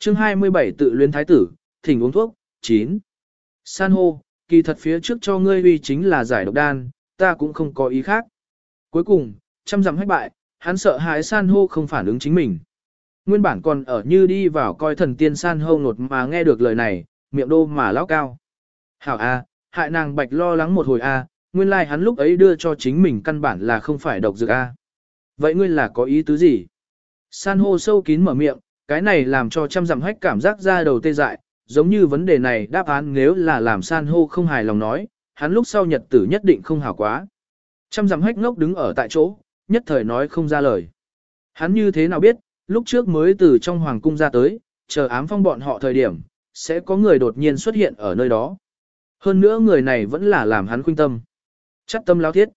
chương 27 tự luyến thái tử, thỉnh uống thuốc, 9. San hô, kỳ thật phía trước cho ngươi uy chính là giải độc đan, ta cũng không có ý khác. Cuối cùng, chăm dặm hách bại, hắn sợ hãi san hô không phản ứng chính mình. Nguyên bản còn ở như đi vào coi thần tiên san hô nột mà nghe được lời này, miệng đô mà lão cao. Hảo a, hại nàng bạch lo lắng một hồi a, nguyên lai like hắn lúc ấy đưa cho chính mình căn bản là không phải độc dược a. Vậy ngươi là có ý tứ gì? San hô sâu kín mở miệng, cái này làm cho trăm dặm hách cảm giác ra đầu tê dại, giống như vấn đề này đáp án nếu là làm san hô không hài lòng nói, hắn lúc sau nhật tử nhất định không hảo quá. Trăm dặm hách ngốc đứng ở tại chỗ, nhất thời nói không ra lời. Hắn như thế nào biết, lúc trước mới từ trong hoàng cung ra tới, chờ ám phong bọn họ thời điểm, sẽ có người đột nhiên xuất hiện ở nơi đó. Hơn nữa người này vẫn là làm hắn khuynh tâm. Chắc tâm lao thiết.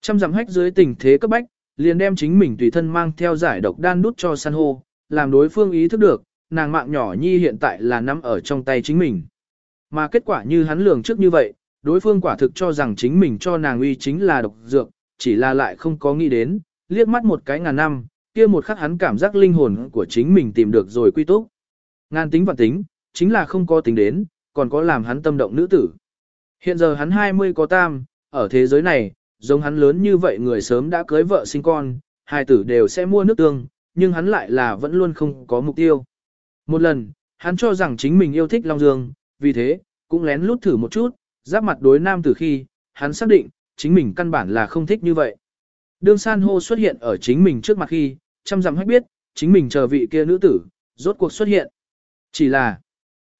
Trăm dặm hách dưới tình thế cấp bách, liền đem chính mình tùy thân mang theo giải độc đan đút cho san hô, làm đối phương ý thức được, nàng mạng nhỏ nhi hiện tại là nắm ở trong tay chính mình. Mà kết quả như hắn lường trước như vậy, đối phương quả thực cho rằng chính mình cho nàng uy chính là độc dược, chỉ là lại không có nghĩ đến, liếc mắt một cái ngàn năm, kia một khắc hắn cảm giác linh hồn của chính mình tìm được rồi quy túc. Ngàn tính và tính, chính là không có tính đến, còn có làm hắn tâm động nữ tử. Hiện giờ hắn 20 có tam, ở thế giới này, giống hắn lớn như vậy người sớm đã cưới vợ sinh con, hai tử đều sẽ mua nước tương, nhưng hắn lại là vẫn luôn không có mục tiêu. Một lần, hắn cho rằng chính mình yêu thích Long Dương, vì thế, cũng lén lút thử một chút, giáp mặt đối nam từ khi, hắn xác định, chính mình căn bản là không thích như vậy. Đương san hô xuất hiện ở chính mình trước mặt khi, chăm dặm hách biết, chính mình chờ vị kia nữ tử, rốt cuộc xuất hiện. Chỉ là,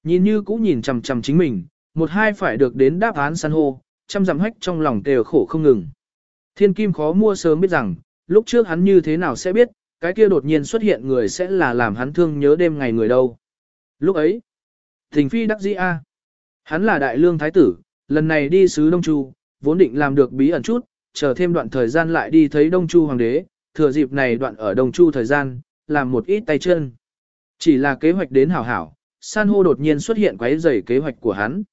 nhìn như cũng nhìn chằm chằm chính mình, một hai phải được đến đáp án san hô, chăm dặm hách trong lòng đều khổ không ngừng. Thiên kim khó mua sớm biết rằng, lúc trước hắn như thế nào sẽ biết, cái kia đột nhiên xuất hiện người sẽ là làm hắn thương nhớ đêm ngày người đâu. Lúc ấy, Thình phi đắc dĩ A. Hắn là đại lương thái tử, lần này đi sứ Đông Chu, vốn định làm được bí ẩn chút, chờ thêm đoạn thời gian lại đi thấy Đông Chu hoàng đế, thừa dịp này đoạn ở Đông Chu thời gian, làm một ít tay chân. Chỉ là kế hoạch đến hảo hảo, san hô đột nhiên xuất hiện quấy rầy kế hoạch của hắn.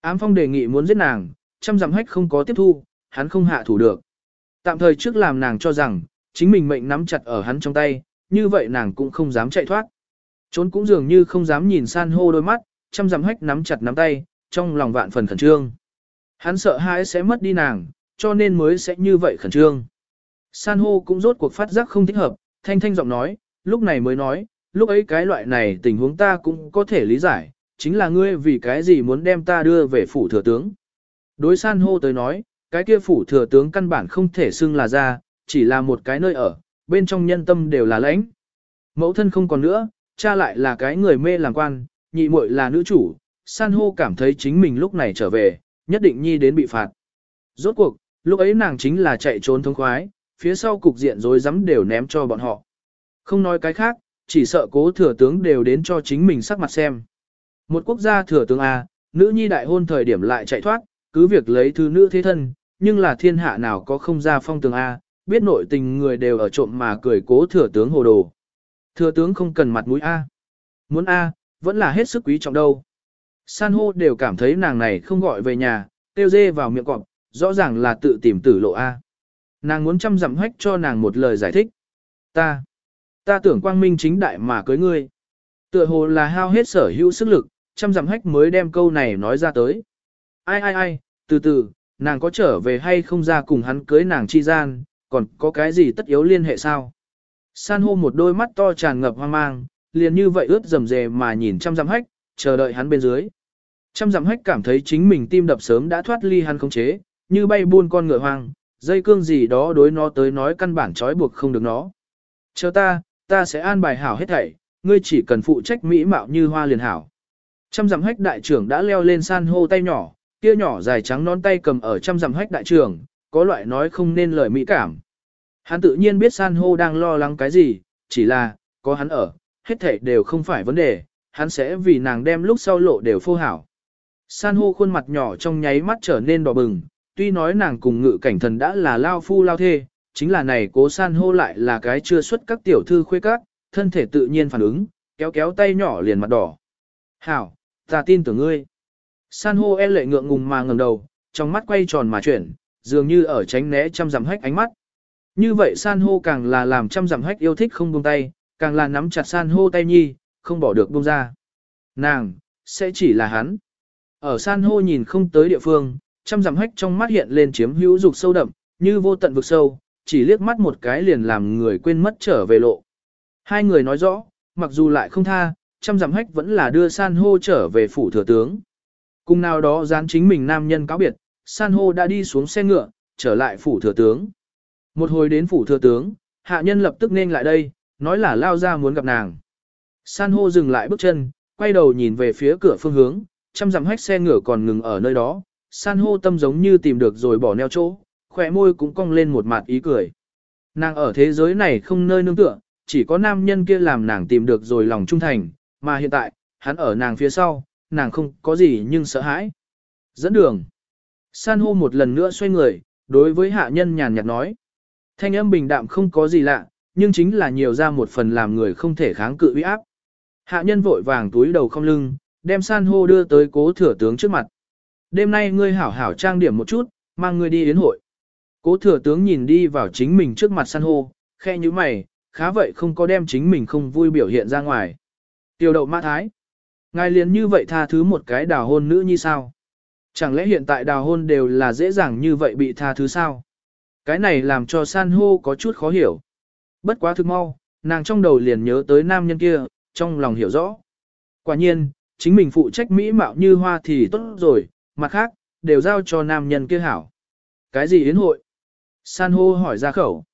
Ám phong đề nghị muốn giết nàng, trăm dặm hách không có tiếp thu, hắn không hạ thủ được. Tạm thời trước làm nàng cho rằng, chính mình mệnh nắm chặt ở hắn trong tay, như vậy nàng cũng không dám chạy thoát. Trốn cũng dường như không dám nhìn san hô đôi mắt, chăm dặm hách nắm chặt nắm tay, trong lòng vạn phần khẩn trương. Hắn sợ hãi sẽ mất đi nàng, cho nên mới sẽ như vậy khẩn trương. San hô cũng rốt cuộc phát giác không thích hợp, thanh thanh giọng nói, lúc này mới nói, lúc ấy cái loại này tình huống ta cũng có thể lý giải, chính là ngươi vì cái gì muốn đem ta đưa về phủ thừa tướng. Đối san hô tới nói, cái kia phủ thừa tướng căn bản không thể xưng là ra, chỉ là một cái nơi ở, bên trong nhân tâm đều là lãnh. Mẫu thân không còn nữa, cha lại là cái người mê làm quan, nhị muội là nữ chủ, san hô cảm thấy chính mình lúc này trở về, nhất định nhi đến bị phạt. Rốt cuộc, lúc ấy nàng chính là chạy trốn thông khoái, phía sau cục diện rối rắm đều ném cho bọn họ. Không nói cái khác, chỉ sợ cố thừa tướng đều đến cho chính mình sắc mặt xem. Một quốc gia thừa tướng A, nữ nhi đại hôn thời điểm lại chạy thoát, cứ việc lấy thứ nữ thế thân, nhưng là thiên hạ nào có không ra phong tường A, biết nội tình người đều ở trộm mà cười cố thừa tướng hồ đồ. Thừa tướng không cần mặt mũi A. Muốn A, vẫn là hết sức quý trọng đâu. San hô đều cảm thấy nàng này không gọi về nhà, tiêu dê vào miệng cọp, rõ ràng là tự tìm tử lộ A. Nàng muốn chăm dặm hách cho nàng một lời giải thích. Ta, ta tưởng quang minh chính đại mà cưới ngươi. Tựa hồ là hao hết sở hữu sức lực, chăm dặm hách mới đem câu này nói ra tới. Ai ai ai, từ từ, nàng có trở về hay không ra cùng hắn cưới nàng chi gian, còn có cái gì tất yếu liên hệ sao? San hô một đôi mắt to tràn ngập hoang mang, liền như vậy ướt rầm rề mà nhìn trăm dặm hách, chờ đợi hắn bên dưới. trăm dặm hách cảm thấy chính mình tim đập sớm đã thoát ly hắn khống chế, như bay buôn con ngựa hoang, dây cương gì đó đối nó tới nói căn bản trói buộc không được nó. Chờ ta, ta sẽ an bài hảo hết thảy, ngươi chỉ cần phụ trách mỹ mạo như hoa liền hảo. Trăm dặm hách đại trưởng đã leo lên san hô tay nhỏ, kia nhỏ dài trắng nón tay cầm ở trăm dặm hách đại trưởng, có loại nói không nên lời mỹ cảm. Hắn tự nhiên biết san hô đang lo lắng cái gì, chỉ là, có hắn ở, hết thảy đều không phải vấn đề, hắn sẽ vì nàng đem lúc sau lộ đều phô hảo. San hô khuôn mặt nhỏ trong nháy mắt trở nên đỏ bừng, tuy nói nàng cùng ngự cảnh thần đã là lao phu lao thê, chính là này cố san hô lại là cái chưa xuất các tiểu thư khuê các, thân thể tự nhiên phản ứng, kéo kéo tay nhỏ liền mặt đỏ. Hảo, ta tin tưởng ngươi. San hô e lệ ngượng ngùng mà ngẩng đầu, trong mắt quay tròn mà chuyển, dường như ở tránh né trăm dặm hách ánh mắt. Như vậy san hô càng là làm trăm dặm hách yêu thích không buông tay, càng là nắm chặt san hô tay nhi, không bỏ được buông ra. Nàng, sẽ chỉ là hắn. Ở san hô nhìn không tới địa phương, trăm dặm hách trong mắt hiện lên chiếm hữu dục sâu đậm, như vô tận vực sâu, chỉ liếc mắt một cái liền làm người quên mất trở về lộ. Hai người nói rõ, mặc dù lại không tha, trăm dặm hách vẫn là đưa san hô trở về phủ thừa tướng. Cùng nào đó dán chính mình nam nhân cáo biệt, san hô đã đi xuống xe ngựa, trở lại phủ thừa tướng. Một hồi đến phủ thừa tướng, hạ nhân lập tức nên lại đây, nói là lao ra muốn gặp nàng. San hô dừng lại bước chân, quay đầu nhìn về phía cửa phương hướng, chăm dặm hách xe ngựa còn ngừng ở nơi đó, san hô tâm giống như tìm được rồi bỏ neo chỗ, khỏe môi cũng cong lên một mặt ý cười. Nàng ở thế giới này không nơi nương tựa, chỉ có nam nhân kia làm nàng tìm được rồi lòng trung thành, mà hiện tại, hắn ở nàng phía sau, nàng không có gì nhưng sợ hãi. Dẫn đường. San hô một lần nữa xoay người, đối với hạ nhân nhàn nhạt nói. Thanh âm bình đạm không có gì lạ, nhưng chính là nhiều ra một phần làm người không thể kháng cự uy áp. Hạ nhân vội vàng túi đầu không lưng, đem san hô đưa tới cố thừa tướng trước mặt. Đêm nay ngươi hảo hảo trang điểm một chút, mang ngươi đi yến hội. Cố thừa tướng nhìn đi vào chính mình trước mặt san hô, khe như mày, khá vậy không có đem chính mình không vui biểu hiện ra ngoài. Tiểu đậu mã thái. Ngài liền như vậy tha thứ một cái đào hôn nữ như sao? Chẳng lẽ hiện tại đào hôn đều là dễ dàng như vậy bị tha thứ sao? Cái này làm cho san hô có chút khó hiểu. Bất quá thực mau, nàng trong đầu liền nhớ tới nam nhân kia, trong lòng hiểu rõ. Quả nhiên, chính mình phụ trách mỹ mạo như hoa thì tốt rồi, mặt khác, đều giao cho nam nhân kia hảo. Cái gì yến hội? San hô hỏi ra khẩu.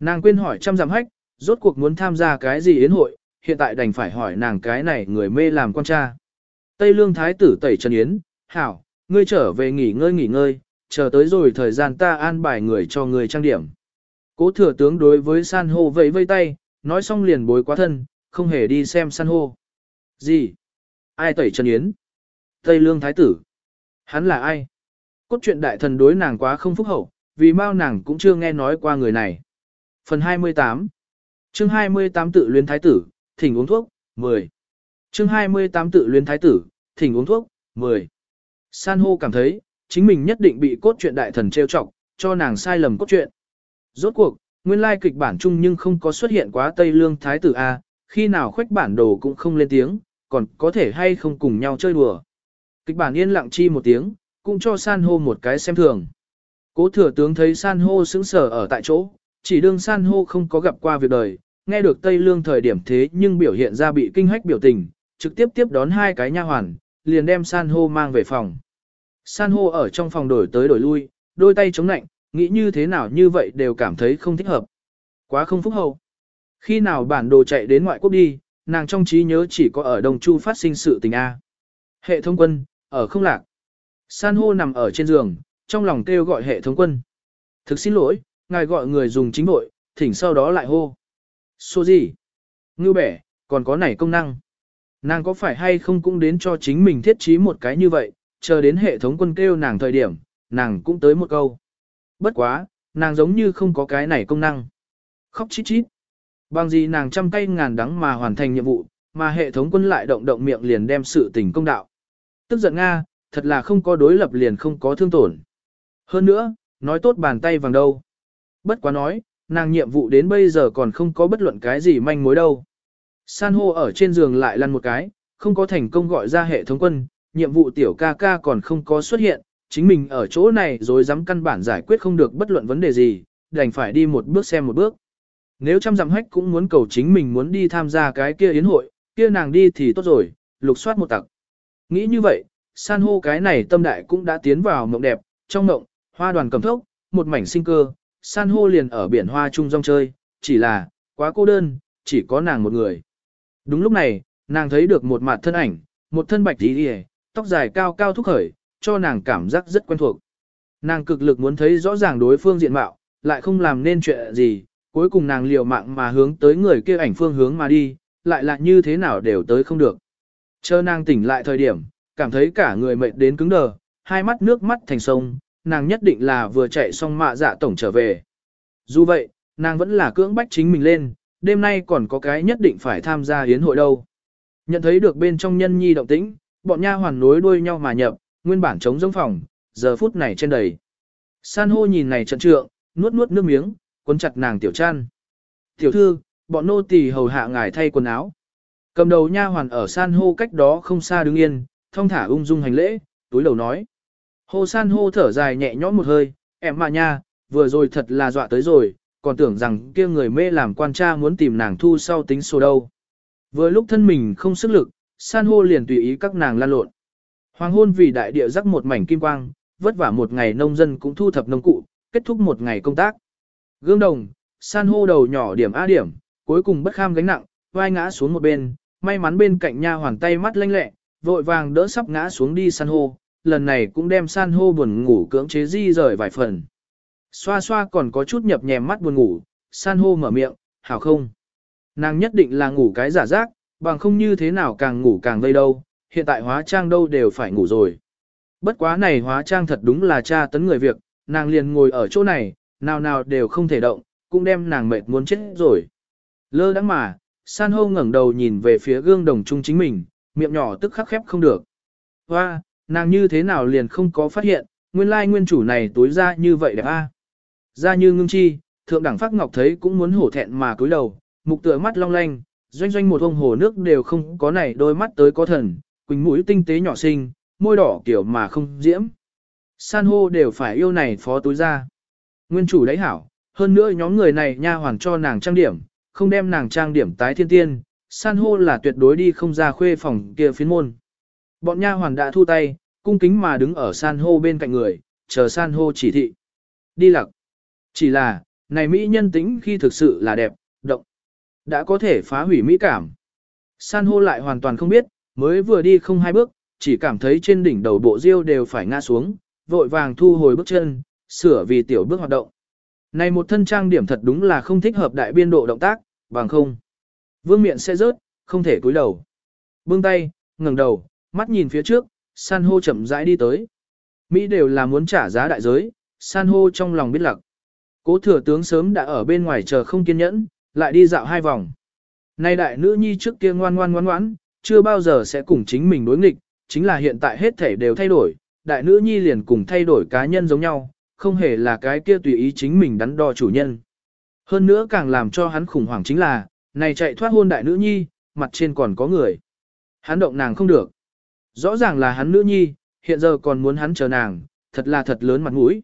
Nàng quên hỏi trăm giảm hách, rốt cuộc muốn tham gia cái gì yến hội, hiện tại đành phải hỏi nàng cái này người mê làm quan cha. Tây lương thái tử tẩy trần yến, hảo, ngươi trở về nghỉ ngơi nghỉ ngơi, chờ tới rồi thời gian ta an bài người cho người trang điểm. Cố thừa tướng đối với san hô vẫy vây tay, nói xong liền bối quá thân, không hề đi xem san hô. Gì? Ai tẩy Trần Yến? Tây Lương Thái Tử. Hắn là ai? Cốt truyện đại thần đối nàng quá không phúc hậu, vì mau nàng cũng chưa nghe nói qua người này. Phần 28 chương 28 tự luyến thái tử, thỉnh uống thuốc, 10. chương 28 tự luyến thái tử, thỉnh uống thuốc, 10. San hô cảm thấy, chính mình nhất định bị cốt truyện đại thần trêu chọc, cho nàng sai lầm cốt truyện. Rốt cuộc, nguyên lai kịch bản chung nhưng không có xuất hiện quá Tây Lương Thái tử A, khi nào khoách bản đồ cũng không lên tiếng, còn có thể hay không cùng nhau chơi đùa. Kịch bản yên lặng chi một tiếng, cũng cho san hô một cái xem thường. Cố thừa tướng thấy san hô sững sờ ở tại chỗ, chỉ đương san hô không có gặp qua việc đời, nghe được Tây Lương thời điểm thế nhưng biểu hiện ra bị kinh hách biểu tình, trực tiếp tiếp đón hai cái nha hoàn, liền đem san hô mang về phòng. San hô ở trong phòng đổi tới đổi lui, đôi tay chống nạnh, nghĩ như thế nào như vậy đều cảm thấy không thích hợp. Quá không phúc hậu. Khi nào bản đồ chạy đến ngoại quốc đi, nàng trong trí nhớ chỉ có ở Đông Chu phát sinh sự tình A. Hệ thống quân, ở không lạc. San hô nằm ở trên giường, trong lòng kêu gọi hệ thống quân. Thực xin lỗi, ngài gọi người dùng chính nội, thỉnh sau đó lại hô. Số gì? Ngư bẻ, còn có nảy công năng. Nàng có phải hay không cũng đến cho chính mình thiết trí một cái như vậy, chờ đến hệ thống quân kêu nàng thời điểm, nàng cũng tới một câu. Bất quá, nàng giống như không có cái này công năng. Khóc chít chít. Bằng gì nàng trăm tay ngàn đắng mà hoàn thành nhiệm vụ, mà hệ thống quân lại động động miệng liền đem sự tình công đạo. Tức giận Nga, thật là không có đối lập liền không có thương tổn. Hơn nữa, nói tốt bàn tay vàng đâu. Bất quá nói, nàng nhiệm vụ đến bây giờ còn không có bất luận cái gì manh mối đâu. San hô ở trên giường lại lăn một cái, không có thành công gọi ra hệ thống quân, nhiệm vụ tiểu ca ca còn không có xuất hiện, chính mình ở chỗ này rồi dám căn bản giải quyết không được bất luận vấn đề gì, đành phải đi một bước xem một bước. Nếu trăm dặm hách cũng muốn cầu chính mình muốn đi tham gia cái kia yến hội, kia nàng đi thì tốt rồi, lục soát một tặc. Nghĩ như vậy, san hô cái này tâm đại cũng đã tiến vào mộng đẹp, trong mộng, hoa đoàn cầm thốc, một mảnh sinh cơ, san hô liền ở biển hoa trung rong chơi, chỉ là, quá cô đơn, chỉ có nàng một người. Đúng lúc này, nàng thấy được một mặt thân ảnh, một thân bạch tí đi tóc dài cao cao thúc khởi, cho nàng cảm giác rất quen thuộc. Nàng cực lực muốn thấy rõ ràng đối phương diện mạo, lại không làm nên chuyện gì, cuối cùng nàng liều mạng mà hướng tới người kia ảnh phương hướng mà đi, lại là như thế nào đều tới không được. Chờ nàng tỉnh lại thời điểm, cảm thấy cả người mệt đến cứng đờ, hai mắt nước mắt thành sông, nàng nhất định là vừa chạy xong mạ dạ tổng trở về. Dù vậy, nàng vẫn là cưỡng bách chính mình lên, đêm nay còn có cái nhất định phải tham gia hiến hội đâu. Nhận thấy được bên trong nhân nhi động tĩnh, bọn nha hoàn nối đuôi nhau mà nhập, nguyên bản trống giống phòng, giờ phút này trên đầy. San hô nhìn này trận trượng, nuốt nuốt nước miếng, cuốn chặt nàng tiểu trăn. Tiểu thư, bọn nô tỳ hầu hạ ngài thay quần áo. Cầm đầu nha hoàn ở san hô cách đó không xa đứng yên, thong thả ung dung hành lễ, túi đầu nói. Hồ san hô thở dài nhẹ nhõm một hơi, em mà nha, vừa rồi thật là dọa tới rồi, còn tưởng rằng kia người mê làm quan cha muốn tìm nàng thu sau tính số đâu. Vừa lúc thân mình không sức lực, san hô liền tùy ý các nàng lan lộn. Hoàng hôn vì đại địa rắc một mảnh kim quang, vất vả một ngày nông dân cũng thu thập nông cụ, kết thúc một ngày công tác. Gương đồng, san hô đầu nhỏ điểm A điểm, cuối cùng bất kham gánh nặng, vai ngã xuống một bên, may mắn bên cạnh nha hoàn tay mắt lanh lẹ, vội vàng đỡ sắp ngã xuống đi san hô, lần này cũng đem san hô buồn ngủ cưỡng chế di rời vài phần. Xoa xoa còn có chút nhập nhèm mắt buồn ngủ, san hô mở miệng, hảo không? Nàng nhất định là ngủ cái giả giác, bằng không như thế nào càng ngủ càng vây đâu, hiện tại hóa trang đâu đều phải ngủ rồi. Bất quá này hóa trang thật đúng là cha tấn người việc, nàng liền ngồi ở chỗ này, nào nào đều không thể động, cũng đem nàng mệt muốn chết rồi. Lơ đắng mà, san hô ngẩng đầu nhìn về phía gương đồng trung chính mình, miệng nhỏ tức khắc khép không được. Hoa, nàng như thế nào liền không có phát hiện, nguyên lai nguyên chủ này tối ra như vậy đẹp a. À? Ra như ngưng chi, thượng đẳng phát ngọc thấy cũng muốn hổ thẹn mà cúi đầu, mục tựa mắt long lanh, doanh doanh một ông hồ nước đều không có này đôi mắt tới có thần, quỳnh mũi tinh tế nhỏ xinh, môi đỏ kiểu mà không diễm. San hô đều phải yêu này phó túi ra. Nguyên chủ đấy hảo, hơn nữa nhóm người này nha hoàn cho nàng trang điểm, không đem nàng trang điểm tái thiên tiên, san hô là tuyệt đối đi không ra khuê phòng kia phiến môn. Bọn nha hoàn đã thu tay, cung kính mà đứng ở san hô bên cạnh người, chờ san hô chỉ thị. Đi lặc. Chỉ là, này Mỹ nhân tính khi thực sự là đẹp, động. Đã có thể phá hủy mỹ cảm. San hô lại hoàn toàn không biết, mới vừa đi không hai bước, chỉ cảm thấy trên đỉnh đầu bộ diêu đều phải ngã xuống, vội vàng thu hồi bước chân, sửa vì tiểu bước hoạt động. Này một thân trang điểm thật đúng là không thích hợp đại biên độ động tác, bằng không. Vương miệng sẽ rớt, không thể cúi đầu. Bưng tay, ngẩng đầu, mắt nhìn phía trước, san hô chậm rãi đi tới. Mỹ đều là muốn trả giá đại giới, san hô trong lòng biết lặc. Cố thừa tướng sớm đã ở bên ngoài chờ không kiên nhẫn, lại đi dạo hai vòng. Nay đại nữ nhi trước kia ngoan ngoan ngoan ngoãn, chưa bao giờ sẽ cùng chính mình đối nghịch, chính là hiện tại hết thể đều thay đổi, đại nữ nhi liền cùng thay đổi cá nhân giống nhau, không hề là cái kia tùy ý chính mình đắn đo chủ nhân. Hơn nữa càng làm cho hắn khủng hoảng chính là, này chạy thoát hôn đại nữ nhi, mặt trên còn có người. Hắn động nàng không được. Rõ ràng là hắn nữ nhi, hiện giờ còn muốn hắn chờ nàng, thật là thật lớn mặt mũi.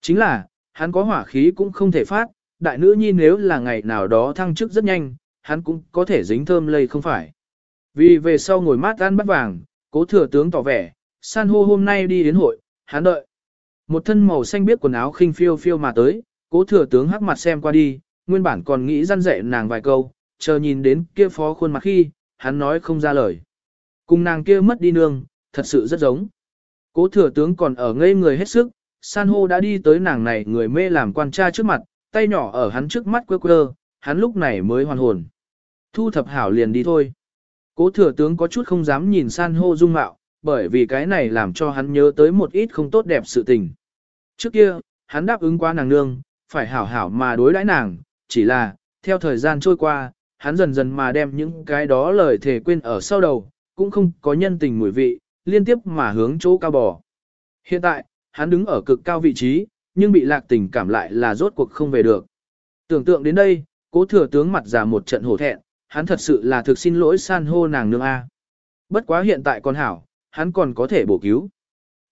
Chính là, hắn có hỏa khí cũng không thể phát, đại nữ nhi nếu là ngày nào đó thăng chức rất nhanh, hắn cũng có thể dính thơm lây không phải. Vì về sau ngồi mát ăn bắt vàng, cố thừa tướng tỏ vẻ, san hô hôm nay đi đến hội, hắn đợi. Một thân màu xanh biết quần áo khinh phiêu phiêu mà tới, cố thừa tướng hắc mặt xem qua đi, nguyên bản còn nghĩ răn dạy nàng vài câu, chờ nhìn đến kia phó khuôn mặt khi, hắn nói không ra lời. Cùng nàng kia mất đi nương, thật sự rất giống. Cố thừa tướng còn ở ngây người hết sức, san hô đã đi tới nàng này người mê làm quan tra trước mặt, tay nhỏ ở hắn trước mắt quơ quơ, hắn lúc này mới hoàn hồn. Thu thập hảo liền đi thôi. Cố thừa tướng có chút không dám nhìn san hô dung mạo, bởi vì cái này làm cho hắn nhớ tới một ít không tốt đẹp sự tình. Trước kia, hắn đáp ứng qua nàng nương, phải hảo hảo mà đối đãi nàng, chỉ là, theo thời gian trôi qua, hắn dần dần mà đem những cái đó lời thề quên ở sau đầu, cũng không có nhân tình mùi vị, liên tiếp mà hướng chỗ cao bò. Hiện tại, hắn đứng ở cực cao vị trí, nhưng bị lạc tình cảm lại là rốt cuộc không về được. Tưởng tượng đến đây, cố thừa tướng mặt giả một trận hổ thẹn, hắn thật sự là thực xin lỗi san hô nàng nương A. Bất quá hiện tại còn hảo, hắn còn có thể bổ cứu.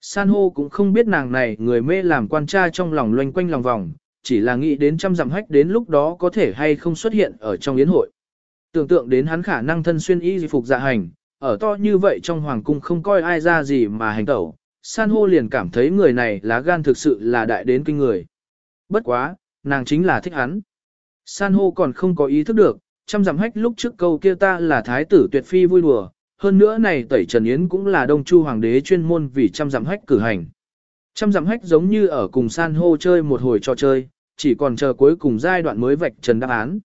San hô cũng không biết nàng này người mê làm quan tra trong lòng loanh quanh lòng vòng, chỉ là nghĩ đến trăm dặm hách đến lúc đó có thể hay không xuất hiện ở trong yến hội. Tưởng tượng đến hắn khả năng thân xuyên y phục dạ hành, ở to như vậy trong hoàng cung không coi ai ra gì mà hành tẩu, san hô liền cảm thấy người này lá gan thực sự là đại đến kinh người. Bất quá, nàng chính là thích hắn. San hô còn không có ý thức được, chăm dặm hách lúc trước câu kia ta là thái tử tuyệt phi vui đùa, hơn nữa này tẩy Trần Yến cũng là đông chu hoàng đế chuyên môn vì chăm dặm hách cử hành. Chăm dặm hách giống như ở cùng san hô chơi một hồi trò chơi, chỉ còn chờ cuối cùng giai đoạn mới vạch trần đáp án.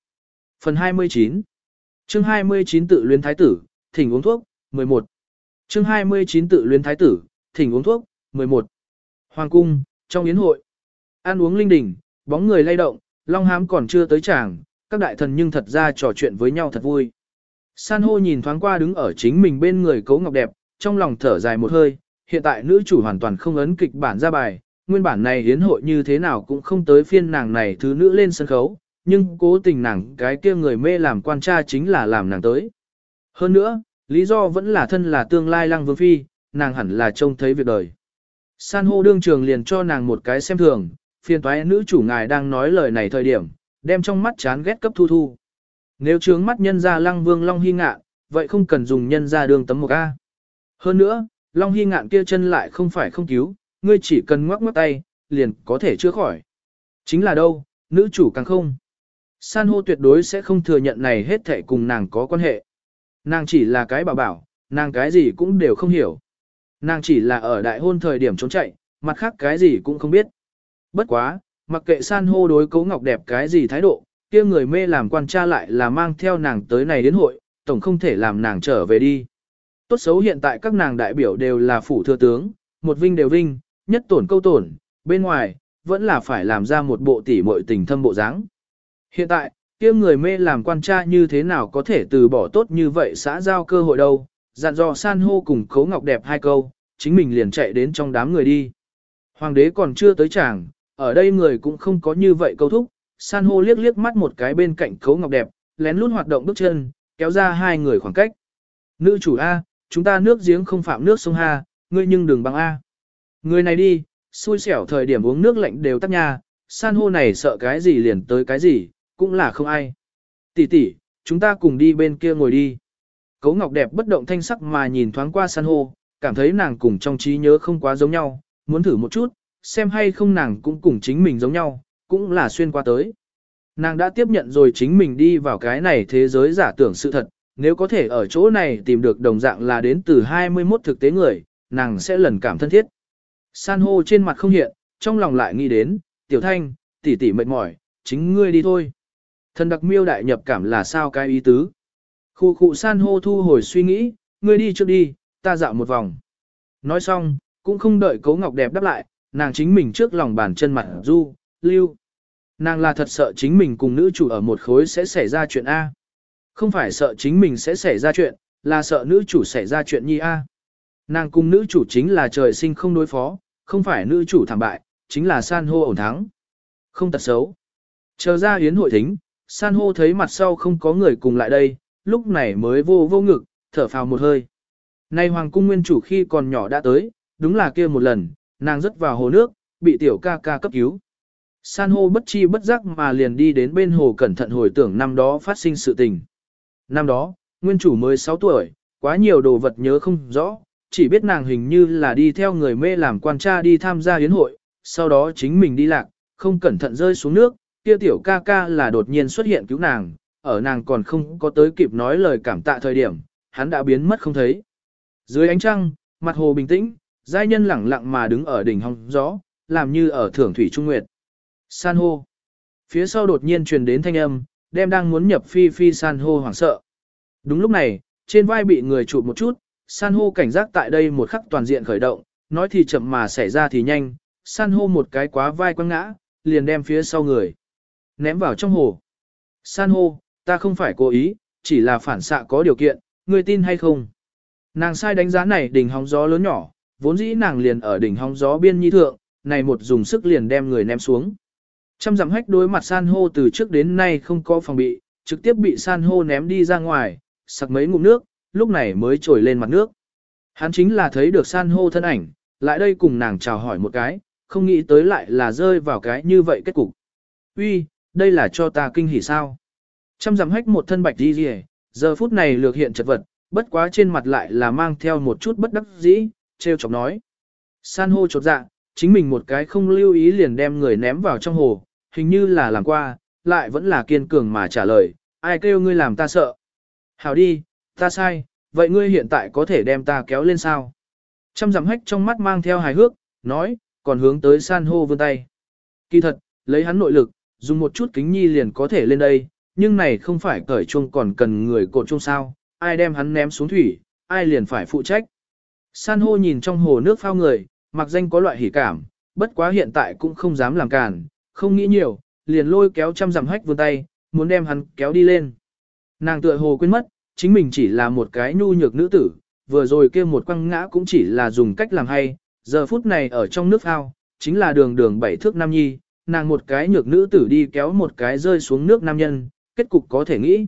Phần 29 Chương 29 tự luyến thái tử, thỉnh uống thuốc, 11 Chương 29 tự luyến thái tử, thỉnh uống thuốc, 11 Hoàng cung, trong yến hội Ăn uống linh đình, bóng người lay động, long hám còn chưa tới chàng, các đại thần nhưng thật ra trò chuyện với nhau thật vui. San hô nhìn thoáng qua đứng ở chính mình bên người cấu ngọc đẹp, trong lòng thở dài một hơi, hiện tại nữ chủ hoàn toàn không ấn kịch bản ra bài, nguyên bản này hiến hội như thế nào cũng không tới phiên nàng này thứ nữ lên sân khấu, nhưng cố tình nàng cái kia người mê làm quan tra chính là làm nàng tới. Hơn nữa, lý do vẫn là thân là tương lai lăng vương phi, nàng hẳn là trông thấy việc đời. San hô đương trường liền cho nàng một cái xem thường, phiền toái nữ chủ ngài đang nói lời này thời điểm, đem trong mắt chán ghét cấp thu thu. Nếu trướng mắt nhân ra lăng vương long hy ngạ, vậy không cần dùng nhân ra đường tấm một A. Hơn nữa, long hy ngạn kia chân lại không phải không cứu, ngươi chỉ cần ngoắc ngoắc tay, liền có thể chữa khỏi. Chính là đâu, nữ chủ càng không. San hô tuyệt đối sẽ không thừa nhận này hết thệ cùng nàng có quan hệ. Nàng chỉ là cái bảo bảo, nàng cái gì cũng đều không hiểu. Nàng chỉ là ở đại hôn thời điểm trốn chạy, mặt khác cái gì cũng không biết. Bất quá, mặc kệ san hô đối cấu ngọc đẹp cái gì thái độ, kia người mê làm quan cha lại là mang theo nàng tới này đến hội, tổng không thể làm nàng trở về đi. Tốt xấu hiện tại các nàng đại biểu đều là phủ thừa tướng, một vinh đều vinh, nhất tổn câu tổn, bên ngoài, vẫn là phải làm ra một bộ tỉ muội tình thâm bộ dáng. Hiện tại, kia người mê làm quan cha như thế nào có thể từ bỏ tốt như vậy xã giao cơ hội đâu, dặn dò san hô cùng khấu ngọc đẹp hai câu, chính mình liền chạy đến trong đám người đi. Hoàng đế còn chưa tới chàng, ở đây người cũng không có như vậy câu thúc, san hô liếc liếc mắt một cái bên cạnh khấu ngọc đẹp, lén lút hoạt động bước chân, kéo ra hai người khoảng cách. Nữ chủ A, chúng ta nước giếng không phạm nước sông Ha, ngươi nhưng đừng bằng A. Người này đi, xui xẻo thời điểm uống nước lạnh đều tắt nha, san hô này sợ cái gì liền tới cái gì, cũng là không ai. Tỷ tỷ, chúng ta cùng đi bên kia ngồi đi. Cố ngọc đẹp bất động thanh sắc mà nhìn thoáng qua san hô, cảm thấy nàng cùng trong trí nhớ không quá giống nhau, muốn thử một chút, xem hay không nàng cũng cùng chính mình giống nhau, cũng là xuyên qua tới. Nàng đã tiếp nhận rồi chính mình đi vào cái này thế giới giả tưởng sự thật, nếu có thể ở chỗ này tìm được đồng dạng là đến từ 21 thực tế người, nàng sẽ lần cảm thân thiết. San hô trên mặt không hiện, trong lòng lại nghĩ đến, tiểu thanh, tỷ tỷ mệt mỏi, chính ngươi đi thôi. Thần đặc miêu đại nhập cảm là sao cái ý tứ? Khu khu san hô thu hồi suy nghĩ, ngươi đi trước đi, ta dạo một vòng. Nói xong, cũng không đợi cấu ngọc đẹp đáp lại, nàng chính mình trước lòng bàn chân mặt du, lưu. Nàng là thật sợ chính mình cùng nữ chủ ở một khối sẽ xảy ra chuyện A. Không phải sợ chính mình sẽ xảy ra chuyện, là sợ nữ chủ xảy ra chuyện nhi A. Nàng cùng nữ chủ chính là trời sinh không đối phó, không phải nữ chủ thảm bại, chính là san hô ổn thắng. Không tật xấu. Chờ ra yến hội thính, san hô thấy mặt sau không có người cùng lại đây, lúc này mới vô vô ngực, thở phào một hơi. Nay hoàng cung nguyên chủ khi còn nhỏ đã tới, đúng là kia một lần, nàng rớt vào hồ nước, bị tiểu ca ca cấp cứu. San hô bất chi bất giác mà liền đi đến bên hồ cẩn thận hồi tưởng năm đó phát sinh sự tình. Năm đó, nguyên chủ mới 6 tuổi, quá nhiều đồ vật nhớ không rõ, chỉ biết nàng hình như là đi theo người mê làm quan cha đi tham gia yến hội, sau đó chính mình đi lạc, không cẩn thận rơi xuống nước, kia tiểu ca ca là đột nhiên xuất hiện cứu nàng, ở nàng còn không có tới kịp nói lời cảm tạ thời điểm, hắn đã biến mất không thấy. Dưới ánh trăng, mặt hồ bình tĩnh, giai nhân lẳng lặng mà đứng ở đỉnh hong gió, làm như ở thưởng thủy trung nguyệt. San hô. Phía sau đột nhiên truyền đến thanh âm, đem đang muốn nhập phi phi san hô hoảng sợ. Đúng lúc này, trên vai bị người chụp một chút, san hô cảnh giác tại đây một khắc toàn diện khởi động, nói thì chậm mà xảy ra thì nhanh, san hô một cái quá vai quăng ngã, liền đem phía sau người. Ném vào trong hồ. San hô, ta không phải cố ý, chỉ là phản xạ có điều kiện, ngươi tin hay không? Nàng sai đánh giá này đỉnh hóng gió lớn nhỏ, vốn dĩ nàng liền ở đỉnh hóng gió biên nhi thượng, này một dùng sức liền đem người ném xuống. Trăm dặm hách đối mặt san hô từ trước đến nay không có phòng bị, trực tiếp bị san hô ném đi ra ngoài, sặc mấy ngụm nước, lúc này mới trồi lên mặt nước. Hắn chính là thấy được san hô thân ảnh, lại đây cùng nàng chào hỏi một cái, không nghĩ tới lại là rơi vào cái như vậy kết cục. Uy, đây là cho ta kinh hỉ sao? Trăm dặm hách một thân bạch đi rìa, giờ phút này lược hiện chật vật, bất quá trên mặt lại là mang theo một chút bất đắc dĩ, treo chọc nói. San hô chột dạ, chính mình một cái không lưu ý liền đem người ném vào trong hồ, hình như là làm qua, lại vẫn là kiên cường mà trả lời, ai kêu ngươi làm ta sợ. Hảo đi, ta sai, vậy ngươi hiện tại có thể đem ta kéo lên sao? Trăm dặm hách trong mắt mang theo hài hước, nói, còn hướng tới san hô vươn tay. Kỳ thật, lấy hắn nội lực, dùng một chút kính nhi liền có thể lên đây, nhưng này không phải cởi chuông còn cần người cột chuông sao, ai đem hắn ném xuống thủy, ai liền phải phụ trách. San hô nhìn trong hồ nước phao người, mặc danh có loại hỉ cảm, bất quá hiện tại cũng không dám làm cản, không nghĩ nhiều, liền lôi kéo trăm dặm hách vươn tay, muốn đem hắn kéo đi lên. Nàng tựa hồ quên mất, chính mình chỉ là một cái nhu nhược nữ tử, vừa rồi kia một quăng ngã cũng chỉ là dùng cách làm hay, giờ phút này ở trong nước ao, chính là đường đường bảy thước nam nhi, nàng một cái nhược nữ tử đi kéo một cái rơi xuống nước nam nhân, kết cục có thể nghĩ.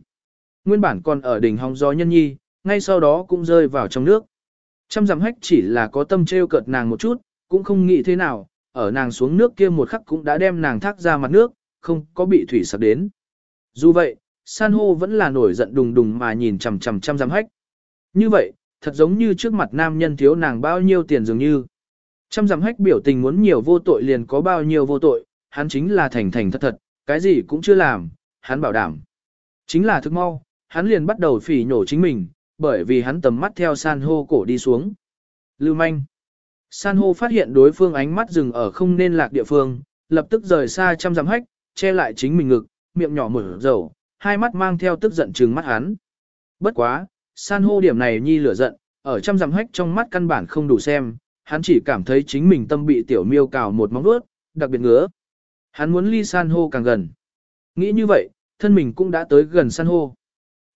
Nguyên bản còn ở đỉnh hóng gió nhân nhi, ngay sau đó cũng rơi vào trong nước. Trăm dặm hách chỉ là có tâm trêu cợt nàng một chút, cũng không nghĩ thế nào, ở nàng xuống nước kia một khắc cũng đã đem nàng thác ra mặt nước, không có bị thủy sập đến. Dù vậy, san hô vẫn là nổi giận đùng đùng mà nhìn chằm chằm trăm dặm hách. Như vậy, thật giống như trước mặt nam nhân thiếu nàng bao nhiêu tiền dường như. Trăm dặm hách biểu tình muốn nhiều vô tội liền có bao nhiêu vô tội, hắn chính là thành thành thật thật, cái gì cũng chưa làm, hắn bảo đảm. Chính là thức mau, hắn liền bắt đầu phỉ nhổ chính mình, bởi vì hắn tầm mắt theo san hô cổ đi xuống. Lưu manh. San hô phát hiện đối phương ánh mắt dừng ở không nên lạc địa phương, lập tức rời xa trăm dặm hách, che lại chính mình ngực, miệng nhỏ mở dầu, hai mắt mang theo tức giận trừng mắt hắn. Bất quá, san hô điểm này nhi lửa giận, ở trăm dặm hách trong mắt căn bản không đủ xem, hắn chỉ cảm thấy chính mình tâm bị tiểu miêu cào một móng vuốt, đặc biệt ngứa. Hắn muốn ly san hô càng gần. Nghĩ như vậy, thân mình cũng đã tới gần san hô.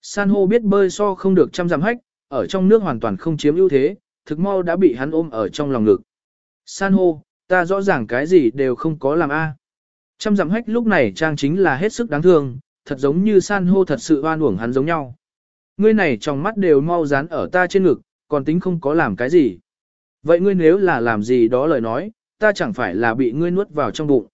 San hô biết bơi so không được trăm dặm hách, ở trong nước hoàn toàn không chiếm ưu thế, thực mau đã bị hắn ôm ở trong lòng ngực. San hô, ta rõ ràng cái gì đều không có làm a. À. Trăm dặm hách lúc này trang chính là hết sức đáng thương, thật giống như san hô thật sự oan uổng hắn giống nhau. Ngươi này trong mắt đều mau dán ở ta trên ngực, còn tính không có làm cái gì. Vậy ngươi nếu là làm gì đó lời nói, ta chẳng phải là bị ngươi nuốt vào trong bụng.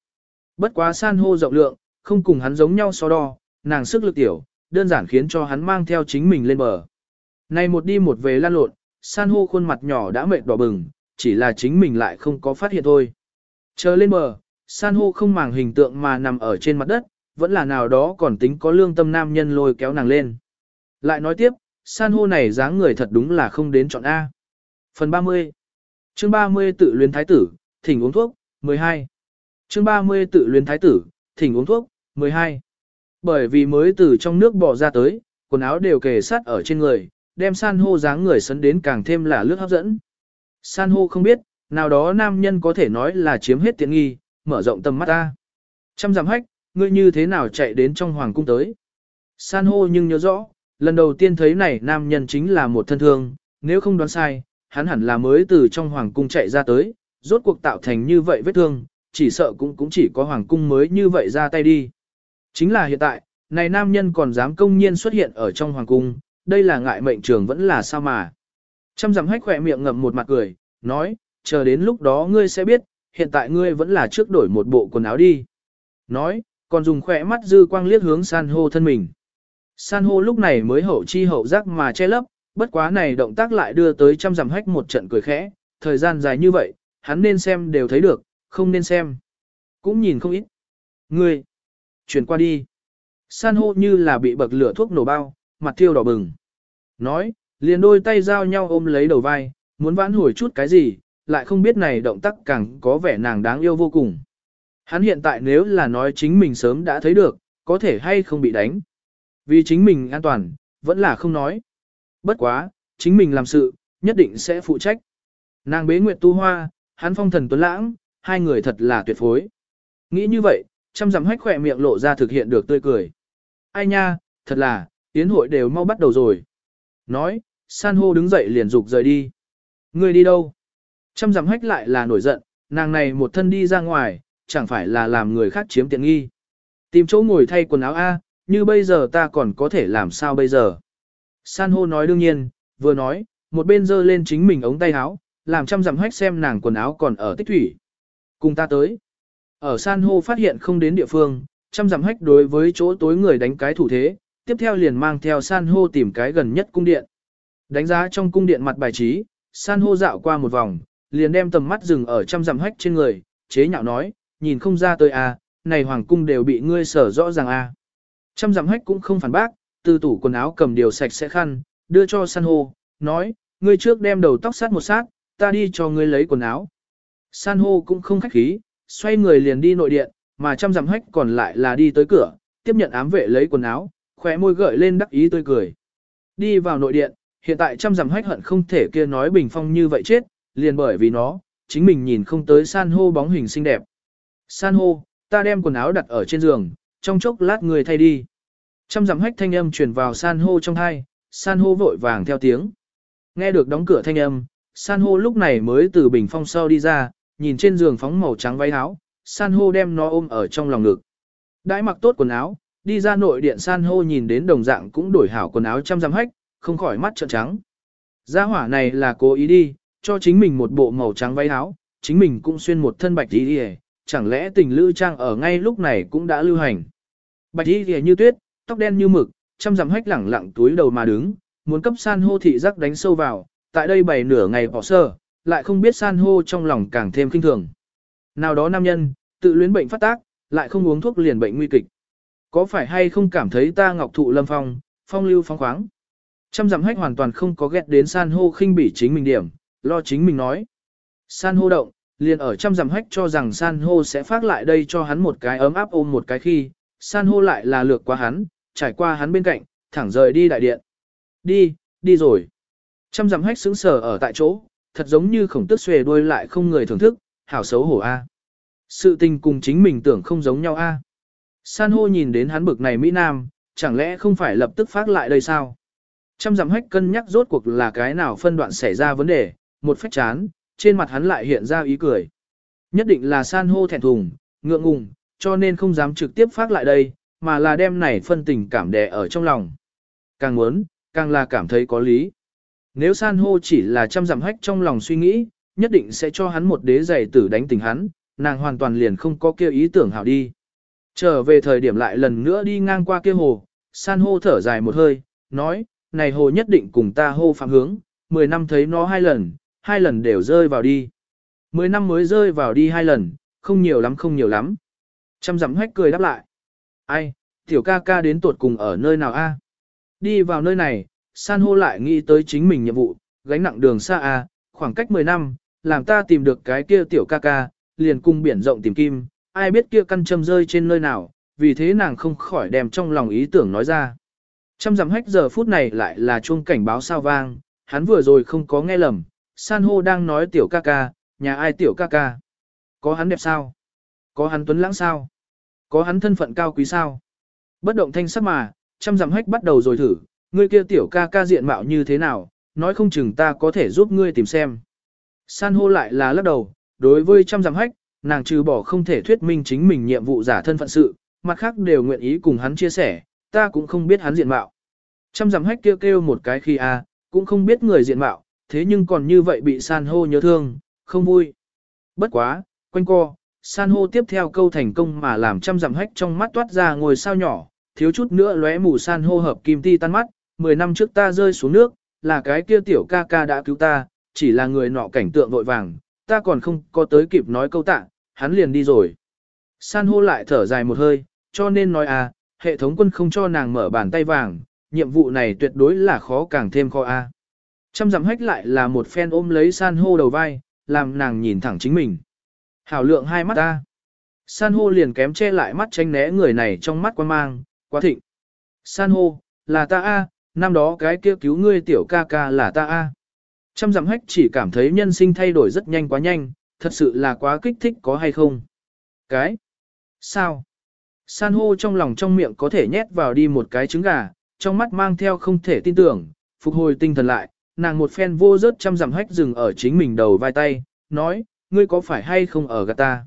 Bất quá san hô rộng lượng, không cùng hắn giống nhau so đo, nàng sức lực tiểu, đơn giản khiến cho hắn mang theo chính mình lên bờ. Này một đi một về lan lộn, san hô khuôn mặt nhỏ đã mệt đỏ bừng, chỉ là chính mình lại không có phát hiện thôi. Chờ lên bờ, san hô không màng hình tượng mà nằm ở trên mặt đất, vẫn là nào đó còn tính có lương tâm nam nhân lôi kéo nàng lên. Lại nói tiếp, san hô này dáng người thật đúng là không đến chọn A. Phần 30 Chương 30 tự luyến thái tử, thỉnh uống thuốc, 12 Chương 30 tự luyến thái tử, thỉnh uống thuốc, 12 Bởi vì mới từ trong nước bò ra tới, quần áo đều kề sát ở trên người, đem san hô dáng người sấn đến càng thêm là lướt hấp dẫn. San hô không biết, nào đó nam nhân có thể nói là chiếm hết tiện nghi, mở rộng tầm mắt ta. Trăm giảm hách, ngươi như thế nào chạy đến trong hoàng cung tới. San hô nhưng nhớ rõ, lần đầu tiên thấy này nam nhân chính là một thân thương, nếu không đoán sai, hắn hẳn là mới từ trong hoàng cung chạy ra tới, rốt cuộc tạo thành như vậy vết thương, chỉ sợ cũng cũng chỉ có hoàng cung mới như vậy ra tay đi. Chính là hiện tại, này nam nhân còn dám công nhiên xuất hiện ở trong hoàng cung, đây là ngại mệnh trường vẫn là sao mà. Trăm dặm hách khỏe miệng ngậm một mặt cười, nói, chờ đến lúc đó ngươi sẽ biết, hiện tại ngươi vẫn là trước đổi một bộ quần áo đi. Nói, còn dùng khỏe mắt dư quang liếc hướng san hô thân mình. San hô lúc này mới hậu chi hậu giác mà che lấp, bất quá này động tác lại đưa tới trăm dặm hách một trận cười khẽ, thời gian dài như vậy, hắn nên xem đều thấy được, không nên xem. Cũng nhìn không ít. Ngươi, chuyển qua đi. San hô như là bị bậc lửa thuốc nổ bao, mặt thiêu đỏ bừng. Nói, liền đôi tay giao nhau ôm lấy đầu vai, muốn vãn hồi chút cái gì, lại không biết này động tác càng có vẻ nàng đáng yêu vô cùng. Hắn hiện tại nếu là nói chính mình sớm đã thấy được, có thể hay không bị đánh. Vì chính mình an toàn, vẫn là không nói. Bất quá, chính mình làm sự, nhất định sẽ phụ trách. Nàng bế nguyệt tu hoa, hắn phong thần tuấn lãng, hai người thật là tuyệt phối. Nghĩ như vậy, chăm dặm hách khỏe miệng lộ ra thực hiện được tươi cười. Ai nha, thật là, tiến hội đều mau bắt đầu rồi. Nói, san hô đứng dậy liền dục rời đi. Người đi đâu? Chăm dặm hách lại là nổi giận, nàng này một thân đi ra ngoài, chẳng phải là làm người khác chiếm tiện nghi. Tìm chỗ ngồi thay quần áo A, như bây giờ ta còn có thể làm sao bây giờ? San hô nói đương nhiên, vừa nói, một bên giơ lên chính mình ống tay áo, làm chăm dặm hách xem nàng quần áo còn ở tích thủy. Cùng ta tới. Ở san hô phát hiện không đến địa phương, chăm dặm hách đối với chỗ tối người đánh cái thủ thế, tiếp theo liền mang theo san hô tìm cái gần nhất cung điện. Đánh giá trong cung điện mặt bài trí, san hô dạo qua một vòng, liền đem tầm mắt dừng ở trăm dặm hách trên người, chế nhạo nói, nhìn không ra tới à, này hoàng cung đều bị ngươi sở rõ ràng à. Trăm dặm hách cũng không phản bác, từ tủ quần áo cầm điều sạch sẽ khăn, đưa cho san hô, nói, ngươi trước đem đầu tóc sát một sát, ta đi cho ngươi lấy quần áo. San hô cũng không khách khí, xoay người liền đi nội điện, mà trăm dặm hách còn lại là đi tới cửa, tiếp nhận ám vệ lấy quần áo, khóe môi gợi lên đắc ý tươi cười. Đi vào nội điện, hiện tại trăm dặm hách hận không thể kia nói bình phong như vậy chết, liền bởi vì nó, chính mình nhìn không tới san hô bóng hình xinh đẹp. San hô, ta đem quần áo đặt ở trên giường, trong chốc lát người thay đi. Trăm dặm hách thanh âm truyền vào san hô trong hai, san hô vội vàng theo tiếng. Nghe được đóng cửa thanh âm, san hô lúc này mới từ bình phong sau đi ra, nhìn trên giường phóng màu trắng váy áo, san hô đem nó ôm ở trong lòng ngực. Đãi mặc tốt quần áo, đi ra nội điện san hô nhìn đến đồng dạng cũng đổi hảo quần áo trăm dặm hách, không khỏi mắt trợn trắng. Gia hỏa này là cố ý đi, cho chính mình một bộ màu trắng váy áo, chính mình cũng xuyên một thân bạch y chẳng lẽ tình lữ trang ở ngay lúc này cũng đã lưu hành. Bạch y như tuyết, tóc đen như mực, chăm dặm hách lẳng lặng túi đầu mà đứng, muốn cấp san hô thị giác đánh sâu vào, tại đây bày nửa ngày bỏ sơ, lại không biết san hô trong lòng càng thêm kinh thường. Nào đó nam nhân, tự luyến bệnh phát tác, lại không uống thuốc liền bệnh nguy kịch. Có phải hay không cảm thấy ta ngọc thụ lâm phong, phong lưu phong khoáng? Trăm dặm hách hoàn toàn không có ghét đến san hô khinh bỉ chính mình điểm, lo chính mình nói. San hô động, liền ở trăm dặm hách cho rằng san hô sẽ phát lại đây cho hắn một cái ấm áp ôm một cái khi, san hô lại là lược qua hắn, trải qua hắn bên cạnh, thẳng rời đi đại điện. Đi, đi rồi. Trăm dặm hách sững sờ ở tại chỗ, thật giống như khổng tức xuề đuôi lại không người thưởng thức, hảo xấu hổ a. Sự tình cùng chính mình tưởng không giống nhau a. San hô nhìn đến hắn bực này Mỹ Nam, chẳng lẽ không phải lập tức phát lại đây sao? Trăm dặm hách cân nhắc rốt cuộc là cái nào phân đoạn xảy ra vấn đề, một phách chán, trên mặt hắn lại hiện ra ý cười. Nhất định là san hô thẹn thùng, ngượng ngùng, cho nên không dám trực tiếp phát lại đây, mà là đem này phân tình cảm đè ở trong lòng. Càng muốn, càng là cảm thấy có lý. Nếu san hô chỉ là trăm dặm hách trong lòng suy nghĩ, nhất định sẽ cho hắn một đế giày tử đánh tình hắn, nàng hoàn toàn liền không có kêu ý tưởng hảo đi. Trở về thời điểm lại lần nữa đi ngang qua kia hồ, san hô thở dài một hơi, nói, này hồ nhất định cùng ta hô phạm hướng, 10 năm thấy nó hai lần, hai lần đều rơi vào đi. 10 năm mới rơi vào đi hai lần, không nhiều lắm không nhiều lắm. Trăm dặm hách cười đáp lại. Ai, tiểu ca ca đến tuột cùng ở nơi nào a? Đi vào nơi này, san hô lại nghĩ tới chính mình nhiệm vụ, gánh nặng đường xa a, khoảng cách 10 năm, làm ta tìm được cái kia tiểu ca ca, liền cung biển rộng tìm kim, ai biết kia căn châm rơi trên nơi nào, vì thế nàng không khỏi đem trong lòng ý tưởng nói ra. Trăm dặm hách giờ phút này lại là chuông cảnh báo sao vang, hắn vừa rồi không có nghe lầm, san hô đang nói tiểu ca ca, nhà ai tiểu ca ca. Có hắn đẹp sao? Có hắn tuấn lãng sao? Có hắn thân phận cao quý sao? Bất động thanh sắc mà, trăm dặm hách bắt đầu rồi thử, ngươi kia tiểu ca ca diện mạo như thế nào, nói không chừng ta có thể giúp ngươi tìm xem. San hô lại là lắc đầu, đối với trăm dặm hách, nàng trừ bỏ không thể thuyết minh chính mình nhiệm vụ giả thân phận sự, mặt khác đều nguyện ý cùng hắn chia sẻ, ta cũng không biết hắn diện mạo. Trăm dặm hách kêu kêu một cái khi a, cũng không biết người diện mạo, thế nhưng còn như vậy bị san hô nhớ thương, không vui. Bất quá, quanh co, san hô tiếp theo câu thành công mà làm trăm dặm hách trong mắt toát ra ngồi sao nhỏ, thiếu chút nữa lóe mù san hô hợp kim ti tan mắt, 10 năm trước ta rơi xuống nước, là cái kia tiểu ca ca đã cứu ta, chỉ là người nọ cảnh tượng vội vàng, ta còn không có tới kịp nói câu tạ, hắn liền đi rồi. San hô lại thở dài một hơi, cho nên nói à, hệ thống quân không cho nàng mở bàn tay vàng, nhiệm vụ này tuyệt đối là khó càng thêm khó a. Trăm dặm hách lại là một phen ôm lấy san hô đầu vai, làm nàng nhìn thẳng chính mình. Hảo lượng hai mắt ta. San hô liền kém che lại mắt tranh né người này trong mắt quan mang, quá thịnh. San hô, là ta a, năm đó cái kia cứu ngươi tiểu ca ca là ta a. Trăm dặm hách chỉ cảm thấy nhân sinh thay đổi rất nhanh quá nhanh, thật sự là quá kích thích có hay không. Cái? Sao? San hô trong lòng trong miệng có thể nhét vào đi một cái trứng gà, trong mắt mang theo không thể tin tưởng, phục hồi tinh thần lại, nàng một phen vô rớt trăm dặm hách dừng ở chính mình đầu vai tay, nói, ngươi có phải hay không ở gạt ta?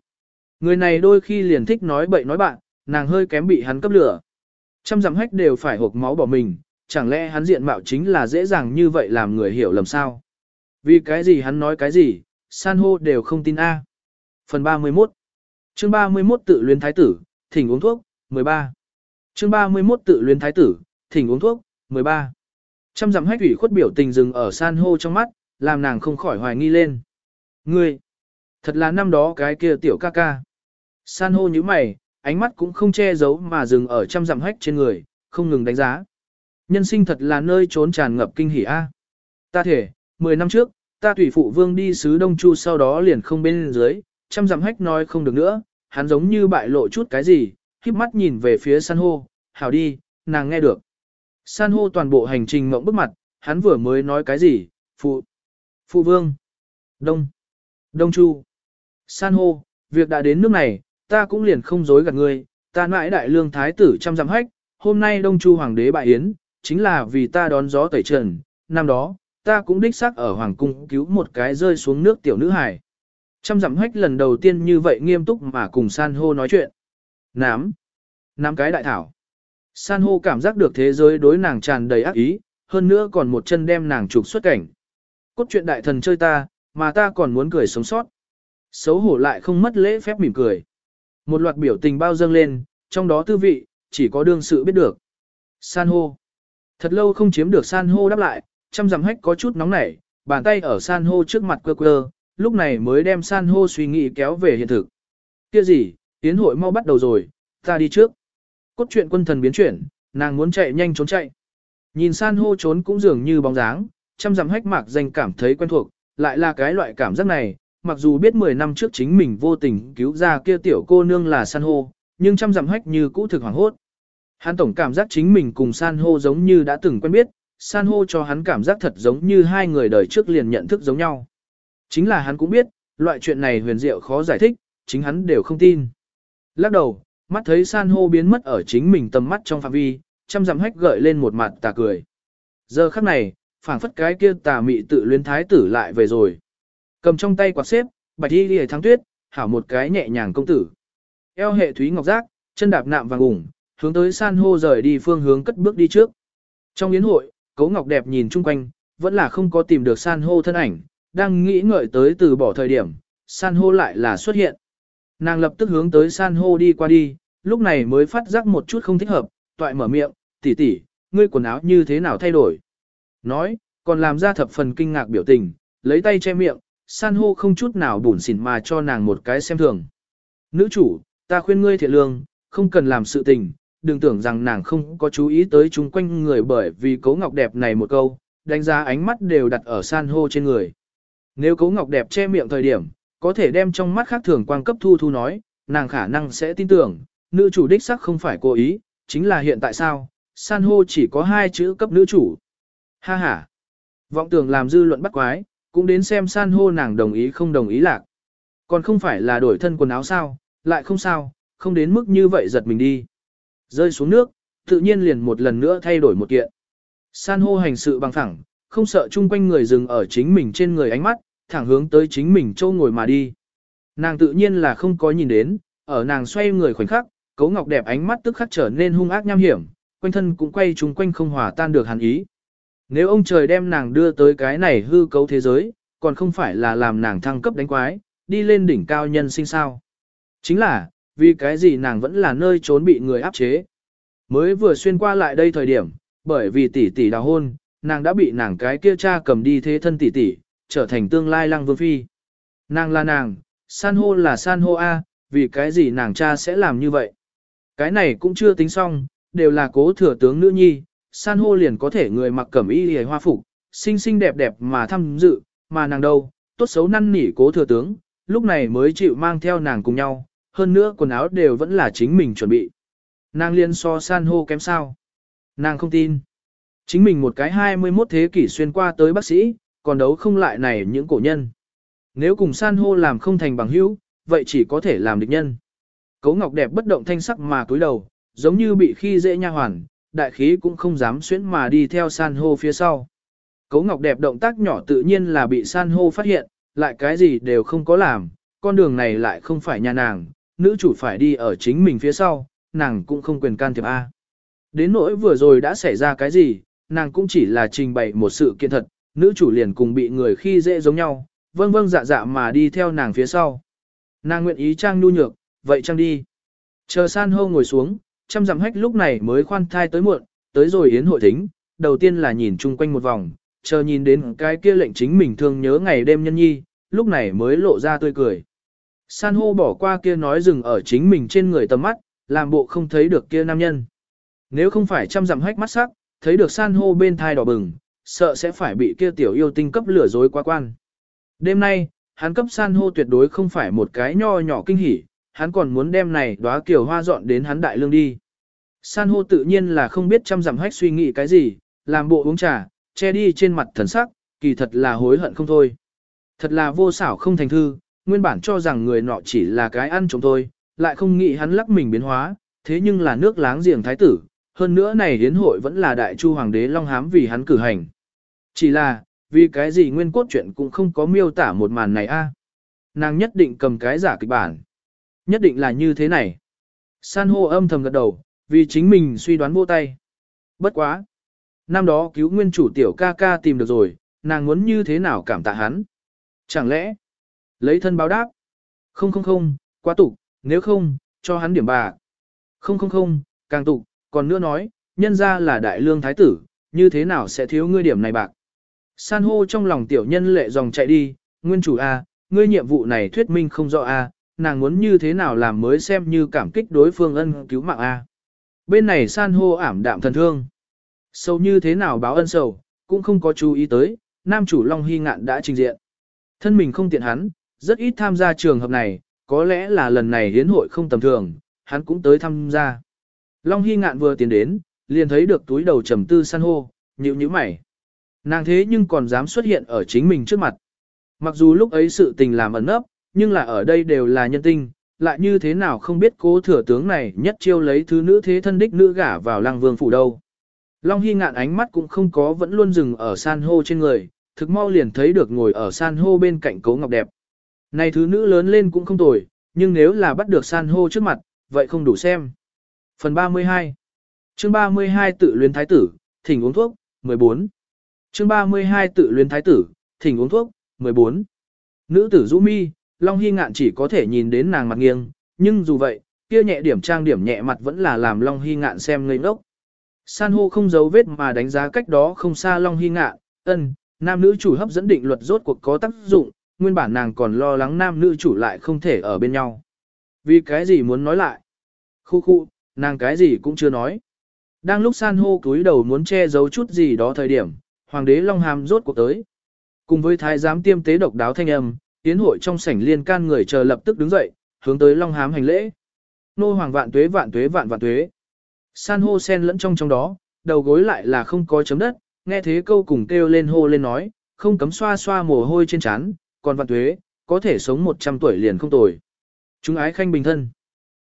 Người này đôi khi liền thích nói bậy nói bạn, nàng hơi kém bị hắn cấp lửa. Trăm dặm hách đều phải hộp máu bỏ mình, chẳng lẽ hắn diện mạo chính là dễ dàng như vậy làm người hiểu lầm sao? Vì cái gì hắn nói cái gì, san hô đều không tin A. Phần 31 Chương 31 tự luyến thái tử, thỉnh uống thuốc, 13 Chương 31 tự luyến thái tử, thỉnh uống thuốc, 13. Trăm dặm hách ủy khuất biểu tình dừng ở san hô trong mắt, làm nàng không khỏi hoài nghi lên. Ngươi, thật là năm đó cái kia tiểu ca ca. San hô như mày, ánh mắt cũng không che giấu mà dừng ở trăm dặm hách trên người, không ngừng đánh giá. Nhân sinh thật là nơi trốn tràn ngập kinh hỉ a. Ta thể, 10 năm trước, ta tùy phụ vương đi sứ Đông Chu sau đó liền không bên dưới, trăm dặm hách nói không được nữa, hắn giống như bại lộ chút cái gì, híp mắt nhìn về phía san hô, hảo đi, nàng nghe được. San hô toàn bộ hành trình mộng bức mặt, hắn vừa mới nói cái gì, phụ, phụ vương, đông, đông chu. San hô, việc đã đến nước này, ta cũng liền không dối gạt ngươi, ta mãi đại lương thái tử trăm dặm hách, hôm nay đông chu hoàng đế bại yến, chính là vì ta đón gió tẩy trần, năm đó, ta cũng đích xác ở hoàng cung cứu một cái rơi xuống nước tiểu nữ hải. Trăm dặm hách lần đầu tiên như vậy nghiêm túc mà cùng san hô nói chuyện. Nám, nám cái đại thảo. San hô cảm giác được thế giới đối nàng tràn đầy ác ý, hơn nữa còn một chân đem nàng trục xuất cảnh. Cốt truyện đại thần chơi ta, mà ta còn muốn cười sống sót. Xấu hổ lại không mất lễ phép mỉm cười. Một loạt biểu tình bao dâng lên, trong đó tư vị, chỉ có đương sự biết được. San hô. Thật lâu không chiếm được san hô đáp lại, chăm dặm hách có chút nóng nảy, bàn tay ở san hô trước mặt quơ quơ, lúc này mới đem san hô suy nghĩ kéo về hiện thực. Kia gì, tiến hội mau bắt đầu rồi, ta đi trước. Cốt truyện quân thần biến chuyển, nàng muốn chạy nhanh trốn chạy. Nhìn san hô trốn cũng dường như bóng dáng, chăm dặm hách mạc danh cảm thấy quen thuộc, lại là cái loại cảm giác này, mặc dù biết 10 năm trước chính mình vô tình cứu ra kia tiểu cô nương là san hô, nhưng chăm dặm hách như cũ thực hoàng hốt. Hắn tổng cảm giác chính mình cùng san hô giống như đã từng quen biết, san hô cho hắn cảm giác thật giống như hai người đời trước liền nhận thức giống nhau. Chính là hắn cũng biết, loại chuyện này huyền diệu khó giải thích, chính hắn đều không tin. Lắc đầu, mắt thấy san hô biến mất ở chính mình tầm mắt trong phạm vi, chăm dặm hách gợi lên một mặt tà cười. Giờ khắc này, phảng phất cái kia tà mị tự luyến thái tử lại về rồi. Cầm trong tay quạt xếp, bạch y lìa thắng tuyết, hảo một cái nhẹ nhàng công tử. Eo hệ thúy ngọc giác, chân đạp nạm vàng ủng, hướng tới san hô rời đi phương hướng cất bước đi trước. Trong yến hội, cấu ngọc đẹp nhìn chung quanh, vẫn là không có tìm được san hô thân ảnh, đang nghĩ ngợi tới từ bỏ thời điểm, san hô lại là xuất hiện. Nàng lập tức hướng tới san hô đi qua đi, lúc này mới phát giác một chút không thích hợp, toại mở miệng, tỷ tỷ, ngươi quần áo như thế nào thay đổi. Nói, còn làm ra thập phần kinh ngạc biểu tình, lấy tay che miệng, san hô không chút nào bủn xỉn mà cho nàng một cái xem thường. Nữ chủ, ta khuyên ngươi thiện lương, không cần làm sự tình, đừng tưởng rằng nàng không có chú ý tới chúng quanh người bởi vì cấu ngọc đẹp này một câu, đánh giá ánh mắt đều đặt ở san hô trên người. Nếu cấu ngọc đẹp che miệng thời điểm, có thể đem trong mắt khác thường quang cấp thu thu nói, nàng khả năng sẽ tin tưởng, nữ chủ đích sắc không phải cố ý, chính là hiện tại sao, san hô chỉ có hai chữ cấp nữ chủ. Ha ha. Vọng tưởng làm dư luận bắt quái, cũng đến xem san hô nàng đồng ý không đồng ý lạc. Còn không phải là đổi thân quần áo sao, lại không sao, không đến mức như vậy giật mình đi. Rơi xuống nước, tự nhiên liền một lần nữa thay đổi một kiện. San hô hành sự bằng thẳng, không sợ chung quanh người dừng ở chính mình trên người ánh mắt, thẳng hướng tới chính mình châu ngồi mà đi. Nàng tự nhiên là không có nhìn đến, ở nàng xoay người khoảnh khắc, cấu ngọc đẹp ánh mắt tức khắc trở nên hung ác nham hiểm, quanh thân cũng quay chung quanh không hòa tan được hàn ý. Nếu ông trời đem nàng đưa tới cái này hư cấu thế giới, còn không phải là làm nàng thăng cấp đánh quái, đi lên đỉnh cao nhân sinh sao. Chính là, vì cái gì nàng vẫn là nơi trốn bị người áp chế. Mới vừa xuyên qua lại đây thời điểm, bởi vì tỷ tỷ đào hôn, nàng đã bị nàng cái kia cha cầm đi thế thân tỷ tỷ, trở thành tương lai lăng vương phi. Nàng là nàng, san hô là san hô A, vì cái gì nàng cha sẽ làm như vậy. Cái này cũng chưa tính xong, đều là cố thừa tướng nữ nhi, san hô liền có thể người mặc cẩm y hề hoa phục, xinh xinh đẹp đẹp mà tham dự, mà nàng đâu, tốt xấu năn nỉ cố thừa tướng, lúc này mới chịu mang theo nàng cùng nhau, hơn nữa quần áo đều vẫn là chính mình chuẩn bị. Nàng liên so san hô kém sao. Nàng không tin. Chính mình một cái 21 thế kỷ xuyên qua tới bác sĩ, còn đấu không lại này những cổ nhân. Nếu cùng san hô làm không thành bằng hữu, vậy chỉ có thể làm địch nhân. Cấu ngọc đẹp bất động thanh sắc mà cúi đầu, giống như bị khi dễ nha hoàn, đại khí cũng không dám xuyến mà đi theo san hô phía sau. Cấu ngọc đẹp động tác nhỏ tự nhiên là bị san hô phát hiện, lại cái gì đều không có làm, con đường này lại không phải nhà nàng, nữ chủ phải đi ở chính mình phía sau, nàng cũng không quyền can thiệp A. Đến nỗi vừa rồi đã xảy ra cái gì, nàng cũng chỉ là trình bày một sự kiện thật, nữ chủ liền cùng bị người khi dễ giống nhau, vâng vâng dạ dạ mà đi theo nàng phía sau. Nàng nguyện ý trang nu nhược, vậy trang đi. Chờ san hô ngồi xuống, chăm dặm hách lúc này mới khoan thai tới muộn, tới rồi yến hội thính, đầu tiên là nhìn chung quanh một vòng, chờ nhìn đến cái kia lệnh chính mình thương nhớ ngày đêm nhân nhi, lúc này mới lộ ra tươi cười. San hô bỏ qua kia nói dừng ở chính mình trên người tầm mắt, làm bộ không thấy được kia nam nhân. Nếu không phải chăm dặm hách mắt sắc, thấy được san hô bên thai đỏ bừng, sợ sẽ phải bị kia tiểu yêu tinh cấp lửa dối quá quan. Đêm nay, hắn cấp san hô tuyệt đối không phải một cái nho nhỏ kinh hỉ, hắn còn muốn đem này đóa kiểu hoa dọn đến hắn đại lương đi. San hô tự nhiên là không biết chăm dặm hách suy nghĩ cái gì, làm bộ uống trà, che đi trên mặt thần sắc, kỳ thật là hối hận không thôi. Thật là vô xảo không thành thư, nguyên bản cho rằng người nọ chỉ là cái ăn trộm thôi, lại không nghĩ hắn lắc mình biến hóa, thế nhưng là nước láng giềng thái tử, hơn nữa này hiến hội vẫn là đại chu hoàng đế Long Hám vì hắn cử hành. Chỉ là, vì cái gì nguyên cốt truyện cũng không có miêu tả một màn này a Nàng nhất định cầm cái giả kịch bản. Nhất định là như thế này. San hô âm thầm gật đầu, vì chính mình suy đoán vô tay. Bất quá. Năm đó cứu nguyên chủ tiểu ca ca tìm được rồi, nàng muốn như thế nào cảm tạ hắn. Chẳng lẽ, lấy thân báo đáp? Không không không, quá tục, nếu không, cho hắn điểm bà. Không không không, càng tục, còn nữa nói, nhân ra là đại lương thái tử, như thế nào sẽ thiếu ngươi điểm này bạc. San hô trong lòng tiểu nhân lệ dòng chạy đi, nguyên chủ A, ngươi nhiệm vụ này thuyết minh không rõ A, nàng muốn như thế nào làm mới xem như cảm kích đối phương ân cứu mạng A. Bên này san hô ảm đạm thần thương. Sâu như thế nào báo ân sầu, cũng không có chú ý tới, nam chủ Long Hy Ngạn đã trình diện. Thân mình không tiện hắn, rất ít tham gia trường hợp này, có lẽ là lần này hiến hội không tầm thường, hắn cũng tới tham gia. Long Hy Ngạn vừa tiến đến, liền thấy được túi đầu trầm tư san hô, nhịu nhữ mày. Nàng thế nhưng còn dám xuất hiện ở chính mình trước mặt. Mặc dù lúc ấy sự tình làm ẩn nấp, nhưng là ở đây đều là nhân tinh, lại như thế nào không biết cố thừa tướng này nhất chiêu lấy thứ nữ thế thân đích nữ gả vào lăng vương phủ đâu. Long Hy ngạn ánh mắt cũng không có vẫn luôn dừng ở san hô trên người, thực mau liền thấy được ngồi ở san hô bên cạnh cố ngọc đẹp. Này thứ nữ lớn lên cũng không tồi, nhưng nếu là bắt được san hô trước mặt, vậy không đủ xem. Phần 32 Chương 32 tự luyến thái tử, thỉnh uống thuốc, 14 Chương 32 tự luyến thái tử, thỉnh uống thuốc, 14 Nữ tử rũ Mi, Long Hy ngạn chỉ có thể nhìn đến nàng mặt nghiêng, nhưng dù vậy, kia nhẹ điểm trang điểm nhẹ mặt vẫn là làm Long Hy ngạn xem ngây ngốc. San hô không giấu vết mà đánh giá cách đó không xa Long Hy ngạn, ân, nam nữ chủ hấp dẫn định luật rốt cuộc có tác dụng, nguyên bản nàng còn lo lắng nam nữ chủ lại không thể ở bên nhau. Vì cái gì muốn nói lại? Khu khu, nàng cái gì cũng chưa nói. Đang lúc san hô cúi đầu muốn che giấu chút gì đó thời điểm, hoàng đế Long Hàm rốt cuộc tới. Cùng với thái giám tiêm tế độc đáo thanh âm, tiến hội trong sảnh liên can người chờ lập tức đứng dậy, hướng tới Long Hám hành lễ. Nô hoàng vạn tuế vạn tuế vạn vạn tuế. San hô sen lẫn trong trong đó, đầu gối lại là không có chấm đất, nghe thế câu cùng kêu lên hô lên nói, không cấm xoa xoa mồ hôi trên trán, còn vạn tuế, có thể sống 100 tuổi liền không tồi. Chúng ái khanh bình thân.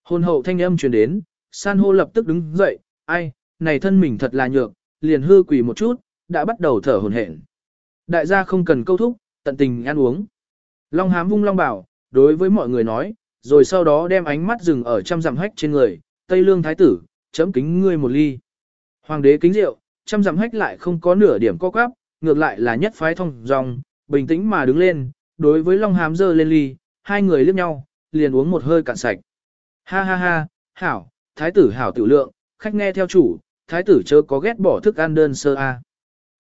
Hôn hậu thanh âm truyền đến, san hô lập tức đứng dậy, ai, này thân mình thật là nhược, liền hư quỳ một chút, đã bắt đầu thở hồn hển. Đại gia không cần câu thúc, tận tình ăn uống. Long hám vung long bảo, đối với mọi người nói, rồi sau đó đem ánh mắt dừng ở trăm dặm hách trên người, Tây Lương Thái tử, chấm kính ngươi một ly. Hoàng đế kính rượu, trăm dặm hách lại không có nửa điểm co quắp, ngược lại là nhất phái thông dòng, bình tĩnh mà đứng lên, đối với Long hám dơ lên ly, hai người liếc nhau, liền uống một hơi cạn sạch. Ha ha ha, hảo, thái tử hảo tự lượng, khách nghe theo chủ, thái tử chớ có ghét bỏ thức ăn đơn sơ a.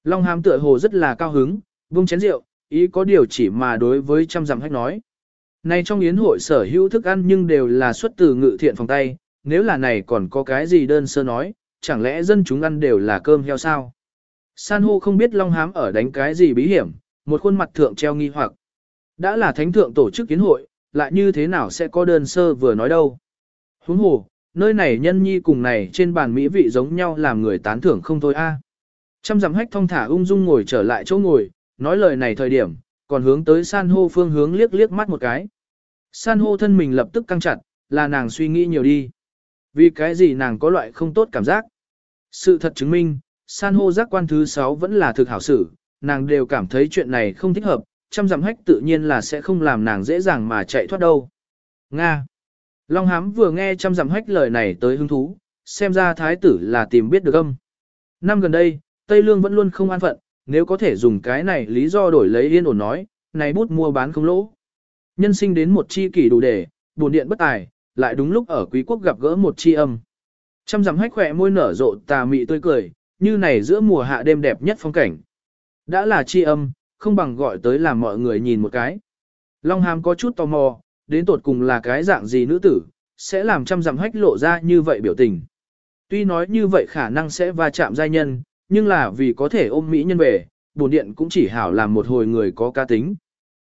Long hám tựa hồ rất là cao hứng, vung chén rượu, ý có điều chỉ mà đối với trăm dặm hách nói. Này trong yến hội sở hữu thức ăn nhưng đều là xuất từ ngự thiện phòng tay, nếu là này còn có cái gì đơn sơ nói, chẳng lẽ dân chúng ăn đều là cơm heo sao? San hô không biết Long Hám ở đánh cái gì bí hiểm, một khuôn mặt thượng treo nghi hoặc. Đã là thánh thượng tổ chức kiến hội, lại như thế nào sẽ có đơn sơ vừa nói đâu? Huống hồ, nơi này nhân nhi cùng này trên bàn mỹ vị giống nhau làm người tán thưởng không thôi a. Trăm dặm hách thong thả ung dung ngồi trở lại chỗ ngồi, nói lời này thời điểm, còn hướng tới san hô phương hướng liếc liếc mắt một cái. San hô thân mình lập tức căng chặt, là nàng suy nghĩ nhiều đi. Vì cái gì nàng có loại không tốt cảm giác. Sự thật chứng minh, san hô giác quan thứ 6 vẫn là thực hảo sử, nàng đều cảm thấy chuyện này không thích hợp, trăm dặm hách tự nhiên là sẽ không làm nàng dễ dàng mà chạy thoát đâu. Nga Long hám vừa nghe trăm dặm hách lời này tới hứng thú, xem ra thái tử là tìm biết được âm. Năm gần đây, Tây Lương vẫn luôn không an phận, nếu có thể dùng cái này lý do đổi lấy yên ổn nói, này bút mua bán không lỗ. Nhân sinh đến một chi kỷ đủ để, buồn điện bất tài, lại đúng lúc ở quý quốc gặp gỡ một chi âm. Trăm dặm hách khỏe môi nở rộ tà mị tươi cười, như này giữa mùa hạ đêm đẹp nhất phong cảnh. Đã là chi âm, không bằng gọi tới làm mọi người nhìn một cái. Long hàm có chút tò mò, đến tột cùng là cái dạng gì nữ tử, sẽ làm trăm dặm hách lộ ra như vậy biểu tình. Tuy nói như vậy khả năng sẽ va chạm giai nhân, nhưng là vì có thể ôm mỹ nhân về, bổn điện cũng chỉ hảo làm một hồi người có ca tính.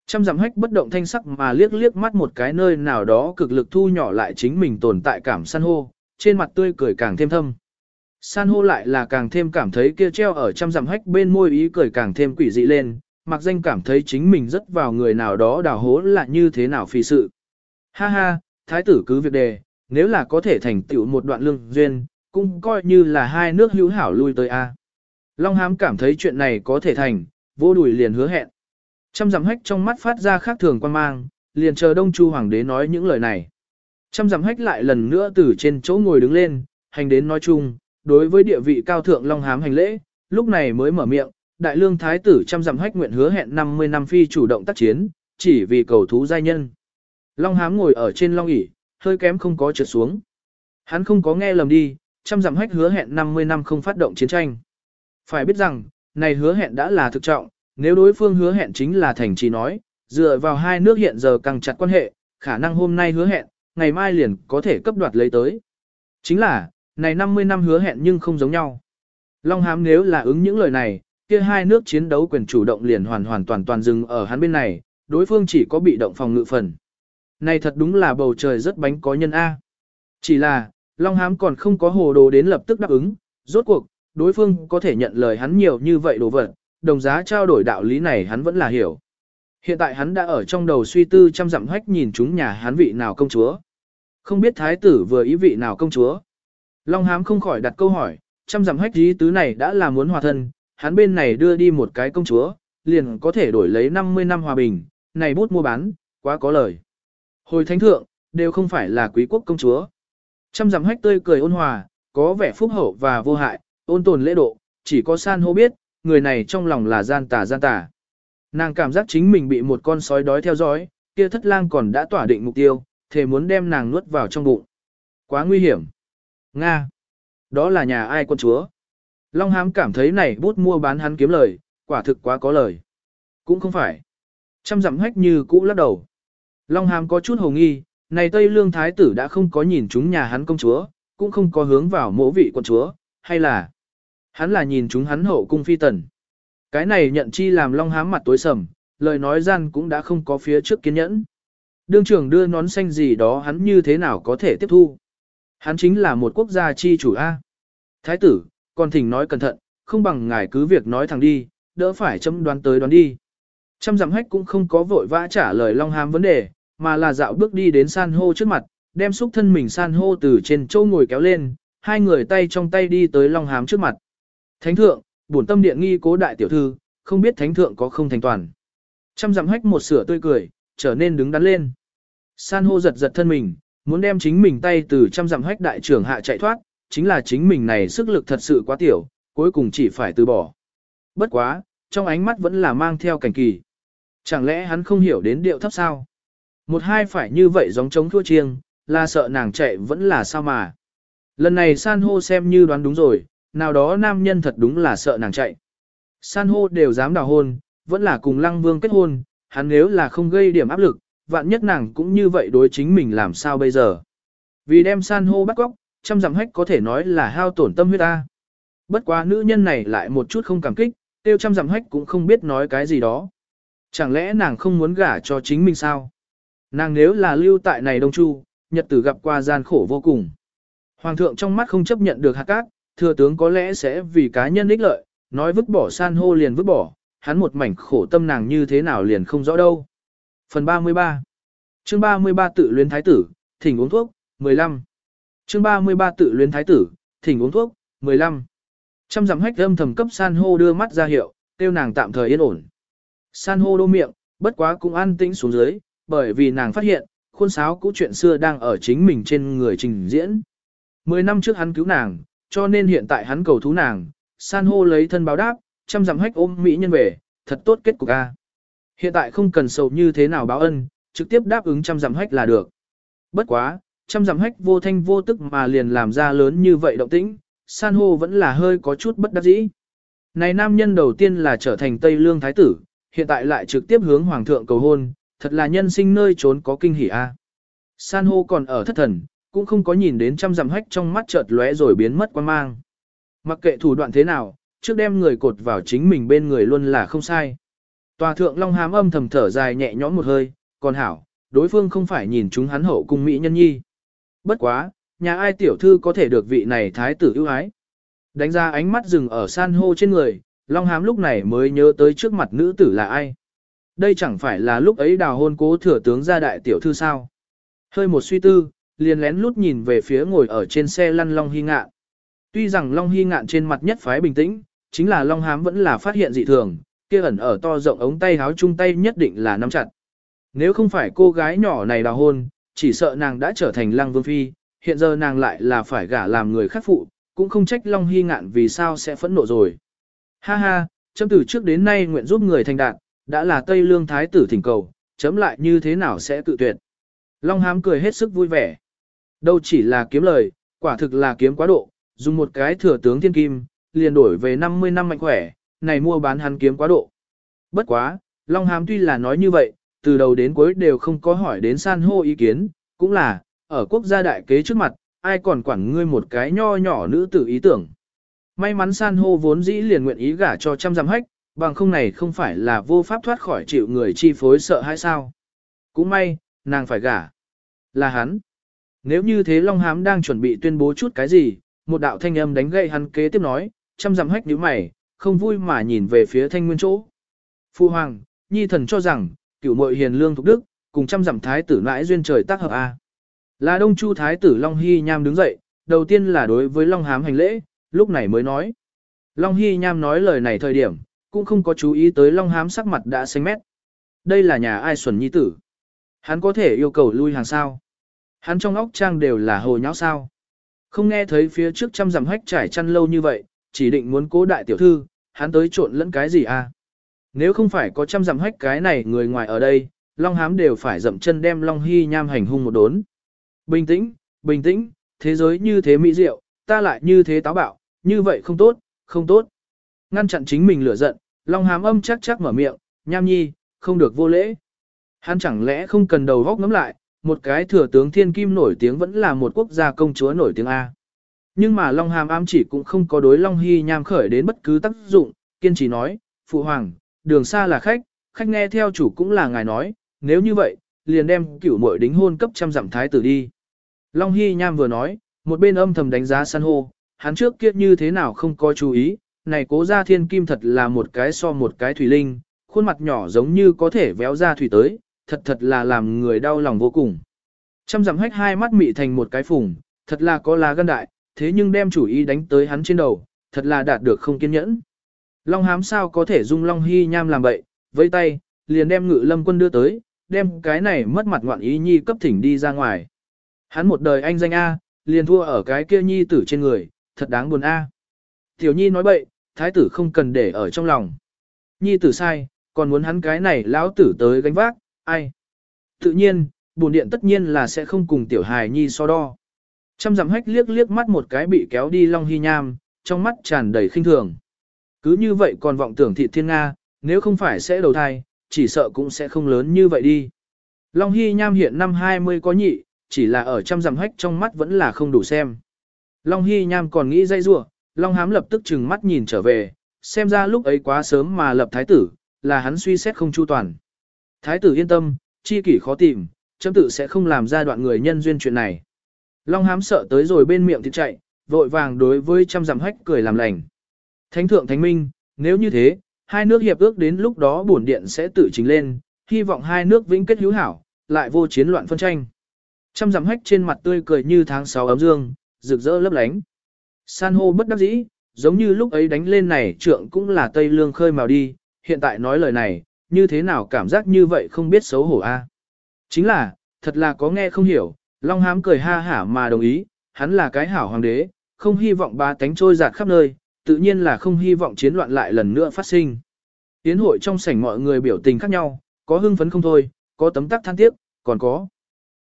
Trăm dặm hách bất động thanh sắc mà liếc liếc mắt một cái nơi nào đó cực lực thu nhỏ lại chính mình tồn tại cảm san hô, trên mặt tươi cười càng thêm thâm. San hô lại là càng thêm cảm thấy kia treo ở trăm dặm hách bên môi ý cười càng thêm quỷ dị lên, mặc danh cảm thấy chính mình rất vào người nào đó đào hố là như thế nào phi sự. Ha ha, thái tử cứ việc đề, nếu là có thể thành tựu một đoạn lương duyên, cũng coi như là hai nước hữu hảo lui tới a. Long hám cảm thấy chuyện này có thể thành, vô đùi liền hứa hẹn. Trăm dặm hách trong mắt phát ra khác thường quan mang, liền chờ đông chu hoàng đế nói những lời này. Trăm dặm hách lại lần nữa từ trên chỗ ngồi đứng lên, hành đến nói chung, đối với địa vị cao thượng Long hám hành lễ, lúc này mới mở miệng, đại lương thái tử trăm dặm hách nguyện hứa hẹn 50 năm phi chủ động tác chiến, chỉ vì cầu thú giai nhân. Long hám ngồi ở trên long ỷ hơi kém không có trượt xuống. Hắn không có nghe lầm đi, trăm dặm hách hứa hẹn 50 năm không phát động chiến tranh. Phải biết rằng, này hứa hẹn đã là thực trọng, nếu đối phương hứa hẹn chính là thành trì nói, dựa vào hai nước hiện giờ càng chặt quan hệ, khả năng hôm nay hứa hẹn, ngày mai liền có thể cấp đoạt lấy tới. Chính là, này 50 năm hứa hẹn nhưng không giống nhau. Long hám nếu là ứng những lời này, kia hai nước chiến đấu quyền chủ động liền hoàn hoàn toàn toàn dừng ở hắn bên này, đối phương chỉ có bị động phòng ngự phần. Này thật đúng là bầu trời rất bánh có nhân A. Chỉ là, Long hám còn không có hồ đồ đến lập tức đáp ứng, rốt cuộc, đối phương có thể nhận lời hắn nhiều như vậy đồ vật, đồng giá trao đổi đạo lý này hắn vẫn là hiểu. Hiện tại hắn đã ở trong đầu suy tư trăm dặm hách nhìn chúng nhà hắn vị nào công chúa. Không biết thái tử vừa ý vị nào công chúa. Long hám không khỏi đặt câu hỏi, trăm dặm hách ý tứ này đã là muốn hòa thân, hắn bên này đưa đi một cái công chúa, liền có thể đổi lấy 50 năm hòa bình, này bút mua bán, quá có lời. Hồi thánh thượng, đều không phải là quý quốc công chúa. Trăm dặm hách tươi cười ôn hòa, có vẻ phúc hậu và vô hại, ôn tồn lễ độ, chỉ có san hô biết, người này trong lòng là gian tà gian tà. Nàng cảm giác chính mình bị một con sói đói theo dõi, kia thất lang còn đã tỏa định mục tiêu, thề muốn đem nàng nuốt vào trong bụng. Quá nguy hiểm. Nga. Đó là nhà ai quân chúa? Long hám cảm thấy này bút mua bán hắn kiếm lời, quả thực quá có lời. Cũng không phải. Trăm dặm hách như cũ lắc đầu. Long hám có chút hồ nghi, này Tây Lương Thái tử đã không có nhìn chúng nhà hắn công chúa, cũng không có hướng vào mỗ vị quân chúa, hay là hắn là nhìn chúng hắn hậu cung phi tần. Cái này nhận chi làm Long hám mặt tối sầm, lời nói gian cũng đã không có phía trước kiên nhẫn. Đương trưởng đưa nón xanh gì đó hắn như thế nào có thể tiếp thu. Hắn chính là một quốc gia chi chủ A. Thái tử, còn thỉnh nói cẩn thận, không bằng ngài cứ việc nói thẳng đi, đỡ phải châm đoán tới đoán đi. Trăm dặm hách cũng không có vội vã trả lời Long Hám vấn đề, mà là dạo bước đi đến san hô trước mặt, đem xúc thân mình san hô từ trên châu ngồi kéo lên, hai người tay trong tay đi tới Long Hám trước mặt. Thánh thượng, bổn tâm điện nghi cố đại tiểu thư, không biết thánh thượng có không thành toàn. Trăm dặm hách một sửa tươi cười, trở nên đứng đắn lên. San hô giật giật thân mình, muốn đem chính mình tay từ trăm dặm hách đại trưởng hạ chạy thoát, chính là chính mình này sức lực thật sự quá tiểu, cuối cùng chỉ phải từ bỏ. Bất quá, trong ánh mắt vẫn là mang theo cảnh kỳ. Chẳng lẽ hắn không hiểu đến điệu thấp sao? Một hai phải như vậy giống chống thua chiêng, là sợ nàng chạy vẫn là sao mà. Lần này san hô xem như đoán đúng rồi, nào đó nam nhân thật đúng là sợ nàng chạy. San hô đều dám đào hôn, vẫn là cùng lăng vương kết hôn, hắn nếu là không gây điểm áp lực, vạn nhất nàng cũng như vậy đối chính mình làm sao bây giờ. Vì đem san hô bắt góc, trăm dặm hách có thể nói là hao tổn tâm huyết ta. Bất quá nữ nhân này lại một chút không cảm kích, tiêu trăm dặm hách cũng không biết nói cái gì đó. Chẳng lẽ nàng không muốn gả cho chính mình sao? Nàng nếu là lưu tại này Đông Chu, nhật tử gặp qua gian khổ vô cùng. Hoàng thượng trong mắt không chấp nhận được hạt cát, thừa tướng có lẽ sẽ vì cá nhân ích lợi, nói vứt bỏ san hô liền vứt bỏ, hắn một mảnh khổ tâm nàng như thế nào liền không rõ đâu. Phần 33 chương 33 tự luyến thái tử, thỉnh uống thuốc, 15 chương 33 tự luyến thái tử, thỉnh uống thuốc, 15 Trăm dặm hách âm thầm cấp san hô đưa mắt ra hiệu, tiêu nàng tạm thời yên ổn. San hô đô miệng, bất quá cũng an tĩnh xuống dưới, bởi vì nàng phát hiện, khuôn sáo cũ chuyện xưa đang ở chính mình trên người trình diễn. Mười năm trước hắn cứu nàng, cho nên hiện tại hắn cầu thú nàng, san hô lấy thân báo đáp, trăm dặm hách ôm mỹ nhân về, thật tốt kết cục a. Hiện tại không cần sầu như thế nào báo ân, trực tiếp đáp ứng trăm dặm hách là được. Bất quá, trăm dặm hách vô thanh vô tức mà liền làm ra lớn như vậy động tĩnh, san hô vẫn là hơi có chút bất đắc dĩ. Này nam nhân đầu tiên là trở thành Tây Lương Thái tử, hiện tại lại trực tiếp hướng Hoàng thượng cầu hôn, thật là nhân sinh nơi trốn có kinh hỉ a. San hô còn ở thất thần, cũng không có nhìn đến trăm dặm hách trong mắt chợt lóe rồi biến mất quan mang. Mặc kệ thủ đoạn thế nào, trước đem người cột vào chính mình bên người luôn là không sai. Tòa thượng Long Hám âm thầm thở dài nhẹ nhõm một hơi, còn hảo, đối phương không phải nhìn chúng hắn hậu cung mỹ nhân nhi. Bất quá, nhà ai tiểu thư có thể được vị này thái tử ưu ái. Đánh ra ánh mắt dừng ở san hô trên người, Long Hám lúc này mới nhớ tới trước mặt nữ tử là ai. Đây chẳng phải là lúc ấy đào hôn cố thừa tướng gia đại tiểu thư sao. Hơi một suy tư, liền lén lút nhìn về phía ngồi ở trên xe lăn Long Hy Ngạn. Tuy rằng Long Hy Ngạn trên mặt nhất phái bình tĩnh, chính là Long Hám vẫn là phát hiện dị thường, kia ẩn ở to rộng ống tay háo chung tay nhất định là nắm chặt. Nếu không phải cô gái nhỏ này đào hôn, chỉ sợ nàng đã trở thành lăng vương phi, hiện giờ nàng lại là phải gả làm người khác phụ, cũng không trách Long Hy ngạn vì sao sẽ phẫn nộ rồi. Ha ha, chấm từ trước đến nay nguyện giúp người thành đạt, đã là Tây Lương Thái tử thỉnh cầu, chấm lại như thế nào sẽ tự tuyệt. Long hám cười hết sức vui vẻ. Đâu chỉ là kiếm lời, quả thực là kiếm quá độ, dùng một cái thừa tướng thiên kim, liền đổi về 50 năm mạnh khỏe, này mua bán hắn kiếm quá độ. Bất quá, Long hám tuy là nói như vậy, từ đầu đến cuối đều không có hỏi đến san hô ý kiến, cũng là, ở quốc gia đại kế trước mặt, ai còn quản ngươi một cái nho nhỏ nữ tử ý tưởng. May mắn san hô vốn dĩ liền nguyện ý gả cho trăm giam hách, bằng không này không phải là vô pháp thoát khỏi chịu người chi phối sợ hay sao. Cũng may, nàng phải gả. Là hắn. Nếu như thế Long Hám đang chuẩn bị tuyên bố chút cái gì, một đạo thanh âm đánh gậy hắn kế tiếp nói, trăm dặm hách nhíu mày, không vui mà nhìn về phía thanh nguyên chỗ. Phu Hoàng, Nhi thần cho rằng, cửu muội hiền lương thục đức, cùng trăm dặm thái tử nãi duyên trời tác hợp A. Là đông chu thái tử Long Hy Nham đứng dậy, đầu tiên là đối với Long Hám hành lễ, lúc này mới nói. Long Hy Nham nói lời này thời điểm, cũng không có chú ý tới Long Hám sắc mặt đã xanh mét. Đây là nhà ai xuẩn nhi tử. Hắn có thể yêu cầu lui hàng sao. Hắn trong óc trang đều là hồ nháo sao. Không nghe thấy phía trước trăm dặm hách trải chăn lâu như vậy, chỉ định muốn cố đại tiểu thư, hắn tới trộn lẫn cái gì à. Nếu không phải có trăm dặm hách cái này người ngoài ở đây, Long Hám đều phải dậm chân đem Long Hy nham hành hung một đốn. Bình tĩnh, bình tĩnh, thế giới như thế mỹ diệu, ta lại như thế táo bạo, như vậy không tốt, không tốt. Ngăn chặn chính mình lửa giận, Long Hám âm chắc chắc mở miệng, nham nhi, không được vô lễ. Hắn chẳng lẽ không cần đầu góc ngắm lại, một cái thừa tướng thiên kim nổi tiếng vẫn là một quốc gia công chúa nổi tiếng A. Nhưng mà Long Hàm ám chỉ cũng không có đối Long Hy nham khởi đến bất cứ tác dụng, kiên trì nói, Phụ Hoàng, đường xa là khách, khách nghe theo chủ cũng là ngài nói, nếu như vậy, liền đem cửu muội đính hôn cấp trăm dặm thái tử đi. Long Hy nham vừa nói, một bên âm thầm đánh giá san hô, hắn trước kia như thế nào không có chú ý, này cố gia thiên kim thật là một cái so một cái thủy linh, khuôn mặt nhỏ giống như có thể véo ra thủy tới, thật thật là làm người đau lòng vô cùng. Trăm dặm hách hai mắt mị thành một cái phùng, thật là có lá gân đại, thế nhưng đem chủ ý đánh tới hắn trên đầu, thật là đạt được không kiên nhẫn. Long hám sao có thể dung Long Hy nham làm bậy, với tay, liền đem ngự lâm quân đưa tới, đem cái này mất mặt ngoạn ý nhi cấp thỉnh đi ra ngoài. Hắn một đời anh danh A, liền thua ở cái kia nhi tử trên người, thật đáng buồn A. Tiểu nhi nói bậy, thái tử không cần để ở trong lòng. Nhi tử sai, còn muốn hắn cái này lão tử tới gánh vác, ai? Tự nhiên, bổn điện tất nhiên là sẽ không cùng tiểu hài nhi so đo. Trăm dặm hách liếc liếc mắt một cái bị kéo đi Long Hy Nham, trong mắt tràn đầy khinh thường. Cứ như vậy còn vọng tưởng thị thiên Nga, nếu không phải sẽ đầu thai, chỉ sợ cũng sẽ không lớn như vậy đi. Long Hy Nham hiện năm 20 có nhị, chỉ là ở trăm dặm hách trong mắt vẫn là không đủ xem. Long Hy Nham còn nghĩ dây rua, Long Hám lập tức chừng mắt nhìn trở về, xem ra lúc ấy quá sớm mà lập thái tử, là hắn suy xét không chu toàn. Thái tử yên tâm, chi kỷ khó tìm, chấm tự sẽ không làm ra đoạn người nhân duyên chuyện này. Long hám sợ tới rồi bên miệng thì chạy, vội vàng đối với trăm dặm hách cười làm lành. Thánh thượng thánh minh, nếu như thế, hai nước hiệp ước đến lúc đó bổn điện sẽ tự chính lên, hy vọng hai nước vĩnh kết hữu hảo, lại vô chiến loạn phân tranh. Trăm dặm hách trên mặt tươi cười như tháng 6 ấm dương, rực rỡ lấp lánh. San hô bất đắc dĩ, giống như lúc ấy đánh lên này trượng cũng là Tây Lương khơi màu đi, hiện tại nói lời này, như thế nào cảm giác như vậy không biết xấu hổ a? Chính là, thật là có nghe không hiểu, Long Hám cười ha hả mà đồng ý, hắn là cái hảo hoàng đế, không hy vọng ba tánh trôi giạt khắp nơi, tự nhiên là không hy vọng chiến loạn lại lần nữa phát sinh. Tiến hội trong sảnh mọi người biểu tình khác nhau, có hưng phấn không thôi, có tấm tắc than tiếc, còn có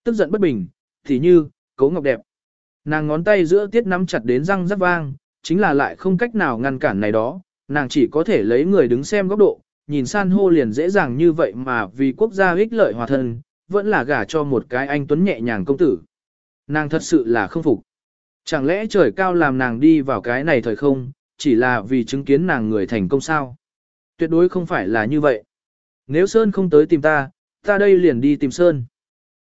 tức giận bất bình, thì như, cấu ngọc đẹp. Nàng ngón tay giữa tiết nắm chặt đến răng rắc vang, chính là lại không cách nào ngăn cản này đó, nàng chỉ có thể lấy người đứng xem góc độ, nhìn san hô liền dễ dàng như vậy mà vì quốc gia ích lợi hòa thân, vẫn là gả cho một cái anh tuấn nhẹ nhàng công tử. Nàng thật sự là không phục. Chẳng lẽ trời cao làm nàng đi vào cái này thời không, chỉ là vì chứng kiến nàng người thành công sao? Tuyệt đối không phải là như vậy. Nếu Sơn không tới tìm ta, ta đây liền đi tìm Sơn.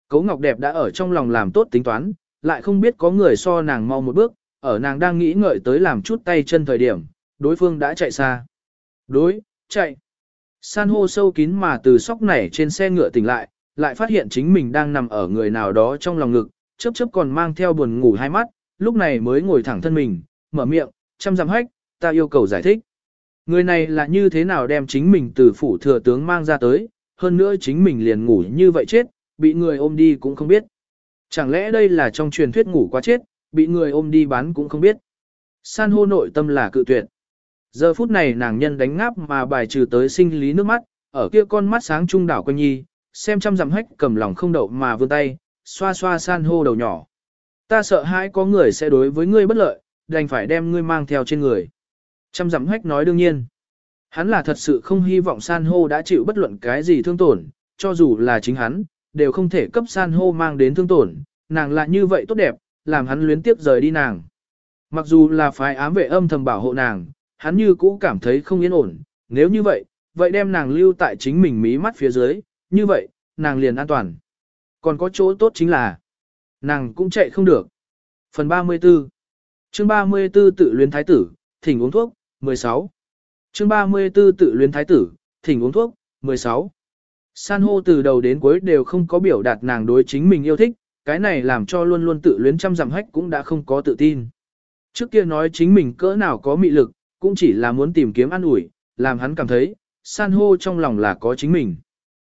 Cấu Ngọc Đẹp đã ở trong lòng làm tốt tính toán, lại không biết có người so nàng mau một bước, ở nàng đang nghĩ ngợi tới làm chút tay chân thời điểm, đối phương đã chạy xa. Đối, chạy. San hô sâu kín mà từ sóc nảy trên xe ngựa tỉnh lại, lại phát hiện chính mình đang nằm ở người nào đó trong lòng ngực, chớp chớp còn mang theo buồn ngủ hai mắt, lúc này mới ngồi thẳng thân mình, mở miệng, chăm dặm hách, ta yêu cầu giải thích. Người này là như thế nào đem chính mình từ phủ thừa tướng mang ra tới, hơn nữa chính mình liền ngủ như vậy chết, bị người ôm đi cũng không biết. Chẳng lẽ đây là trong truyền thuyết ngủ quá chết, bị người ôm đi bán cũng không biết. San hô nội tâm là cự tuyệt. Giờ phút này nàng nhân đánh ngáp mà bài trừ tới sinh lý nước mắt, ở kia con mắt sáng trung đảo quanh nhi, xem trăm dặm hách cầm lòng không đậu mà vươn tay, xoa xoa san hô đầu nhỏ. Ta sợ hãi có người sẽ đối với ngươi bất lợi, đành phải đem ngươi mang theo trên người. Trăm dặm hách nói đương nhiên. Hắn là thật sự không hy vọng san hô đã chịu bất luận cái gì thương tổn, cho dù là chính hắn, đều không thể cấp san hô mang đến thương tổn, nàng lại như vậy tốt đẹp, làm hắn luyến tiếp rời đi nàng. Mặc dù là phái ám vệ âm thầm bảo hộ nàng, hắn như cũ cảm thấy không yên ổn, nếu như vậy, vậy đem nàng lưu tại chính mình mí mắt phía dưới, như vậy, nàng liền an toàn. Còn có chỗ tốt chính là, nàng cũng chạy không được. Phần 34 Chương 34 tự luyến thái tử, thỉnh uống thuốc, 16 Chương 34 tự luyến thái tử, thỉnh uống thuốc, 16 San hô từ đầu đến cuối đều không có biểu đạt nàng đối chính mình yêu thích, cái này làm cho luôn luôn tự luyến trăm dặm hách cũng đã không có tự tin. Trước kia nói chính mình cỡ nào có mị lực, cũng chỉ là muốn tìm kiếm an ủi, làm hắn cảm thấy, san hô trong lòng là có chính mình.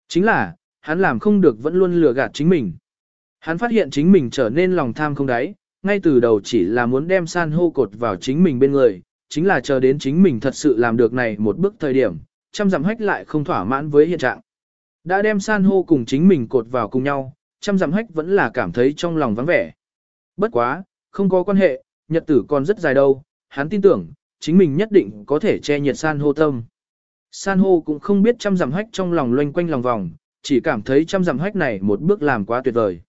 Chính là, hắn làm không được vẫn luôn lừa gạt chính mình. Hắn phát hiện chính mình trở nên lòng tham không đáy, ngay từ đầu chỉ là muốn đem san hô cột vào chính mình bên người, chính là chờ đến chính mình thật sự làm được này một bước thời điểm, trăm dặm hách lại không thỏa mãn với hiện trạng. Đã đem san hô cùng chính mình cột vào cùng nhau, trăm dặm hách vẫn là cảm thấy trong lòng vắng vẻ. Bất quá, không có quan hệ, nhật tử còn rất dài đâu, hắn tin tưởng, chính mình nhất định có thể che nhiệt san hô tâm. San hô cũng không biết trăm dặm hách trong lòng loanh quanh lòng vòng, chỉ cảm thấy trăm dặm hách này một bước làm quá tuyệt vời.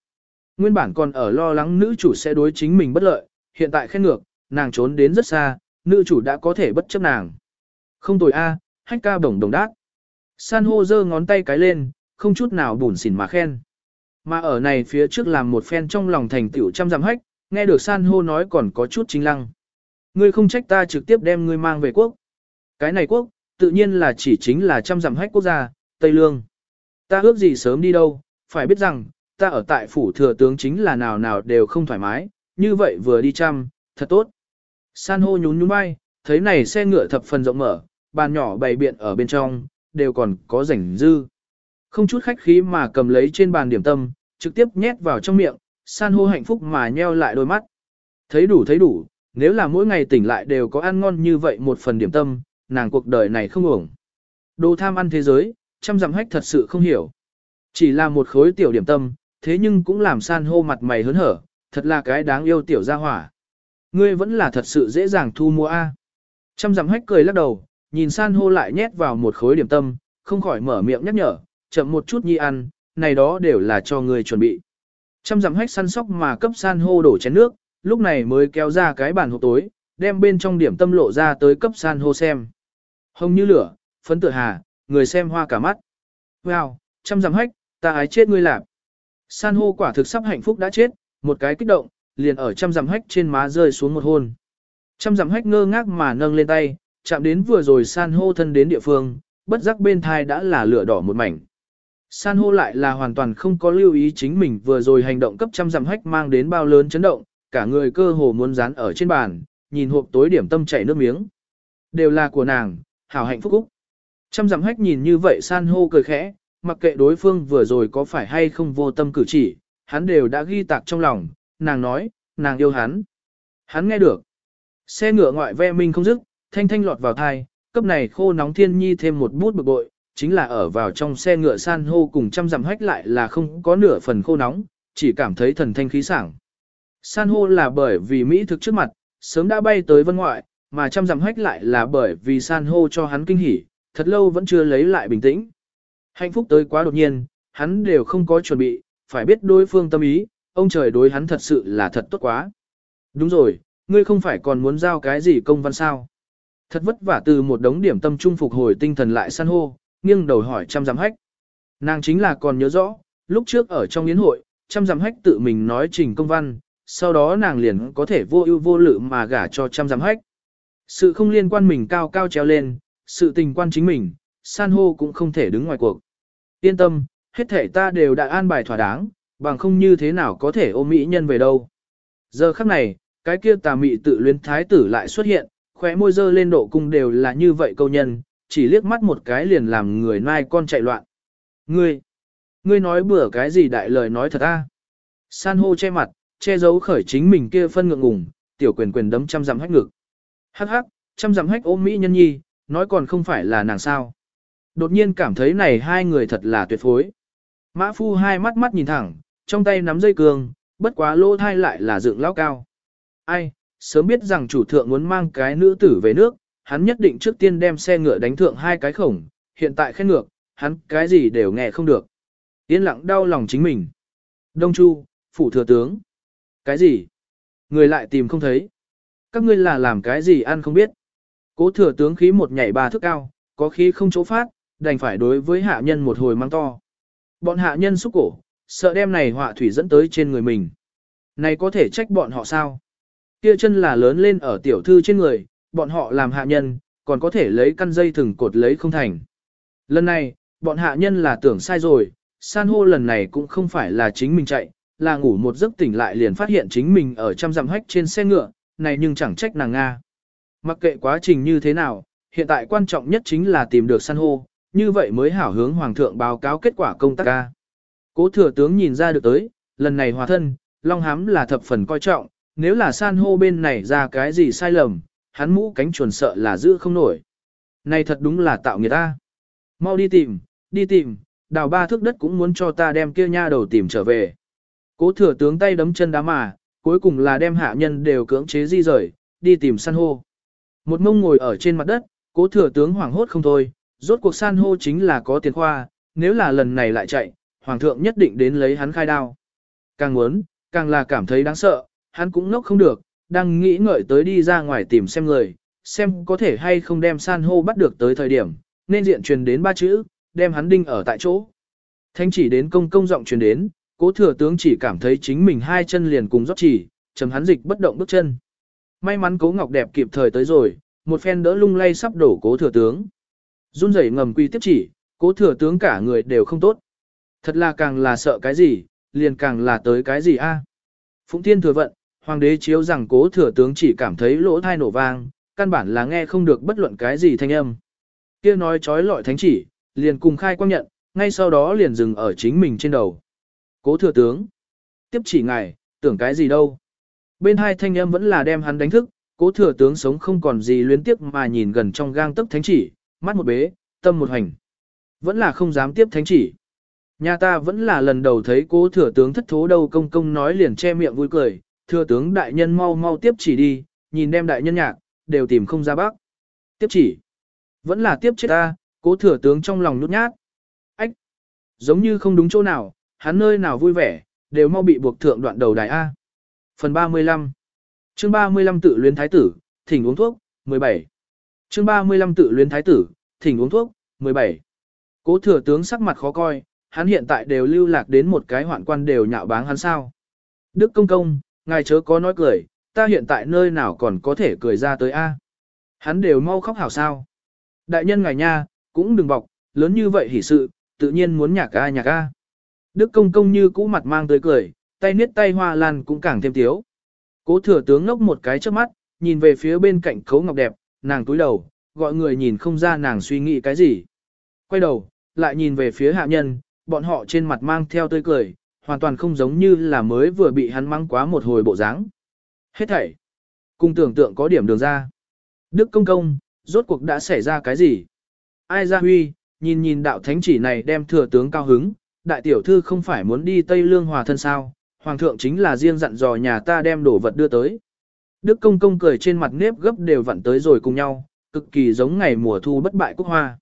Nguyên bản còn ở lo lắng nữ chủ sẽ đối chính mình bất lợi, hiện tại khen ngược, nàng trốn đến rất xa, nữ chủ đã có thể bất chấp nàng. Không tồi a, hách ca đồng đồng đát. San hô giơ ngón tay cái lên, không chút nào bùn xỉn mà khen. Mà ở này phía trước làm một phen trong lòng thành tiểu trăm dặm hách, nghe được san hô nói còn có chút chính lăng. Ngươi không trách ta trực tiếp đem ngươi mang về quốc. Cái này quốc, tự nhiên là chỉ chính là trăm dặm hách quốc gia, Tây Lương. Ta ước gì sớm đi đâu, phải biết rằng, ta ở tại phủ thừa tướng chính là nào nào đều không thoải mái, như vậy vừa đi chăm, thật tốt. San hô nhún nhún bay, thấy này xe ngựa thập phần rộng mở, bàn nhỏ bày biện ở bên trong, đều còn có rảnh dư. Không chút khách khí mà cầm lấy trên bàn điểm tâm, trực tiếp nhét vào trong miệng, san hô hạnh phúc mà nheo lại đôi mắt. Thấy đủ thấy đủ, nếu là mỗi ngày tỉnh lại đều có ăn ngon như vậy một phần điểm tâm, nàng cuộc đời này không ổng. Đồ tham ăn thế giới, trăm dặm hách thật sự không hiểu. Chỉ là một khối tiểu điểm tâm, thế nhưng cũng làm san hô mặt mày hớn hở, thật là cái đáng yêu tiểu gia hỏa. Ngươi vẫn là thật sự dễ dàng thu mua A. Trăm dặm hách cười lắc đầu, nhìn san hô lại nhét vào một khối điểm tâm, không khỏi mở miệng nhắc nhở, chậm một chút nhi ăn, này đó đều là cho ngươi chuẩn bị. Trăm dặm hách săn sóc mà cấp san hô đổ chén nước, lúc này mới kéo ra cái bàn hộp tối, đem bên trong điểm tâm lộ ra tới cấp san hô xem. Hồng như lửa, phấn tự hà, người xem hoa cả mắt. Wow, trăm dặm hách, ta ái chết ngươi lạp. San hô quả thực sắp hạnh phúc đã chết, một cái kích động, liền ở trăm dặm hách trên má rơi xuống một hôn. Trăm dặm hách ngơ ngác mà nâng lên tay, chạm đến vừa rồi san hô thân đến địa phương, bất giác bên thai đã là lửa đỏ một mảnh. San hô lại là hoàn toàn không có lưu ý chính mình vừa rồi hành động cấp trăm dặm hách mang đến bao lớn chấn động, cả người cơ hồ muốn dán ở trên bàn, nhìn hộp tối điểm tâm chảy nước miếng. Đều là của nàng, hảo hạnh phúc úc. Trăm dặm hách nhìn như vậy san hô cười khẽ, mặc kệ đối phương vừa rồi có phải hay không vô tâm cử chỉ, hắn đều đã ghi tạc trong lòng, nàng nói, nàng yêu hắn. Hắn nghe được. Xe ngựa ngoại ve minh không dứt, thanh thanh lọt vào thai, cấp này khô nóng thiên nhi thêm một bút bực bội, chính là ở vào trong xe ngựa san hô cùng trăm dặm hách lại là không có nửa phần khô nóng, chỉ cảm thấy thần thanh khí sảng. San hô là bởi vì Mỹ thực trước mặt, sớm đã bay tới vân ngoại, mà trăm dặm hách lại là bởi vì san hô cho hắn kinh hỉ, thật lâu vẫn chưa lấy lại bình tĩnh. Hạnh phúc tới quá đột nhiên, hắn đều không có chuẩn bị, phải biết đối phương tâm ý, ông trời đối hắn thật sự là thật tốt quá. Đúng rồi, ngươi không phải còn muốn giao cái gì công văn sao? Thật vất vả từ một đống điểm tâm trung phục hồi tinh thần lại san hô, nghiêng đầu hỏi trăm giám hách. Nàng chính là còn nhớ rõ, lúc trước ở trong yến hội, trăm giám hách tự mình nói trình công văn, sau đó nàng liền có thể vô ưu vô lự mà gả cho trăm giám hách. Sự không liên quan mình cao cao treo lên, sự tình quan chính mình, san hô cũng không thể đứng ngoài cuộc. Yên tâm, hết thể ta đều đã an bài thỏa đáng, bằng không như thế nào có thể ôm mỹ nhân về đâu. Giờ khắc này, cái kia tà mị tự luyến thái tử lại xuất hiện, khóe môi dơ lên độ cung đều là như vậy câu nhân, chỉ liếc mắt một cái liền làm người nai con chạy loạn. Ngươi, ngươi nói bừa cái gì đại lời nói thật a? San hô che mặt, che giấu khởi chính mình kia phân ngượng ngùng, tiểu quyền quyền đấm trăm dặm hách ngực. Hắc hắc, chăm dặm hách ôm Mỹ nhân nhi, nói còn không phải là nàng sao. Đột nhiên cảm thấy này hai người thật là tuyệt phối. Mã phu hai mắt mắt nhìn thẳng, trong tay nắm dây cương, bất quá lô thai lại là dựng lao cao. Ai, sớm biết rằng chủ thượng muốn mang cái nữ tử về nước, hắn nhất định trước tiên đem xe ngựa đánh thượng hai cái khổng, hiện tại khen ngược, hắn cái gì đều nghe không được. Yên lặng đau lòng chính mình. Đông Chu, phủ thừa tướng. Cái gì? Người lại tìm không thấy. Các ngươi là làm cái gì ăn không biết. Cố thừa tướng khí một nhảy ba thước cao, có khí không chỗ phát, đành phải đối với hạ nhân một hồi mang to. Bọn hạ nhân xúc cổ, sợ đem này họa thủy dẫn tới trên người mình. Này có thể trách bọn họ sao? Kia chân là lớn lên ở tiểu thư trên người, bọn họ làm hạ nhân, còn có thể lấy căn dây thừng cột lấy không thành. Lần này, bọn hạ nhân là tưởng sai rồi, san hô lần này cũng không phải là chính mình chạy, là ngủ một giấc tỉnh lại liền phát hiện chính mình ở trăm dặm hách trên xe ngựa, này nhưng chẳng trách nàng Nga. Mặc kệ quá trình như thế nào, hiện tại quan trọng nhất chính là tìm được san hô, như vậy mới hảo hướng hoàng thượng báo cáo kết quả công tác ca. Cố thừa tướng nhìn ra được tới, lần này hòa thân, Long Hám là thập phần coi trọng, nếu là san hô bên này ra cái gì sai lầm, hắn mũ cánh chuồn sợ là giữ không nổi. Này thật đúng là tạo người ta. Mau đi tìm, đi tìm, đào ba thước đất cũng muốn cho ta đem kia nha đầu tìm trở về. Cố thừa tướng tay đấm chân đá mà, cuối cùng là đem hạ nhân đều cưỡng chế di rời, đi tìm san hô. Một mông ngồi ở trên mặt đất, cố thừa tướng hoảng hốt không thôi, rốt cuộc san hô chính là có tiền khoa, nếu là lần này lại chạy, hoàng thượng nhất định đến lấy hắn khai đao. Càng muốn, càng là cảm thấy đáng sợ, hắn cũng nốc không được, đang nghĩ ngợi tới đi ra ngoài tìm xem người, xem có thể hay không đem san hô bắt được tới thời điểm, nên diện truyền đến ba chữ, đem hắn đinh ở tại chỗ. Thanh chỉ đến công công giọng truyền đến, cố thừa tướng chỉ cảm thấy chính mình hai chân liền cùng rót chỉ, chầm hắn dịch bất động bước chân. May mắn cố ngọc đẹp kịp thời tới rồi, một phen đỡ lung lay sắp đổ cố thừa tướng. Run rẩy ngầm quy tiếp chỉ, cố thừa tướng cả người đều không tốt. Thật là càng là sợ cái gì, liền càng là tới cái gì a. Phụng Thiên thừa vận, hoàng đế chiếu rằng cố thừa tướng chỉ cảm thấy lỗ thai nổ vang, căn bản là nghe không được bất luận cái gì thanh âm. Kia nói trói lọi thánh chỉ, liền cùng khai quang nhận, ngay sau đó liền dừng ở chính mình trên đầu. Cố thừa tướng, tiếp chỉ ngài, tưởng cái gì đâu. Bên hai thanh âm vẫn là đem hắn đánh thức, cố thừa tướng sống không còn gì luyến tiếp mà nhìn gần trong gang tấc thánh chỉ, mắt một bế, tâm một hành. Vẫn là không dám tiếp thánh chỉ. Nhà ta vẫn là lần đầu thấy cố thừa tướng thất thố đâu công công nói liền che miệng vui cười, thừa tướng đại nhân mau mau tiếp chỉ đi, nhìn đem đại nhân nhạc, đều tìm không ra bác. Tiếp chỉ. Vẫn là tiếp chết ta, cố thừa tướng trong lòng nút nhát. Ách. Giống như không đúng chỗ nào, hắn nơi nào vui vẻ, đều mau bị buộc thượng đoạn đầu đài A. Phần 35 Chương 35 tự luyến thái tử, thỉnh uống thuốc, 17 Chương 35 tự luyến thái tử, thỉnh uống thuốc, 17 Cố thừa tướng sắc mặt khó coi, hắn hiện tại đều lưu lạc đến một cái hoạn quan đều nhạo báng hắn sao. Đức công công, ngài chớ có nói cười, ta hiện tại nơi nào còn có thể cười ra tới A. À? Hắn đều mau khóc hảo sao. Đại nhân ngài nha, cũng đừng bọc, lớn như vậy hỉ sự, tự nhiên muốn nhạc A nhạc A. Đức công công như cũ mặt mang tới cười, tay niết tay hoa lan cũng càng thêm tiếu. Cố thừa tướng ngốc một cái trước mắt, nhìn về phía bên cạnh khấu ngọc đẹp, nàng túi đầu, gọi người nhìn không ra nàng suy nghĩ cái gì. Quay đầu, lại nhìn về phía hạ nhân, bọn họ trên mặt mang theo tươi cười, hoàn toàn không giống như là mới vừa bị hắn mắng quá một hồi bộ dáng. Hết thảy. Cùng tưởng tượng có điểm đường ra. Đức công công, rốt cuộc đã xảy ra cái gì? Ai ra huy, nhìn nhìn đạo thánh chỉ này đem thừa tướng cao hứng, đại tiểu thư không phải muốn đi Tây Lương hòa thân sao, hoàng thượng chính là riêng dặn dò nhà ta đem đồ vật đưa tới. Đức công công cười trên mặt nếp gấp đều vặn tới rồi cùng nhau, cực kỳ giống ngày mùa thu bất bại quốc hoa.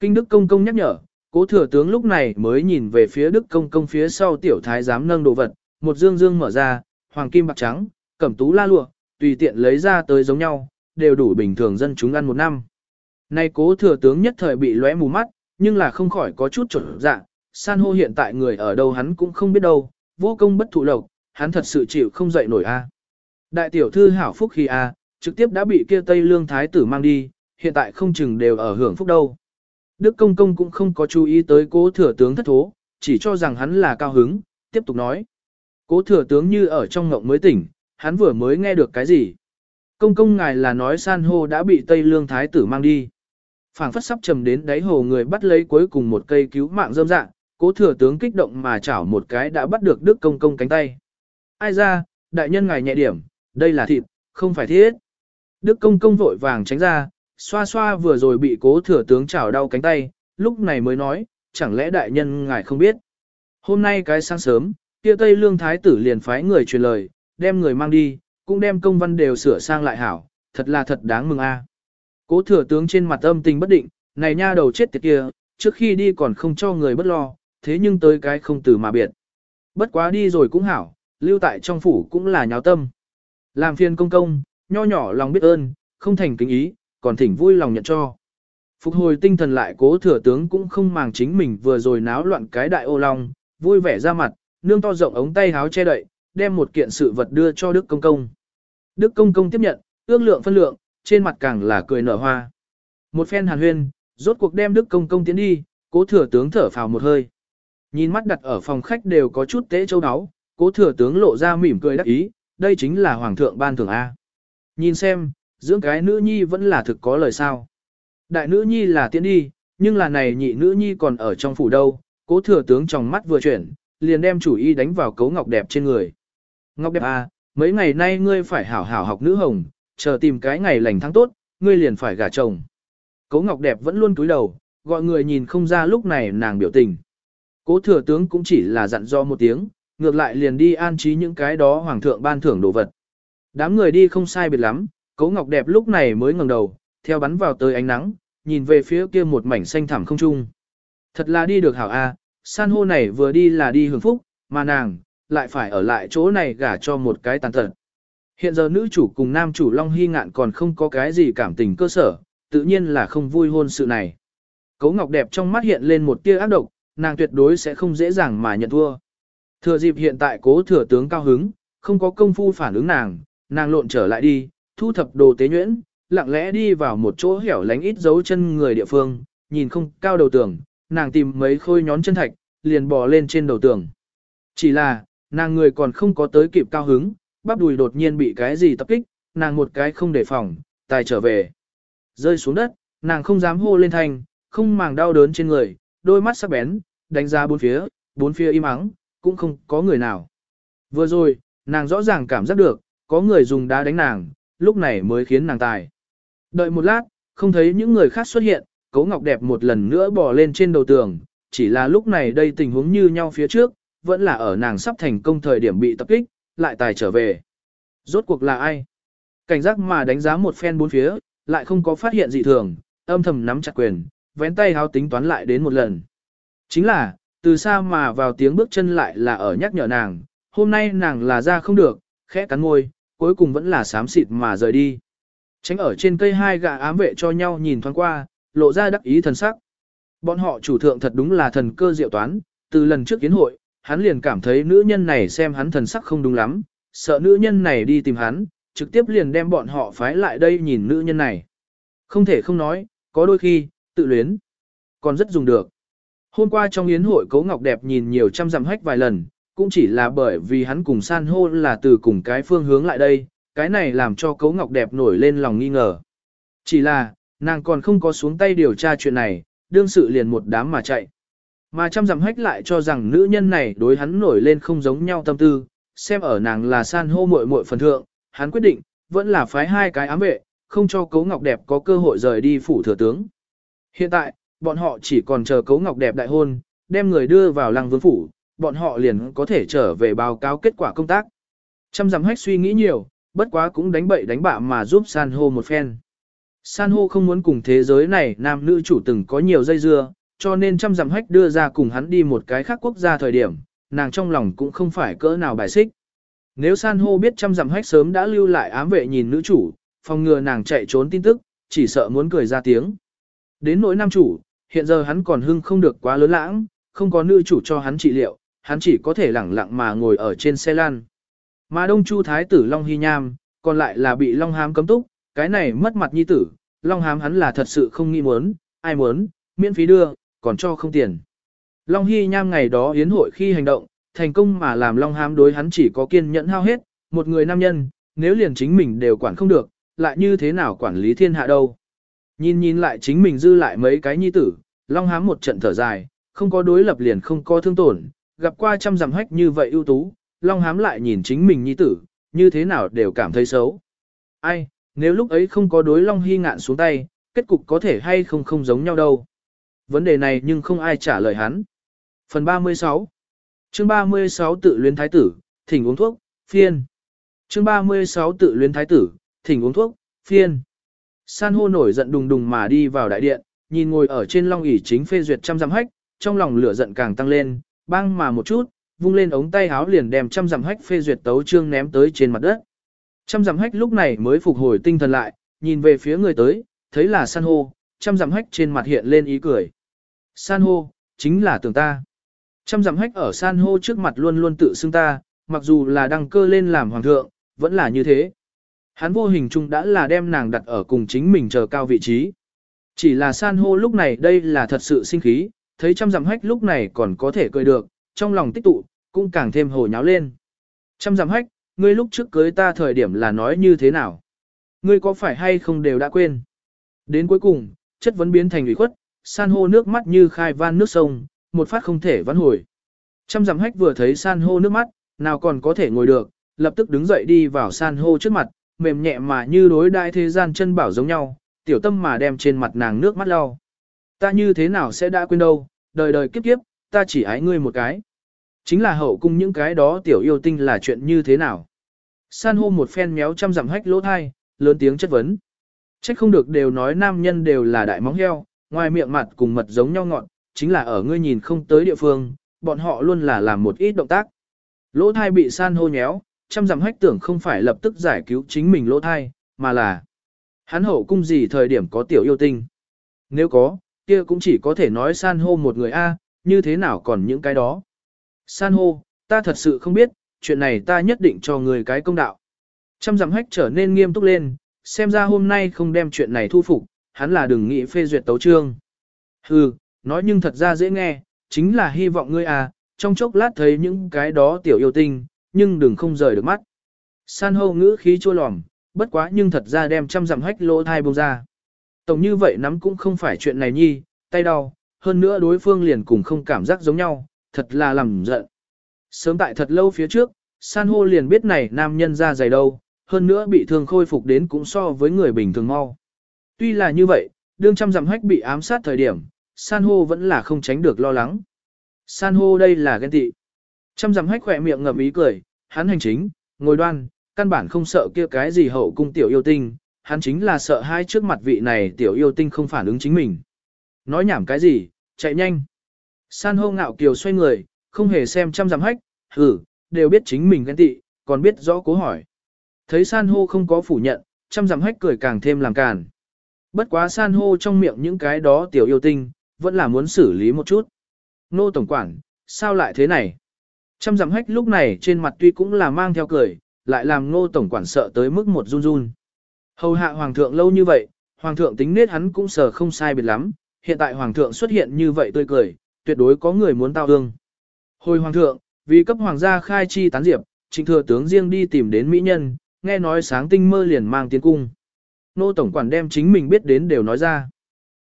Kinh Đức công công nhắc nhở, cố thừa tướng lúc này mới nhìn về phía Đức công công phía sau tiểu thái giám nâng đồ vật, một dương dương mở ra, hoàng kim bạc trắng, cẩm tú la lụa, tùy tiện lấy ra tới giống nhau, đều đủ bình thường dân chúng ăn một năm. Nay cố thừa tướng nhất thời bị lóe mù mắt, nhưng là không khỏi có chút trở dạ, san hô hiện tại người ở đâu hắn cũng không biết đâu, vô công bất thụ lộc, hắn thật sự chịu không dậy nổi a. Đại tiểu thư hảo phúc khi a, trực tiếp đã bị kia Tây Lương Thái tử mang đi, hiện tại không chừng đều ở hưởng phúc đâu. Đức Công Công cũng không có chú ý tới cố thừa tướng thất thố, chỉ cho rằng hắn là cao hứng, tiếp tục nói. Cố thừa tướng như ở trong ngộng mới tỉnh, hắn vừa mới nghe được cái gì. Công công ngài là nói san hô đã bị Tây Lương Thái tử mang đi. phảng phất sắp trầm đến đáy hồ người bắt lấy cuối cùng một cây cứu mạng dâm dạng, cố thừa tướng kích động mà chảo một cái đã bắt được Đức Công Công cánh tay. Ai ra, đại nhân ngài nhẹ điểm, đây là thịt, không phải thiết. Đức công công vội vàng tránh ra, xoa xoa vừa rồi bị cố thừa tướng chảo đau cánh tay, lúc này mới nói, chẳng lẽ đại nhân ngài không biết. Hôm nay cái sáng sớm, kia Tây Lương Thái tử liền phái người truyền lời, đem người mang đi, cũng đem công văn đều sửa sang lại hảo, thật là thật đáng mừng a. Cố thừa tướng trên mặt âm tình bất định, này nha đầu chết tiệt kia, trước khi đi còn không cho người bất lo, thế nhưng tới cái không từ mà biệt. Bất quá đi rồi cũng hảo, lưu tại trong phủ cũng là nháo tâm. Làm phiền công công, nho nhỏ lòng biết ơn, không thành kính ý, còn thỉnh vui lòng nhận cho. Phục hồi tinh thần lại cố thừa tướng cũng không màng chính mình vừa rồi náo loạn cái đại ô long, vui vẻ ra mặt, nương to rộng ống tay háo che đậy, đem một kiện sự vật đưa cho Đức Công Công. Đức Công Công tiếp nhận, ước lượng phân lượng, trên mặt càng là cười nở hoa. Một phen hàn huyên, rốt cuộc đem Đức Công Công tiến đi, cố thừa tướng thở phào một hơi. Nhìn mắt đặt ở phòng khách đều có chút tế châu áo, cố thừa tướng lộ ra mỉm cười đắc ý, đây chính là hoàng thượng ban thưởng A. Nhìn xem, dưỡng cái nữ nhi vẫn là thực có lời sao. Đại nữ nhi là tiến đi, nhưng là này nhị nữ nhi còn ở trong phủ đâu, cố thừa tướng trong mắt vừa chuyển, liền đem chủ ý đánh vào cấu ngọc đẹp trên người. Ngọc đẹp à, mấy ngày nay ngươi phải hảo hảo học nữ hồng, chờ tìm cái ngày lành tháng tốt, ngươi liền phải gả chồng. Cấu ngọc đẹp vẫn luôn cúi đầu, gọi người nhìn không ra lúc này nàng biểu tình. Cố thừa tướng cũng chỉ là dặn do một tiếng, ngược lại liền đi an trí những cái đó hoàng thượng ban thưởng đồ vật. Đám người đi không sai biệt lắm, Cố ngọc đẹp lúc này mới ngẩng đầu, theo bắn vào tới ánh nắng, nhìn về phía kia một mảnh xanh thẳm không trung. Thật là đi được hảo a, san hô này vừa đi là đi hưởng phúc, mà nàng, lại phải ở lại chỗ này gả cho một cái tàn tật. Hiện giờ nữ chủ cùng nam chủ Long Hy Ngạn còn không có cái gì cảm tình cơ sở, tự nhiên là không vui hôn sự này. Cố Ngọc đẹp trong mắt hiện lên một tia ác độc, nàng tuyệt đối sẽ không dễ dàng mà nhận thua. Thừa dịp hiện tại cố thừa tướng cao hứng, không có công phu phản ứng nàng, nàng lộn trở lại đi, thu thập đồ tế nhuyễn, lặng lẽ đi vào một chỗ hẻo lánh ít dấu chân người địa phương, nhìn không cao đầu tường, nàng tìm mấy khôi nhón chân thạch, liền bò lên trên đầu tường. Chỉ là, nàng người còn không có tới kịp cao hứng, bắp đùi đột nhiên bị cái gì tập kích, nàng một cái không đề phòng, tài trở về. Rơi xuống đất, nàng không dám hô lên thanh, không màng đau đớn trên người, đôi mắt sắc bén, đánh ra bốn phía, bốn phía im ắng, cũng không có người nào. Vừa rồi, nàng rõ ràng cảm giác được, có người dùng đá đánh nàng, lúc này mới khiến nàng tài. Đợi một lát, không thấy những người khác xuất hiện, Cố Ngọc đẹp một lần nữa bò lên trên đầu tường, chỉ là lúc này đây tình huống như nhau phía trước, vẫn là ở nàng sắp thành công thời điểm bị tập kích, lại tài trở về. Rốt cuộc là ai? Cảnh giác mà đánh giá một phen bốn phía, lại không có phát hiện dị thường, âm thầm nắm chặt quyền, vén tay háo tính toán lại đến một lần. Chính là, từ xa mà vào tiếng bước chân lại là ở nhắc nhở nàng, hôm nay nàng là ra không được, khẽ cắn môi, cuối cùng vẫn là sám xịt mà rời đi. Tránh ở trên cây hai gã ám vệ cho nhau nhìn thoáng qua, lộ ra đắc ý thần sắc. Bọn họ chủ thượng thật đúng là thần cơ diệu toán, từ lần trước kiến hội, hắn liền cảm thấy nữ nhân này xem hắn thần sắc không đúng lắm, sợ nữ nhân này đi tìm hắn, trực tiếp liền đem bọn họ phái lại đây nhìn nữ nhân này. Không thể không nói, có đôi khi, tự luyến, còn rất dùng được. Hôm qua trong yến hội Cố Ngọc Đẹp nhìn nhiều trăm dặm hách vài lần, cũng chỉ là bởi vì hắn cùng san hô là từ cùng cái phương hướng lại đây, cái này làm cho Cấu Ngọc Đẹp nổi lên lòng nghi ngờ. Chỉ là, nàng còn không có xuống tay điều tra chuyện này, đương sự liền một đám mà chạy. Mà chăm dặm hách lại cho rằng nữ nhân này đối hắn nổi lên không giống nhau tâm tư, xem ở nàng là san hô muội muội phần thượng, hắn quyết định, vẫn là phái hai cái ám vệ, không cho Cấu Ngọc Đẹp có cơ hội rời đi phủ thừa tướng. Hiện tại, bọn họ chỉ còn chờ Cấu Ngọc Đẹp đại hôn, đem người đưa vào lăng vương phủ, bọn họ liền có thể trở về báo cáo kết quả công tác. Trăm dặm hách suy nghĩ nhiều, bất quá cũng đánh bậy đánh bạ mà giúp san hô một phen. San hô không muốn cùng thế giới này nam nữ chủ từng có nhiều dây dưa, cho nên trăm dặm hách đưa ra cùng hắn đi một cái khác quốc gia thời điểm, nàng trong lòng cũng không phải cỡ nào bài xích. Nếu san hô biết trăm dặm hách sớm đã lưu lại ám vệ nhìn nữ chủ, phòng ngừa nàng chạy trốn tin tức, chỉ sợ muốn cười ra tiếng. Đến nỗi nam chủ, hiện giờ hắn còn hưng không được quá lớn lãng, không có nữ chủ cho hắn trị liệu, hắn chỉ có thể lẳng lặng mà ngồi ở trên xe lan. Mà đông chu thái tử Long Hy Nham, còn lại là bị Long Hám cấm túc, cái này mất mặt nhi tử, Long Hám hắn là thật sự không nghĩ muốn, ai muốn, miễn phí đưa, còn cho không tiền. Long Hy Nham ngày đó yến hội khi hành động, thành công mà làm Long Hám đối hắn chỉ có kiên nhẫn hao hết, một người nam nhân, nếu liền chính mình đều quản không được, lại như thế nào quản lý thiên hạ đâu. Nhìn nhìn lại chính mình dư lại mấy cái nhi tử, Long Hám một trận thở dài, không có đối lập liền không có thương tổn, gặp qua trăm dặm hách như vậy ưu tú, Long Hám lại nhìn chính mình nhi tử, như thế nào đều cảm thấy xấu. Ai, nếu lúc ấy không có đối Long Hy ngạn xuống tay, kết cục có thể hay không không giống nhau đâu. Vấn đề này nhưng không ai trả lời hắn. Phần 36 Chương 36 tự luyến thái tử, thỉnh uống thuốc, phiên. Chương 36 tự luyến thái tử, thỉnh uống thuốc, phiên. San hô nổi giận đùng đùng mà đi vào đại điện, nhìn ngồi ở trên long ỷ chính phê duyệt trăm dặm hách, trong lòng lửa giận càng tăng lên, băng mà một chút, vung lên ống tay háo liền đem trăm dặm hách phê duyệt tấu trương ném tới trên mặt đất. Trăm dặm hách lúc này mới phục hồi tinh thần lại, nhìn về phía người tới, thấy là san hô, trăm dặm hách trên mặt hiện lên ý cười. San hô, chính là tưởng ta. Trăm dặm hách ở san hô trước mặt luôn luôn tự xưng ta, mặc dù là đăng cơ lên làm hoàng thượng, vẫn là như thế. Hắn vô hình chung đã là đem nàng đặt ở cùng chính mình chờ cao vị trí. Chỉ là san hô lúc này đây là thật sự sinh khí, thấy trăm dặm hách lúc này còn có thể cười được, trong lòng tích tụ, cũng càng thêm hồ nháo lên. Trăm dặm hách, ngươi lúc trước cưới ta thời điểm là nói như thế nào? Ngươi có phải hay không đều đã quên? Đến cuối cùng, chất vấn biến thành ủy khuất, san hô nước mắt như khai van nước sông, một phát không thể vãn hồi. Trăm dặm hách vừa thấy san hô nước mắt, nào còn có thể ngồi được, lập tức đứng dậy đi vào san hô trước mặt, mềm nhẹ mà như đối đại thế gian chân bảo giống nhau, tiểu tâm mà đem trên mặt nàng nước mắt lau. Ta như thế nào sẽ đã quên đâu, đời đời kiếp kiếp, ta chỉ ái ngươi một cái. Chính là hậu cung những cái đó tiểu yêu tinh là chuyện như thế nào. San hô một phen méo trăm dặm hách lỗ thai, lớn tiếng chất vấn. Trách không được đều nói nam nhân đều là đại móng heo, ngoài miệng mặt cùng mật giống nhau ngọn, chính là ở ngươi nhìn không tới địa phương, bọn họ luôn là làm một ít động tác. Lỗ thai bị san hô nhéo, trăm dặm hách tưởng không phải lập tức giải cứu chính mình lỗ thai, mà là hắn hậu cung gì thời điểm có tiểu yêu tinh. Nếu có, kia cũng chỉ có thể nói san hô một người A, như thế nào còn những cái đó. San hô, ta thật sự không biết, chuyện này ta nhất định cho người cái công đạo. Trăm dặm hách trở nên nghiêm túc lên, xem ra hôm nay không đem chuyện này thu phục, hắn là đừng nghĩ phê duyệt tấu trương. Hừ, nói nhưng thật ra dễ nghe, chính là hy vọng ngươi à, trong chốc lát thấy những cái đó tiểu yêu tinh, nhưng đừng không rời được mắt. San hô ngữ khí chua lòm, bất quá nhưng thật ra đem trăm dặm hách lỗ thai bông ra. Tổng như vậy nắm cũng không phải chuyện này nhi, tay đau, hơn nữa đối phương liền cùng không cảm giác giống nhau, thật là làm giận. Sớm tại thật lâu phía trước, san hô liền biết này nam nhân ra dày đâu, hơn nữa bị thương khôi phục đến cũng so với người bình thường mau. Tuy là như vậy, đương trăm dặm hách bị ám sát thời điểm, san hô vẫn là không tránh được lo lắng. San hô đây là ghen tị. Trăm dặm hách khỏe miệng ngậm ý cười, hắn hành chính, ngồi đoan, căn bản không sợ kia cái gì hậu cung tiểu yêu tinh, hắn chính là sợ hai trước mặt vị này tiểu yêu tinh không phản ứng chính mình. Nói nhảm cái gì, chạy nhanh. San hô ngạo kiều xoay người, không hề xem trăm dặm hách, hử, đều biết chính mình ghen tị, còn biết rõ cố hỏi. Thấy san hô không có phủ nhận, trăm dặm hách cười càng thêm làm càn. Bất quá san hô trong miệng những cái đó tiểu yêu tinh, vẫn là muốn xử lý một chút. Nô Tổng Quản, sao lại thế này? Chăm dặm hách lúc này trên mặt tuy cũng là mang theo cười, lại làm Nô Tổng Quản sợ tới mức một run run. Hầu hạ Hoàng thượng lâu như vậy, Hoàng thượng tính nết hắn cũng sờ không sai biệt lắm, hiện tại Hoàng thượng xuất hiện như vậy tươi cười, tuyệt đối có người muốn tao ương. Hồi Hoàng thượng, vì cấp Hoàng gia khai chi tán diệp, trịnh thừa tướng riêng đi tìm đến Mỹ Nhân, nghe nói sáng tinh mơ liền mang tiến cung. Nô Tổng Quản đem chính mình biết đến đều nói ra.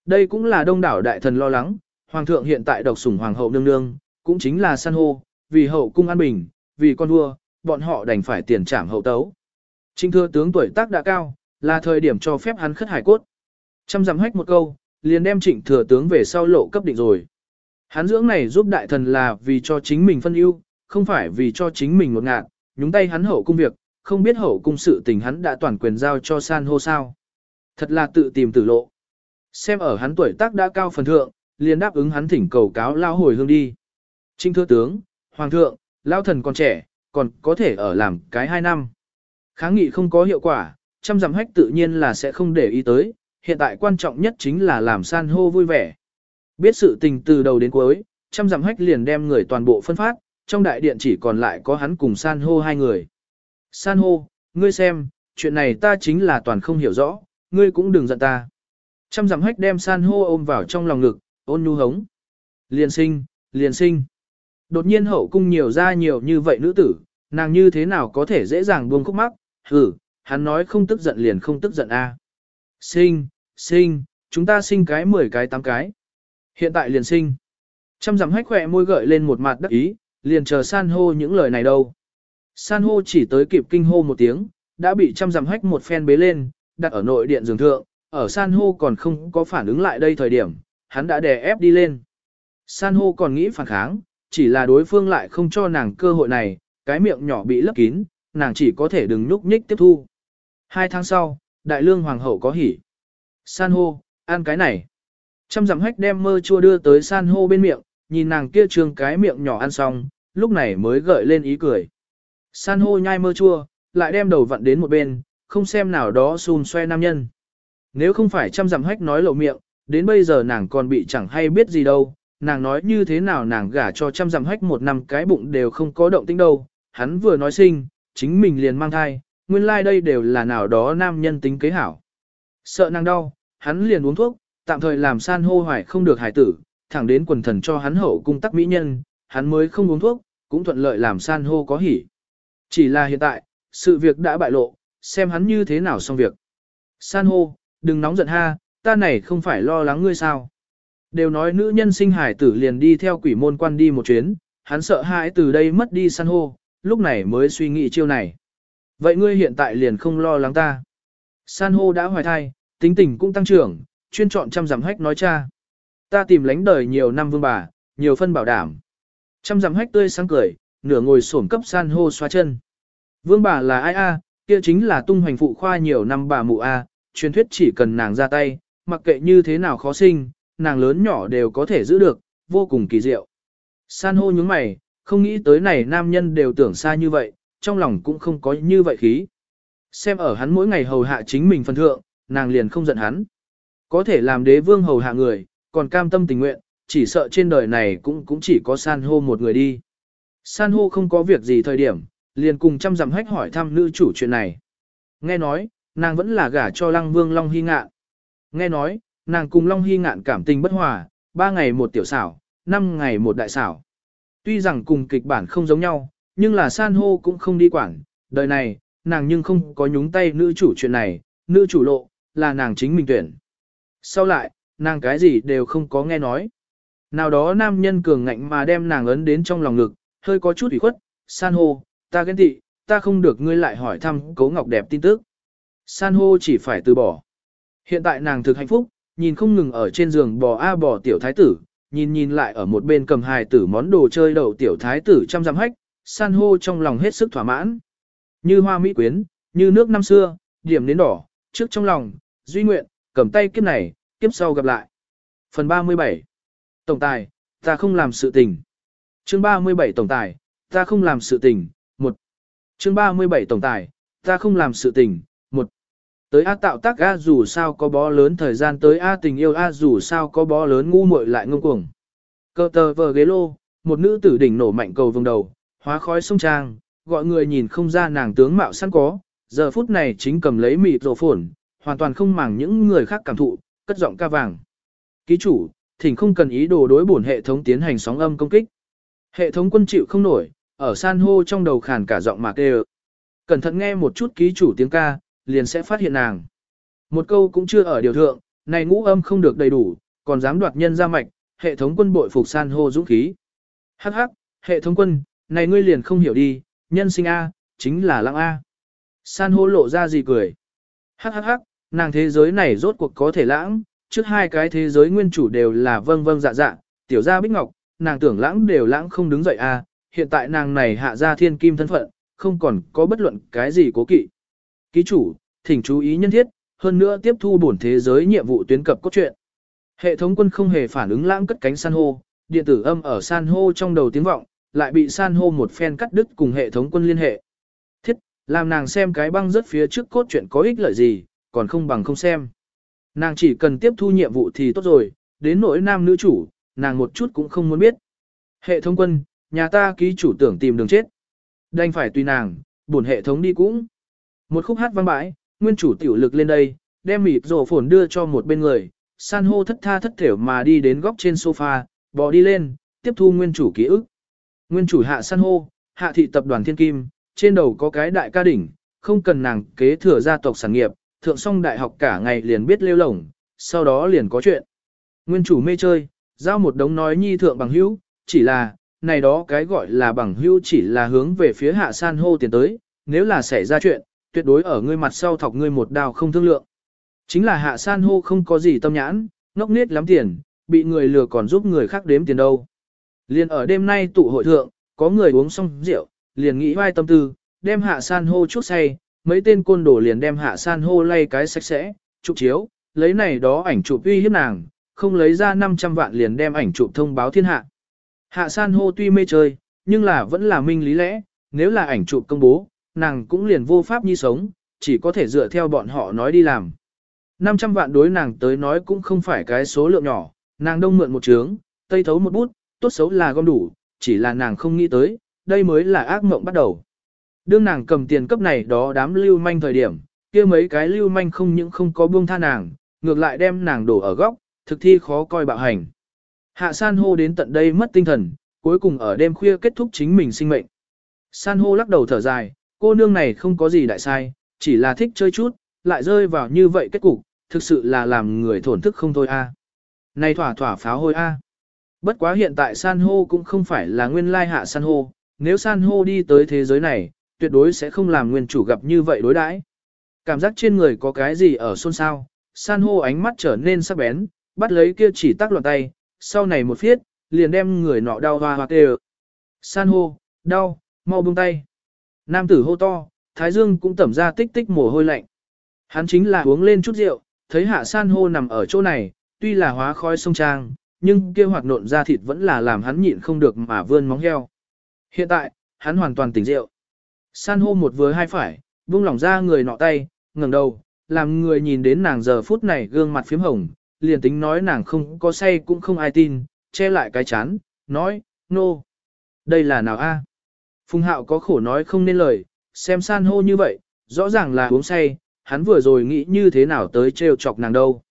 Đây cũng là đông đảo đại thần lo lắng, Hoàng thượng hiện tại độc sủng Hoàng hậu nương nương, cũng chính là san hô, vì hậu cung an bình, vì con vua, bọn họ đành phải tiền trảm hậu tấu. Trinh thừa tướng tuổi tác đã cao, là thời điểm cho phép hắn khất hải cốt. Trăm dặm hách một câu, liền đem trịnh thừa tướng về sau lộ cấp định rồi. Hắn dưỡng này giúp đại thần là vì cho chính mình phân ưu, không phải vì cho chính mình một ngạn, nhúng tay hắn hậu cung việc, không biết hậu cung sự tình hắn đã toàn quyền giao cho san hô sao. Thật là tự tìm tử lộ. Xem ở hắn tuổi tác đã cao phần thượng, liền đáp ứng hắn thỉnh cầu cáo lao hồi hương đi. Trinh thưa tướng, hoàng thượng, lao thần còn trẻ, còn có thể ở làm cái hai năm. Kháng nghị không có hiệu quả, trăm dặm hách tự nhiên là sẽ không để ý tới, hiện tại quan trọng nhất chính là làm san hô vui vẻ. Biết sự tình từ đầu đến cuối, trăm dặm hách liền đem người toàn bộ phân phát, trong đại điện chỉ còn lại có hắn cùng san hô hai người. San hô, ngươi xem, chuyện này ta chính là toàn không hiểu rõ, ngươi cũng đừng giận ta. Trăm dặm hách đem san hô ôm vào trong lòng ngực, ôn nhu hống. Liền sinh, liền sinh. Đột nhiên hậu cung nhiều ra nhiều như vậy nữ tử, nàng như thế nào có thể dễ dàng buông khúc mắc, hử, hắn nói không tức giận liền không tức giận a. Sinh, sinh, chúng ta sinh cái 10 cái 8 cái. Hiện tại liền sinh. Trăm dặm hách khỏe môi gợi lên một mặt đắc ý, liền chờ san hô những lời này đâu. San hô chỉ tới kịp kinh hô một tiếng, đã bị trăm dặm hách một phen bế lên, đặt ở nội điện giường thượng, ở san hô còn không có phản ứng lại đây thời điểm, hắn đã đè ép đi lên. San hô còn nghĩ phản kháng, chỉ là đối phương lại không cho nàng cơ hội này, cái miệng nhỏ bị lấp kín, nàng chỉ có thể đừng nhúc nhích tiếp thu. Hai tháng sau, đại lương hoàng hậu có hỉ. San hô, ăn cái này. Trăm dặm hách đem mơ chua đưa tới san hô bên miệng, nhìn nàng kia trường cái miệng nhỏ ăn xong, lúc này mới gợi lên ý cười. San hô nhai mơ chua, lại đem đầu vặn đến một bên, không xem nào đó xùm xoe nam nhân. Nếu không phải trăm dặm hách nói lộ miệng, đến bây giờ nàng còn bị chẳng hay biết gì đâu, nàng nói như thế nào nàng gả cho trăm dặm hách một năm cái bụng đều không có động tĩnh đâu, hắn vừa nói sinh, chính mình liền mang thai, nguyên lai like đây đều là nào đó nam nhân tính kế hảo. Sợ nàng đau, hắn liền uống thuốc, tạm thời làm san hô hoài không được hải tử, thẳng đến quần thần cho hắn hậu cung tắc mỹ nhân, hắn mới không uống thuốc, cũng thuận lợi làm san hô có hỉ. Chỉ là hiện tại, sự việc đã bại lộ, xem hắn như thế nào xong việc. San hô, đừng nóng giận ha, ta này không phải lo lắng ngươi sao. Đều nói nữ nhân sinh hải tử liền đi theo quỷ môn quan đi một chuyến, hắn sợ hãi từ đây mất đi san hô, lúc này mới suy nghĩ chiêu này. Vậy ngươi hiện tại liền không lo lắng ta. San hô đã hoài thai, tính tình cũng tăng trưởng, chuyên chọn trăm giảm hách nói cha. Ta tìm lánh đời nhiều năm vương bà, nhiều phân bảo đảm. Trăm giảm hách tươi sáng cười, nửa ngồi xổm cấp san hô xoa chân. Vương bà là ai a? kia chính là tung hoành phụ khoa nhiều năm bà mụ a, truyền thuyết chỉ cần nàng ra tay, mặc kệ như thế nào khó sinh, nàng lớn nhỏ đều có thể giữ được, vô cùng kỳ diệu. San hô nhướng mày, không nghĩ tới này nam nhân đều tưởng xa như vậy, trong lòng cũng không có như vậy khí. Xem ở hắn mỗi ngày hầu hạ chính mình phân thượng, nàng liền không giận hắn. Có thể làm đế vương hầu hạ người, còn cam tâm tình nguyện, chỉ sợ trên đời này cũng cũng chỉ có san hô một người đi. San hô không có việc gì thời điểm, liền cùng chăm dặm hách hỏi thăm nữ chủ chuyện này. Nghe nói, nàng vẫn là gả cho lăng vương Long Hy Ngạn. Nghe nói, nàng cùng Long Hy Ngạn cảm tình bất hòa, ba ngày một tiểu xảo, năm ngày một đại xảo. Tuy rằng cùng kịch bản không giống nhau, nhưng là san hô cũng không đi quản, đời này, nàng nhưng không có nhúng tay nữ chủ chuyện này, nữ chủ lộ, là nàng chính mình tuyển. Sau lại, nàng cái gì đều không có nghe nói. Nào đó nam nhân cường ngạnh mà đem nàng ấn đến trong lòng ngực, hơi có chút ủy khuất, san hô, ta ghen tị, ta không được ngươi lại hỏi thăm cố ngọc đẹp tin tức. San hô chỉ phải từ bỏ. Hiện tại nàng thực hạnh phúc, nhìn không ngừng ở trên giường bò a bò tiểu thái tử, nhìn nhìn lại ở một bên cầm hài tử món đồ chơi đậu tiểu thái tử trăm giam hách, san hô trong lòng hết sức thỏa mãn. Như hoa mỹ quyến, như nước năm xưa, điểm đến đỏ, trước trong lòng, duy nguyện, cầm tay kiếp này, kiếp sau gặp lại. Phần 37 Tổng tài, ta không làm sự tình. Chương 37 Tổng tài, ta không làm sự tình. Một Chương 37 Tổng tài, ta không làm sự tình. Một Tới A tạo tác A dù sao có bó lớn thời gian tới A tình yêu A dù sao có bó lớn ngu muội lại ngông cuồng. Cơ tờ vờ ghế lô, một nữ tử đỉnh nổ mạnh cầu vương đầu, hóa khói sông trang, gọi người nhìn không ra nàng tướng mạo sẵn có, giờ phút này chính cầm lấy mịt rổ phồn, hoàn toàn không màng những người khác cảm thụ, cất giọng ca vàng. Ký chủ, thỉnh không cần ý đồ đối bổn hệ thống tiến hành sóng âm công kích. Hệ thống quân chịu không nổi, ở san hô trong đầu khàn cả giọng mạc đều. Cẩn thận nghe một chút ký chủ tiếng ca, liền sẽ phát hiện nàng. Một câu cũng chưa ở điều thượng, này ngũ âm không được đầy đủ, còn dám đoạt nhân ra mạch, hệ thống quân bội phục san hô dũng khí. Hắc hắc, hệ thống quân, này ngươi liền không hiểu đi, nhân sinh A, chính là lãng A. San hô lộ ra gì cười. Hắc hắc hắc, nàng thế giới này rốt cuộc có thể lãng, trước hai cái thế giới nguyên chủ đều là vâng vâng dạ dạ, tiểu gia bích ngọc, nàng tưởng lãng đều lãng không đứng dậy A, hiện tại nàng này hạ ra thiên kim thân phận, không còn có bất luận cái gì cố kỵ. Ký chủ, thỉnh chú ý nhân thiết, hơn nữa tiếp thu bổn thế giới nhiệm vụ tuyến cập cốt truyện. Hệ thống quân không hề phản ứng lãng cất cánh san hô, điện tử âm ở san hô trong đầu tiếng vọng, lại bị san hô một phen cắt đứt cùng hệ thống quân liên hệ. Thiết, làm nàng xem cái băng rớt phía trước cốt chuyện có ích lợi gì, còn không bằng không xem. Nàng chỉ cần tiếp thu nhiệm vụ thì tốt rồi, đến nỗi nam nữ chủ, nàng một chút cũng không muốn biết. Hệ thống quân, nhà ta ký chủ tưởng tìm đường chết. Đành phải tùy nàng, buồn hệ thống đi cũng. Một khúc hát vang bãi, nguyên chủ tiểu lực lên đây, đem mịt rổ phồn đưa cho một bên người, san hô thất tha thất thểu mà đi đến góc trên sofa, bò đi lên, tiếp thu nguyên chủ ký ức. Nguyên chủ hạ san hô, hạ thị tập đoàn thiên kim, trên đầu có cái đại ca đỉnh, không cần nàng kế thừa gia tộc sản nghiệp, thượng xong đại học cả ngày liền biết lêu lổng, sau đó liền có chuyện. Nguyên chủ mê chơi, giao một đống nói nhi thượng bằng hữu, chỉ là, này đó cái gọi là bằng hữu chỉ là hướng về phía hạ san hô tiền tới, nếu là xảy ra chuyện, tuyệt đối ở ngươi mặt sau thọc ngươi một đao không thương lượng. Chính là hạ san hô không có gì tâm nhãn, ngốc nết lắm tiền, bị người lừa còn giúp người khác đếm tiền đâu. Liền ở đêm nay tụ hội thượng, có người uống xong rượu, liền nghĩ vai tâm tư, đem hạ san hô chút say, mấy tên côn đồ liền đem hạ san hô lay cái sạch sẽ, chụp chiếu, lấy này đó ảnh chụp uy hiếp nàng, không lấy ra 500 vạn liền đem ảnh chụp thông báo thiên hạ. Hạ san hô tuy mê chơi, nhưng là vẫn là minh lý lẽ, nếu là ảnh chụp công bố, nàng cũng liền vô pháp như sống, chỉ có thể dựa theo bọn họ nói đi làm. 500 vạn đối nàng tới nói cũng không phải cái số lượng nhỏ, nàng đông mượn một trướng, tây thấu một bút, tốt xấu là gom đủ, chỉ là nàng không nghĩ tới, đây mới là ác mộng bắt đầu. Đương nàng cầm tiền cấp này đó đám lưu manh thời điểm, kia mấy cái lưu manh không những không có buông tha nàng, ngược lại đem nàng đổ ở góc, thực thi khó coi bạo hành. Hạ san hô đến tận đây mất tinh thần, cuối cùng ở đêm khuya kết thúc chính mình sinh mệnh. San hô lắc đầu thở dài, cô nương này không có gì đại sai, chỉ là thích chơi chút, lại rơi vào như vậy kết cục, thực sự là làm người thổn thức không thôi a. Này thỏa thỏa pháo hôi a. Bất quá hiện tại san hô cũng không phải là nguyên lai hạ san hô, nếu san hô đi tới thế giới này, tuyệt đối sẽ không làm nguyên chủ gặp như vậy đối đãi. Cảm giác trên người có cái gì ở xôn xao, san hô ánh mắt trở nên sắc bén, bắt lấy kia chỉ tắc loạn tay, sau này một phiết, liền đem người nọ đau hoa hoa kêu. San hô, đau, mau buông tay. Nam tử hô to, thái dương cũng tẩm ra tích tích mồ hôi lạnh. Hắn chính là uống lên chút rượu, thấy hạ san hô nằm ở chỗ này, tuy là hóa khói sông trang, nhưng kia hoạt nộn ra thịt vẫn là làm hắn nhịn không được mà vươn móng heo. Hiện tại, hắn hoàn toàn tỉnh rượu. San hô một vừa hai phải, vung lỏng ra người nọ tay, ngẩng đầu, làm người nhìn đến nàng giờ phút này gương mặt phím hồng, liền tính nói nàng không có say cũng không ai tin, che lại cái chán, nói, nô. No. Đây là nào a? Phùng hạo có khổ nói không nên lời, xem san hô như vậy, rõ ràng là uống say, hắn vừa rồi nghĩ như thế nào tới trêu chọc nàng đâu.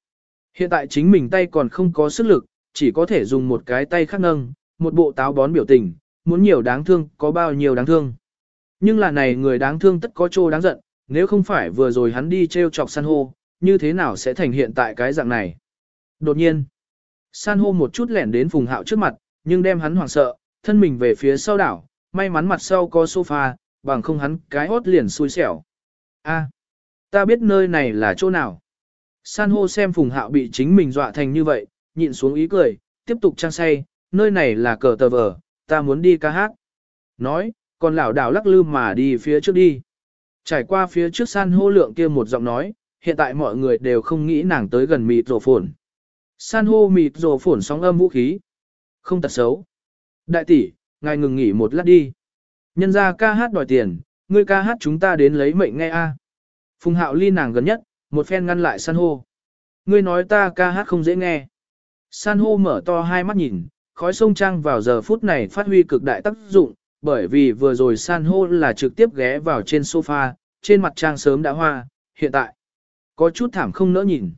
Hiện tại chính mình tay còn không có sức lực, chỉ có thể dùng một cái tay khác nâng, một bộ táo bón biểu tình, muốn nhiều đáng thương có bao nhiêu đáng thương. Nhưng là này người đáng thương tất có trô đáng giận, nếu không phải vừa rồi hắn đi treo chọc san hô, như thế nào sẽ thành hiện tại cái dạng này. Đột nhiên, san hô một chút lẻn đến phùng hạo trước mặt, nhưng đem hắn hoảng sợ, thân mình về phía sau đảo, may mắn mặt sau có sofa, bằng không hắn cái hốt liền xui xẻo. A, ta biết nơi này là chỗ nào. San hô xem phùng hạo bị chính mình dọa thành như vậy, nhịn xuống ý cười, tiếp tục trang say, nơi này là cờ tờ vở, ta muốn đi ca hát. Nói, còn lảo đảo lắc lư mà đi phía trước đi. Trải qua phía trước san hô lượng kia một giọng nói, hiện tại mọi người đều không nghĩ nàng tới gần mịt rổ phồn. San hô mịt rổ phồn sóng âm vũ khí. Không tật xấu. Đại tỷ, ngài ngừng nghỉ một lát đi. Nhân ra ca hát đòi tiền, ngươi ca hát chúng ta đến lấy mệnh nghe a. Phùng hạo ly nàng gần nhất, một phen ngăn lại san hô. Ngươi nói ta ca hát không dễ nghe. San hô mở to hai mắt nhìn, khói sông trăng vào giờ phút này phát huy cực đại tác dụng, bởi vì vừa rồi san hô là trực tiếp ghé vào trên sofa, trên mặt trang sớm đã hoa, hiện tại có chút thảm không nỡ nhìn.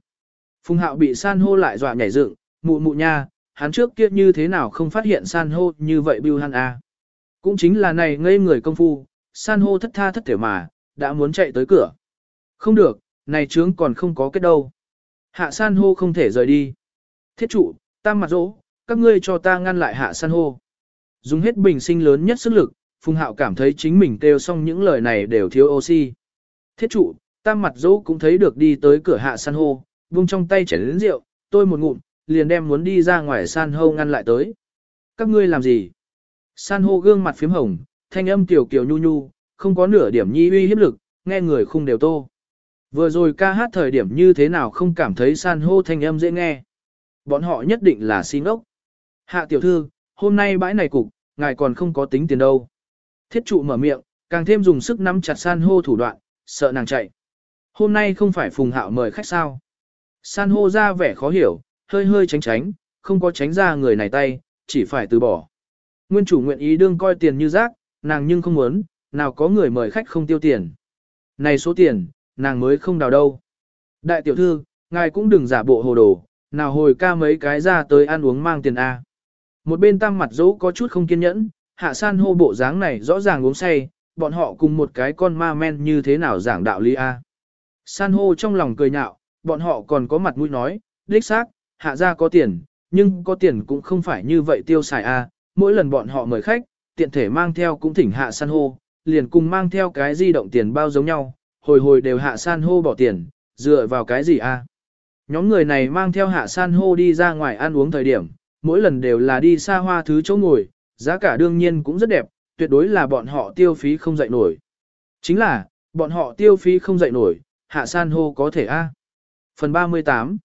Phùng hạo bị san hô lại dọa nhảy dựng, mụ mụ nha, hắn trước kia như thế nào không phát hiện san hô như vậy bưu hắn a. Cũng chính là này ngây người công phu, san hô thất tha thất thể mà, đã muốn chạy tới cửa. Không được, này trướng còn không có kết đâu. Hạ san hô không thể rời đi. Thiết trụ, tam mặt rỗ, các ngươi cho ta ngăn lại hạ san hô. Dùng hết bình sinh lớn nhất sức lực, Phùng Hạo cảm thấy chính mình kêu xong những lời này đều thiếu oxy. Thiết trụ, tam mặt dỗ cũng thấy được đi tới cửa hạ san hô, vung trong tay chảy đến rượu, tôi một ngụm, liền đem muốn đi ra ngoài san hô ngăn lại tới. Các ngươi làm gì? San hô gương mặt phím hồng, thanh âm tiểu kiều nhu nhu, không có nửa điểm nhi uy hiếp lực, nghe người khung đều tô. Vừa rồi ca hát thời điểm như thế nào không cảm thấy san hô thanh âm dễ nghe. Bọn họ nhất định là xin ốc. Hạ tiểu thư, hôm nay bãi này cục, ngài còn không có tính tiền đâu. Thiết trụ mở miệng, càng thêm dùng sức nắm chặt san hô thủ đoạn, sợ nàng chạy. Hôm nay không phải phùng hạo mời khách sao. San hô ra vẻ khó hiểu, hơi hơi tránh tránh, không có tránh ra người này tay, chỉ phải từ bỏ. Nguyên chủ nguyện ý đương coi tiền như rác, nàng nhưng không muốn, nào có người mời khách không tiêu tiền. Này số tiền, nàng mới không đào đâu. Đại tiểu thư, ngài cũng đừng giả bộ hồ đồ, nào hồi ca mấy cái ra tới ăn uống mang tiền A. Một bên tăng mặt dỗ có chút không kiên nhẫn, hạ san hô bộ dáng này rõ ràng uống say, bọn họ cùng một cái con ma men như thế nào giảng đạo lý A. San hô trong lòng cười nhạo, bọn họ còn có mặt mũi nói, đích xác, hạ ra có tiền, nhưng có tiền cũng không phải như vậy tiêu xài A, mỗi lần bọn họ mời khách, tiện thể mang theo cũng thỉnh hạ san hô, liền cùng mang theo cái di động tiền bao giống nhau, hồi hồi đều hạ san hô bỏ tiền, dựa vào cái gì a? Nhóm người này mang theo hạ san hô đi ra ngoài ăn uống thời điểm, mỗi lần đều là đi xa hoa thứ chỗ ngồi, giá cả đương nhiên cũng rất đẹp, tuyệt đối là bọn họ tiêu phí không dậy nổi. Chính là, bọn họ tiêu phí không dậy nổi, hạ san hô có thể a. Phần 38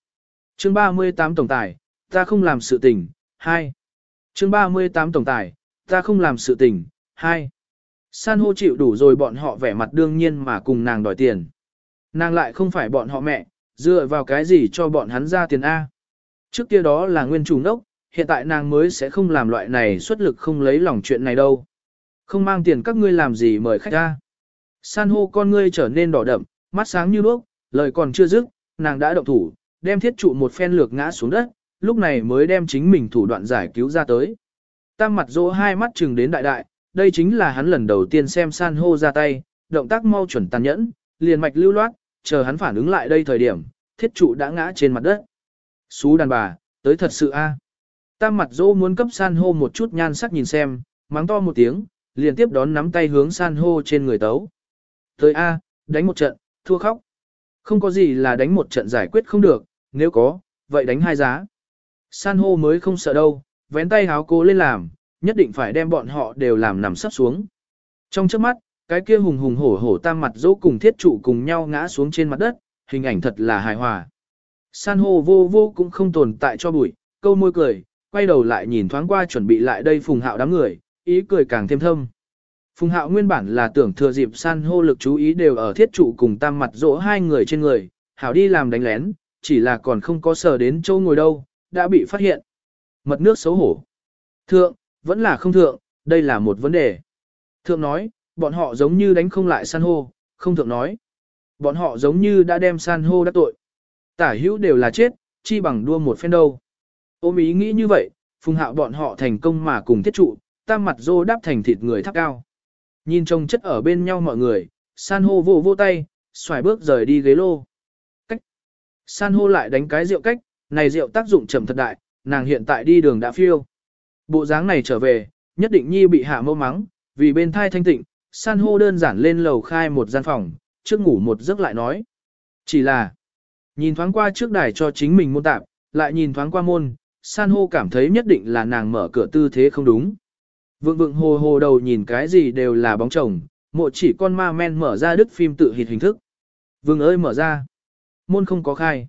chương 38 Tổng tài, ta không làm sự tình, 2. chương 38 Tổng tài, ta không làm sự tình, 2. San hô chịu đủ rồi bọn họ vẻ mặt đương nhiên mà cùng nàng đòi tiền. Nàng lại không phải bọn họ mẹ, dựa vào cái gì cho bọn hắn ra tiền A. Trước kia đó là nguyên chủ nốc, hiện tại nàng mới sẽ không làm loại này xuất lực không lấy lòng chuyện này đâu. Không mang tiền các ngươi làm gì mời khách ra. San hô con ngươi trở nên đỏ đậm, mắt sáng như đuốc, lời còn chưa dứt, nàng đã động thủ, đem thiết trụ một phen lược ngã xuống đất, lúc này mới đem chính mình thủ đoạn giải cứu ra tới. Tam mặt dỗ hai mắt chừng đến đại đại, đây chính là hắn lần đầu tiên xem san hô ra tay, động tác mau chuẩn tàn nhẫn, liền mạch lưu loát, chờ hắn phản ứng lại đây thời điểm, thiết trụ đã ngã trên mặt đất. Xú đàn bà, tới thật sự a. À? Tam mặt dỗ muốn cấp san hô một chút nhan sắc nhìn xem, mắng to một tiếng, liền tiếp đón nắm tay hướng san hô trên người tấu. Tới a, đánh một trận, thua khóc. Không có gì là đánh một trận giải quyết không được, nếu có, vậy đánh hai giá. San hô mới không sợ đâu, vén tay háo cố lên làm, nhất định phải đem bọn họ đều làm nằm sắp xuống. Trong trước mắt, cái kia hùng hùng hổ hổ tam mặt dỗ cùng thiết trụ cùng nhau ngã xuống trên mặt đất, hình ảnh thật là hài hòa. San hô vô vô cũng không tồn tại cho bụi, câu môi cười, quay đầu lại nhìn thoáng qua chuẩn bị lại đây phùng hạo đám người, ý cười càng thêm thâm. Phùng hạo nguyên bản là tưởng thừa dịp san hô lực chú ý đều ở thiết trụ cùng tam mặt dỗ hai người trên người, hảo đi làm đánh lén, chỉ là còn không có sờ đến chỗ ngồi đâu, đã bị phát hiện. Mật nước xấu hổ. Thượng, vẫn là không thượng, đây là một vấn đề. Thượng nói, bọn họ giống như đánh không lại san hô, không thượng nói. Bọn họ giống như đã đem san hô đắc tội. Tả hữu đều là chết, chi bằng đua một phen đâu. Ôm ý nghĩ như vậy, phùng hạo bọn họ thành công mà cùng thiết trụ, tam mặt dô đáp thành thịt người thắp cao. Nhìn trông chất ở bên nhau mọi người, san hô vô vô tay, xoài bước rời đi ghế lô. Cách. San hô lại đánh cái rượu cách, này rượu tác dụng chậm thật đại, nàng hiện tại đi đường đã phiêu. Bộ dáng này trở về, nhất định nhi bị hạ mâu mắng, vì bên thai thanh tịnh, san hô đơn giản lên lầu khai một gian phòng, trước ngủ một giấc lại nói. Chỉ là, nhìn thoáng qua trước đài cho chính mình môn tạp, lại nhìn thoáng qua môn, san hô cảm thấy nhất định là nàng mở cửa tư thế không đúng. Vượng vượng hồ hồ đầu nhìn cái gì đều là bóng chồng, mộ chỉ con ma men mở ra đức phim tự hịt hình thức. Vương ơi mở ra. Môn không có khai.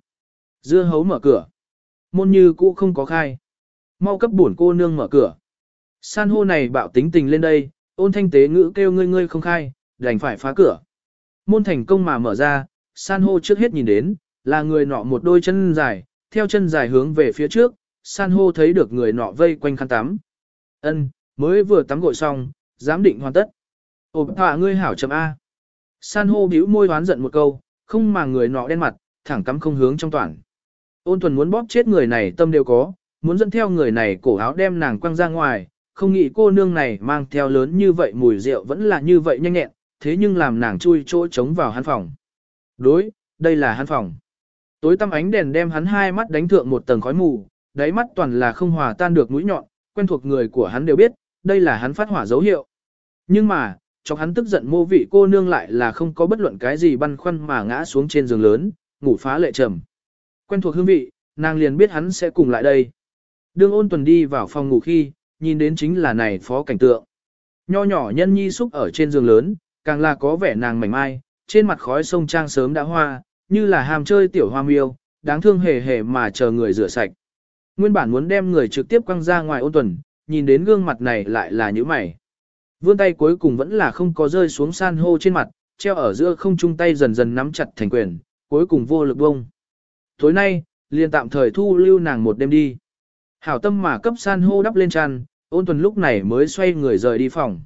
Dưa hấu mở cửa. Môn như cũ không có khai. Mau cấp bổn cô nương mở cửa. San hô này bạo tính tình lên đây, ôn thanh tế ngữ kêu ngươi ngươi không khai, đành phải phá cửa. Môn thành công mà mở ra, san hô trước hết nhìn đến, là người nọ một đôi chân dài, theo chân dài hướng về phía trước, san hô thấy được người nọ vây quanh khăn tắm. Ân, mới vừa tắm gội xong, giám định hoàn tất. Ồ họa ngươi hảo chấm A. San hô bĩu môi hoán giận một câu, không mà người nọ đen mặt, thẳng cắm không hướng trong toàn. Ôn thuần muốn bóp chết người này tâm đều có, muốn dẫn theo người này cổ áo đem nàng quăng ra ngoài, không nghĩ cô nương này mang theo lớn như vậy mùi rượu vẫn là như vậy nhanh nhẹn, thế nhưng làm nàng chui chỗ trống vào hắn phòng. Đối, đây là hắn phòng. Tối tăm ánh đèn đem hắn hai mắt đánh thượng một tầng khói mù, đáy mắt toàn là không hòa tan được mũi nhọn, quen thuộc người của hắn đều biết, đây là hắn phát hỏa dấu hiệu. Nhưng mà, cho hắn tức giận mô vị cô nương lại là không có bất luận cái gì băn khoăn mà ngã xuống trên giường lớn, ngủ phá lệ trầm. Quen thuộc hương vị, nàng liền biết hắn sẽ cùng lại đây. Đương ôn tuần đi vào phòng ngủ khi, nhìn đến chính là này phó cảnh tượng. Nho nhỏ nhân nhi xúc ở trên giường lớn, càng là có vẻ nàng mảnh mai, trên mặt khói sông trang sớm đã hoa, như là hàm chơi tiểu hoa miêu, đáng thương hề hề mà chờ người rửa sạch. Nguyên bản muốn đem người trực tiếp quăng ra ngoài ôn tuần, nhìn đến gương mặt này lại là như mày. Vươn tay cuối cùng vẫn là không có rơi xuống san hô trên mặt, treo ở giữa không chung tay dần dần nắm chặt thành quyền, cuối cùng vô lực bông. Tối nay, liền tạm thời thu lưu nàng một đêm đi. Hảo tâm mà cấp san hô đắp lên tràn, ôn tuần lúc này mới xoay người rời đi phòng.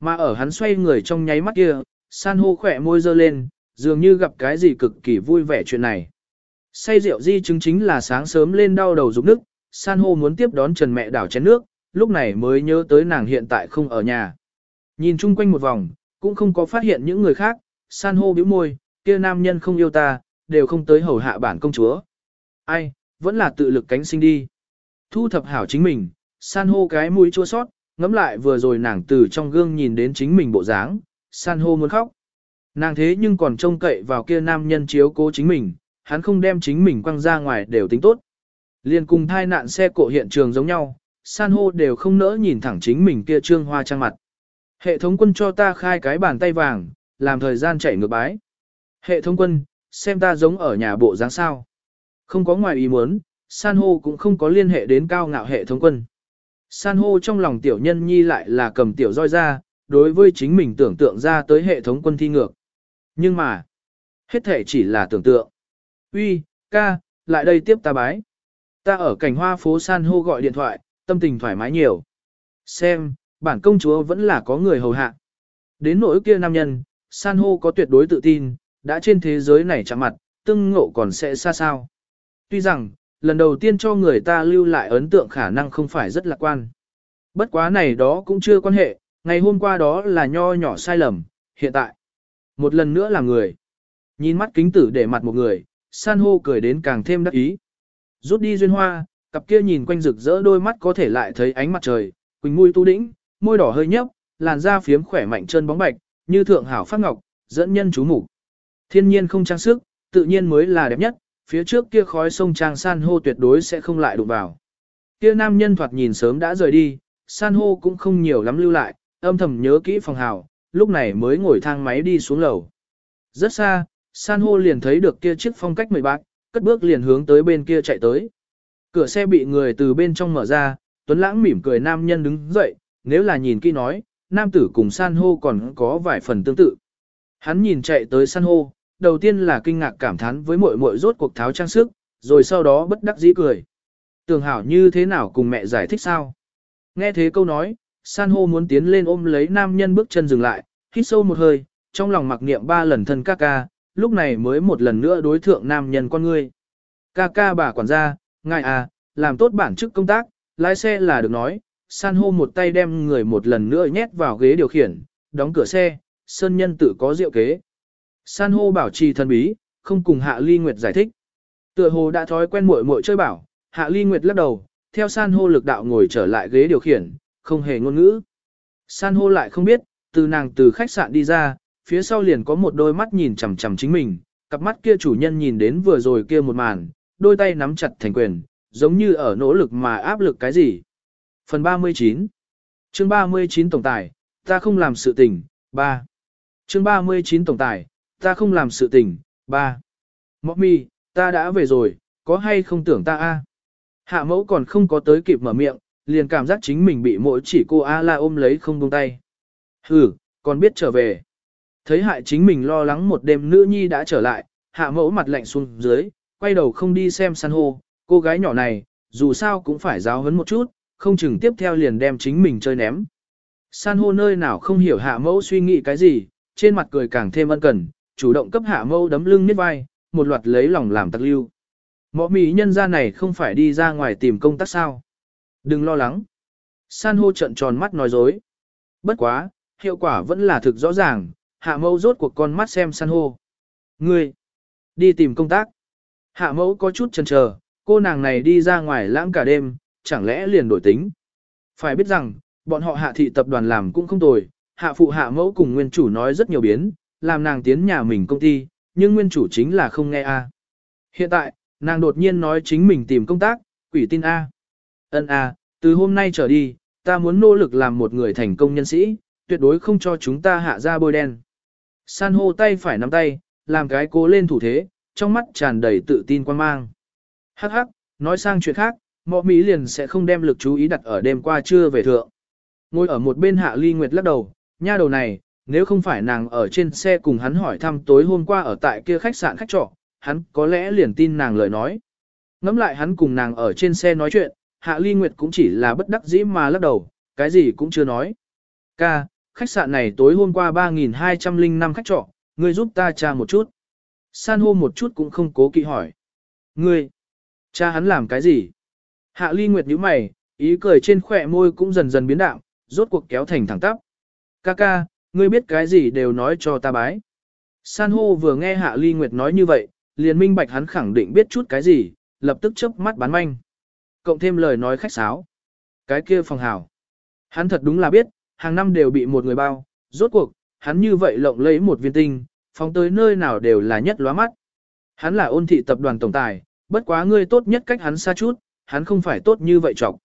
Mà ở hắn xoay người trong nháy mắt kia, san hô khỏe môi dơ lên, dường như gặp cái gì cực kỳ vui vẻ chuyện này. Say rượu di chứng chính là sáng sớm lên đau đầu rụng nước, san hô muốn tiếp đón trần mẹ đảo chén nước, lúc này mới nhớ tới nàng hiện tại không ở nhà. Nhìn chung quanh một vòng, cũng không có phát hiện những người khác, san hô bĩu môi, kia nam nhân không yêu ta, đều không tới hầu hạ bản công chúa. Ai, vẫn là tự lực cánh sinh đi. Thu thập hảo chính mình, san hô cái mũi chua sót, ngẫm lại vừa rồi nàng từ trong gương nhìn đến chính mình bộ dáng, san hô muốn khóc. Nàng thế nhưng còn trông cậy vào kia nam nhân chiếu cố chính mình, hắn không đem chính mình quăng ra ngoài đều tính tốt. Liên cùng thai nạn xe cộ hiện trường giống nhau, san hô đều không nỡ nhìn thẳng chính mình kia trương hoa trang mặt. Hệ thống quân cho ta khai cái bàn tay vàng, làm thời gian chạy ngược bái. Hệ thống quân, xem ta giống ở nhà bộ dáng sao. Không có ngoài ý muốn, san hô cũng không có liên hệ đến cao ngạo hệ thống quân. San hô trong lòng tiểu nhân nhi lại là cầm tiểu roi ra, đối với chính mình tưởng tượng ra tới hệ thống quân thi ngược. Nhưng mà, hết thể chỉ là tưởng tượng. Uy, ca, lại đây tiếp ta bái. Ta ở cảnh hoa phố san hô gọi điện thoại, tâm tình thoải mái nhiều. Xem, bản công chúa vẫn là có người hầu hạ. Đến nỗi kia nam nhân, san hô có tuyệt đối tự tin, đã trên thế giới này chạm mặt, tương ngộ còn sẽ xa sao. Tuy rằng, lần đầu tiên cho người ta lưu lại ấn tượng khả năng không phải rất lạc quan. Bất quá này đó cũng chưa quan hệ, ngày hôm qua đó là nho nhỏ sai lầm, hiện tại. Một lần nữa là người. Nhìn mắt kính tử để mặt một người, san hô cười đến càng thêm đắc ý. Rút đi duyên hoa, cặp kia nhìn quanh rực rỡ đôi mắt có thể lại thấy ánh mặt trời, quỳnh mũi tu đĩnh, môi đỏ hơi nhấp, làn da phiếm khỏe mạnh chân bóng bạch, như thượng hảo phát ngọc, dẫn nhân chú mục. Thiên nhiên không trang sức, tự nhiên mới là đẹp nhất, phía trước kia khói sông trang san hô tuyệt đối sẽ không lại đụng vào. Kia nam nhân thoạt nhìn sớm đã rời đi, san hô cũng không nhiều lắm lưu lại, âm thầm nhớ kỹ phòng hào, lúc này mới ngồi thang máy đi xuống lầu. Rất xa, san hô liền thấy được kia chiếc phong cách mười bạc, cất bước liền hướng tới bên kia chạy tới. Cửa xe bị người từ bên trong mở ra, Tuấn Lãng mỉm cười nam nhân đứng dậy, nếu là nhìn kỹ nói, nam tử cùng san hô còn có vài phần tương tự. Hắn nhìn chạy tới san hô, đầu tiên là kinh ngạc cảm thán với muội muội rốt cuộc tháo trang sức, rồi sau đó bất đắc dĩ cười. Tưởng hảo như thế nào cùng mẹ giải thích sao? Nghe thế câu nói, san hô muốn tiến lên ôm lấy nam nhân bước chân dừng lại, hít sâu một hơi, trong lòng mặc niệm ba lần thân ca ca, lúc này mới một lần nữa đối thượng nam nhân con ngươi. Ca ca bà quản gia, ngài à, làm tốt bản chức công tác, lái xe là được nói, san hô một tay đem người một lần nữa nhét vào ghế điều khiển, đóng cửa xe, sơn nhân tự có rượu kế. San hô bảo trì thần bí, không cùng Hạ Ly Nguyệt giải thích. Tựa hồ đã thói quen muội muội chơi bảo, Hạ Ly Nguyệt lắc đầu, theo san hô lực đạo ngồi trở lại ghế điều khiển, không hề ngôn ngữ. San hô lại không biết, từ nàng từ khách sạn đi ra, phía sau liền có một đôi mắt nhìn chằm chằm chính mình, cặp mắt kia chủ nhân nhìn đến vừa rồi kia một màn, đôi tay nắm chặt thành quyền, giống như ở nỗ lực mà áp lực cái gì. Phần 39 Chương 39 Tổng tài, ta không làm sự tình, 3 Chương 39 Tổng tài, ta không làm sự tình, ba, Mọc mi, ta đã về rồi, có hay không tưởng ta a? Hạ mẫu còn không có tới kịp mở miệng, liền cảm giác chính mình bị mỗi chỉ cô A la ôm lấy không buông tay. Hừ, còn biết trở về. Thấy hại chính mình lo lắng một đêm nữ nhi đã trở lại, hạ mẫu mặt lạnh xuống dưới, quay đầu không đi xem san hô, cô gái nhỏ này, dù sao cũng phải giáo hấn một chút, không chừng tiếp theo liền đem chính mình chơi ném. San hô nơi nào không hiểu hạ mẫu suy nghĩ cái gì, trên mặt cười càng thêm ân cần, chủ động cấp hạ mẫu đấm lưng miết vai, một loạt lấy lòng làm tặc lưu. Mọ mì nhân ra này không phải đi ra ngoài tìm công tác sao. Đừng lo lắng. San hô trận tròn mắt nói dối. Bất quá, hiệu quả vẫn là thực rõ ràng, hạ mẫu rốt cuộc con mắt xem san hô. Ngươi, đi tìm công tác. Hạ mẫu có chút chần chờ, cô nàng này đi ra ngoài lãng cả đêm, chẳng lẽ liền đổi tính. Phải biết rằng, bọn họ hạ thị tập đoàn làm cũng không tồi, hạ phụ hạ mẫu cùng nguyên chủ nói rất nhiều biến, làm nàng tiến nhà mình công ty, nhưng nguyên chủ chính là không nghe a. Hiện tại, nàng đột nhiên nói chính mình tìm công tác, quỷ tin a. Ân a, từ hôm nay trở đi, ta muốn nỗ lực làm một người thành công nhân sĩ, tuyệt đối không cho chúng ta hạ ra bôi đen. San hô tay phải nắm tay, làm cái cố lên thủ thế, trong mắt tràn đầy tự tin quan mang. Hắc hắc, nói sang chuyện khác, mọ Mỹ liền sẽ không đem lực chú ý đặt ở đêm qua trưa về thượng. Ngồi ở một bên hạ ly nguyệt lắc đầu, nha đầu này, nếu không phải nàng ở trên xe cùng hắn hỏi thăm tối hôm qua ở tại kia khách sạn khách trọ, hắn có lẽ liền tin nàng lời nói. Ngắm lại hắn cùng nàng ở trên xe nói chuyện, hạ ly nguyệt cũng chỉ là bất đắc dĩ mà lắc đầu, cái gì cũng chưa nói. Ca, khách sạn này tối hôm qua 3.205 khách trọ, ngươi giúp ta tra một chút. San hô một chút cũng không cố kỵ hỏi. Ngươi, cha hắn làm cái gì? Hạ ly nguyệt nhíu mày, ý cười trên khỏe môi cũng dần dần biến đạo, rốt cuộc kéo thành thẳng tắp. Ca ca, ngươi biết cái gì đều nói cho ta bái. San hô vừa nghe hạ ly nguyệt nói như vậy, liền minh bạch hắn khẳng định biết chút cái gì, lập tức chớp mắt bán manh. Cộng thêm lời nói khách sáo. Cái kia phòng hảo. Hắn thật đúng là biết, hàng năm đều bị một người bao, rốt cuộc, hắn như vậy lộng lấy một viên tinh, phóng tới nơi nào đều là nhất lóa mắt. Hắn là ôn thị tập đoàn tổng tài, bất quá ngươi tốt nhất cách hắn xa chút, hắn không phải tốt như vậy trọng.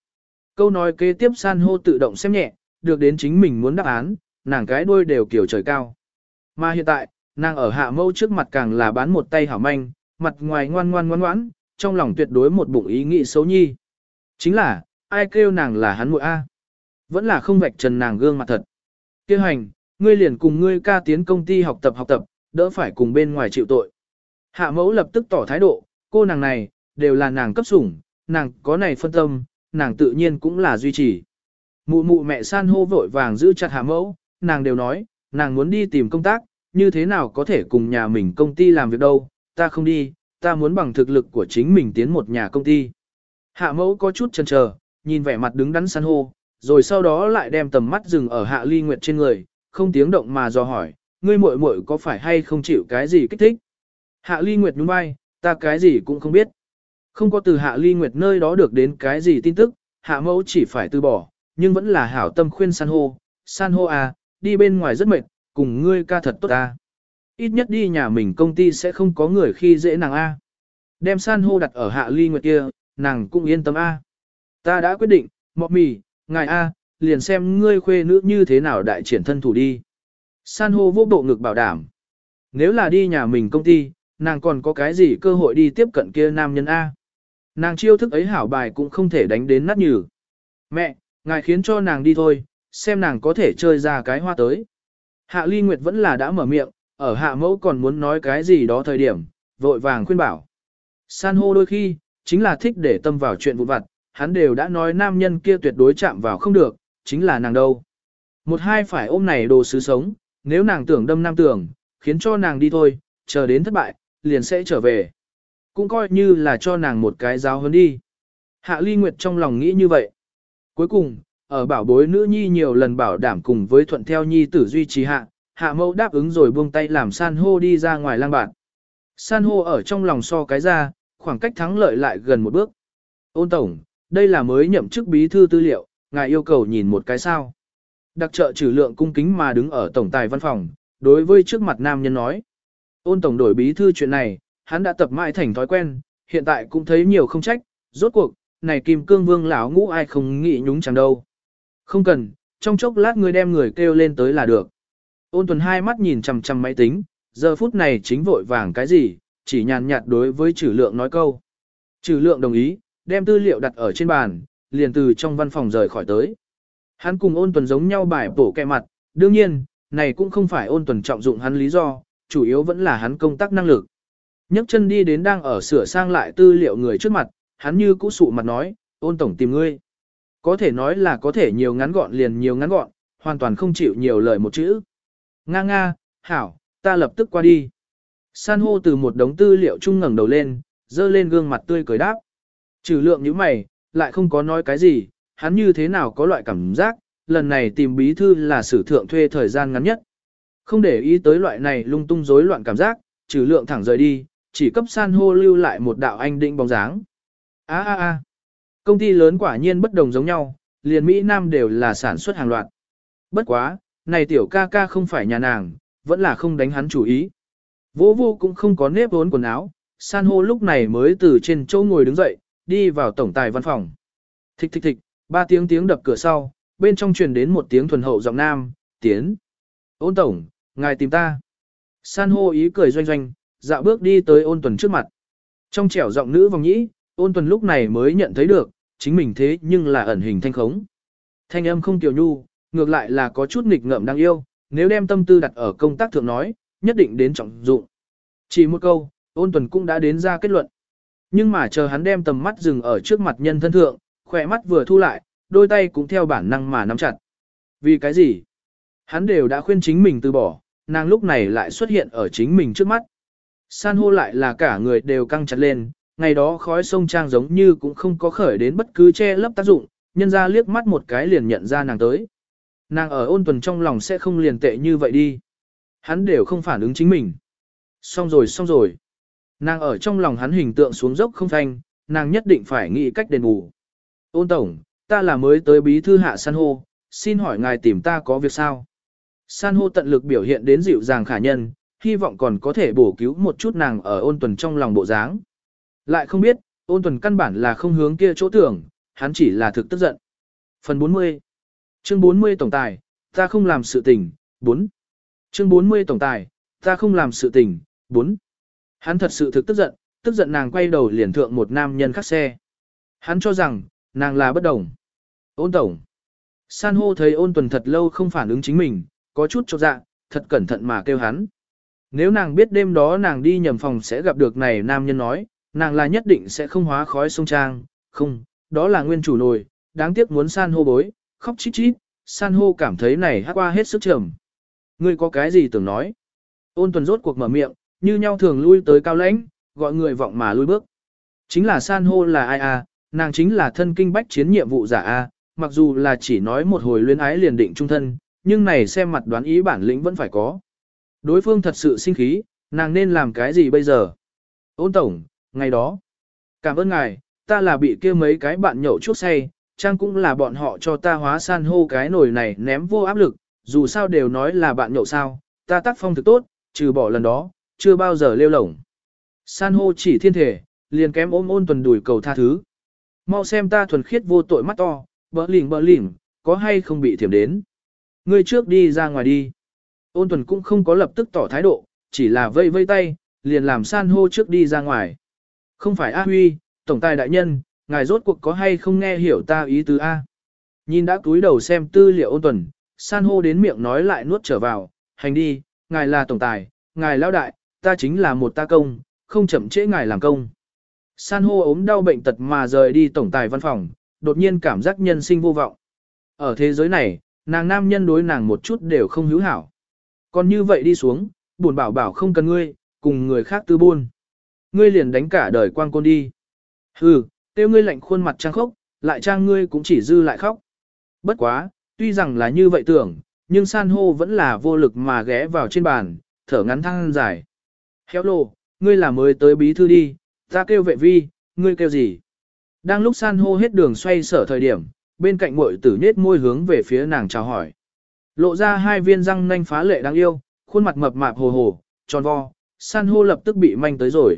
Câu nói kế tiếp san hô tự động xem nhẹ, được đến chính mình muốn đáp án, nàng cái đuôi đều kiểu trời cao. Mà hiện tại, nàng ở hạ mâu trước mặt càng là bán một tay hảo manh, mặt ngoài ngoan ngoan ngoan ngoãn, trong lòng tuyệt đối một bụng ý nghĩ xấu nhi. Chính là, ai kêu nàng là hắn muội A. Vẫn là không vạch trần nàng gương mặt thật. Kêu hành, ngươi liền cùng ngươi ca tiến công ty học tập học tập, đỡ phải cùng bên ngoài chịu tội. Hạ mẫu lập tức tỏ thái độ, cô nàng này, đều là nàng cấp sủng, nàng có này phân tâm, nàng tự nhiên cũng là duy trì. Mụ mụ mẹ san hô vội vàng giữ chặt hạ mẫu, nàng đều nói, nàng muốn đi tìm công tác, như thế nào có thể cùng nhà mình công ty làm việc đâu, ta không đi, ta muốn bằng thực lực của chính mình tiến một nhà công ty. Hạ mẫu có chút chần chờ, nhìn vẻ mặt đứng đắn san hô, rồi sau đó lại đem tầm mắt dừng ở hạ ly nguyệt trên người, không tiếng động mà dò hỏi, ngươi muội muội có phải hay không chịu cái gì kích thích? Hạ ly nguyệt nhún vai, ta cái gì cũng không biết. Không có từ hạ ly nguyệt nơi đó được đến cái gì tin tức, hạ mẫu chỉ phải từ bỏ, nhưng vẫn là hảo tâm khuyên san hô, san hô à, đi bên ngoài rất mệt, cùng ngươi ca thật tốt ta, Ít nhất đi nhà mình công ty sẽ không có người khi dễ nàng a. Đem san hô đặt ở hạ ly nguyệt kia, nàng cũng yên tâm a. Ta đã quyết định, mọc mì, ngài a, liền xem ngươi khuê nữ như thế nào đại triển thân thủ đi. San hô vô bộ ngực bảo đảm. Nếu là đi nhà mình công ty, nàng còn có cái gì cơ hội đi tiếp cận kia nam nhân A. Nàng chiêu thức ấy hảo bài cũng không thể đánh đến nát nhừ. Mẹ, ngài khiến cho nàng đi thôi, xem nàng có thể chơi ra cái hoa tới. Hạ Ly Nguyệt vẫn là đã mở miệng, ở hạ mẫu còn muốn nói cái gì đó thời điểm, vội vàng khuyên bảo. San hô đôi khi, chính là thích để tâm vào chuyện vụn vặt, hắn đều đã nói nam nhân kia tuyệt đối chạm vào không được, chính là nàng đâu. Một hai phải ôm này đồ sứ sống, nếu nàng tưởng đâm nam tưởng, khiến cho nàng đi thôi, chờ đến thất bại, liền sẽ trở về. Cũng coi như là cho nàng một cái giáo hơn đi. Hạ Ly Nguyệt trong lòng nghĩ như vậy. Cuối cùng, ở bảo bối nữ nhi nhiều lần bảo đảm cùng với thuận theo nhi tử duy trì hạ, hạ mẫu đáp ứng rồi buông tay làm san hô đi ra ngoài lang bạn. San hô ở trong lòng so cái ra, khoảng cách thắng lợi lại gần một bước. Ôn tổng, đây là mới nhậm chức bí thư tư liệu, ngài yêu cầu nhìn một cái sao. Đặc trợ trừ lượng cung kính mà đứng ở tổng tài văn phòng, đối với trước mặt nam nhân nói. Ôn tổng đổi bí thư chuyện này, hắn đã tập mãi thành thói quen, hiện tại cũng thấy nhiều không trách, rốt cuộc, này kim cương vương lão ngũ ai không nghĩ nhúng chẳng đâu. Không cần, trong chốc lát người đem người kêu lên tới là được. Ôn tuần hai mắt nhìn chằm chằm máy tính, giờ phút này chính vội vàng cái gì, chỉ nhàn nhạt đối với trừ lượng nói câu. Trừ lượng đồng ý, đem tư liệu đặt ở trên bàn, liền từ trong văn phòng rời khỏi tới. Hắn cùng ôn tuần giống nhau bài bổ kẹ mặt, đương nhiên, này cũng không phải ôn tuần trọng dụng hắn lý do, chủ yếu vẫn là hắn công tác năng lực. nhấc chân đi đến đang ở sửa sang lại tư liệu người trước mặt, hắn như cũ sụ mặt nói, ôn tổng tìm ngươi. Có thể nói là có thể nhiều ngắn gọn liền nhiều ngắn gọn, hoàn toàn không chịu nhiều lời một chữ. Nga nga, hảo, ta lập tức qua đi. San hô từ một đống tư liệu chung ngẩng đầu lên, dơ lên gương mặt tươi cười đáp. Trừ lượng như mày, lại không có nói cái gì, hắn như thế nào có loại cảm giác, lần này tìm bí thư là sử thượng thuê thời gian ngắn nhất. Không để ý tới loại này lung tung rối loạn cảm giác, trừ lượng thẳng rời đi, chỉ cấp san hô lưu lại một đạo anh định bóng dáng. A a a, công ty lớn quả nhiên bất đồng giống nhau, liền Mỹ Nam đều là sản xuất hàng loạt. Bất quá, này tiểu ca ca không phải nhà nàng, vẫn là không đánh hắn chủ ý. Vô vô cũng không có nếp vốn quần áo, san hô lúc này mới từ trên chỗ ngồi đứng dậy, đi vào tổng tài văn phòng. Thích thích thích, ba tiếng tiếng đập cửa sau, bên trong truyền đến một tiếng thuần hậu giọng nam, tiến. Ôn tổng, ngài tìm ta. San hô ý cười doanh doanh, dạo bước đi tới ôn tuần trước mặt. Trong trẻo giọng nữ vòng nhĩ, ôn tuần lúc này mới nhận thấy được, chính mình thế nhưng là ẩn hình thanh khống. Thanh âm không kiều nhu, ngược lại là có chút nghịch ngợm đang yêu, nếu đem tâm tư đặt ở công tác thượng nói, nhất định đến trọng dụng. Chỉ một câu, ôn tuần cũng đã đến ra kết luận. Nhưng mà chờ hắn đem tầm mắt dừng ở trước mặt nhân thân thượng, khỏe mắt vừa thu lại, đôi tay cũng theo bản năng mà nắm chặt. Vì cái gì? Hắn đều đã khuyên chính mình từ bỏ, nàng lúc này lại xuất hiện ở chính mình trước mắt. San hô lại là cả người đều căng chặt lên, ngày đó khói sông trang giống như cũng không có khởi đến bất cứ che lấp tác dụng, nhân ra liếc mắt một cái liền nhận ra nàng tới. Nàng ở ôn tuần trong lòng sẽ không liền tệ như vậy đi. Hắn đều không phản ứng chính mình. Xong rồi xong rồi. Nàng ở trong lòng hắn hình tượng xuống dốc không thanh, nàng nhất định phải nghĩ cách đền bù. Ôn tổng, ta là mới tới bí thư hạ san hô, xin hỏi ngài tìm ta có việc sao? San hô tận lực biểu hiện đến dịu dàng khả nhân, hy vọng còn có thể bổ cứu một chút nàng ở ôn tuần trong lòng bộ dáng. Lại không biết, ôn tuần căn bản là không hướng kia chỗ tưởng, hắn chỉ là thực tức giận. Phần 40 Chương 40 Tổng tài, ta không làm sự tình, 4 Chương 40 Tổng tài, ta không làm sự tình, 4 Hắn thật sự thực tức giận, tức giận nàng quay đầu liền thượng một nam nhân khác xe. Hắn cho rằng, nàng là bất đồng. Ôn tổng. San hô thấy ôn tuần thật lâu không phản ứng chính mình, có chút chột dạ, thật cẩn thận mà kêu hắn. Nếu nàng biết đêm đó nàng đi nhầm phòng sẽ gặp được này nam nhân nói, nàng là nhất định sẽ không hóa khói sông trang, không, đó là nguyên chủ nồi, đáng tiếc muốn san hô bối, khóc chít chít, san hô cảm thấy này hát qua hết sức trầm. Ngươi có cái gì tưởng nói? Ôn tuần rốt cuộc mở miệng, như nhau thường lui tới cao lãnh, gọi người vọng mà lui bước. Chính là san hô là ai à, nàng chính là thân kinh bách chiến nhiệm vụ giả a, à, mặc dù là chỉ nói một hồi luyến ái liền định trung thân, nhưng này xem mặt đoán ý bản lĩnh vẫn phải có. Đối phương thật sự sinh khí, nàng nên làm cái gì bây giờ? Ôn tổng, ngày đó. Cảm ơn ngài, ta là bị kia mấy cái bạn nhậu chuốc say, trang cũng là bọn họ cho ta hóa san hô cái nồi này ném vô áp lực, dù sao đều nói là bạn nhậu sao, ta tác phong thực tốt, trừ bỏ lần đó, chưa bao giờ lêu lổng. San hô chỉ thiên thể, liền kém ôm ôn tuần đùi cầu tha thứ. Mau xem ta thuần khiết vô tội mắt to, bỡ lỉnh bỡ lỉnh, có hay không bị thiểm đến. Ngươi trước đi ra ngoài đi. Ôn tuần cũng không có lập tức tỏ thái độ, chỉ là vây vây tay, liền làm san hô trước đi ra ngoài. Không phải A Huy, tổng tài đại nhân, ngài rốt cuộc có hay không nghe hiểu ta ý tứ A. Nhìn đã túi đầu xem tư liệu ôn tuần, san hô đến miệng nói lại nuốt trở vào, hành đi, ngài là tổng tài, ngài lão đại, ta chính là một ta công, không chậm trễ ngài làm công. San hô ốm đau bệnh tật mà rời đi tổng tài văn phòng, đột nhiên cảm giác nhân sinh vô vọng. Ở thế giới này, nàng nam nhân đối nàng một chút đều không hữu hảo. Còn như vậy đi xuống, buồn bảo bảo không cần ngươi, cùng người khác tư buôn. Ngươi liền đánh cả đời quang côn đi. Hừ, tiêu ngươi lạnh khuôn mặt trang khốc, lại trang ngươi cũng chỉ dư lại khóc. Bất quá, tuy rằng là như vậy tưởng, nhưng san hô vẫn là vô lực mà ghé vào trên bàn, thở ngắn thăng dài. Hello, ngươi là mới tới bí thư đi, ta kêu vệ vi, ngươi kêu gì? Đang lúc san hô hết đường xoay sở thời điểm, bên cạnh muội tử nết môi hướng về phía nàng chào hỏi. Lộ ra hai viên răng nanh phá lệ đáng yêu, khuôn mặt mập mạp hồ hồ, tròn vo, san hô lập tức bị manh tới rồi.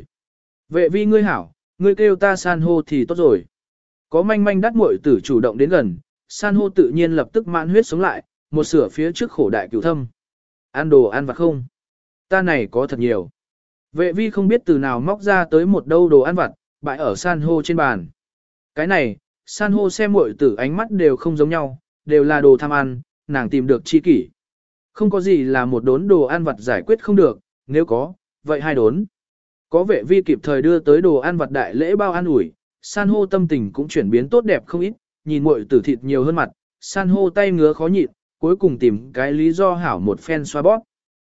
Vệ vi ngươi hảo, ngươi kêu ta san hô thì tốt rồi. Có manh manh đắt muội tử chủ động đến gần, san hô tự nhiên lập tức mãn huyết sống lại, một sửa phía trước khổ đại cửu thâm. Ăn đồ ăn vặt không? Ta này có thật nhiều. Vệ vi không biết từ nào móc ra tới một đâu đồ ăn vặt, bại ở san hô trên bàn. Cái này, san hô xem muội tử ánh mắt đều không giống nhau, đều là đồ tham ăn, nàng tìm được chi kỷ. Không có gì là một đốn đồ ăn vặt giải quyết không được, nếu có, vậy hai đốn. Có vệ vi kịp thời đưa tới đồ ăn vặt đại lễ bao an ủi, san hô tâm tình cũng chuyển biến tốt đẹp không ít, nhìn muội tử thịt nhiều hơn mặt, san hô tay ngứa khó nhịn, cuối cùng tìm cái lý do hảo một phen xoa bóp.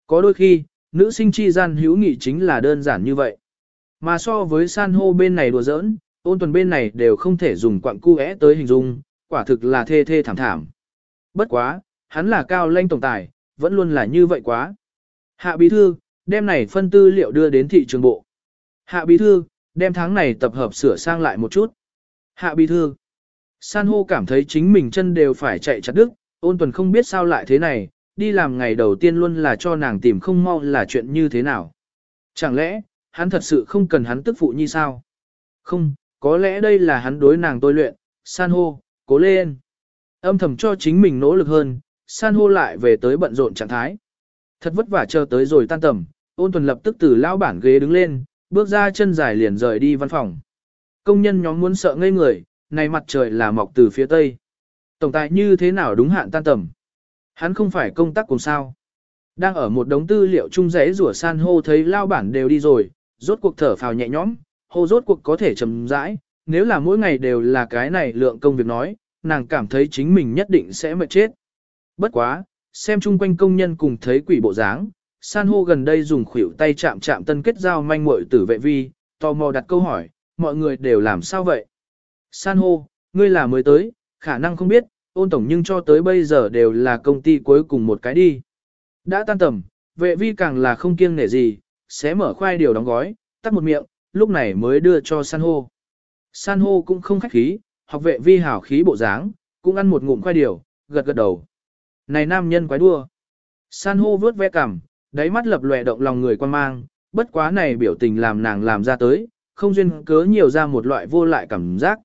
Có đôi khi, nữ sinh chi gian hữu nghị chính là đơn giản như vậy. Mà so với san hô bên này đùa giỡn, ôn tuần bên này đều không thể dùng quặng cu é tới hình dung, quả thực là thê thê thảm thảm. Bất quá, hắn là cao lanh tổng tài, vẫn luôn là như vậy quá. Hạ bí thư, đem này phân tư liệu đưa đến thị trường bộ. Hạ bí thư, đem tháng này tập hợp sửa sang lại một chút. Hạ bí thư, san hô cảm thấy chính mình chân đều phải chạy chặt đứt, ôn tuần không biết sao lại thế này, đi làm ngày đầu tiên luôn là cho nàng tìm không mau là chuyện như thế nào. Chẳng lẽ, hắn thật sự không cần hắn tức phụ như sao? Không, có lẽ đây là hắn đối nàng tôi luyện, san hô, cố lên. Âm thầm cho chính mình nỗ lực hơn, san hô lại về tới bận rộn trạng thái. Thật vất vả chờ tới rồi tan tầm, ôn tuần lập tức từ lão bản ghế đứng lên, bước ra chân dài liền rời đi văn phòng. Công nhân nhóm muốn sợ ngây người, này mặt trời là mọc từ phía tây. Tổng tài như thế nào đúng hạn tan tầm. Hắn không phải công tác cùng sao. Đang ở một đống tư liệu chung rẽ rủa san hô thấy lao bản đều đi rồi, rốt cuộc thở phào nhẹ nhõm, hô rốt cuộc có thể chầm rãi, nếu là mỗi ngày đều là cái này lượng công việc nói, nàng cảm thấy chính mình nhất định sẽ mệt chết. Bất quá, xem chung quanh công nhân cùng thấy quỷ bộ dáng, san hô gần đây dùng khuỷu tay chạm chạm tân kết giao manh muội tử vệ vi, tò mò đặt câu hỏi, mọi người đều làm sao vậy? San hô, ngươi là mới tới, khả năng không biết, ôn tổng nhưng cho tới bây giờ đều là công ty cuối cùng một cái đi. Đã tan tầm, vệ vi càng là không kiêng nể gì, sẽ mở khoai điều đóng gói, tắt một miệng, lúc này mới đưa cho san hô. San hô cũng không khách khí, học vệ vi hảo khí bộ dáng, cũng ăn một ngụm khoai điều, gật gật đầu. Này nam nhân quái đua. San hô vớt ve cằm, Đáy mắt lập lòe động lòng người quan mang, bất quá này biểu tình làm nàng làm ra tới, không duyên cớ nhiều ra một loại vô lại cảm giác.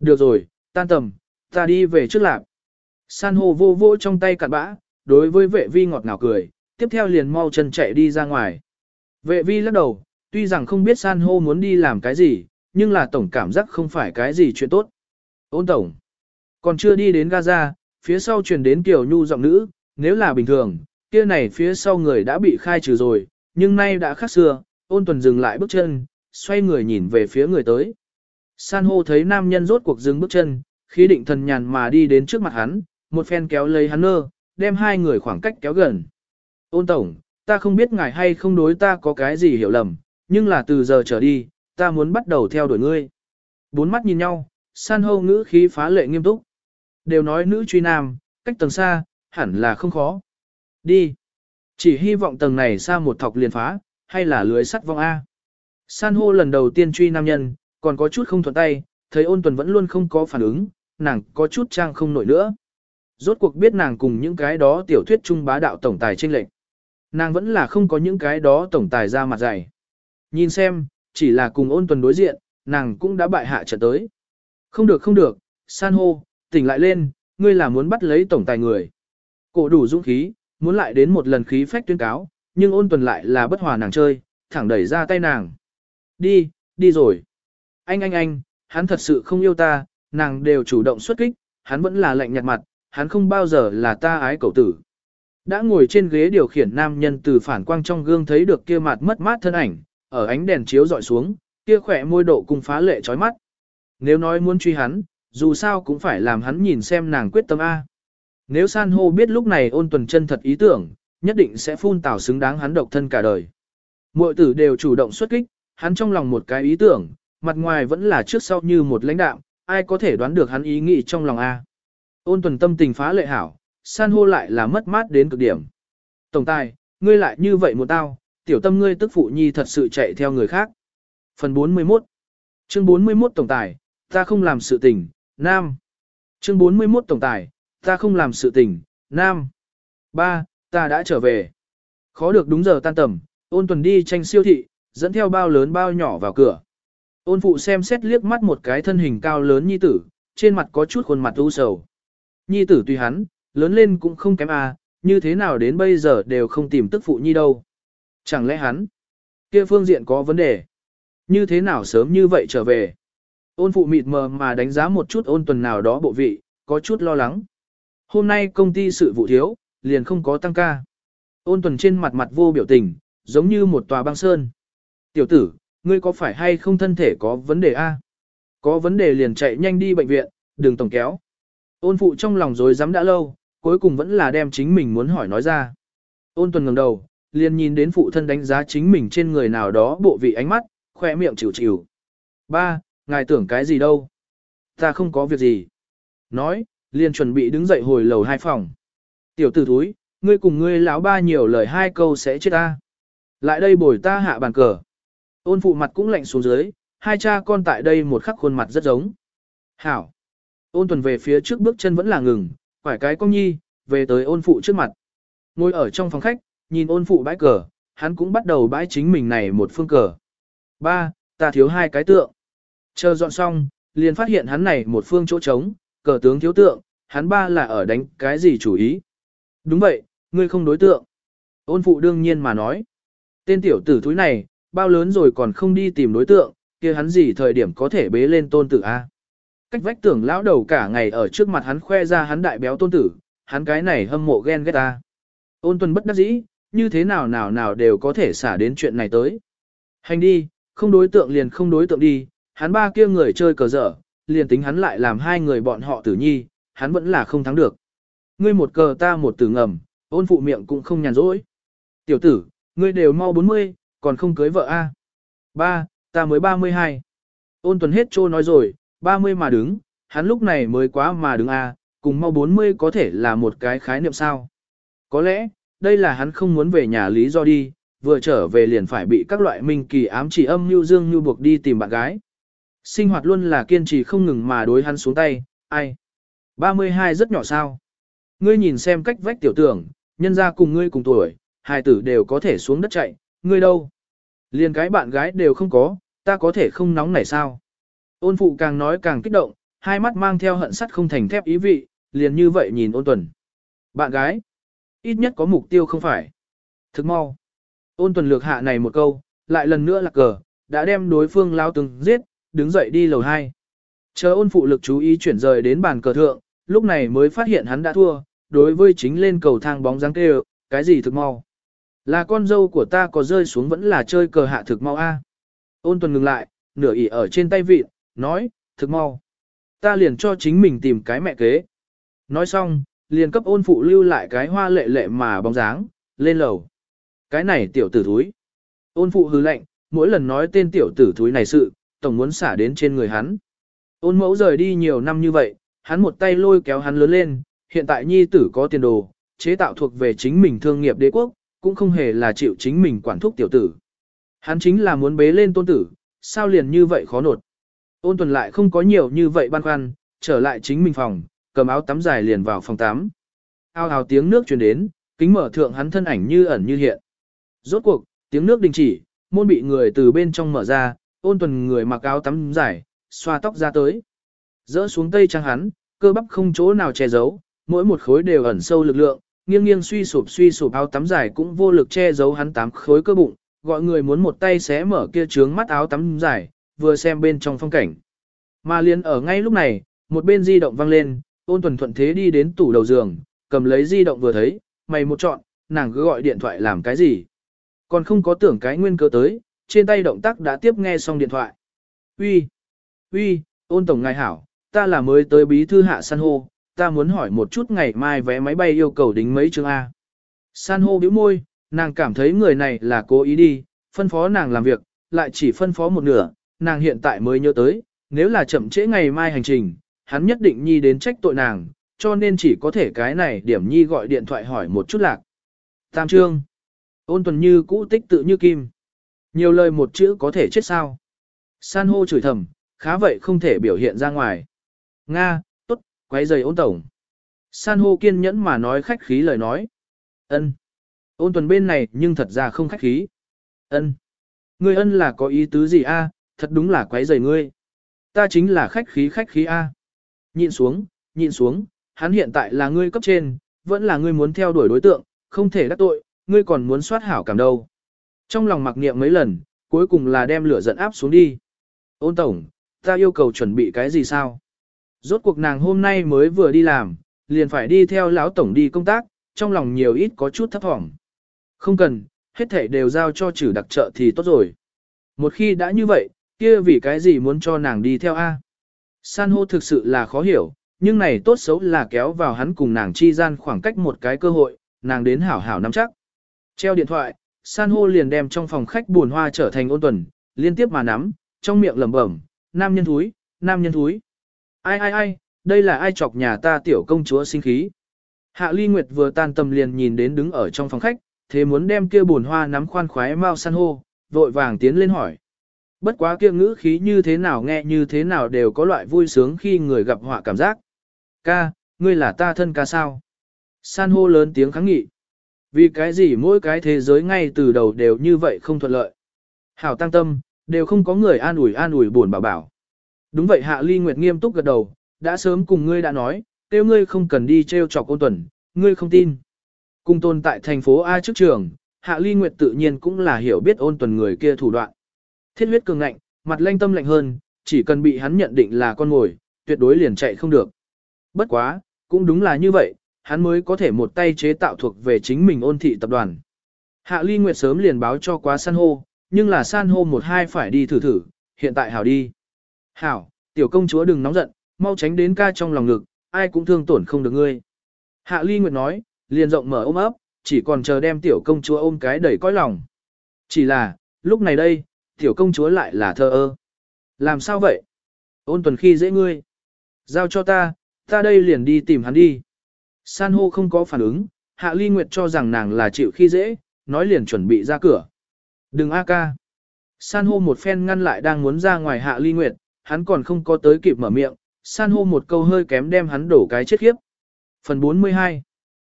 Được rồi, tan tầm, ta đi về trước lạc. San hô vô vô trong tay cặn bã, đối với vệ vi ngọt ngào cười, tiếp theo liền mau chân chạy đi ra ngoài. Vệ vi lắc đầu, tuy rằng không biết san hô muốn đi làm cái gì, nhưng là tổng cảm giác không phải cái gì chuyện tốt. Ôn tổng, còn chưa đi đến Gaza, phía sau truyền đến kiểu nhu giọng nữ, nếu là bình thường, kia này phía sau người đã bị khai trừ rồi, nhưng nay đã khác xưa, ôn tuần dừng lại bước chân, xoay người nhìn về phía người tới. San hô thấy nam nhân rốt cuộc dừng bước chân, khí định thần nhàn mà đi đến trước mặt hắn, một phen kéo lấy hắn nơ, đem hai người khoảng cách kéo gần. Ôn tổng, ta không biết ngài hay không đối ta có cái gì hiểu lầm, nhưng là từ giờ trở đi, ta muốn bắt đầu theo đuổi ngươi. Bốn mắt nhìn nhau, san hô ngữ khí phá lệ nghiêm túc. Đều nói nữ truy nam, cách tầng xa, hẳn là không khó. Đi. Chỉ hy vọng tầng này xa một thọc liền phá, hay là lưới sắt vong A. San hô lần đầu tiên truy nam nhân, còn có chút không thuận tay, thấy ôn tuần vẫn luôn không có phản ứng, nàng có chút trang không nổi nữa. Rốt cuộc biết nàng cùng những cái đó tiểu thuyết trung bá đạo tổng tài tranh lệnh. Nàng vẫn là không có những cái đó tổng tài ra mặt dày. Nhìn xem, chỉ là cùng ôn tuần đối diện, nàng cũng đã bại hạ trận tới. Không được không được, san hô, tỉnh lại lên, ngươi là muốn bắt lấy tổng tài người. Cổ đủ dũng khí, muốn lại đến một lần khí phách tuyên cáo, nhưng ôn tuần lại là bất hòa nàng chơi, thẳng đẩy ra tay nàng. Đi, đi rồi. Anh anh anh, hắn thật sự không yêu ta, nàng đều chủ động xuất kích, hắn vẫn là lạnh nhạt mặt, hắn không bao giờ là ta ái cậu tử. Đã ngồi trên ghế điều khiển nam nhân từ phản quang trong gương thấy được kia mặt mất mát thân ảnh, ở ánh đèn chiếu dọi xuống, kia khỏe môi độ cùng phá lệ chói mắt. Nếu nói muốn truy hắn, dù sao cũng phải làm hắn nhìn xem nàng quyết tâm A. Nếu san hô biết lúc này ôn tuần chân thật ý tưởng, nhất định sẽ phun tảo xứng đáng hắn độc thân cả đời. Mội tử đều chủ động xuất kích, hắn trong lòng một cái ý tưởng, mặt ngoài vẫn là trước sau như một lãnh đạo, ai có thể đoán được hắn ý nghĩ trong lòng A. Ôn tuần tâm tình phá lệ hảo, san hô lại là mất mát đến cực điểm. Tổng tài, ngươi lại như vậy một tao, tiểu tâm ngươi tức phụ nhi thật sự chạy theo người khác. Phần 41 Chương 41 Tổng tài, ta không làm sự tình, Nam. Chương 41 Tổng tài, ta không làm sự tình, Nam. Ba, Ta đã trở về. Khó được đúng giờ tan tầm, ôn tuần đi tranh siêu thị, dẫn theo bao lớn bao nhỏ vào cửa. Ôn phụ xem xét liếc mắt một cái thân hình cao lớn nhi tử, trên mặt có chút khuôn mặt u sầu. Nhi tử tùy hắn, lớn lên cũng không kém à, như thế nào đến bây giờ đều không tìm tức phụ nhi đâu. Chẳng lẽ hắn, kia phương diện có vấn đề? Như thế nào sớm như vậy trở về? Ôn phụ mịt mờ mà đánh giá một chút ôn tuần nào đó bộ vị, có chút lo lắng. Hôm nay công ty sự vụ thiếu, liền không có tăng ca. Ôn tuần trên mặt mặt vô biểu tình, giống như một tòa băng sơn. Tiểu tử, ngươi có phải hay không thân thể có vấn đề a? Có vấn đề liền chạy nhanh đi bệnh viện, đừng tổng kéo. Ôn phụ trong lòng rối rắm đã lâu, cuối cùng vẫn là đem chính mình muốn hỏi nói ra. Ôn tuần ngẩng đầu, liền nhìn đến phụ thân đánh giá chính mình trên người nào đó bộ vị ánh mắt, khoe miệng chịu chịu. Ba, ngài tưởng cái gì đâu? Ta không có việc gì. Nói, liền chuẩn bị đứng dậy hồi lầu hai phòng. Tiểu tử thúi, ngươi cùng ngươi lão ba nhiều lời hai câu sẽ chết ta. Lại đây bồi ta hạ bàn cờ. Ôn phụ mặt cũng lạnh xuống dưới, hai cha con tại đây một khắc khuôn mặt rất giống. Hảo. Ôn tuần về phía trước bước chân vẫn là ngừng, quải cái công nhi, về tới ôn phụ trước mặt. Ngồi ở trong phòng khách, nhìn ôn phụ bãi cờ, hắn cũng bắt đầu bãi chính mình này một phương cờ. Ba, ta thiếu hai cái tượng. Chờ dọn xong, liền phát hiện hắn này một phương chỗ trống, cờ tướng thiếu tượng, hắn ba là ở đánh cái gì chủ ý. Đúng vậy, ngươi không đối tượng. Ôn phụ đương nhiên mà nói. Tên tiểu tử thúi này, bao lớn rồi còn không đi tìm đối tượng, kia hắn gì thời điểm có thể bế lên tôn tử A. Cách vách tưởng lão đầu cả ngày ở trước mặt hắn khoe ra hắn đại béo tôn tử, hắn cái này hâm mộ ghen ghét ta. Ôn tuần bất đắc dĩ, như thế nào nào nào đều có thể xả đến chuyện này tới. Hành đi, không đối tượng liền không đối tượng đi, hắn ba kia người chơi cờ dở, liền tính hắn lại làm hai người bọn họ tử nhi, hắn vẫn là không thắng được. Ngươi một cờ ta một tử ngầm, ôn phụ miệng cũng không nhàn rỗi. Tiểu tử, ngươi đều mau 40, còn không cưới vợ a Ba, ta mới 32. Ôn tuần hết trô nói rồi, 30 mà đứng, hắn lúc này mới quá mà đứng a cùng mau 40 có thể là một cái khái niệm sao. Có lẽ, đây là hắn không muốn về nhà lý do đi, vừa trở về liền phải bị các loại minh kỳ ám chỉ âm như dương như buộc đi tìm bạn gái. Sinh hoạt luôn là kiên trì không ngừng mà đối hắn xuống tay, ai. 32 rất nhỏ sao. Ngươi nhìn xem cách vách tiểu tưởng, nhân ra cùng ngươi cùng tuổi, hai tử đều có thể xuống đất chạy, ngươi đâu? Liền cái bạn gái đều không có, ta có thể không nóng này sao? Ôn phụ càng nói càng kích động, hai mắt mang theo hận sắt không thành thép ý vị, liền như vậy nhìn ôn tuần. Bạn gái, ít nhất có mục tiêu không phải. Thức mau. Ôn tuần lược hạ này một câu, lại lần nữa là cờ, đã đem đối phương lao từng giết, đứng dậy đi lầu 2. Chờ ôn phụ lực chú ý chuyển rời đến bàn cờ thượng, lúc này mới phát hiện hắn đã thua, đối với chính lên cầu thang bóng dáng kêu, cái gì thực mau. Là con dâu của ta có rơi xuống vẫn là chơi cờ hạ thực mau a. Ôn tuần ngừng lại, nửa ỉ ở trên tay vịt, nói, thực mau. Ta liền cho chính mình tìm cái mẹ kế. Nói xong, liền cấp ôn phụ lưu lại cái hoa lệ lệ mà bóng dáng, lên lầu. Cái này tiểu tử thúi. Ôn phụ hứ lệnh, mỗi lần nói tên tiểu tử thúi này sự, tổng muốn xả đến trên người hắn. Ôn mẫu rời đi nhiều năm như vậy, hắn một tay lôi kéo hắn lớn lên, hiện tại nhi tử có tiền đồ, chế tạo thuộc về chính mình thương nghiệp đế quốc, cũng không hề là chịu chính mình quản thúc tiểu tử. Hắn chính là muốn bế lên tôn tử, sao liền như vậy khó nột. Ôn tuần lại không có nhiều như vậy băn khoăn, trở lại chính mình phòng, cầm áo tắm dài liền vào phòng tắm. Ao ào tiếng nước truyền đến, kính mở thượng hắn thân ảnh như ẩn như hiện. Rốt cuộc, tiếng nước đình chỉ, môn bị người từ bên trong mở ra, ôn tuần người mặc áo tắm dài, xoa tóc ra tới. Dỡ xuống tây trang hắn, cơ bắp không chỗ nào che giấu, mỗi một khối đều ẩn sâu lực lượng, nghiêng nghiêng suy sụp suy sụp áo tắm dài cũng vô lực che giấu hắn tám khối cơ bụng, gọi người muốn một tay xé mở kia trướng mắt áo tắm dài, vừa xem bên trong phong cảnh. Mà liền ở ngay lúc này, một bên di động vang lên, ôn tuần thuận thế đi đến tủ đầu giường, cầm lấy di động vừa thấy, mày một chọn, nàng cứ gọi điện thoại làm cái gì. Còn không có tưởng cái nguyên cơ tới, trên tay động tác đã tiếp nghe xong điện thoại. Uy, uy, ôn tổng ngài hảo, ta là mới tới bí thư hạ san hô, ta muốn hỏi một chút ngày mai vé máy bay yêu cầu đính mấy chương A. San hô bĩu môi, nàng cảm thấy người này là cố ý đi, phân phó nàng làm việc, lại chỉ phân phó một nửa, nàng hiện tại mới nhớ tới, nếu là chậm trễ ngày mai hành trình, hắn nhất định nhi đến trách tội nàng, cho nên chỉ có thể cái này điểm nhi gọi điện thoại hỏi một chút lạc. Tam trương. Ôn tuần như cũ tích tự như kim. Nhiều lời một chữ có thể chết sao. San hô chửi thầm, khá vậy không thể biểu hiện ra ngoài. Nga, tốt, quay giày ôn tổng. San hô kiên nhẫn mà nói khách khí lời nói. ân Ôn tuần bên này nhưng thật ra không khách khí. ân Ngươi ân là có ý tứ gì a? thật đúng là quấy giày ngươi. Ta chính là khách khí khách khí a. Nhịn xuống, nhịn xuống, hắn hiện tại là ngươi cấp trên, vẫn là ngươi muốn theo đuổi đối tượng, không thể đắc tội, ngươi còn muốn soát hảo cảm đâu. Trong lòng mặc niệm mấy lần, cuối cùng là đem lửa giận áp xuống đi. Ôn tổng, ta yêu cầu chuẩn bị cái gì sao? Rốt cuộc nàng hôm nay mới vừa đi làm, liền phải đi theo lão tổng đi công tác, trong lòng nhiều ít có chút thấp thỏm. Không cần, hết thảy đều giao cho trừ đặc trợ thì tốt rồi. Một khi đã như vậy, kia vì cái gì muốn cho nàng đi theo A? San hô thực sự là khó hiểu, nhưng này tốt xấu là kéo vào hắn cùng nàng chi gian khoảng cách một cái cơ hội, nàng đến hảo hảo nắm chắc. Treo điện thoại, san hô liền đem trong phòng khách buồn hoa trở thành ôn tuần, liên tiếp mà nắm, trong miệng lẩm bẩm, nam nhân thúi, nam nhân thúi. Ai ai ai, đây là ai chọc nhà ta tiểu công chúa sinh khí. Hạ Ly Nguyệt vừa tan tầm liền nhìn đến đứng ở trong phòng khách, thế muốn đem kia buồn hoa nắm khoan khoái mau san hô, vội vàng tiến lên hỏi. Bất quá kia ngữ khí như thế nào nghe như thế nào đều có loại vui sướng khi người gặp họa cảm giác. Ca, ngươi là ta thân ca sao? San hô lớn tiếng kháng nghị. Vì cái gì mỗi cái thế giới ngay từ đầu đều như vậy không thuận lợi. Hảo tăng tâm, đều không có người an ủi an ủi buồn bảo bảo. Đúng vậy Hạ Ly Nguyệt nghiêm túc gật đầu, đã sớm cùng ngươi đã nói, tiêu ngươi không cần đi treo chọc ôn tuần, ngươi không tin. Cùng tồn tại thành phố A trước trường, Hạ Ly Nguyệt tự nhiên cũng là hiểu biết ôn tuần người kia thủ đoạn. Thiết huyết cường ngạnh, mặt lanh tâm lạnh hơn, chỉ cần bị hắn nhận định là con ngồi, tuyệt đối liền chạy không được. Bất quá, cũng đúng là như vậy, hắn mới có thể một tay chế tạo thuộc về chính mình ôn thị tập đoàn. Hạ Ly Nguyệt sớm liền báo cho quá san hô, nhưng là san hô một hai phải đi thử thử, hiện tại hảo đi. Hảo, tiểu công chúa đừng nóng giận, mau tránh đến ca trong lòng ngực, ai cũng thương tổn không được ngươi. Hạ Ly Nguyệt nói, liền rộng mở ôm ấp, chỉ còn chờ đem tiểu công chúa ôm cái đẩy cõi lòng. Chỉ là, lúc này đây, tiểu công chúa lại là thơ ơ. Làm sao vậy? Ôn tuần khi dễ ngươi. Giao cho ta, ta đây liền đi tìm hắn đi. San hô không có phản ứng, Hạ Ly Nguyệt cho rằng nàng là chịu khi dễ, nói liền chuẩn bị ra cửa. Đừng a ca. San hô một phen ngăn lại đang muốn ra ngoài Hạ Ly Nguyệt, hắn còn không có tới kịp mở miệng, San hô một câu hơi kém đem hắn đổ cái chết khiếp. Phần 42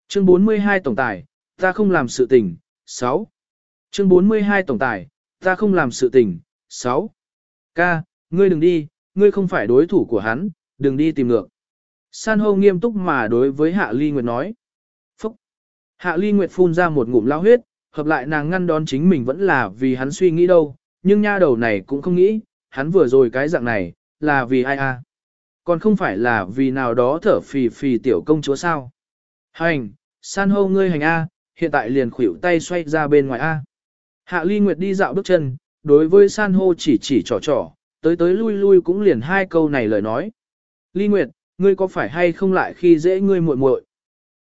Chương 42 Tổng tài, ta không làm sự tình, 6. Chương 42 tổng tài, ta không làm sự tình, 6. Ca, ngươi đừng đi, ngươi không phải đối thủ của hắn, đừng đi tìm ngược. San hô nghiêm túc mà đối với Hạ Ly Nguyệt nói. Phúc! Hạ Ly Nguyệt phun ra một ngụm lao huyết, hợp lại nàng ngăn đón chính mình vẫn là vì hắn suy nghĩ đâu, nhưng nha đầu này cũng không nghĩ, hắn vừa rồi cái dạng này, là vì ai a? Còn không phải là vì nào đó thở phì phì tiểu công chúa sao? Hành, san hô ngươi hành A, hiện tại liền khuỷu tay xoay ra bên ngoài A. Hạ Ly Nguyệt đi dạo bước chân, đối với san hô chỉ chỉ trò trò, tới tới lui lui cũng liền hai câu này lời nói. Ly Nguyệt, ngươi có phải hay không lại khi dễ ngươi muội muội?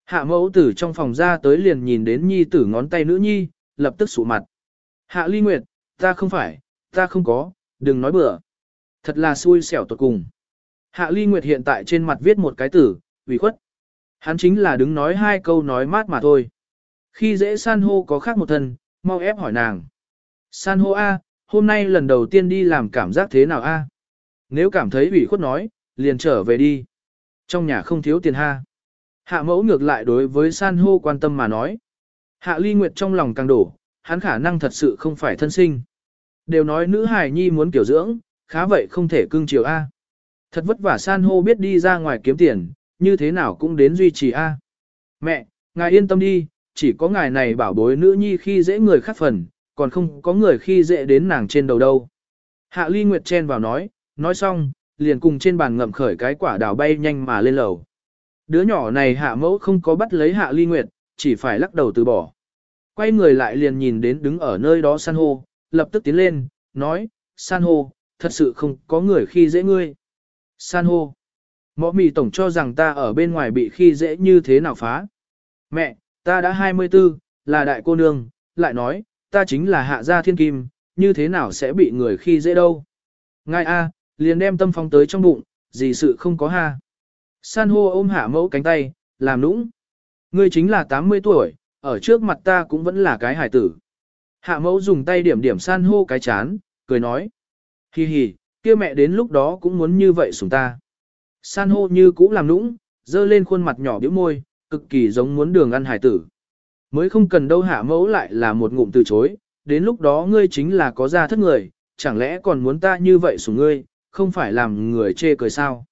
Hạ mẫu tử trong phòng ra tới liền nhìn đến nhi tử ngón tay nữ nhi, lập tức sụ mặt. Hạ Ly Nguyệt, ta không phải, ta không có, đừng nói bừa. Thật là xui xẻo tuột cùng. Hạ Ly Nguyệt hiện tại trên mặt viết một cái tử, ủy khuất. Hắn chính là đứng nói hai câu nói mát mà thôi. Khi dễ san hô có khác một thân, mau ép hỏi nàng. San hô A, hôm nay lần đầu tiên đi làm cảm giác thế nào A? Nếu cảm thấy ủy khuất nói, liền trở về đi. Trong nhà không thiếu tiền ha. Hạ mẫu ngược lại đối với san hô quan tâm mà nói. Hạ ly nguyệt trong lòng càng đổ, hắn khả năng thật sự không phải thân sinh. Đều nói nữ hài nhi muốn kiểu dưỡng, khá vậy không thể cưng chiều A. Thật vất vả san hô biết đi ra ngoài kiếm tiền, như thế nào cũng đến duy trì A. Mẹ, ngài yên tâm đi, chỉ có ngài này bảo bối nữ nhi khi dễ người khác phần, còn không có người khi dễ đến nàng trên đầu đâu. Hạ ly nguyệt chen vào nói, nói xong, liền cùng trên bàn ngậm khởi cái quả đào bay nhanh mà lên lầu. Đứa nhỏ này hạ mẫu không có bắt lấy hạ ly nguyệt, chỉ phải lắc đầu từ bỏ. Quay người lại liền nhìn đến đứng ở nơi đó san hô, lập tức tiến lên, nói, san hô, thật sự không có người khi dễ ngươi. San hô, mõ mì tổng cho rằng ta ở bên ngoài bị khi dễ như thế nào phá. Mẹ, ta đã 24, là đại cô nương, lại nói, ta chính là hạ gia thiên kim, như thế nào sẽ bị người khi dễ đâu. Ngài A, liền đem tâm phong tới trong bụng, gì sự không có ha. San hô ôm hạ mẫu cánh tay, làm nũng. Ngươi chính là 80 tuổi, ở trước mặt ta cũng vẫn là cái hải tử. Hạ mẫu dùng tay điểm điểm san hô cái chán, cười nói. Hi hi, kia mẹ đến lúc đó cũng muốn như vậy sủng ta. San hô như cũ làm nũng, dơ lên khuôn mặt nhỏ biểu môi, cực kỳ giống muốn đường ăn hải tử. Mới không cần đâu hạ mẫu lại là một ngụm từ chối, đến lúc đó ngươi chính là có gia thất người, chẳng lẽ còn muốn ta như vậy sủng ngươi, không phải làm người chê cười sao.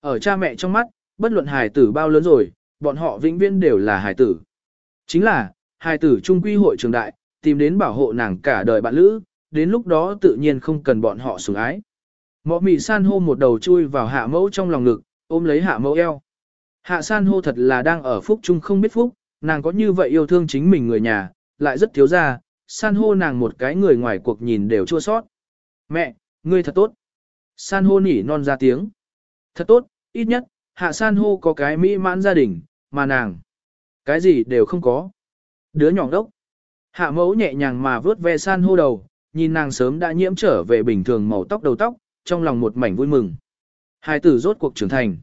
Ở cha mẹ trong mắt, bất luận hài tử bao lớn rồi, bọn họ vĩnh viễn đều là hài tử. Chính là, hài tử trung quy hội trường đại, tìm đến bảo hộ nàng cả đời bạn lữ, đến lúc đó tự nhiên không cần bọn họ sủng ái. Mọ Mị san hô một đầu chui vào hạ mẫu trong lòng ngực, ôm lấy hạ mẫu eo. Hạ san hô thật là đang ở phúc chung không biết phúc, nàng có như vậy yêu thương chính mình người nhà, lại rất thiếu ra, san hô nàng một cái người ngoài cuộc nhìn đều chua sót. Mẹ, ngươi thật tốt. San hô nỉ non ra tiếng. Thật tốt, ít nhất, hạ san hô có cái mỹ mãn gia đình, mà nàng. Cái gì đều không có. Đứa nhỏ đốc. Hạ mẫu nhẹ nhàng mà vớt ve san hô đầu, nhìn nàng sớm đã nhiễm trở về bình thường màu tóc đầu tóc, trong lòng một mảnh vui mừng. Hai tử rốt cuộc trưởng thành.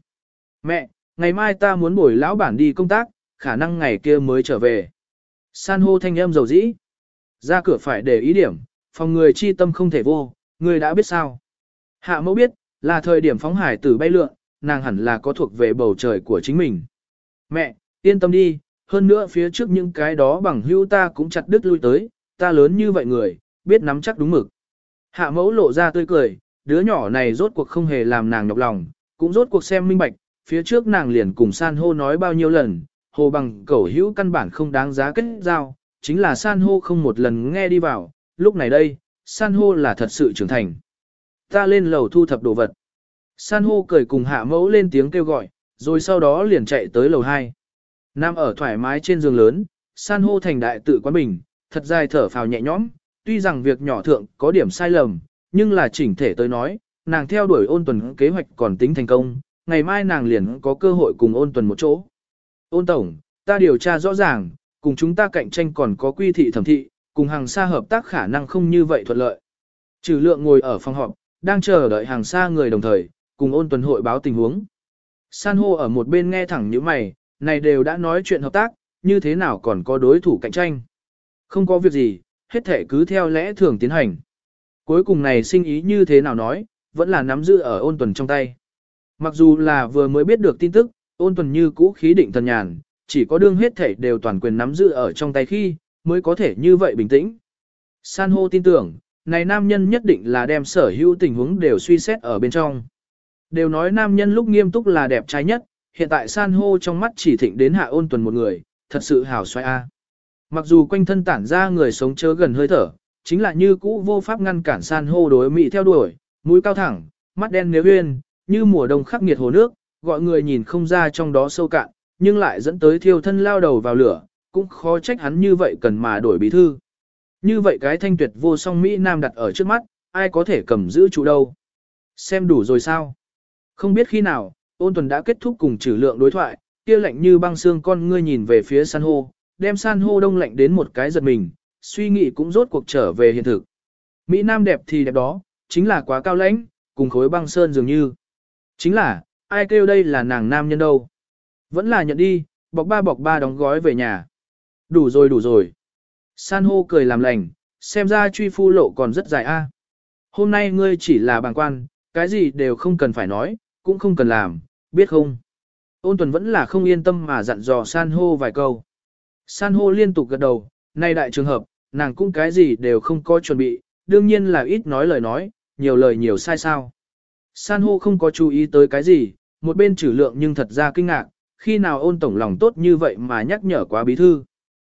Mẹ, ngày mai ta muốn bồi lão bản đi công tác, khả năng ngày kia mới trở về. San hô thanh âm dầu dĩ. Ra cửa phải để ý điểm, phòng người chi tâm không thể vô, người đã biết sao. Hạ mẫu biết, là thời điểm phóng hải tử bay lượn, nàng hẳn là có thuộc về bầu trời của chính mình. Mẹ, yên tâm đi, hơn nữa phía trước những cái đó bằng hữu ta cũng chặt đứt lui tới, ta lớn như vậy người, biết nắm chắc đúng mực. Hạ mẫu lộ ra tươi cười, đứa nhỏ này rốt cuộc không hề làm nàng nhọc lòng, cũng rốt cuộc xem minh bạch, phía trước nàng liền cùng san hô nói bao nhiêu lần, hồ bằng cẩu hữu căn bản không đáng giá kết giao, chính là san hô không một lần nghe đi vào, lúc này đây, san hô là thật sự trưởng thành. Ta lên lầu thu thập đồ vật. San hô cười cùng hạ mẫu lên tiếng kêu gọi, rồi sau đó liền chạy tới lầu 2. Nam ở thoải mái trên giường lớn, san hô thành đại tự quán bình, thật dài thở phào nhẹ nhõm, tuy rằng việc nhỏ thượng có điểm sai lầm, nhưng là chỉnh thể tới nói, nàng theo đuổi ôn tuần kế hoạch còn tính thành công, ngày mai nàng liền có cơ hội cùng ôn tuần một chỗ. Ôn tổng, ta điều tra rõ ràng, cùng chúng ta cạnh tranh còn có quy thị thẩm thị, cùng hàng xa hợp tác khả năng không như vậy thuận lợi. Trừ lượng ngồi ở phòng họp, đang chờ đợi hàng xa người đồng thời, cùng ôn tuần hội báo tình huống. San hô ở một bên nghe thẳng như mày, này đều đã nói chuyện hợp tác, như thế nào còn có đối thủ cạnh tranh. Không có việc gì, hết thể cứ theo lẽ thường tiến hành. Cuối cùng này sinh ý như thế nào nói, vẫn là nắm giữ ở ôn tuần trong tay. Mặc dù là vừa mới biết được tin tức, ôn tuần như cũ khí định thần nhàn, chỉ có đương hết thể đều toàn quyền nắm giữ ở trong tay khi, mới có thể như vậy bình tĩnh. San hô tin tưởng, này nam nhân nhất định là đem sở hữu tình huống đều suy xét ở bên trong. Đều nói nam nhân lúc nghiêm túc là đẹp trai nhất, hiện tại san hô trong mắt chỉ thịnh đến hạ ôn tuần một người, thật sự hào xoay a. Mặc dù quanh thân tản ra người sống chớ gần hơi thở, chính là như cũ vô pháp ngăn cản san hô đối mỹ theo đuổi, mũi cao thẳng, mắt đen nếu uyên, như mùa đông khắc nghiệt hồ nước, gọi người nhìn không ra trong đó sâu cạn, nhưng lại dẫn tới thiêu thân lao đầu vào lửa, cũng khó trách hắn như vậy cần mà đổi bí thư. Như vậy cái thanh tuyệt vô song Mỹ Nam đặt ở trước mắt, ai có thể cầm giữ chủ đâu. Xem đủ rồi sao? Không biết khi nào, ôn tuần đã kết thúc cùng trừ lượng đối thoại, kia lạnh như băng xương con ngươi nhìn về phía san hô, đem san hô đông lạnh đến một cái giật mình, suy nghĩ cũng rốt cuộc trở về hiện thực. Mỹ Nam đẹp thì đẹp đó, chính là quá cao lãnh, cùng khối băng sơn dường như. Chính là, ai kêu đây là nàng nam nhân đâu. Vẫn là nhận đi, bọc ba bọc ba đóng gói về nhà. Đủ rồi đủ rồi. San hô cười làm lành, xem ra truy phu lộ còn rất dài a. À. Hôm nay ngươi chỉ là bàng quan, cái gì đều không cần phải nói, cũng không cần làm, biết không? Ôn tuần vẫn là không yên tâm mà dặn dò san hô vài câu. San hô liên tục gật đầu, nay đại trường hợp, nàng cũng cái gì đều không có chuẩn bị, đương nhiên là ít nói lời nói, nhiều lời nhiều sai sao. San hô không có chú ý tới cái gì, một bên trừ lượng nhưng thật ra kinh ngạc, khi nào ôn tổng lòng tốt như vậy mà nhắc nhở quá bí thư.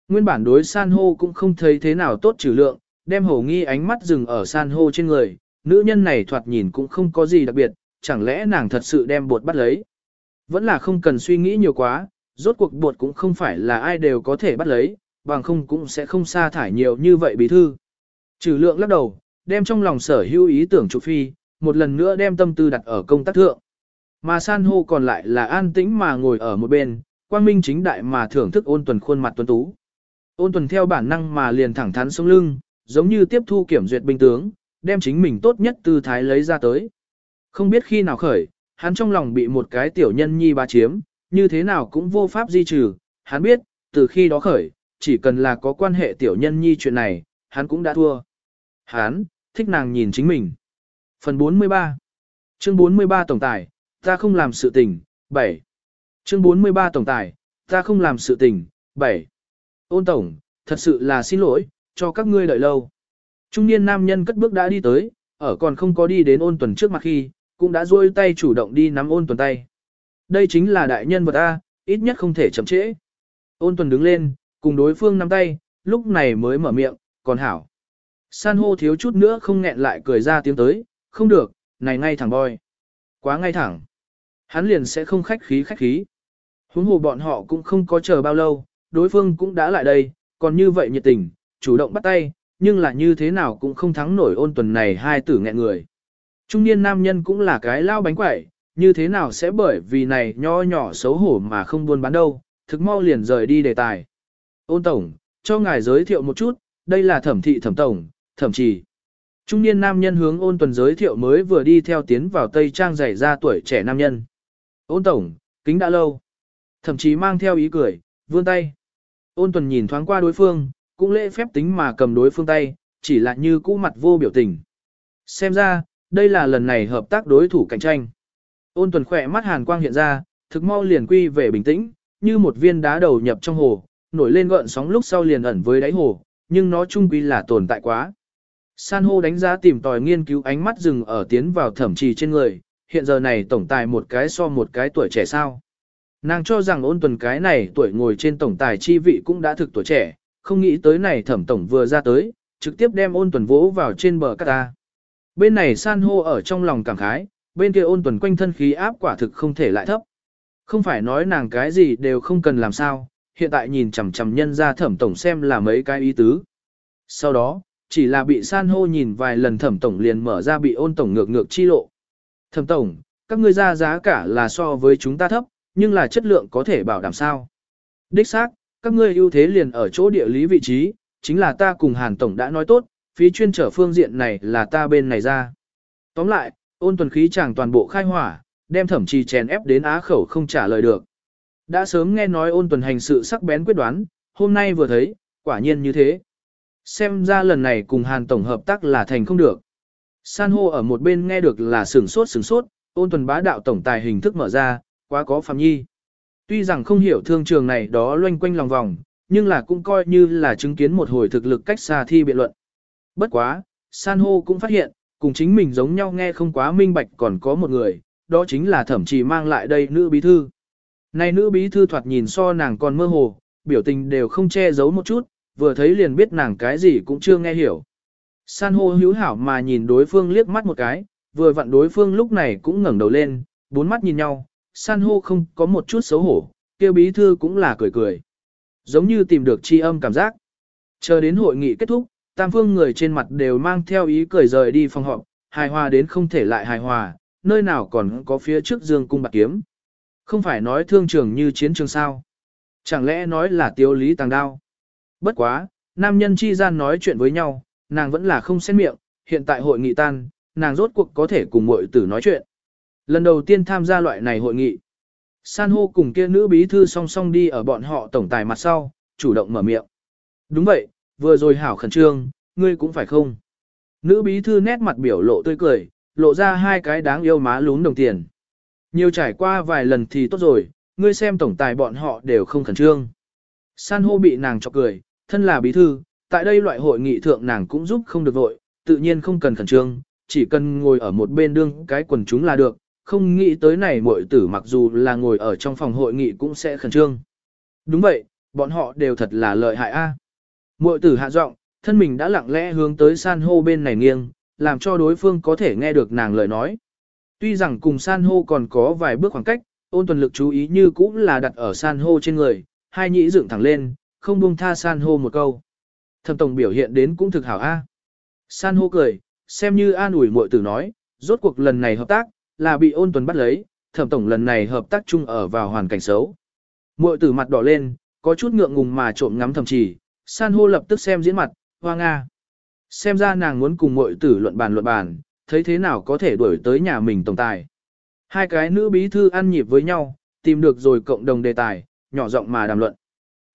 Nguyên bản đối san hô cũng không thấy thế nào tốt trừ lượng, đem hổ nghi ánh mắt dừng ở san hô trên người, nữ nhân này thoạt nhìn cũng không có gì đặc biệt, chẳng lẽ nàng thật sự đem bột bắt lấy. Vẫn là không cần suy nghĩ nhiều quá, rốt cuộc bột cũng không phải là ai đều có thể bắt lấy, bằng không cũng sẽ không sa thải nhiều như vậy bí thư. Trừ lượng lắc đầu, đem trong lòng sở hữu ý tưởng trụ phi, một lần nữa đem tâm tư đặt ở công tác thượng. Mà san hô còn lại là an tĩnh mà ngồi ở một bên, quang minh chính đại mà thưởng thức ôn tuần khuôn mặt tuấn tú. Ôn tuần theo bản năng mà liền thẳng thắn sống lưng, giống như tiếp thu kiểm duyệt binh tướng, đem chính mình tốt nhất tư thái lấy ra tới. Không biết khi nào khởi, hắn trong lòng bị một cái tiểu nhân nhi ba chiếm, như thế nào cũng vô pháp di trừ, hắn biết, từ khi đó khởi, chỉ cần là có quan hệ tiểu nhân nhi chuyện này, hắn cũng đã thua. Hắn, thích nàng nhìn chính mình. Phần 43 Chương 43 Tổng tài, ta không làm sự tình, 7 Chương 43 Tổng tài, ta không làm sự tình, 7 Ôn Tổng, thật sự là xin lỗi, cho các ngươi đợi lâu. Trung niên nam nhân cất bước đã đi tới, ở còn không có đi đến ôn tuần trước mặt khi, cũng đã duỗi tay chủ động đi nắm ôn tuần tay. Đây chính là đại nhân vật A, ít nhất không thể chậm trễ. Ôn tuần đứng lên, cùng đối phương nắm tay, lúc này mới mở miệng, còn hảo. San hô thiếu chút nữa không nghẹn lại cười ra tiếng tới, không được, này ngay thẳng boy. Quá ngay thẳng. Hắn liền sẽ không khách khí khách khí. Huống hồ bọn họ cũng không có chờ bao lâu, đối phương cũng đã lại đây, còn như vậy nhiệt tình, chủ động bắt tay, nhưng là như thế nào cũng không thắng nổi ôn tuần này hai tử nghẹn người. Trung niên nam nhân cũng là cái lao bánh quẩy, như thế nào sẽ bởi vì này nho nhỏ xấu hổ mà không buôn bán đâu, thực mau liền rời đi đề tài. Ôn tổng, cho ngài giới thiệu một chút, đây là thẩm thị thẩm tổng, thẩm trì. Trung niên nam nhân hướng ôn tuần giới thiệu mới vừa đi theo tiến vào Tây Trang giày ra tuổi trẻ nam nhân. Ôn tổng, kính đã lâu. Thậm chí mang theo ý cười, vươn tay. Ôn tuần nhìn thoáng qua đối phương, cũng lễ phép tính mà cầm đối phương tay, chỉ là như cũ mặt vô biểu tình. Xem ra, đây là lần này hợp tác đối thủ cạnh tranh. Ôn tuần khỏe mắt hàn quang hiện ra, thực mau liền quy về bình tĩnh, như một viên đá đầu nhập trong hồ, nổi lên gợn sóng lúc sau liền ẩn với đáy hồ, nhưng nó chung quy là tồn tại quá. San hô đánh giá tìm tòi nghiên cứu ánh mắt dừng ở tiến vào thẩm trì trên người, hiện giờ này tổng tài một cái so một cái tuổi trẻ sao. Nàng cho rằng ôn tuần cái này tuổi ngồi trên tổng tài chi vị cũng đã thực tuổi trẻ, không nghĩ tới này thẩm tổng vừa ra tới, trực tiếp đem ôn tuần vỗ vào trên bờ cát ta. Bên này san hô ở trong lòng cảm khái, bên kia ôn tuần quanh thân khí áp quả thực không thể lại thấp. Không phải nói nàng cái gì đều không cần làm sao, hiện tại nhìn chằm chằm nhân ra thẩm tổng xem là mấy cái ý tứ. Sau đó, chỉ là bị san hô nhìn vài lần thẩm tổng liền mở ra bị ôn tổng ngược ngược chi lộ. Thẩm tổng, các ngươi ra giá cả là so với chúng ta thấp, nhưng là chất lượng có thể bảo đảm sao. Đích xác, các ngươi ưu thế liền ở chỗ địa lý vị trí, chính là ta cùng Hàn Tổng đã nói tốt, phí chuyên trở phương diện này là ta bên này ra. Tóm lại, ôn tuần khí chẳng toàn bộ khai hỏa, đem thẩm trì chèn ép đến á khẩu không trả lời được. Đã sớm nghe nói ôn tuần hành sự sắc bén quyết đoán, hôm nay vừa thấy, quả nhiên như thế. Xem ra lần này cùng Hàn Tổng hợp tác là thành không được. San hô ở một bên nghe được là sửng sốt sửng sốt, ôn tuần bá đạo tổng tài hình thức mở ra, quá có phạm nhi. Tuy rằng không hiểu thương trường này đó loanh quanh lòng vòng, nhưng là cũng coi như là chứng kiến một hồi thực lực cách xa thi biện luận. Bất quá, san hô cũng phát hiện, cùng chính mình giống nhau nghe không quá minh bạch còn có một người, đó chính là thẩm trì mang lại đây nữ bí thư. Này nữ bí thư thoạt nhìn so nàng còn mơ hồ, biểu tình đều không che giấu một chút, vừa thấy liền biết nàng cái gì cũng chưa nghe hiểu. San hô hữu hảo mà nhìn đối phương liếc mắt một cái, vừa vặn đối phương lúc này cũng ngẩng đầu lên, bốn mắt nhìn nhau, san hô không có một chút xấu hổ, kêu bí thư cũng là cười cười. Giống như tìm được chi âm cảm giác. Chờ đến hội nghị kết thúc, tam phương người trên mặt đều mang theo ý cười rời đi phòng họp, hài hòa đến không thể lại hài hòa, nơi nào còn có phía trước dương cung bạc kiếm. Không phải nói thương trường như chiến trường sao. Chẳng lẽ nói là tiêu lý tàng đao. Bất quá, nam nhân chi gian nói chuyện với nhau, nàng vẫn là không xen miệng, hiện tại hội nghị tan, nàng rốt cuộc có thể cùng muội tử nói chuyện. Lần đầu tiên tham gia loại này hội nghị. San hô cùng kia nữ bí thư song song đi ở bọn họ tổng tài mặt sau, chủ động mở miệng. Đúng vậy, vừa rồi hảo khẩn trương, ngươi cũng phải không? Nữ bí thư nét mặt biểu lộ tươi cười, lộ ra hai cái đáng yêu má lún đồng tiền. Nhiều trải qua vài lần thì tốt rồi, ngươi xem tổng tài bọn họ đều không khẩn trương. San hô bị nàng chọc cười, thân là bí thư, tại đây loại hội nghị thượng nàng cũng giúp không được vội, tự nhiên không cần khẩn trương, chỉ cần ngồi ở một bên đương cái quần chúng là được, không nghĩ tới này muội tử mặc dù là ngồi ở trong phòng hội nghị cũng sẽ khẩn trương. Đúng vậy, bọn họ đều thật là lợi hại a. À. Muội tử hạ giọng, thân mình đã lặng lẽ hướng tới san hô bên này nghiêng, làm cho đối phương có thể nghe được nàng lời nói. Tuy rằng cùng san hô còn có vài bước khoảng cách, ôn tuần lực chú ý như cũng là đặt ở san hô trên người, hai nhĩ dựng thẳng lên, không buông tha san hô một câu. Thẩm tổng biểu hiện đến cũng thực hảo a. San hô cười, xem như an ủi muội tử nói, rốt cuộc lần này hợp tác, là bị ôn tuần bắt lấy, thẩm tổng lần này hợp tác chung ở vào hoàn cảnh xấu. Mội tử mặt đỏ lên, có chút ngượng ngùng mà trộm ngắm thầm chỉ, san hô lập tức xem diễn mặt, hoa nga. Xem ra nàng muốn cùng mội tử luận bàn luận bàn, thấy thế nào có thể đuổi tới nhà mình tổng tài. Hai cái nữ bí thư ăn nhịp với nhau, tìm được rồi cộng đồng đề tài, nhỏ giọng mà đàm luận.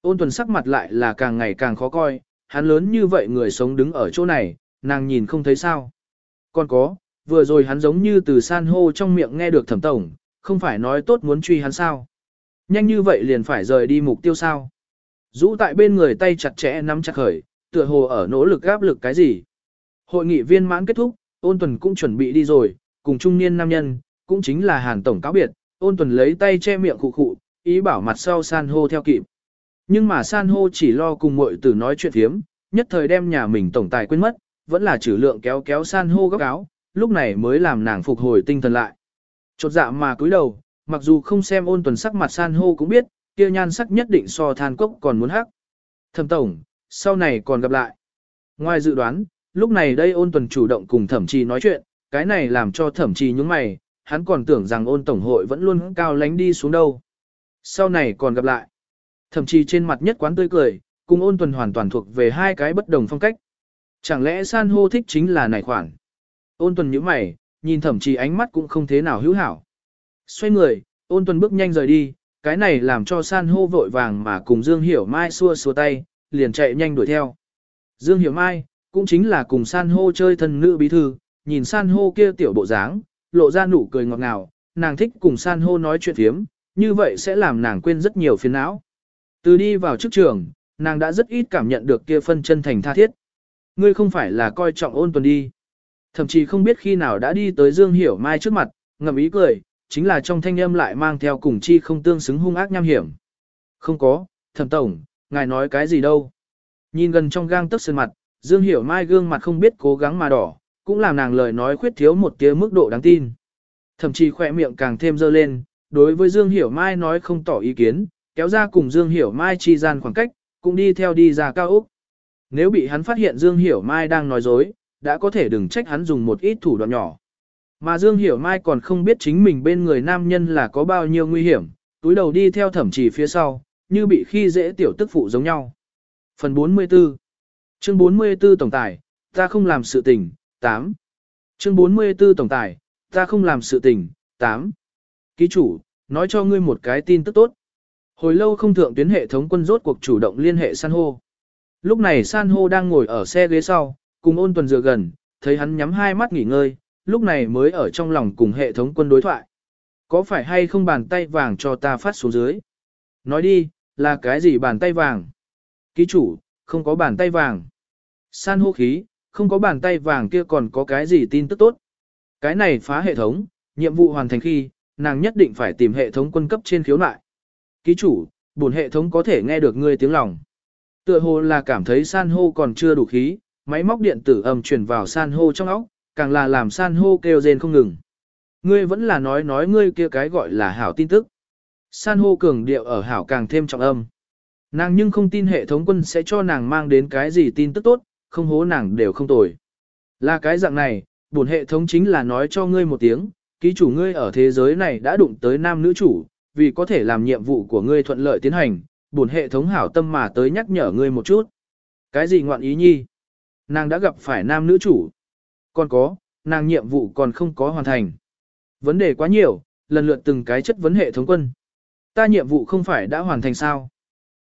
Ôn tuần sắc mặt lại là càng ngày càng khó coi, hắn lớn như vậy người sống đứng ở chỗ này, nàng nhìn không thấy sao. Còn có, vừa rồi hắn giống như từ san hô trong miệng nghe được thẩm tổng, không phải nói tốt muốn truy hắn sao. Nhanh như vậy liền phải rời đi mục tiêu sao. Dũ tại bên người tay chặt chẽ nắm chặt khởi, tựa hồ ở nỗ lực gáp lực cái gì. Hội nghị viên mãn kết thúc, ôn tuần cũng chuẩn bị đi rồi, cùng trung niên nam nhân, cũng chính là hàn tổng cáo biệt, ôn tuần lấy tay che miệng khụ khụ, ý bảo mặt sau san hô theo kịp. Nhưng mà san hô chỉ lo cùng muội tử nói chuyện thiếm, nhất thời đem nhà mình tổng tài quên mất, vẫn là trừ lượng kéo kéo san hô góc áo, lúc này mới làm nàng phục hồi tinh thần lại. Chột dạ mà cúi đầu, mặc dù không xem ôn tuần sắc mặt san hô cũng biết, kia nhan sắc nhất định so than cốc còn muốn hắc. Thẩm tổng, sau này còn gặp lại. Ngoài dự đoán, lúc này đây ôn tuần chủ động cùng thẩm trì nói chuyện, cái này làm cho thẩm trì nhúng mày, hắn còn tưởng rằng ôn tổng hội vẫn luôn cao lánh đi xuống đâu. Sau này còn gặp lại. Thẩm trì trên mặt nhất quán tươi cười, cùng ôn tuần hoàn toàn thuộc về hai cái bất đồng phong cách. Chẳng lẽ san hô thích chính là này khoản. Ôn tuần nhíu mày, nhìn thẩm trì ánh mắt cũng không thế nào hữu hảo. Xoay người, ôn tuần bước nhanh rời đi, cái này làm cho san hô vội vàng mà cùng Dương Hiểu Mai xua xua tay, liền chạy nhanh đuổi theo. Dương Hiểu Mai, cũng chính là cùng san hô chơi thân nữ bí thư, nhìn san hô kia tiểu bộ dáng, lộ ra nụ cười ngọt ngào, nàng thích cùng san hô nói chuyện thiếm, như vậy sẽ làm nàng quên rất nhiều phiền não. Từ đi vào trước trường, nàng đã rất ít cảm nhận được kia phân chân thành tha thiết. Ngươi không phải là coi trọng ôn tuần đi. Thậm chí không biết khi nào đã đi tới Dương Hiểu Mai trước mặt, ngậm ý cười, chính là trong thanh âm lại mang theo cùng chi không tương xứng hung ác nham hiểm. Không có, thẩm tổng, ngài nói cái gì đâu. Nhìn gần trong gang tấc sơn mặt, Dương Hiểu Mai gương mặt không biết cố gắng mà đỏ, cũng làm nàng lời nói khuyết thiếu một tia mức độ đáng tin. Thậm chí khỏe miệng càng thêm dơ lên, đối với Dương Hiểu Mai nói không tỏ ý kiến, kéo ra cùng Dương Hiểu Mai chi gian khoảng cách, cũng đi theo đi ra cao ốc. Nếu bị hắn phát hiện Dương Hiểu Mai đang nói dối, đã có thể đừng trách hắn dùng một ít thủ đoạn nhỏ. Mà Dương Hiểu Mai còn không biết chính mình bên người nam nhân là có bao nhiêu nguy hiểm, túi đầu đi theo thẩm chỉ phía sau, như bị khi dễ tiểu tức phụ giống nhau. Phần 44 Chương 44 Tổng tài, ta không làm sự tình, 8 Chương 44 Tổng tài, ta không làm sự tình, 8 Ký chủ, nói cho ngươi một cái tin tức tốt. Hồi lâu không thượng tuyến hệ thống quân rốt cuộc chủ động liên hệ san hô. Lúc này san hô đang ngồi ở xe ghế sau, cùng ôn tuần dựa gần, thấy hắn nhắm hai mắt nghỉ ngơi, lúc này mới ở trong lòng cùng hệ thống quân đối thoại. Có phải hay không bàn tay vàng cho ta phát xuống dưới? Nói đi, là cái gì bàn tay vàng? Ký chủ, không có bàn tay vàng. San hô khí, không có bàn tay vàng kia còn có cái gì tin tức tốt. Cái này phá hệ thống, nhiệm vụ hoàn thành khi, nàng nhất định phải tìm hệ thống quân cấp trên khiếu nại. Ký chủ, bổn hệ thống có thể nghe được ngươi tiếng lòng. Tựa hồ là cảm thấy san hô còn chưa đủ khí, máy móc điện tử ầm truyền vào san hô trong óc, càng là làm san hô kêu rên không ngừng. Ngươi vẫn là nói nói ngươi kia cái gọi là hảo tin tức. San hô cường điệu ở hảo càng thêm trọng âm. Nàng nhưng không tin hệ thống quân sẽ cho nàng mang đến cái gì tin tức tốt, không hố nàng đều không tồi. Là cái dạng này, bổn hệ thống chính là nói cho ngươi một tiếng, ký chủ ngươi ở thế giới này đã đụng tới nam nữ chủ, vì có thể làm nhiệm vụ của ngươi thuận lợi tiến hành, bổn hệ thống hảo tâm mà tới nhắc nhở ngươi một chút. Cái gì ngoạn ý nhi? Nàng đã gặp phải nam nữ chủ. Còn có, nàng nhiệm vụ còn không có hoàn thành. Vấn đề quá nhiều, lần lượt từng cái chất vấn hệ thống quân. Ta nhiệm vụ không phải đã hoàn thành sao?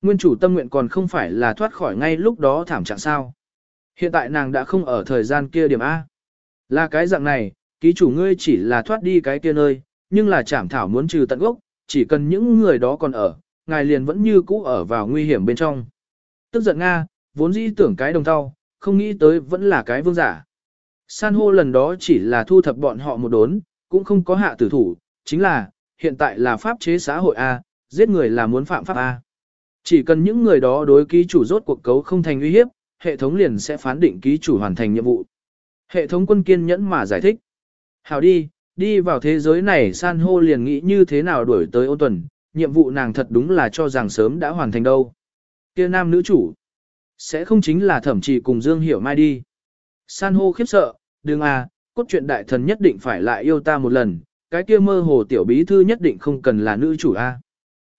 Nguyên chủ tâm nguyện còn không phải là thoát khỏi ngay lúc đó thảm trạng sao? Hiện tại nàng đã không ở thời gian kia điểm A. Là cái dạng này, ký chủ ngươi chỉ là thoát đi cái kia nơi, nhưng là chảm thảo muốn trừ tận gốc, chỉ cần những người đó còn ở, ngài liền vẫn như cũ ở vào nguy hiểm bên trong. Tức giận Nga, vốn dĩ tưởng cái đồng thau, không nghĩ tới vẫn là cái vương giả. San hô lần đó chỉ là thu thập bọn họ một đốn, cũng không có hạ tử thủ, chính là, hiện tại là pháp chế xã hội A, giết người là muốn phạm pháp A. Chỉ cần những người đó đối ký chủ rốt cuộc cấu không thành uy hiếp, hệ thống liền sẽ phán định ký chủ hoàn thành nhiệm vụ. Hệ thống quân kiên nhẫn mà giải thích. Hào đi, đi vào thế giới này san hô liền nghĩ như thế nào đuổi tới ô tuần, nhiệm vụ nàng thật đúng là cho rằng sớm đã hoàn thành đâu. Kia nam nữ chủ, sẽ không chính là thẩm trì cùng Dương Hiểu Mai đi. San hô khiếp sợ, đừng à, cốt truyện đại thần nhất định phải lại yêu ta một lần, cái kia mơ hồ tiểu bí thư nhất định không cần là nữ chủ a.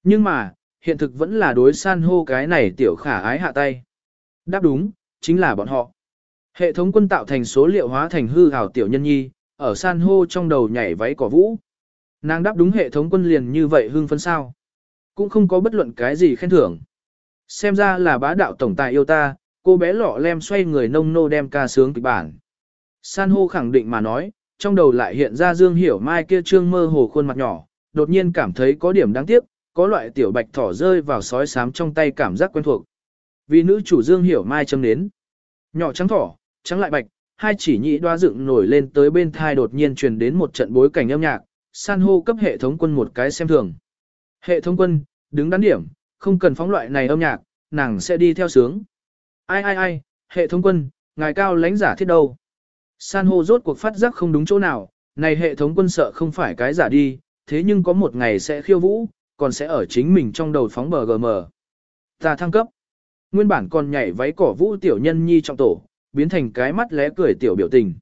Nhưng mà, hiện thực vẫn là đối san hô cái này tiểu khả ái hạ tay. Đáp đúng, chính là bọn họ. Hệ thống quân tạo thành số liệu hóa thành hư hào tiểu nhân nhi, ở san hô trong đầu nhảy váy cỏ vũ. Nàng đáp đúng hệ thống quân liền như vậy hưng phấn sao. Cũng không có bất luận cái gì khen thưởng. Xem ra là bá đạo tổng tài yêu ta, cô bé lọ lem xoay người nông nô đem ca sướng kịch bản. San hô khẳng định mà nói, trong đầu lại hiện ra Dương Hiểu Mai kia trương mơ hồ khuôn mặt nhỏ, đột nhiên cảm thấy có điểm đáng tiếc, có loại tiểu bạch thỏ rơi vào sói sám trong tay cảm giác quen thuộc. Vì nữ chủ Dương Hiểu Mai châm đến. Nhỏ trắng thỏ, trắng lại bạch, hai chỉ nhị đoa dựng nổi lên tới bên thai đột nhiên truyền đến một trận bối cảnh âm nhạc, san hô cấp hệ thống quân một cái xem thường. Hệ thống quân, đứng đắn điểm, không cần phóng loại này âm nhạc, nàng sẽ đi theo sướng. Ai ai ai, hệ thống quân, ngài cao lãnh giả thiết đâu. San hô rốt cuộc phát giác không đúng chỗ nào, này hệ thống quân sợ không phải cái giả đi, thế nhưng có một ngày sẽ khiêu vũ, còn sẽ ở chính mình trong đầu phóng bờ gm. Ta thăng cấp. Nguyên bản còn nhảy váy cỏ vũ tiểu nhân nhi trong tổ, biến thành cái mắt lé cười tiểu biểu tình.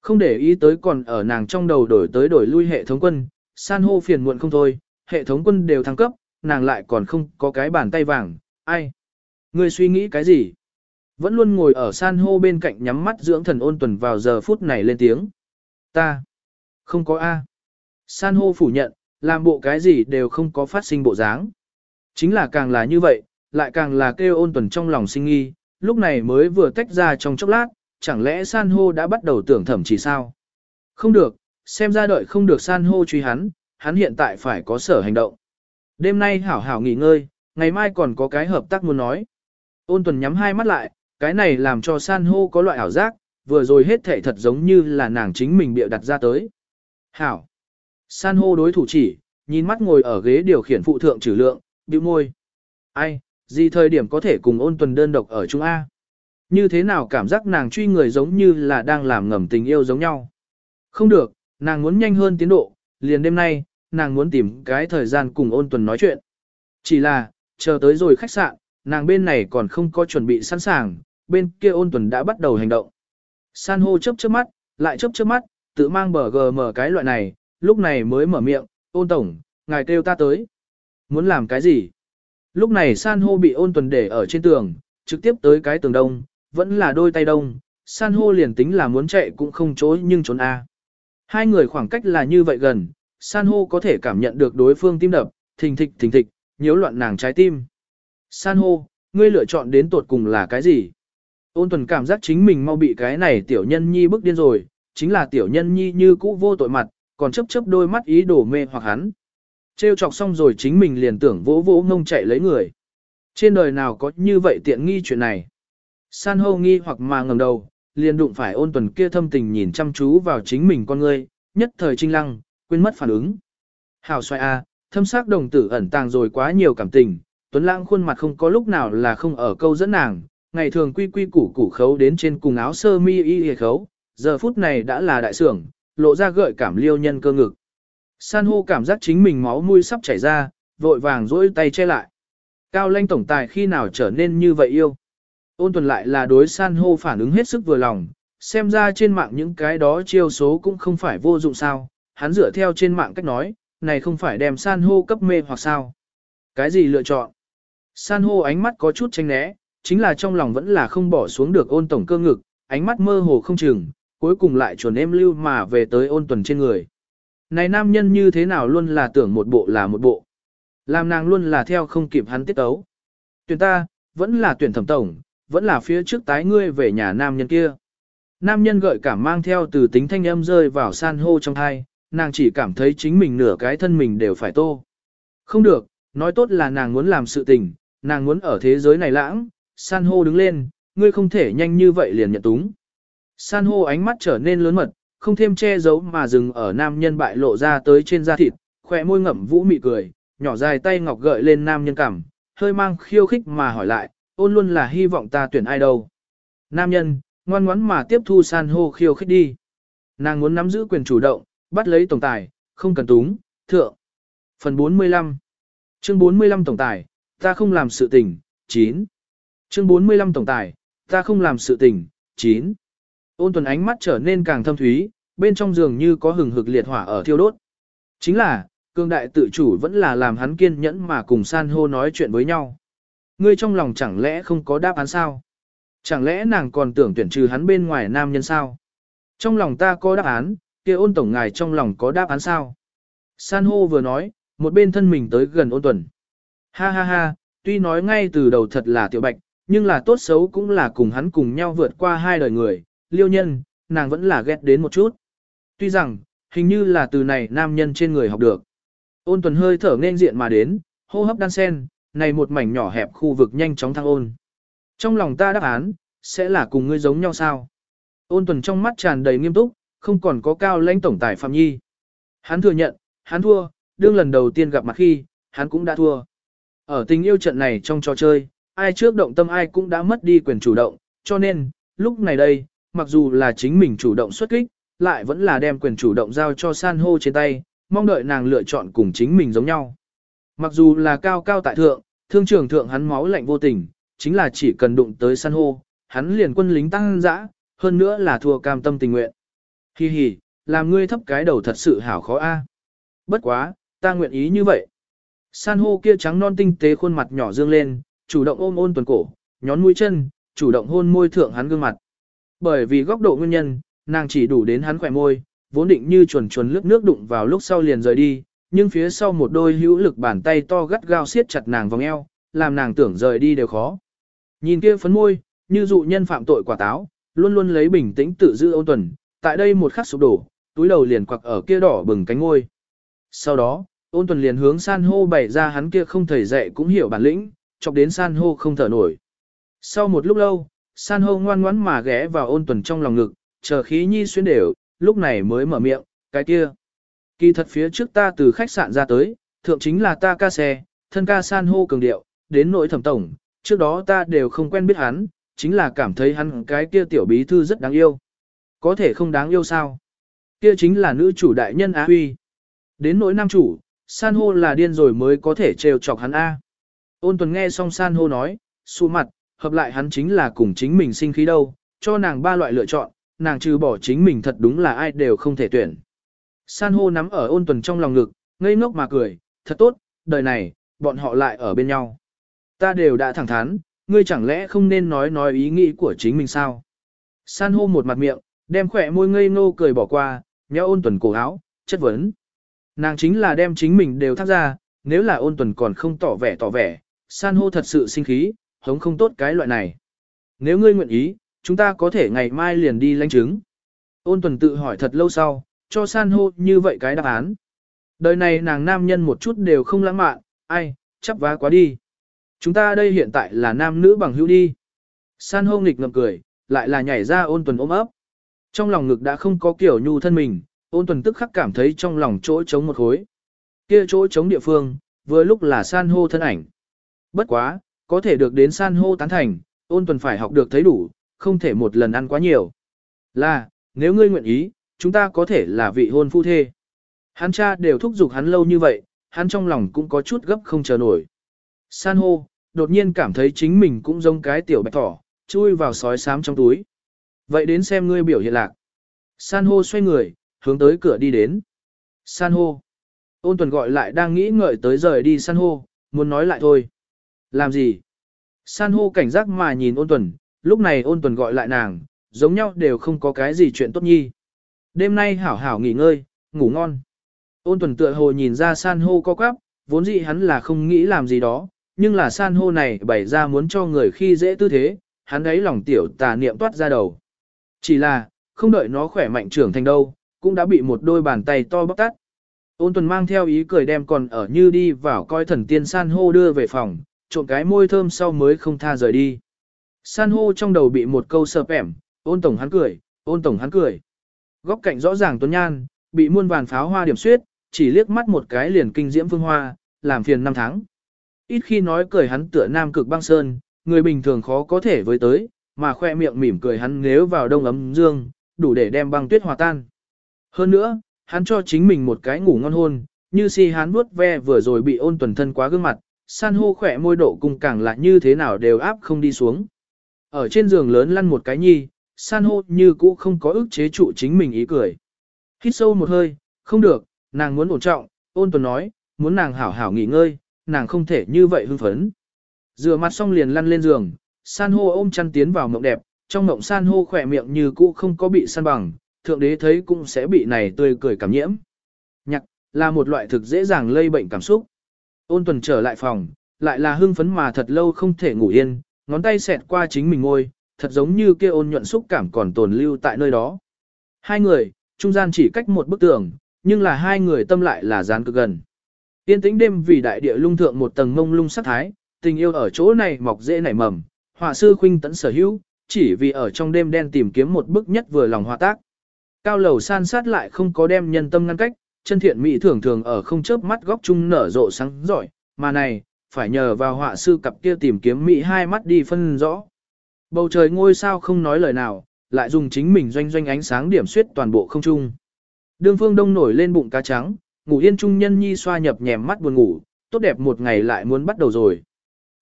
Không để ý tới còn ở nàng trong đầu đổi tới đổi lui hệ thống quân, san hô phiền muộn không thôi, hệ thống quân đều thăng cấp, nàng lại còn không có cái bàn tay vàng, ai? Ngươi suy nghĩ cái gì? Vẫn luôn ngồi ở san hô bên cạnh nhắm mắt dưỡng thần ôn tuần vào giờ phút này lên tiếng. Ta. Không có A. San hô phủ nhận, làm bộ cái gì đều không có phát sinh bộ dáng. Chính là càng là như vậy, lại càng là kêu ôn tuần trong lòng sinh nghi, lúc này mới vừa tách ra trong chốc lát, chẳng lẽ san hô đã bắt đầu tưởng thẩm chỉ sao? Không được, xem ra đợi không được san hô truy hắn, hắn hiện tại phải có sở hành động. Đêm nay hảo hảo nghỉ ngơi, ngày mai còn có cái hợp tác muốn nói. Ôn tuần nhắm hai mắt lại, cái này làm cho san hô có loại ảo giác, vừa rồi hết thể thật giống như là nàng chính mình bịa đặt ra tới. Hảo. San hô đối thủ chỉ, nhìn mắt ngồi ở ghế điều khiển phụ thượng trừ lượng, bĩu môi. Ai, gì thời điểm có thể cùng ôn tuần đơn độc ở Trung A? Như thế nào cảm giác nàng truy người giống như là đang làm ngầm tình yêu giống nhau? Không được, nàng muốn nhanh hơn tiến độ, liền đêm nay, nàng muốn tìm cái thời gian cùng ôn tuần nói chuyện. Chỉ là, chờ tới rồi khách sạn, nàng bên này còn không có chuẩn bị sẵn sàng, bên kia ôn tuần đã bắt đầu hành động. San hô chớp chớp mắt, lại chớp chớp mắt, tự mang bờ gờ mở cái loại này, lúc này mới mở miệng, ôn tổng, ngài kêu ta tới. Muốn làm cái gì? Lúc này san hô bị ôn tuần để ở trên tường, trực tiếp tới cái tường đông, vẫn là đôi tay đông, san hô liền tính là muốn chạy cũng không chối nhưng trốn A. Hai người khoảng cách là như vậy gần, san hô có thể cảm nhận được đối phương tim đập, thình thịch thình thịch, nhiễu loạn nàng trái tim. San hô, ngươi lựa chọn đến tột cùng là cái gì? Ôn tuần cảm giác chính mình mau bị cái này tiểu nhân nhi bức điên rồi, chính là tiểu nhân nhi như cũ vô tội mặt, còn chấp chấp đôi mắt ý đổ mê hoặc hắn. Trêu chọc xong rồi chính mình liền tưởng vỗ vỗ ngông chạy lấy người. Trên đời nào có như vậy tiện nghi chuyện này. San hô nghi hoặc mà ngầm đầu, liền đụng phải ôn tuần kia thâm tình nhìn chăm chú vào chính mình con ngươi, nhất thời trinh lăng, quên mất phản ứng. Hảo xoay a, thâm sắc đồng tử ẩn tàng rồi quá nhiều cảm tình, tuấn lãng khuôn mặt không có lúc nào là không ở câu dẫn nàng, ngày thường quy quy củ củ khấu đến trên cùng áo sơ mi y y khấu, giờ phút này đã là đại sưởng, lộ ra gợi cảm liêu nhân cơ ngực. San hô cảm giác chính mình máu mũi sắp chảy ra, vội vàng rỗi tay che lại. Cao lanh tổng tài khi nào trở nên như vậy yêu. Ôn tuần lại là đối san hô phản ứng hết sức vừa lòng, xem ra trên mạng những cái đó chiêu số cũng không phải vô dụng sao, hắn dựa theo trên mạng cách nói, này không phải đem san hô cấp mê hoặc sao. Cái gì lựa chọn? San hô ánh mắt có chút tranh né, chính là trong lòng vẫn là không bỏ xuống được ôn tổng cơ ngực, ánh mắt mơ hồ không chừng, cuối cùng lại chuẩn em lưu mà về tới ôn tuần trên người. Này nam nhân như thế nào luôn là tưởng một bộ là một bộ. Làm nàng luôn là theo không kịp hắn tiết tấu. Tuyển ta, vẫn là tuyển thẩm tổng, vẫn là phía trước tái ngươi về nhà nam nhân kia. Nam nhân gợi cảm mang theo từ tính thanh âm rơi vào san hô trong thai, nàng chỉ cảm thấy chính mình nửa cái thân mình đều phải tô. Không được, nói tốt là nàng muốn làm sự tình, nàng muốn ở thế giới này lãng, san hô đứng lên, ngươi không thể nhanh như vậy liền nhận túng. San hô ánh mắt trở nên lớn mật, không thêm che giấu mà dừng ở nam nhân bại lộ ra tới trên da thịt, khỏe môi ngậm vũ mị cười, nhỏ dài tay ngọc gợi lên nam nhân cằm, hơi mang khiêu khích mà hỏi lại, ôn luôn là hy vọng ta tuyển ai đâu. Nam nhân, ngoan ngoãn mà tiếp thu san hô khiêu khích đi. Nàng muốn nắm giữ quyền chủ động, bắt lấy tổng tài, không cần túng, thượng. Phần 45 Chương 45 tổng tài, ta không làm sự tình, 9. Chương 45 tổng tài, ta không làm sự tình, 9. Ôn tuần ánh mắt trở nên càng thâm thúy, bên trong giường như có hừng hực liệt hỏa ở thiêu đốt. Chính là, cương đại tự chủ vẫn là làm hắn kiên nhẫn mà cùng san hô nói chuyện với nhau. Ngươi trong lòng chẳng lẽ không có đáp án sao? Chẳng lẽ nàng còn tưởng tuyển trừ hắn bên ngoài nam nhân sao? Trong lòng ta có đáp án, kia ôn tổng ngài trong lòng có đáp án sao? San hô vừa nói, một bên thân mình tới gần ôn tuần. Ha ha ha, tuy nói ngay từ đầu thật là tiểu bạch, nhưng là tốt xấu cũng là cùng hắn cùng nhau vượt qua hai đời người, liêu nhân, nàng vẫn là ghét đến một chút. Tuy rằng, hình như là từ này nam nhân trên người học được. Ôn tuần hơi thở nên diện mà đến, hô hấp đan sen, này một mảnh nhỏ hẹp khu vực nhanh chóng thăng ôn. Trong lòng ta đáp án, sẽ là cùng ngươi giống nhau sao? Ôn tuần trong mắt tràn đầy nghiêm túc, không còn có cao lãnh tổng tài Phạm Nhi. Hắn thừa nhận, hắn thua, đương lần đầu tiên gặp mặt khi, hắn cũng đã thua. Ở tình yêu trận này trong trò chơi, ai trước động tâm ai cũng đã mất đi quyền chủ động, cho nên, lúc này đây, mặc dù là chính mình chủ động xuất kích, lại vẫn là đem quyền chủ động giao cho san hô trên tay, mong đợi nàng lựa chọn cùng chính mình giống nhau. Mặc dù là cao cao tại thượng, thương trường thượng hắn máu lạnh vô tình, chính là chỉ cần đụng tới san hô, hắn liền quân lính tăng dã, hơn nữa là thua cam tâm tình nguyện. Hi hi, làm ngươi thấp cái đầu thật sự hảo khó a. Bất quá, ta nguyện ý như vậy. San hô kia trắng non tinh tế khuôn mặt nhỏ dương lên, chủ động ôm ôn tuần cổ, nhón mũi chân, chủ động hôn môi thượng hắn gương mặt. Bởi vì góc độ nguyên nhân, nàng chỉ đủ đến hắn khỏe môi, vốn định như chuồn chuồn lướt nước đụng vào lúc sau liền rời đi, nhưng phía sau một đôi hữu lực bàn tay to gắt gao siết chặt nàng vòng eo, làm nàng tưởng rời đi đều khó. Nhìn kia phấn môi, như dụ nhân phạm tội quả táo, luôn luôn lấy bình tĩnh tự giữ ôn tuần, tại đây một khắc sụp đổ, túi đầu liền quặc ở kia đỏ bừng cánh ngôi. Sau đó, ôn tuần liền hướng san hô bày ra hắn kia không thầy dạy cũng hiểu bản lĩnh, chọc đến san hô không thở nổi. Sau một lúc lâu, san hô ngoan ngoãn mà ghé vào ôn tuần trong lòng ngực, chờ khí nhi xuyên đều, lúc này mới mở miệng, cái kia. Kỳ thật phía trước ta từ khách sạn ra tới, thượng chính là ta ca xe, thân ca san hô cường điệu, đến nội thẩm tổng, trước đó ta đều không quen biết hắn, chính là cảm thấy hắn cái kia tiểu bí thư rất đáng yêu. Có thể không đáng yêu sao? Kia chính là nữ chủ đại nhân Á Huy. Đến nỗi nam chủ, san hô là điên rồi mới có thể trêu chọc hắn A. Ôn tuần nghe xong san hô nói, xù mặt, hợp lại hắn chính là cùng chính mình sinh khí đâu, cho nàng ba loại lựa chọn, nàng trừ bỏ chính mình thật đúng là ai đều không thể tuyển. San hô nắm ở ôn tuần trong lòng ngực, ngây ngốc mà cười, thật tốt, đời này, bọn họ lại ở bên nhau. Ta đều đã thẳng thắn, ngươi chẳng lẽ không nên nói nói ý nghĩ của chính mình sao? San hô một mặt miệng, đem khỏe môi ngây ngô cười bỏ qua, nhéo ôn tuần cổ áo, chất vấn. Nàng chính là đem chính mình đều thắt ra, nếu là ôn tuần còn không tỏ vẻ tỏ vẻ, san hô thật sự sinh khí, hống không tốt cái loại này. Nếu ngươi nguyện ý, chúng ta có thể ngày mai liền đi lãnh chứng. Ôn tuần tự hỏi thật lâu sau, cho san hô như vậy cái đáp án. Đời này nàng nam nhân một chút đều không lãng mạn, ai, chắp vá quá đi. Chúng ta đây hiện tại là nam nữ bằng hữu đi. San hô nghịch ngậm cười, lại là nhảy ra ôn tuần ôm ấp. Trong lòng ngực đã không có kiểu nhu thân mình, ôn tuần tức khắc cảm thấy trong lòng chỗ trống một khối. Kia chỗ trống địa phương, vừa lúc là san hô thân ảnh. Bất quá, có thể được đến san hô tán thành, ôn tuần phải học được thấy đủ, không thể một lần ăn quá nhiều. Là, nếu ngươi nguyện ý, chúng ta có thể là vị hôn phu thê. Hắn cha đều thúc giục hắn lâu như vậy, hắn trong lòng cũng có chút gấp không chờ nổi. San hô, đột nhiên cảm thấy chính mình cũng giống cái tiểu bạch thỏ, chui vào sói xám trong túi. Vậy đến xem ngươi biểu hiện lạc. San hô xoay người, hướng tới cửa đi đến. San hô. Ôn tuần gọi lại đang nghĩ ngợi tới rời đi san hô, muốn nói lại thôi. Làm gì? San hô cảnh giác mà nhìn ôn tuần, lúc này ôn tuần gọi lại nàng, giống nhau đều không có cái gì chuyện tốt nhi. Đêm nay hảo hảo nghỉ ngơi, ngủ ngon. Ôn tuần tựa hồ nhìn ra san hô co quắp, vốn dĩ hắn là không nghĩ làm gì đó, nhưng là san hô này bày ra muốn cho người khi dễ tư thế, hắn ấy lòng tiểu tà niệm toát ra đầu. Chỉ là, không đợi nó khỏe mạnh trưởng thành đâu, cũng đã bị một đôi bàn tay to bóc tắt. Ôn tuần mang theo ý cười đem còn ở như đi vào coi thần tiên san hô đưa về phòng, trộn cái môi thơm sau mới không tha rời đi. San hô trong đầu bị một câu sợp ẻm, ôn tổng hắn cười, ôn tổng hắn cười. Góc cạnh rõ ràng tuấn nhan, bị muôn vàn pháo hoa điểm suyết, chỉ liếc mắt một cái liền kinh diễm phương hoa, làm phiền năm tháng. Ít khi nói cười hắn tựa nam cực băng sơn, người bình thường khó có thể với tới, mà khoe miệng mỉm cười hắn nếu vào đông ấm dương, đủ để đem băng tuyết hòa tan. Hơn nữa, hắn cho chính mình một cái ngủ ngon hôn, như si hắn vuốt ve vừa rồi bị ôn tuần thân quá gương mặt, san hô khỏe môi độ cùng càng lại như thế nào đều áp không đi xuống. Ở trên giường lớn lăn một cái nhi, san hô như cũ không có ức chế trụ chính mình ý cười. Hít sâu một hơi, không được, nàng muốn ổn trọng, ôn tuần nói, muốn nàng hảo hảo nghỉ ngơi, nàng không thể như vậy hưng phấn. Rửa mặt xong liền lăn lên giường, san hô ôm chăn tiến vào mộng đẹp, trong mộng san hô khỏe miệng như cũ không có bị săn bằng, thượng đế thấy cũng sẽ bị này tươi cười cảm nhiễm. Nhạc, là một loại thực dễ dàng lây bệnh cảm xúc. Ôn tuần trở lại phòng, lại là hưng phấn mà thật lâu không thể ngủ yên, ngón tay xẹt qua chính mình ngôi, thật giống như kia ôn nhuận xúc cảm còn tồn lưu tại nơi đó. Hai người, trung gian chỉ cách một bức tường, nhưng là hai người tâm lại là dán cực gần. Tiên tĩnh đêm vì đại địa lung thượng một tầng mông lung sắc thái, tình yêu ở chỗ này mọc dễ nảy mầm, họa sư khuynh tẫn sở hữu, chỉ vì ở trong đêm đen tìm kiếm một bức nhất vừa lòng họa tác. Cao lầu san sát lại không có đem nhân tâm ngăn cách, chân thiện mỹ thường thường ở không chớp mắt góc chung nở rộ sáng giỏi, mà này, phải nhờ vào họa sư cặp kia tìm kiếm mỹ hai mắt đi phân rõ. Bầu trời ngôi sao không nói lời nào, lại dùng chính mình doanh doanh ánh sáng điểm suyết toàn bộ không trung. Đường phương đông nổi lên bụng cá trắng, ngủ yên trung nhân nhi xoa nhập nhèm mắt buồn ngủ, tốt đẹp một ngày lại muốn bắt đầu rồi.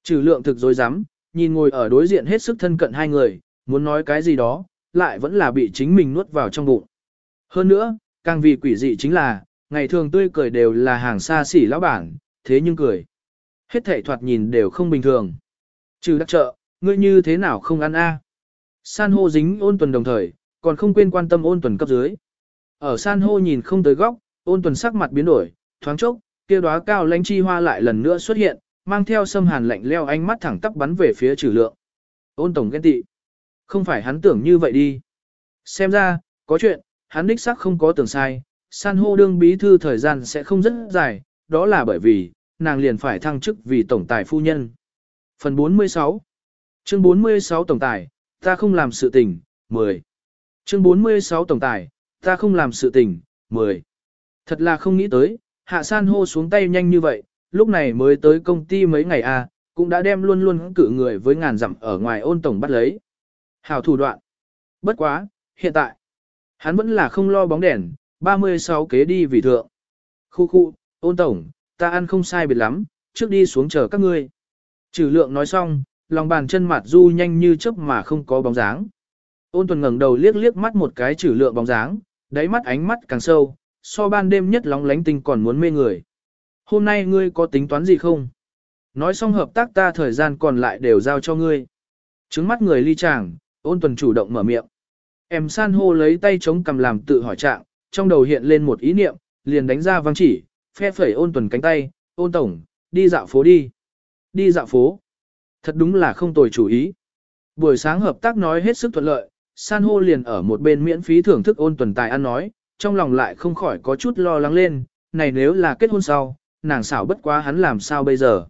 Trừ lượng thực dối rắm nhìn ngồi ở đối diện hết sức thân cận hai người, muốn nói cái gì đó, lại vẫn là bị chính mình nuốt vào trong bụng. Hơn nữa, càng vì quỷ dị chính là, ngày thường tươi cười đều là hàng xa xỉ lão bản, thế nhưng cười. Hết thể thoạt nhìn đều không bình thường. Trừ đắc trợ, ngươi như thế nào không ăn a? San hô dính ôn tuần đồng thời, còn không quên quan tâm ôn tuần cấp dưới. Ở san hô nhìn không tới góc, ôn tuần sắc mặt biến đổi, thoáng chốc, kia đóa cao lãnh chi hoa lại lần nữa xuất hiện, mang theo sâm hàn lạnh leo ánh mắt thẳng tắp bắn về phía trừ lượng. Ôn tổng ghen tị. Không phải hắn tưởng như vậy đi. Xem ra, có chuyện, hắn đích xác không có tưởng sai, san hô đương bí thư thời gian sẽ không rất dài, đó là bởi vì, nàng liền phải thăng chức vì tổng tài phu nhân. Phần 46 Chương 46 tổng tài, ta không làm sự tình, 10. Chương 46 tổng tài, ta không làm sự tình, 10. Thật là không nghĩ tới, hạ san hô xuống tay nhanh như vậy, lúc này mới tới công ty mấy ngày à, cũng đã đem luôn luôn cử người với ngàn dặm ở ngoài ôn tổng bắt lấy. Hào thủ đoạn. Bất quá, hiện tại, hắn vẫn là không lo bóng đèn, 36 kế đi vì thượng. Khu khu, ôn tổng, ta ăn không sai biệt lắm, trước đi xuống chờ các ngươi. Trừ lượng nói xong, lòng bàn chân mặt du nhanh như chớp mà không có bóng dáng. Ôn tuần ngẩng đầu liếc liếc mắt một cái trừ lượng bóng dáng, đáy mắt ánh mắt càng sâu, so ban đêm nhất lóng lánh tinh còn muốn mê người. Hôm nay ngươi có tính toán gì không? Nói xong hợp tác ta thời gian còn lại đều giao cho ngươi. Trứng mắt người ly chàng, ôn tuần chủ động mở miệng. Em san hô lấy tay chống cầm làm tự hỏi trạng, trong đầu hiện lên một ý niệm, liền đánh ra văng chỉ, phe phẩy ôn tuần cánh tay, ôn tổng, đi dạo phố đi. Đi dạo phố. Thật đúng là không tồi chủ ý. Buổi sáng hợp tác nói hết sức thuận lợi, san hô liền ở một bên miễn phí thưởng thức ôn tuần tài ăn nói, trong lòng lại không khỏi có chút lo lắng lên, này nếu là kết hôn sau, nàng xảo bất quá hắn làm sao bây giờ.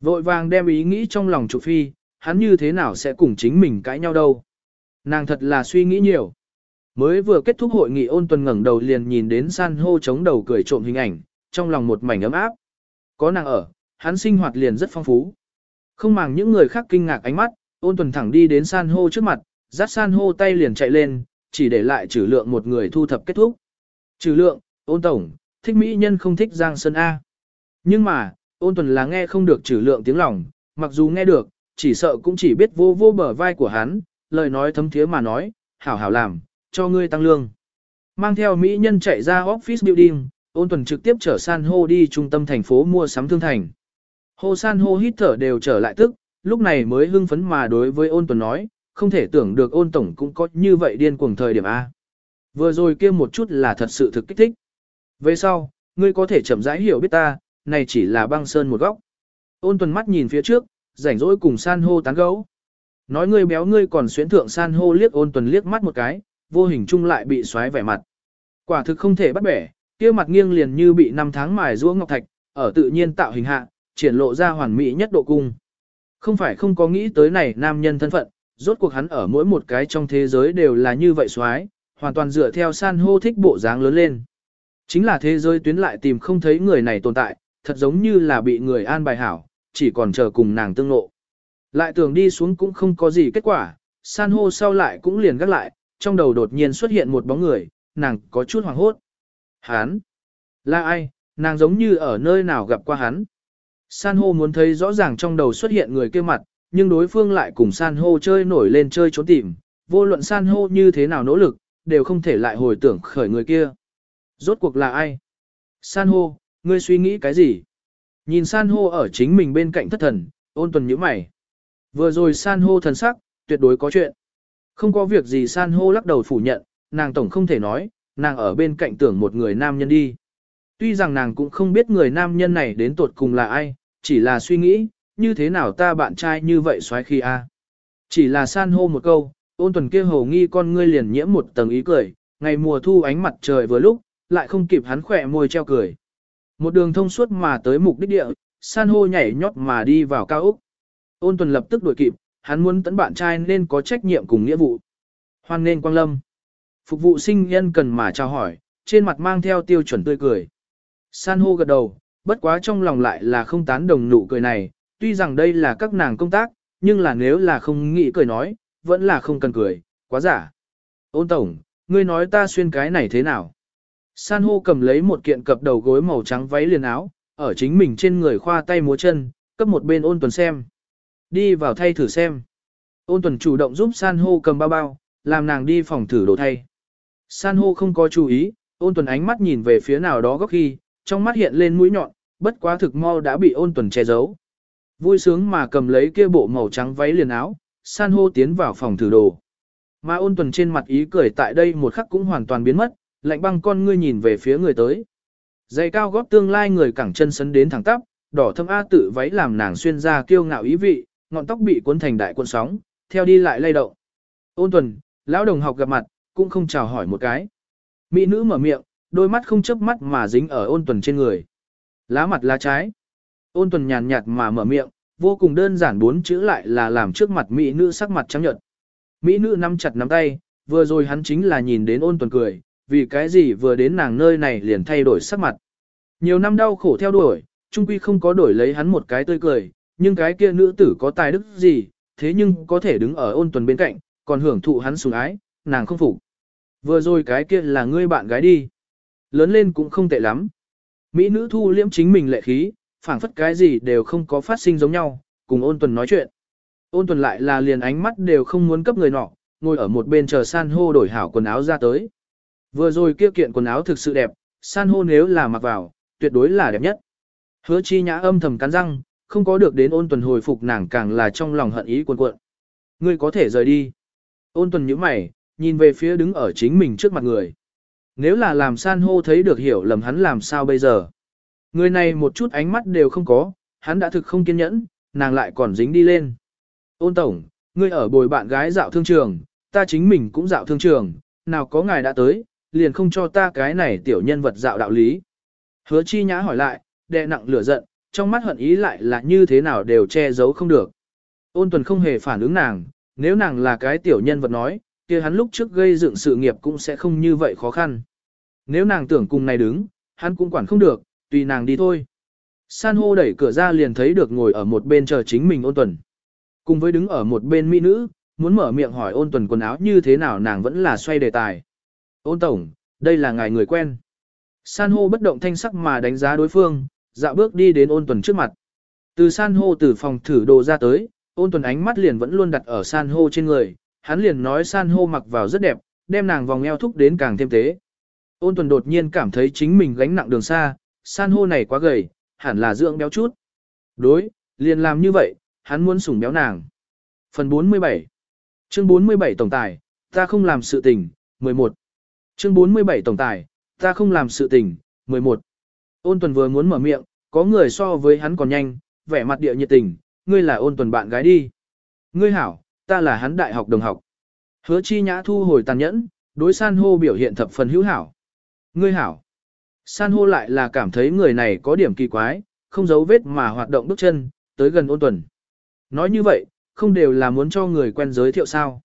Vội vàng đem ý nghĩ trong lòng trụ phi, hắn như thế nào sẽ cùng chính mình cãi nhau đâu. Nàng thật là suy nghĩ nhiều. Mới vừa kết thúc hội nghị ôn tuần ngẩng đầu liền nhìn đến san hô chống đầu cười trộm hình ảnh, trong lòng một mảnh ấm áp. Có nàng ở, hắn sinh hoạt liền rất phong phú. Không màng những người khác kinh ngạc ánh mắt, ôn tuần thẳng đi đến san hô trước mặt, dắt san hô tay liền chạy lên, chỉ để lại trừ lượng một người thu thập kết thúc. Trừ lượng, ôn tổng, thích mỹ nhân không thích giang sơn A. Nhưng mà, ôn tuần là nghe không được trừ lượng tiếng lòng, mặc dù nghe được, chỉ sợ cũng chỉ biết vô vô bờ vai của hắn, lời nói thấm thiế mà nói, hảo hảo làm, cho ngươi tăng lương. Mang theo mỹ nhân chạy ra office building, ôn tuần trực tiếp chở san hô đi trung tâm thành phố mua sắm thương thành. Hồ san hô hít thở đều trở lại tức, lúc này mới hưng phấn mà đối với ôn tuần nói, không thể tưởng được ôn tổng cũng có như vậy điên cuồng thời điểm A. Vừa rồi kia một chút là thật sự thực kích thích. Về sau, ngươi có thể chậm rãi hiểu biết ta, này chỉ là băng sơn một góc. Ôn tuần mắt nhìn phía trước, rảnh rỗi cùng san hô tán gấu. Nói ngươi béo ngươi còn xuyến thượng san hô liếc ôn tuần liếc mắt một cái, vô hình chung lại bị xoáy vẻ mặt. Quả thực không thể bắt bẻ, kia mặt nghiêng liền như bị năm tháng mài ruộng ngọc thạch, ở tự nhiên tạo hình hạ, triển lộ ra hoàn mỹ nhất độ cung. Không phải không có nghĩ tới này nam nhân thân phận, rốt cuộc hắn ở mỗi một cái trong thế giới đều là như vậy xoái, hoàn toàn dựa theo san hô thích bộ dáng lớn lên. Chính là thế giới tuyến lại tìm không thấy người này tồn tại, thật giống như là bị người an bài hảo, chỉ còn chờ cùng nàng tương ngộ. Lại tưởng đi xuống cũng không có gì kết quả, san hô sau lại cũng liền gác lại, trong đầu đột nhiên xuất hiện một bóng người, nàng có chút hoảng hốt. Hán! Là ai? Nàng giống như ở nơi nào gặp qua hắn. San hô muốn thấy rõ ràng trong đầu xuất hiện người kia mặt, nhưng đối phương lại cùng san hô chơi nổi lên chơi trốn tìm, vô luận san hô như thế nào nỗ lực, đều không thể lại hồi tưởng khởi người kia. Rốt cuộc là ai? San hô, ngươi suy nghĩ cái gì? Nhìn san hô ở chính mình bên cạnh thất thần, ôn tuần nhíu mày. Vừa rồi san hô thần sắc, tuyệt đối có chuyện. Không có việc gì san hô lắc đầu phủ nhận, nàng tổng không thể nói, nàng ở bên cạnh tưởng một người nam nhân đi. Tuy rằng nàng cũng không biết người nam nhân này đến tột cùng là ai, chỉ là suy nghĩ, như thế nào ta bạn trai như vậy xoáy khi a Chỉ là san hô một câu, ôn tuần kia hồ nghi con ngươi liền nhiễm một tầng ý cười, ngày mùa thu ánh mặt trời vừa lúc, lại không kịp hắn khỏe môi treo cười. Một đường thông suốt mà tới mục đích địa, san hô nhảy nhót mà đi vào cao ốc. Ôn tuần lập tức đuổi kịp, hắn muốn tấn bạn trai nên có trách nhiệm cùng nghĩa vụ. Hoan nên quang lâm. Phục vụ sinh nhân cần mà chào hỏi, trên mặt mang theo tiêu chuẩn tươi cười. San hô gật đầu, bất quá trong lòng lại là không tán đồng nụ cười này, tuy rằng đây là các nàng công tác, nhưng là nếu là không nghĩ cười nói, vẫn là không cần cười, quá giả. Ôn tổng, ngươi nói ta xuyên cái này thế nào? San hô cầm lấy một kiện cập đầu gối màu trắng váy liền áo, ở chính mình trên người khoa tay múa chân, cấp một bên ôn tuần xem. Đi vào thay thử xem. Ôn tuần chủ động giúp san hô cầm bao bao, làm nàng đi phòng thử đồ thay. San hô không có chú ý, ôn tuần ánh mắt nhìn về phía nào đó góc khi, trong mắt hiện lên mũi nhọn, bất quá thực mau đã bị ôn tuần che giấu. Vui sướng mà cầm lấy kia bộ màu trắng váy liền áo, san hô tiến vào phòng thử đồ. Mà ôn tuần trên mặt ý cười tại đây một khắc cũng hoàn toàn biến mất, lạnh băng con ngươi nhìn về phía người tới. Giày cao góp tương lai người cẳng chân sấn đến thẳng tắp, đỏ thâm A tự váy làm nàng xuyên ra kiêu ngạo ý vị, ngọn tóc bị cuốn thành đại cuộn sóng, theo đi lại lay động. Ôn tuần, lão đồng học gặp mặt, cũng không chào hỏi một cái. Mỹ nữ mở miệng, đôi mắt không chớp mắt mà dính ở ôn tuần trên người. Lá mặt lá trái. Ôn tuần nhàn nhạt mà mở miệng, vô cùng đơn giản bốn chữ lại là làm trước mặt Mỹ nữ sắc mặt trắng nhợt. Mỹ nữ nắm chặt nắm tay, vừa rồi hắn chính là nhìn đến ôn tuần cười, vì cái gì vừa đến nàng nơi này liền thay đổi sắc mặt. Nhiều năm đau khổ theo đuổi, trung quy không có đổi lấy hắn một cái tươi cười, nhưng cái kia nữ tử có tài đức gì, thế nhưng có thể đứng ở ôn tuần bên cạnh, còn hưởng thụ hắn sủng ái, nàng không phục. Vừa rồi cái kia là ngươi bạn gái đi. Lớn lên cũng không tệ lắm. Mỹ nữ thu liễm chính mình lệ khí, phảng phất cái gì đều không có phát sinh giống nhau, cùng ôn tuần nói chuyện. Ôn tuần lại là liền ánh mắt đều không muốn cấp người nọ, ngồi ở một bên chờ san hô đổi hảo quần áo ra tới. Vừa rồi kia kiện quần áo thực sự đẹp, san hô nếu là mặc vào, tuyệt đối là đẹp nhất. Hứa chi nhã âm thầm cắn răng, không có được đến ôn tuần hồi phục nàng càng là trong lòng hận ý cuồn cuộn. Ngươi có thể rời đi. Ôn tuần nhíu mày, nhìn về phía đứng ở chính mình trước mặt người. Nếu là làm san hô thấy được hiểu lầm hắn làm sao bây giờ. Người này một chút ánh mắt đều không có, hắn đã thực không kiên nhẫn, nàng lại còn dính đi lên. Ôn tổng, ngươi ở bồi bạn gái dạo thương trường, ta chính mình cũng dạo thương trường, nào có ngài đã tới, liền không cho ta cái này tiểu nhân vật dạo đạo lý. Hứa chi nhã hỏi lại, đệ nặng lửa giận, trong mắt hận ý lại là như thế nào đều che giấu không được. Ôn tuần không hề phản ứng nàng, nếu nàng là cái tiểu nhân vật nói, kia hắn lúc trước gây dựng sự nghiệp cũng sẽ không như vậy khó khăn. Nếu nàng tưởng cùng này đứng, hắn cũng quản không được, tùy nàng đi thôi. San hô đẩy cửa ra liền thấy được ngồi ở một bên chờ chính mình ôn tuần. Cùng với đứng ở một bên mỹ nữ, muốn mở miệng hỏi ôn tuần quần áo như thế nào nàng vẫn là xoay đề tài. Ôn tổng, đây là ngài người quen. San hô bất động thanh sắc mà đánh giá đối phương, dạo bước đi đến ôn tuần trước mặt. Từ san hô từ phòng thử đồ ra tới, ôn tuần ánh mắt liền vẫn luôn đặt ở san hô trên người, hắn liền nói san hô mặc vào rất đẹp, đem nàng vòng eo thúc đến càng thêm tế. Ôn tuần đột nhiên cảm thấy chính mình gánh nặng đường xa, san hô này quá gầy, hẳn là dưỡng béo chút. Đối, liền làm như vậy, hắn muốn sủng béo nàng. Phần 47 Chương 47 Tổng tài, ta không làm sự tình, 11 Chương 47 Tổng tài, ta không làm sự tình, 11 Ôn tuần vừa muốn mở miệng, có người so với hắn còn nhanh, vẻ mặt địa nhiệt tình, ngươi là ôn tuần bạn gái đi. Ngươi hảo, ta là hắn đại học đồng học. Hứa chi nhã thu hồi tàn nhẫn, đối san hô biểu hiện thập phần hữu hảo. Ngươi hảo. San hô lại là cảm thấy người này có điểm kỳ quái, không giấu vết mà hoạt động bước chân, tới gần ôn tuần. Nói như vậy, không đều là muốn cho người quen giới thiệu sao.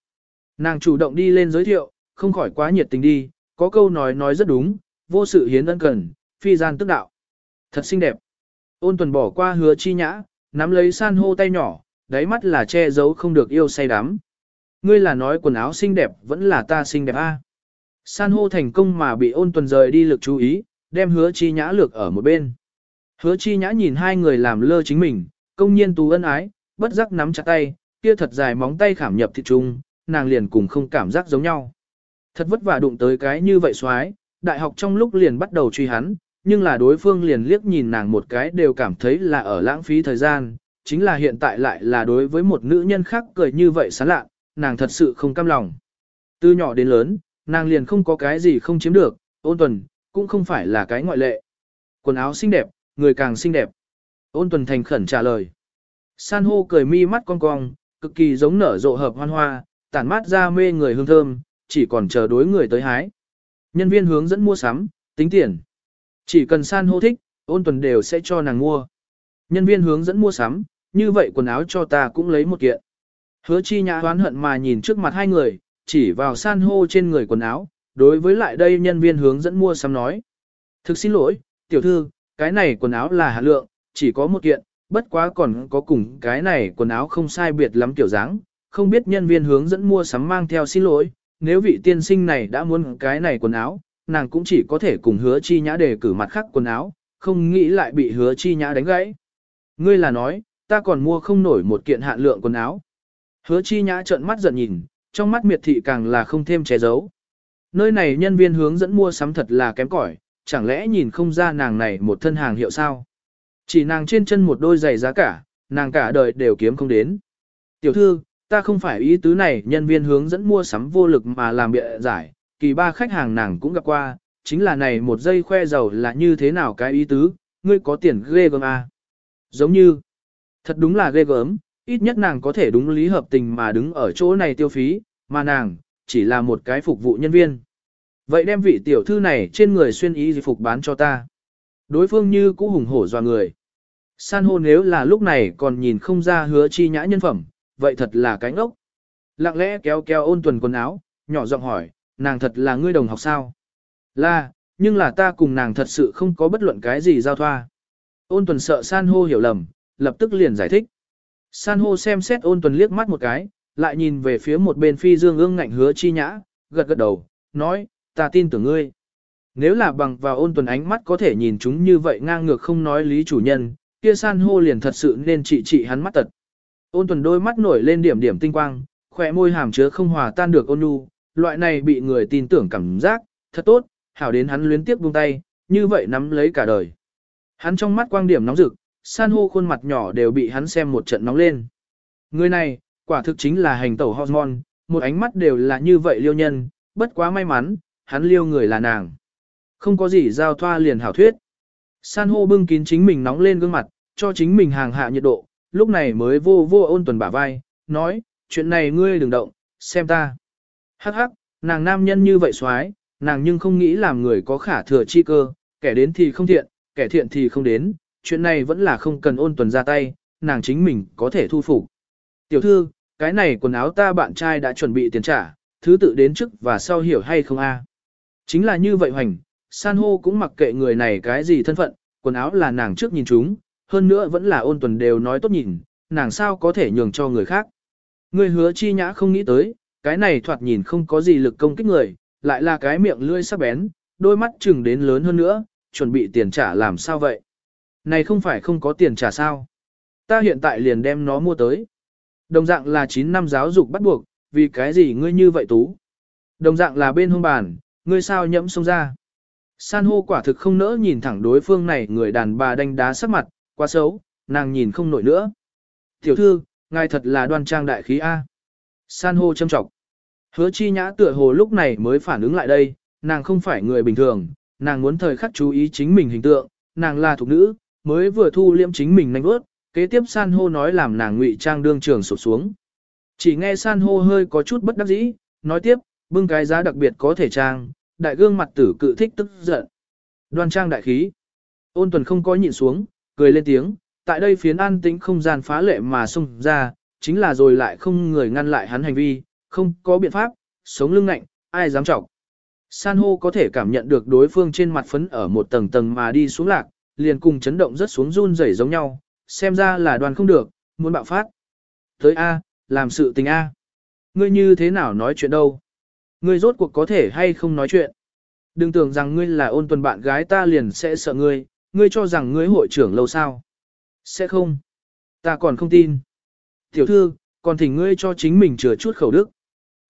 Nàng chủ động đi lên giới thiệu, không khỏi quá nhiệt tình đi, có câu nói nói rất đúng, vô sự hiến ân cần, phi gian tức đạo. Thật xinh đẹp. Ôn tuần bỏ qua hứa chi nhã, nắm lấy san hô tay nhỏ, đáy mắt là che giấu không được yêu say đắm. Ngươi là nói quần áo xinh đẹp vẫn là ta xinh đẹp a. San hô thành công mà bị ôn tuần rời đi lực chú ý, đem hứa chi nhã lược ở một bên. Hứa chi nhã nhìn hai người làm lơ chính mình, công nhiên tú ân ái, bất giác nắm chặt tay, kia thật dài móng tay khảm nhập thịt trung, nàng liền cùng không cảm giác giống nhau. Thật vất vả đụng tới cái như vậy xoái, đại học trong lúc liền bắt đầu truy hắn, nhưng là đối phương liền liếc nhìn nàng một cái đều cảm thấy là ở lãng phí thời gian, chính là hiện tại lại là đối với một nữ nhân khác cười như vậy sán lạ, nàng thật sự không cam lòng. Từ nhỏ đến lớn, nàng liền không có cái gì không chiếm được, ôn tuần, cũng không phải là cái ngoại lệ. Quần áo xinh đẹp, người càng xinh đẹp. Ôn tuần thành khẩn trả lời. San hô cười mi mắt cong cong, cực kỳ giống nở rộ hợp hoan hoa, tản mát ra mê người hương thơm, chỉ còn chờ đối người tới hái. Nhân viên hướng dẫn mua sắm, tính tiền. Chỉ cần san hô thích, ôn tuần đều sẽ cho nàng mua. Nhân viên hướng dẫn mua sắm, như vậy quần áo cho ta cũng lấy một kiện. Hứa chi nhã hoán hận mà nhìn trước mặt hai người, chỉ vào san hô trên người quần áo, đối với lại đây nhân viên hướng dẫn mua sắm nói. Thực xin lỗi, tiểu thư, cái này quần áo là hạ lượng, chỉ có một kiện, bất quá còn có cùng cái này quần áo không sai biệt lắm kiểu dáng, không biết nhân viên hướng dẫn mua sắm mang theo xin lỗi, nếu vị tiên sinh này đã muốn cái này quần áo, nàng cũng chỉ có thể cùng hứa chi nhã để cử mặt khác quần áo, không nghĩ lại bị hứa chi nhã đánh gãy. Ngươi là nói, ta còn mua không nổi một kiện hạn lượng quần áo. Hứa chi nhã trợn mắt giận nhìn, trong mắt miệt thị càng là không thêm che giấu. Nơi này nhân viên hướng dẫn mua sắm thật là kém cỏi, chẳng lẽ nhìn không ra nàng này một thân hàng hiệu sao? Chỉ nàng trên chân một đôi giày giá cả, nàng cả đời đều kiếm không đến. Tiểu thư, ta không phải ý tứ này nhân viên hướng dẫn mua sắm vô lực mà làm bịa giải, kỳ ba khách hàng nàng cũng gặp qua, chính là này một giây khoe giàu là như thế nào cái ý tứ, ngươi có tiền ghê gớm à. Giống như, thật đúng là ghê gớm, ít nhất nàng có thể đúng lý hợp tình mà đứng ở chỗ này tiêu phí, mà nàng, chỉ là một cái phục vụ nhân viên. Vậy đem vị tiểu thư này trên người xuyên ý gì phục bán cho ta. Đối phương như cũ hùng hổ dò người. San hô nếu là lúc này còn nhìn không ra hứa chi nhã nhân phẩm, vậy thật là cái ngốc Lặng lẽ kéo kéo ôn tuần quần áo, nhỏ giọng hỏi, nàng thật là ngươi đồng học sao? Là, nhưng là ta cùng nàng thật sự không có bất luận cái gì giao thoa. Ôn tuần sợ san hô hiểu lầm, lập tức liền giải thích. San hô xem xét ôn tuần liếc mắt một cái, lại nhìn về phía một bên phi dương ương ngạnh hứa chi nhã, gật gật đầu, nói, ta tin tưởng ngươi. Nếu là bằng vào ôn tuần ánh mắt có thể nhìn chúng như vậy ngang ngược không nói lý chủ nhân, kia san hô liền thật sự nên trị trị hắn mắt tật. Ôn tuần đôi mắt nổi lên điểm điểm tinh quang, khỏe môi hàm chứa không hòa tan được ôn nhu, loại này bị người tin tưởng cảm giác, thật tốt, hảo đến hắn luyến tiếp buông tay, như vậy nắm lấy cả đời. Hắn trong mắt quang điểm nóng rực, san hô khuôn mặt nhỏ đều bị hắn xem một trận nóng lên. Người này, quả thực chính là hành tẩu hormone, một ánh mắt đều là như vậy liêu nhân, bất quá may mắn, hắn liêu người là nàng. Không có gì giao thoa liền hảo thuyết. San hô bưng kín chính mình nóng lên gương mặt, cho chính mình hàng hạ nhiệt độ, lúc này mới vô vô ôn tuần bả vai, nói, chuyện này ngươi đừng động, xem ta. Hắc hắc, nàng nam nhân như vậy xoái, nàng nhưng không nghĩ làm người có khả thừa chi cơ, kẻ đến thì không thiện, kẻ thiện thì không đến, chuyện này vẫn là không cần ôn tuần ra tay, nàng chính mình có thể thu phục. Tiểu thư, cái này quần áo ta bạn trai đã chuẩn bị tiền trả, thứ tự đến trước và sau hiểu hay không a? Chính là như vậy hoành, san hô cũng mặc kệ người này cái gì thân phận, quần áo là nàng trước nhìn chúng, hơn nữa vẫn là ôn tuần đều nói tốt nhìn, nàng sao có thể nhường cho người khác. Người hứa chi nhã không nghĩ tới, cái này thoạt nhìn không có gì lực công kích người, lại là cái miệng lưỡi sắc bén, đôi mắt chừng đến lớn hơn nữa, chuẩn bị tiền trả làm sao vậy? Này không phải không có tiền trả sao? Ta hiện tại liền đem nó mua tới. Đồng dạng là 9 năm giáo dục bắt buộc, vì cái gì ngươi như vậy tú? Đồng dạng là bên hông bàn, ngươi sao nhẫm xông ra? San hô quả thực không nỡ nhìn thẳng đối phương này người đàn bà đánh đá sắc mặt, quá xấu, nàng nhìn không nổi nữa. Tiểu thư, ngài thật là đoan trang đại khí A. San hô châm trọng. Hứa chi nhã tựa hồ lúc này mới phản ứng lại đây, nàng không phải người bình thường, nàng muốn thời khắc chú ý chính mình hình tượng, nàng là thuộc nữ, mới vừa thu liễm chính mình nhanh bước, kế tiếp san hô nói làm nàng ngụy trang đương trường sụp xuống. Chỉ nghe san hô hơi có chút bất đắc dĩ, nói tiếp, bưng cái giá đặc biệt có thể trang, đại gương mặt tử cự thích tức giận. Đoan trang đại khí. Ôn tuần không có nhịn xuống, cười lên tiếng, tại đây phiến an tĩnh không gian phá lệ mà xông ra, chính là rồi lại không người ngăn lại hắn hành vi, không có biện pháp, sống lưng lạnh, ai dám trọng. San hô có thể cảm nhận được đối phương trên mặt phấn ở một tầng tầng mà đi xuống lạc, liền cùng chấn động rất xuống run rẩy giống nhau, xem ra là đoàn không được, muốn bạo phát. Tới A, làm sự tình A. Ngươi như thế nào nói chuyện đâu? Ngươi rốt cuộc có thể hay không nói chuyện? Đừng tưởng rằng ngươi là ôn tuần bạn gái ta liền sẽ sợ ngươi, ngươi cho rằng ngươi hội trưởng lâu sao? Sẽ không. Ta còn không tin. Tiểu thư, còn thỉnh ngươi cho chính mình chừa chút khẩu đức.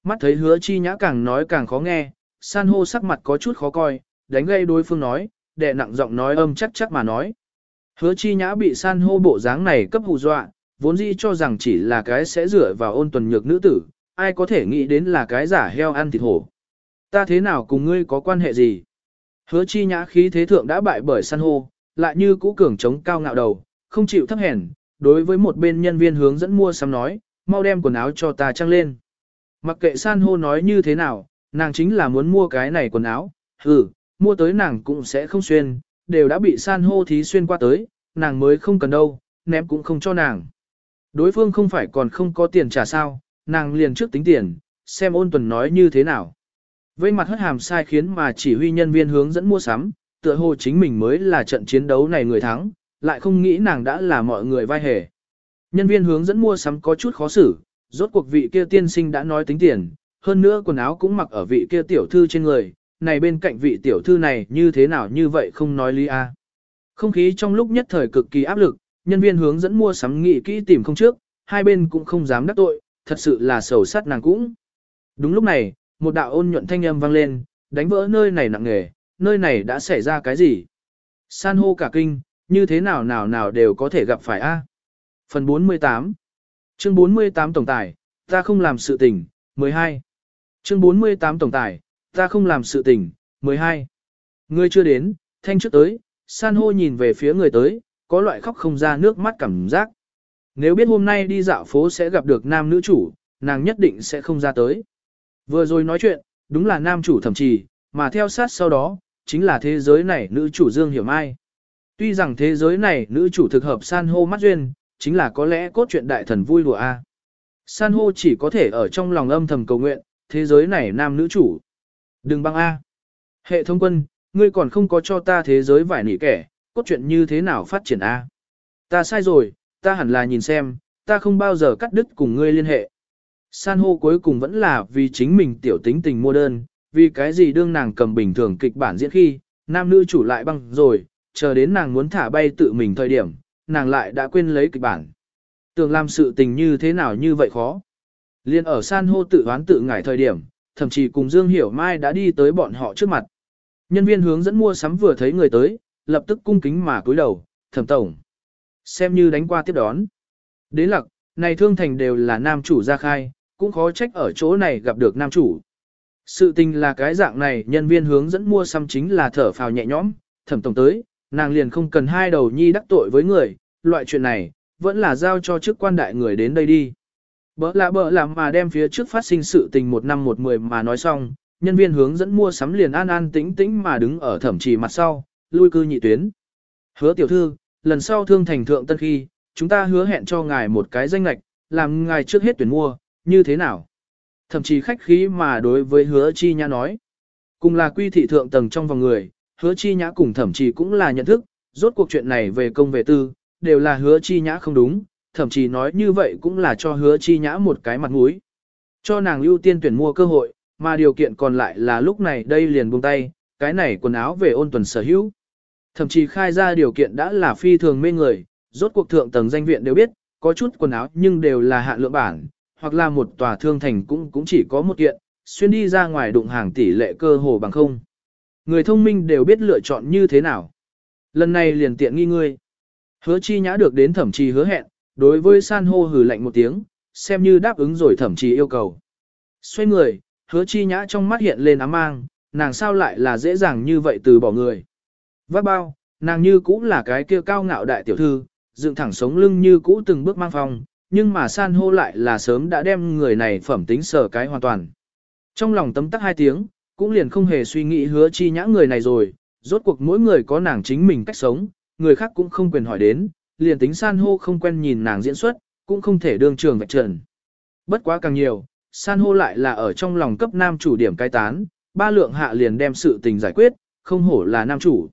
Mắt thấy hứa chi nhã càng nói càng khó nghe, san hô sắc mặt có chút khó coi, đánh gây đối phương nói, đệ nặng giọng nói âm chắc chắc mà nói. Hứa chi nhã bị san hô bộ dáng này cấp hù dọa, vốn dĩ cho rằng chỉ là cái sẽ rửa vào ôn tuần nhược nữ tử, ai có thể nghĩ đến là cái giả heo ăn thịt hổ. Ta thế nào cùng ngươi có quan hệ gì? Hứa chi nhã khí thế thượng đã bại bởi san hô, lại như cũ cường chống cao ngạo đầu, không chịu thấp hèn, đối với một bên nhân viên hướng dẫn mua sắm nói, mau đem quần áo cho ta trăng lên. Mặc kệ san hô nói như thế nào, nàng chính là muốn mua cái này quần áo, ừ, mua tới nàng cũng sẽ không xuyên, đều đã bị san hô thí xuyên qua tới, nàng mới không cần đâu, ném cũng không cho nàng. Đối phương không phải còn không có tiền trả sao, nàng liền trước tính tiền, xem ôn tuần nói như thế nào. Vây mặt hất hàm sai khiến mà chỉ huy nhân viên hướng dẫn mua sắm, tựa hồ chính mình mới là trận chiến đấu này người thắng, lại không nghĩ nàng đã là mọi người vai hề. Nhân viên hướng dẫn mua sắm có chút khó xử, rốt cuộc vị kia tiên sinh đã nói tính tiền, hơn nữa quần áo cũng mặc ở vị kia tiểu thư trên người, này bên cạnh vị tiểu thư này như thế nào như vậy không nói lý a. Không khí trong lúc nhất thời cực kỳ áp lực, nhân viên hướng dẫn mua sắm nghị kỹ tìm không trước, hai bên cũng không dám đắc tội, thật sự là sầu sát nàng cũng. Đúng lúc này, một đạo ôn nhuận thanh âm vang lên, đánh vỡ nơi này nặng nề, nơi này đã xảy ra cái gì? San hô cả kinh, như thế nào nào nào đều có thể gặp phải a. Phần 48 Chương 48 Tổng tài, ta không làm sự tình, 12 Chương 48 Tổng tài, ta không làm sự tình, 12 Người chưa đến, thanh trước tới, san hô nhìn về phía người tới, có loại khóc không ra nước mắt cảm giác. Nếu biết hôm nay đi dạo phố sẽ gặp được nam nữ chủ, nàng nhất định sẽ không ra tới. Vừa rồi nói chuyện, đúng là nam chủ thậm trì, mà theo sát sau đó, chính là thế giới này nữ chủ Dương Hiểu Mai. Tuy rằng thế giới này nữ chủ thực hợp san hô mắt duyên, chính là có lẽ cốt truyện đại thần vui đùa a. San hô chỉ có thể ở trong lòng âm thầm cầu nguyện, thế giới này nam nữ chủ. Đừng băng a. Hệ thống quân, ngươi còn không có cho ta thế giới vải nỉ kẻ, cốt truyện như thế nào phát triển a? Ta sai rồi, ta hẳn là nhìn xem, ta không bao giờ cắt đứt cùng ngươi liên hệ. San hô cuối cùng vẫn là vì chính mình tiểu tính tình mua đơn, vì cái gì đương nàng cầm bình thường kịch bản diễn khi, nam nữ chủ lại băng rồi, chờ đến nàng muốn thả bay tự mình thời điểm, nàng lại đã quên lấy kịch bản. Tưởng làm sự tình như thế nào như vậy khó. Liên ở san hô tự hoán tự ngải thời điểm, thậm chí cùng Dương Hiểu Mai đã đi tới bọn họ trước mặt. Nhân viên hướng dẫn mua sắm vừa thấy người tới, lập tức cung kính mà cúi đầu, thẩm tổng. Xem như đánh qua tiếp đón. Đến lặc, này thương thành đều là nam chủ ra khai, cũng khó trách ở chỗ này gặp được nam chủ. Sự tình là cái dạng này, nhân viên hướng dẫn mua sắm chính là thở phào nhẹ nhõm, thẩm tổng tới, nàng liền không cần hai đầu nhi đắc tội với người, loại chuyện này, vẫn là giao cho chức quan đại người đến đây đi. Bỡ lạ bỡ làm mà đem phía trước phát sinh sự tình một năm một mười mà nói xong, nhân viên hướng dẫn mua sắm liền an an tĩnh tĩnh mà đứng ở thẩm trì mặt sau, lui cư nhị tuyến. Hứa tiểu thư, lần sau thương thành thượng tân khi, chúng ta hứa hẹn cho ngài một cái danh lạch, làm ngài trước hết tuyển mua, như thế nào? Thậm chí khách khí mà đối với hứa chi nhã nói. Cùng là quy thị thượng tầng trong vòng người, hứa chi nhã cùng thậm chí cũng là nhận thức, rốt cuộc chuyện này về công về tư, đều là hứa chi nhã không đúng, thậm chí nói như vậy cũng là cho hứa chi nhã một cái mặt mũi. Cho nàng ưu tiên tuyển mua cơ hội, mà điều kiện còn lại là lúc này đây liền buông tay, cái này quần áo về ôn tuần sở hữu. Thậm chí khai ra điều kiện đã là phi thường mê người, rốt cuộc thượng tầng danh viện đều biết, có chút quần áo nhưng đều là hạ lượng bản, hoặc là một tòa thương thành cũng cũng chỉ có một kiện, xuyên đi ra ngoài đụng hàng tỷ lệ cơ hồ bằng không. Người thông minh đều biết lựa chọn như thế nào. Lần này liền tiện nghi ngươi. Hứa chi nhã được đến thẩm trì hứa hẹn, đối với san hô hừ lạnh một tiếng, xem như đáp ứng rồi thẩm trì yêu cầu. Xoay người, hứa chi nhã trong mắt hiện lên ám mang, nàng sao lại là dễ dàng như vậy từ bỏ người. Vác bao, nàng như cũ là cái kia cao ngạo đại tiểu thư, dựng thẳng sống lưng như cũ từng bước mang phong, nhưng mà san hô lại là sớm đã đem người này phẩm tính sở cái hoàn toàn. Trong lòng tấm tắc hai tiếng, cũng liền không hề suy nghĩ hứa chi nhã người này rồi, rốt cuộc mỗi người có nàng chính mình cách sống, người khác cũng không quyền hỏi đến, liền tính san hô không quen nhìn nàng diễn xuất, cũng không thể đương trường vạch trần. Bất quá càng nhiều, san hô lại là ở trong lòng cấp nam chủ điểm cai tán, ba lượng hạ liền đem sự tình giải quyết, không hổ là nam chủ.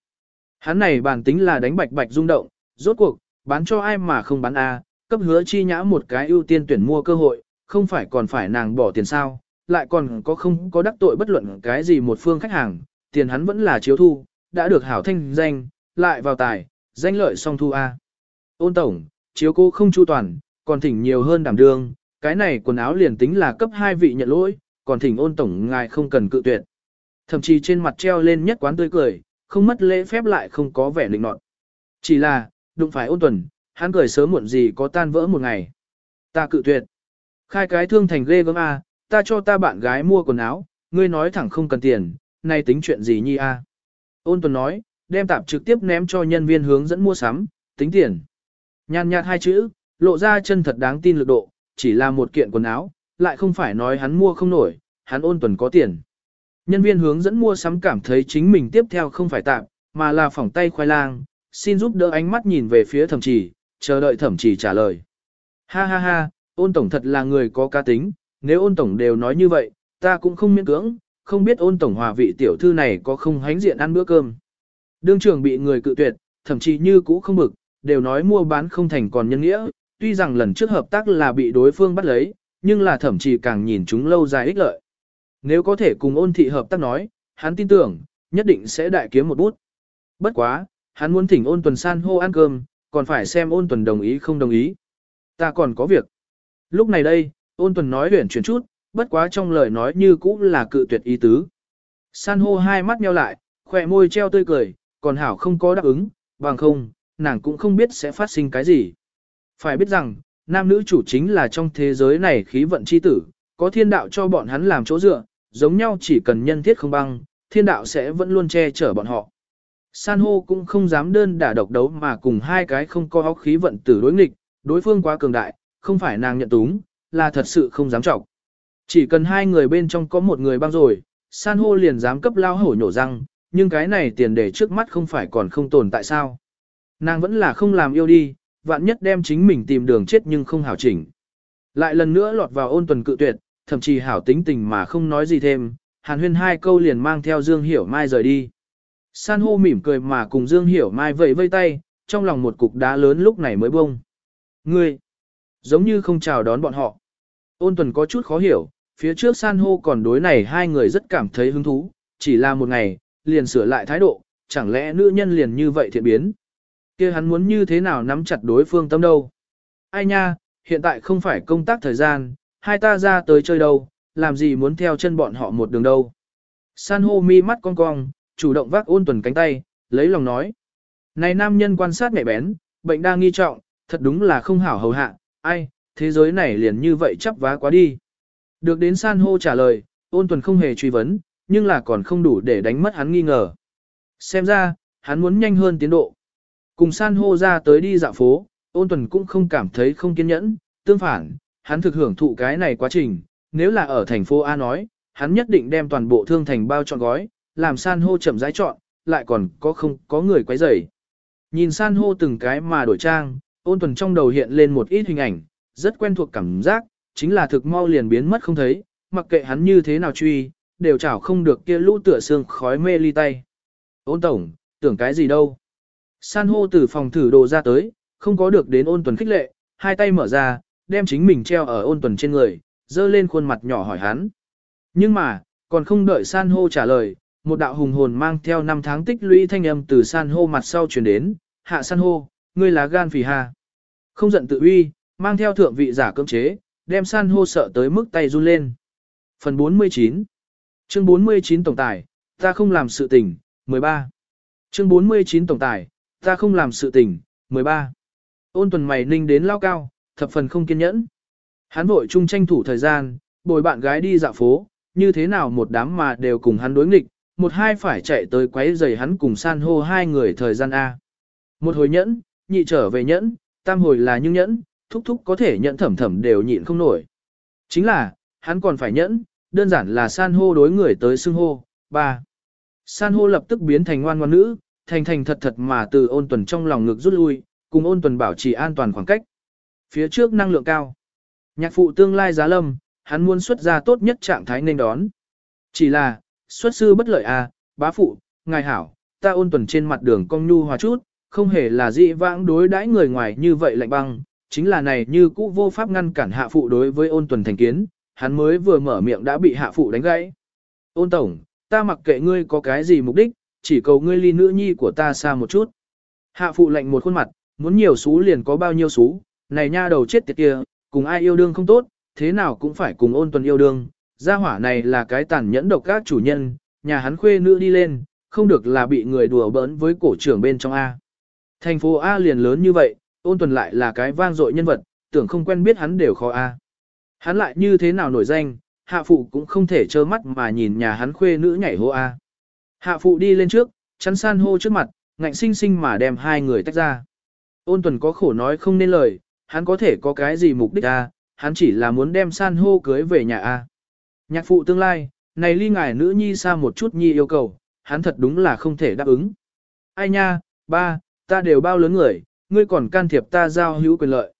Hắn này bản tính là đánh bạch bạch rung động, rốt cuộc, bán cho ai mà không bán A, cấp hứa chi nhã một cái ưu tiên tuyển mua cơ hội, không phải còn phải nàng bỏ tiền sao, lại còn có không có đắc tội bất luận cái gì một phương khách hàng, tiền hắn vẫn là chiếu thu, đã được hảo thanh danh, lại vào tài, danh lợi song thu A. Ôn tổng, chiếu cô không chu toàn, còn thỉnh nhiều hơn đảm đương, cái này quần áo liền tính là cấp hai vị nhận lỗi, còn thỉnh ôn tổng ngài không cần cự tuyệt. Thậm chí trên mặt treo lên nhất quán tươi cười, không mất lễ phép lại không có vẻ lịnh nọt. Chỉ là, đụng phải ôn tuần, hắn cười sớm muộn gì có tan vỡ một ngày. Ta cự tuyệt. Khai cái thương thành ghê gớm a, ta cho ta bạn gái mua quần áo, ngươi nói thẳng không cần tiền, nay tính chuyện gì nhi a? Ôn tuần nói, đem tạp trực tiếp ném cho nhân viên hướng dẫn mua sắm, tính tiền. Nhàn nhạt hai chữ, lộ ra chân thật đáng tin lực độ, chỉ là một kiện quần áo, lại không phải nói hắn mua không nổi, hắn ôn tuần có tiền. Nhân viên hướng dẫn mua sắm cảm thấy chính mình tiếp theo không phải tạm, mà là phỏng tay khoai lang, xin giúp đỡ ánh mắt nhìn về phía thẩm chỉ, chờ đợi thẩm chỉ trả lời. Ha ha ha, ôn tổng thật là người có cá tính, nếu ôn tổng đều nói như vậy, ta cũng không miễn cưỡng, không biết ôn tổng hòa vị tiểu thư này có không hánh diện ăn bữa cơm. Đương trưởng bị người cự tuyệt, thậm chí như cũ không bực, đều nói mua bán không thành còn nhân nghĩa, tuy rằng lần trước hợp tác là bị đối phương bắt lấy, nhưng là thậm chí càng nhìn chúng lâu dài ích lợi. Nếu có thể cùng ôn thị hợp tác nói, hắn tin tưởng, nhất định sẽ đại kiếm một bút. Bất quá, hắn muốn thỉnh ôn tuần san hô ăn cơm, còn phải xem ôn tuần đồng ý không đồng ý. Ta còn có việc. Lúc này đây, ôn tuần nói huyển chuyển chút, bất quá trong lời nói như cũ là cự tuyệt ý tứ. San hô hai mắt nheo lại, khỏe môi treo tươi cười, còn hảo không có đáp ứng, bằng không, nàng cũng không biết sẽ phát sinh cái gì. Phải biết rằng, nam nữ chủ chính là trong thế giới này khí vận chi tử, có thiên đạo cho bọn hắn làm chỗ dựa, giống nhau chỉ cần nhân thiết không băng, thiên đạo sẽ vẫn luôn che chở bọn họ. San hô cũng không dám đơn đả độc đấu mà cùng hai cái không có óc khí vận tử đối nghịch, đối phương quá cường đại, không phải nàng nhận túng, là thật sự không dám trọng. Chỉ cần hai người bên trong có một người băng rồi, san hô liền dám cấp lao hổ nhổ răng, nhưng cái này tiền để trước mắt không phải còn không tồn tại sao. Nàng vẫn là không làm yêu đi, vạn nhất đem chính mình tìm đường chết nhưng không hảo chỉnh. Lại lần nữa lọt vào ôn tuần cự tuyệt, thậm chí hảo tính tình mà không nói gì thêm, hàn huyên hai câu liền mang theo Dương Hiểu Mai rời đi. San hô mỉm cười mà cùng Dương Hiểu Mai vẫy vây tay, trong lòng một cục đá lớn lúc này mới bông. Ngươi, giống như không chào đón bọn họ. Ôn tuần có chút khó hiểu, phía trước San hô còn đối này hai người rất cảm thấy hứng thú, chỉ là một ngày, liền sửa lại thái độ, chẳng lẽ nữ nhân liền như vậy thiện biến. kia hắn muốn như thế nào nắm chặt đối phương tâm đâu. Ai nha, hiện tại không phải công tác thời gian, hai ta ra tới chơi đâu, làm gì muốn theo chân bọn họ một đường đâu. San hô mi mắt cong cong, chủ động vác ôn tuần cánh tay, lấy lòng nói. Này nam nhân quan sát mẹ bén, bệnh đang nghi trọng, thật đúng là không hảo hầu hạ, ai, thế giới này liền như vậy chắp vá quá đi. Được đến san hô trả lời, ôn tuần không hề truy vấn, nhưng là còn không đủ để đánh mất hắn nghi ngờ. Xem ra, hắn muốn nhanh hơn tiến độ. Cùng san hô ra tới đi dạo phố, ôn tuần cũng không cảm thấy không kiên nhẫn, tương phản, hắn thực hưởng thụ cái này quá trình, nếu là ở thành phố A nói, hắn nhất định đem toàn bộ thương thành bao trọn gói, làm san hô chậm rãi chọn, lại còn có không có người quấy rầy. Nhìn san hô từng cái mà đổi trang, ôn tuần trong đầu hiện lên một ít hình ảnh, rất quen thuộc cảm giác, chính là thực mau liền biến mất không thấy, mặc kệ hắn như thế nào truy, đều chảo không được kia lũ tựa xương khói mê ly tay. Ôn tổng, tưởng cái gì đâu. San hô từ phòng thử đồ ra tới, không có được đến ôn tuần khích lệ, hai tay mở ra, đem chính mình treo ở ôn tuần trên người, dơ lên khuôn mặt nhỏ hỏi hắn. Nhưng mà, còn không đợi san hô trả lời, một đạo hùng hồn mang theo năm tháng tích lũy thanh âm từ san hô mặt sau truyền đến, hạ san hô, ngươi là gan phì hà. Không giận tự uy, mang theo thượng vị giả cơm chế, đem san hô sợ tới mức tay run lên. Phần 49 Chương 49 Tổng tài, ta không làm sự tình, 13 Chương 49 Tổng tài, ta không làm sự tình, 13 Ôn tuần mày ninh đến lao cao, thập phần không kiên nhẫn. Hắn vội chung tranh thủ thời gian, bồi bạn gái đi dạo phố, như thế nào một đám mà đều cùng hắn đối nghịch, một hai phải chạy tới quấy giày hắn cùng san hô hai người thời gian A. Một hồi nhẫn, nhị trở về nhẫn, tam hồi là nhưng nhẫn, thúc thúc có thể nhẫn thẩm thẩm đều nhịn không nổi. Chính là, hắn còn phải nhẫn, đơn giản là san hô đối người tới xưng hô, ba. San hô lập tức biến thành ngoan ngoan nữ, thành thành thật thật mà từ ôn tuần trong lòng ngực rút lui, cùng ôn tuần bảo trì an toàn khoảng cách. Phía trước năng lượng cao. Nhạc phụ tương lai giá lâm, hắn muốn xuất ra tốt nhất trạng thái nên đón. Chỉ là, xuất sư bất lợi à, bá phụ, ngài hảo, ta ôn tuần trên mặt đường cong nhu hòa chút, không hề là dị vãng đối đãi người ngoài như vậy lạnh băng, chính là này như cũ vô pháp ngăn cản hạ phụ đối với ôn tuần thành kiến, hắn mới vừa mở miệng đã bị hạ phụ đánh gãy. Ôn tổng, ta mặc kệ ngươi có cái gì mục đích, chỉ cầu ngươi ly nữ nhi của ta xa một chút. Hạ phụ lạnh một khuôn mặt, muốn nhiều xú liền có bao nhiêu xú, này nha đầu chết tiệt kia, cùng ai yêu đương không tốt, thế nào cũng phải cùng ôn tuần yêu đương, gia hỏa này là cái tàn nhẫn độc các chủ nhân, nhà hắn khuê nữ đi lên, không được là bị người đùa bỡn với cổ trưởng bên trong A. Thành phố A liền lớn như vậy, ôn tuần lại là cái vang dội nhân vật, tưởng không quen biết hắn đều khó A. Hắn lại như thế nào nổi danh, hạ phụ cũng không thể trơ mắt mà nhìn nhà hắn khuê nữ nhảy hô A. Hạ phụ đi lên trước, chắn san hô trước mặt, ngạnh sinh sinh mà đem hai người tách ra. Ôn tuần có khổ nói không nên lời, hắn có thể có cái gì mục đích A, hắn chỉ là muốn đem san hô cưới về nhà A. Nhạc phụ tương lai, này ly ngài nữ nhi xa một chút nhi yêu cầu, hắn thật đúng là không thể đáp ứng. Ai nha, ba, ta đều bao lớn người, ngươi còn can thiệp ta giao hữu quyền lợi.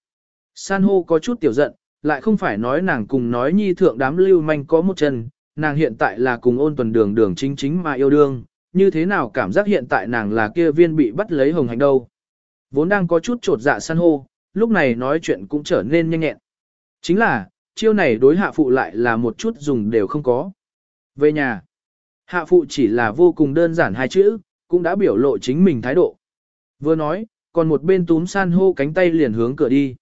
San hô có chút tiểu giận, lại không phải nói nàng cùng nói nhi thượng đám lưu manh có một chân, nàng hiện tại là cùng ôn tuần đường đường chính chính mà yêu đương, như thế nào cảm giác hiện tại nàng là kia viên bị bắt lấy hồng hành đâu. Vốn đang có chút trột dạ san hô, lúc này nói chuyện cũng trở nên nhanh nhẹn. Chính là, chiêu này đối hạ phụ lại là một chút dùng đều không có. Về nhà, hạ phụ chỉ là vô cùng đơn giản hai chữ, cũng đã biểu lộ chính mình thái độ. Vừa nói, còn một bên túm san hô cánh tay liền hướng cửa đi.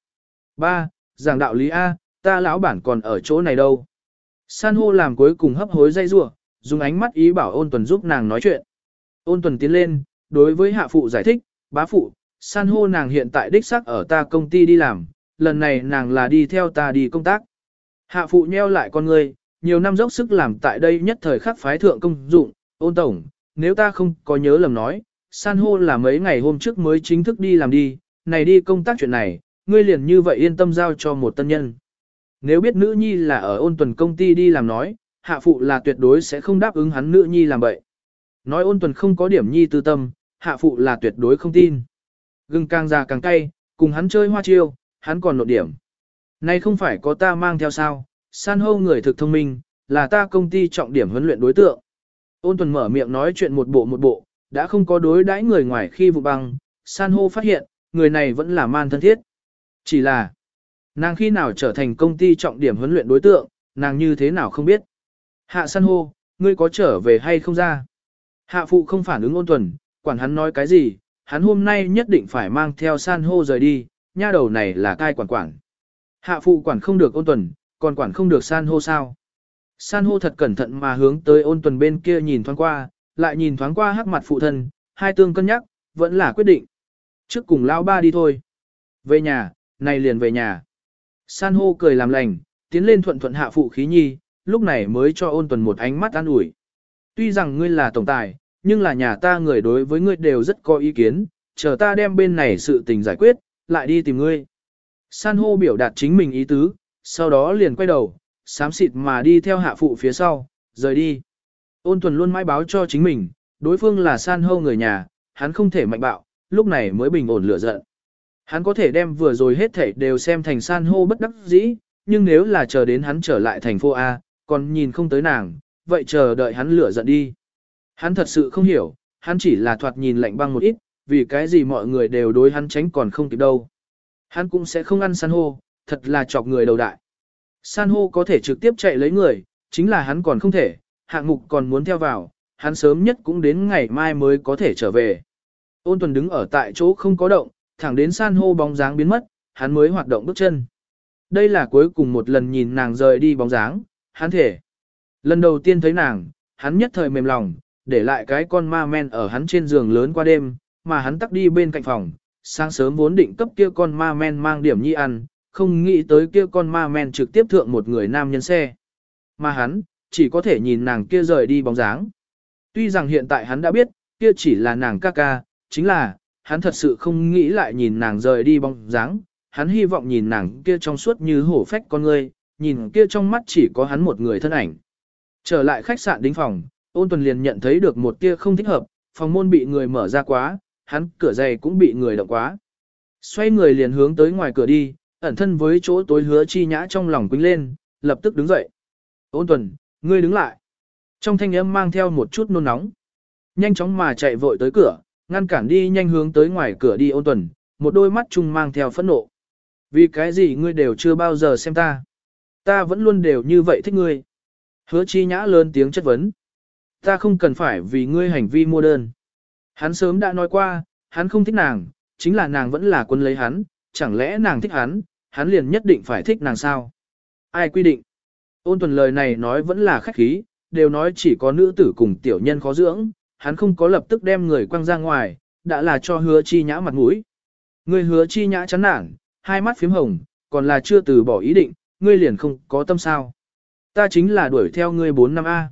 Ba, giảng đạo lý A, ta lão bản còn ở chỗ này đâu. San hô làm cuối cùng hấp hối dây rủa dùng ánh mắt ý bảo ôn tuần giúp nàng nói chuyện. Ôn tuần tiến lên, đối với hạ phụ giải thích, bá phụ, san hô nàng hiện tại đích xác ở ta công ty đi làm, lần này nàng là đi theo ta đi công tác. Hạ phụ nheo lại con ngươi, nhiều năm dốc sức làm tại đây nhất thời khắc phái thượng công dụng, ôn tổng, nếu ta không có nhớ lầm nói, san hô là mấy ngày hôm trước mới chính thức đi làm đi, này đi công tác chuyện này, ngươi liền như vậy yên tâm giao cho một tân nhân. Nếu biết nữ nhi là ở ôn tuần công ty đi làm nói, hạ phụ là tuyệt đối sẽ không đáp ứng hắn nữ nhi làm vậy. Nói ôn tuần không có điểm nhi tư tâm, hạ phụ là tuyệt đối không tin. Gừng càng già càng cay, cùng hắn chơi hoa chiêu, hắn còn nộ điểm. Này không phải có ta mang theo sao, san hô người thực thông minh, là ta công ty trọng điểm huấn luyện đối tượng. Ôn tuần mở miệng nói chuyện một bộ một bộ, đã không có đối đãi người ngoài khi vụ băng, san hô phát hiện, người này vẫn là man thân thiết. Chỉ là, nàng khi nào trở thành công ty trọng điểm huấn luyện đối tượng, nàng như thế nào không biết. Hạ san hô, ngươi có trở về hay không ra? Hạ phụ không phản ứng ôn tuần, quản hắn nói cái gì, hắn hôm nay nhất định phải mang theo san hô rời đi, nha đầu này là cai quản quản. Hạ phụ quản không được ôn tuần, còn quản không được san hô sao. San hô thật cẩn thận mà hướng tới ôn tuần bên kia nhìn thoáng qua, lại nhìn thoáng qua hắc mặt phụ thân, hai tương cân nhắc, vẫn là quyết định. Trước cùng lao ba đi thôi. Về nhà, này liền về nhà. San hô cười làm lành, tiến lên thuận thuận hạ phụ khí nhi, lúc này mới cho ôn tuần một ánh mắt an ủi. Tuy rằng ngươi là tổng tài, nhưng là nhà ta người đối với ngươi đều rất có ý kiến, chờ ta đem bên này sự tình giải quyết, lại đi tìm ngươi. San hô biểu đạt chính mình ý tứ, sau đó liền quay đầu, sám xịt mà đi theo hạ phụ phía sau, rời đi. Ôn Thuần luôn mãi báo cho chính mình, đối phương là san hô người nhà, hắn không thể mạnh bạo, lúc này mới bình ổn lửa giận. Hắn có thể đem vừa rồi hết thảy đều xem thành san hô bất đắc dĩ, nhưng nếu là chờ đến hắn trở lại thành phố A, còn nhìn không tới nàng, vậy chờ đợi hắn lửa giận đi. Hắn thật sự không hiểu, hắn chỉ là thoạt nhìn lạnh băng một ít, vì cái gì mọi người đều đối hắn tránh còn không kịp đâu. Hắn cũng sẽ không ăn san hô, thật là chọc người đầu đại. San hô có thể trực tiếp chạy lấy người, chính là hắn còn không thể, hạng mục còn muốn theo vào, hắn sớm nhất cũng đến ngày mai mới có thể trở về. Ôn tuần đứng ở tại chỗ không có động, thẳng đến san hô bóng dáng biến mất, hắn mới hoạt động bước chân. Đây là cuối cùng một lần nhìn nàng rời đi bóng dáng, hắn thể. Lần đầu tiên thấy nàng, hắn nhất thời mềm lòng, để lại cái con ma men ở hắn trên giường lớn qua đêm, mà hắn tắt đi bên cạnh phòng, sáng sớm vốn định cấp kia con ma men mang điểm nhi ăn, không nghĩ tới kia con ma men trực tiếp thượng một người nam nhân xe. Mà hắn, chỉ có thể nhìn nàng kia rời đi bóng dáng. Tuy rằng hiện tại hắn đã biết, kia chỉ là nàng ca ca, chính là, hắn thật sự không nghĩ lại nhìn nàng rời đi bóng dáng, hắn hy vọng nhìn nàng kia trong suốt như hổ phách con người, nhìn kia trong mắt chỉ có hắn một người thân ảnh. Trở lại khách sạn đính phòng, ôn tuần liền nhận thấy được một tia không thích hợp, phòng môn bị người mở ra quá, hắn cửa giày cũng bị người động quá. Xoay người liền hướng tới ngoài cửa đi, ẩn thân với chỗ tối hứa chi nhã trong lòng quýnh lên, lập tức đứng dậy. Ôn tuần, ngươi đứng lại. Trong thanh âm mang theo một chút nôn nóng. Nhanh chóng mà chạy vội tới cửa, ngăn cản đi nhanh hướng tới ngoài cửa đi ôn tuần, một đôi mắt chung mang theo phẫn nộ. Vì cái gì ngươi đều chưa bao giờ xem ta. Ta vẫn luôn đều như vậy thích ngươi. Hứa chi nhã lớn tiếng chất vấn. Ta không cần phải vì ngươi hành vi mua đơn. Hắn sớm đã nói qua, hắn không thích nàng, chính là nàng vẫn là quân lấy hắn, chẳng lẽ nàng thích hắn, hắn liền nhất định phải thích nàng sao? Ai quy định? Ôn tuần lời này nói vẫn là khách khí, đều nói chỉ có nữ tử cùng tiểu nhân khó dưỡng, hắn không có lập tức đem người quăng ra ngoài, đã là cho hứa chi nhã mặt mũi. Người hứa chi nhã chán nản, hai mắt phím hồng, còn là chưa từ bỏ ý định, ngươi liền không có tâm sao. Ta chính là đuổi theo ngươi 4 năm A.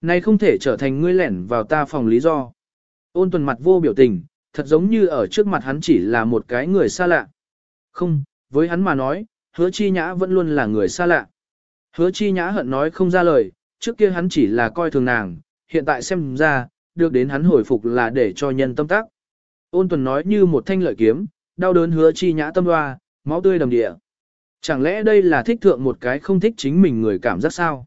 Này không thể trở thành ngươi lẻn vào ta phòng lý do. Ôn tuần mặt vô biểu tình, thật giống như ở trước mặt hắn chỉ là một cái người xa lạ. Không, với hắn mà nói, hứa chi nhã vẫn luôn là người xa lạ. Hứa chi nhã hận nói không ra lời, trước kia hắn chỉ là coi thường nàng, hiện tại xem ra, được đến hắn hồi phục là để cho nhân tâm tác. Ôn tuần nói như một thanh lợi kiếm, đau đớn hứa chi nhã tâm hoa, máu tươi đầm địa. Chẳng lẽ đây là thích thượng một cái không thích chính mình người cảm giác sao?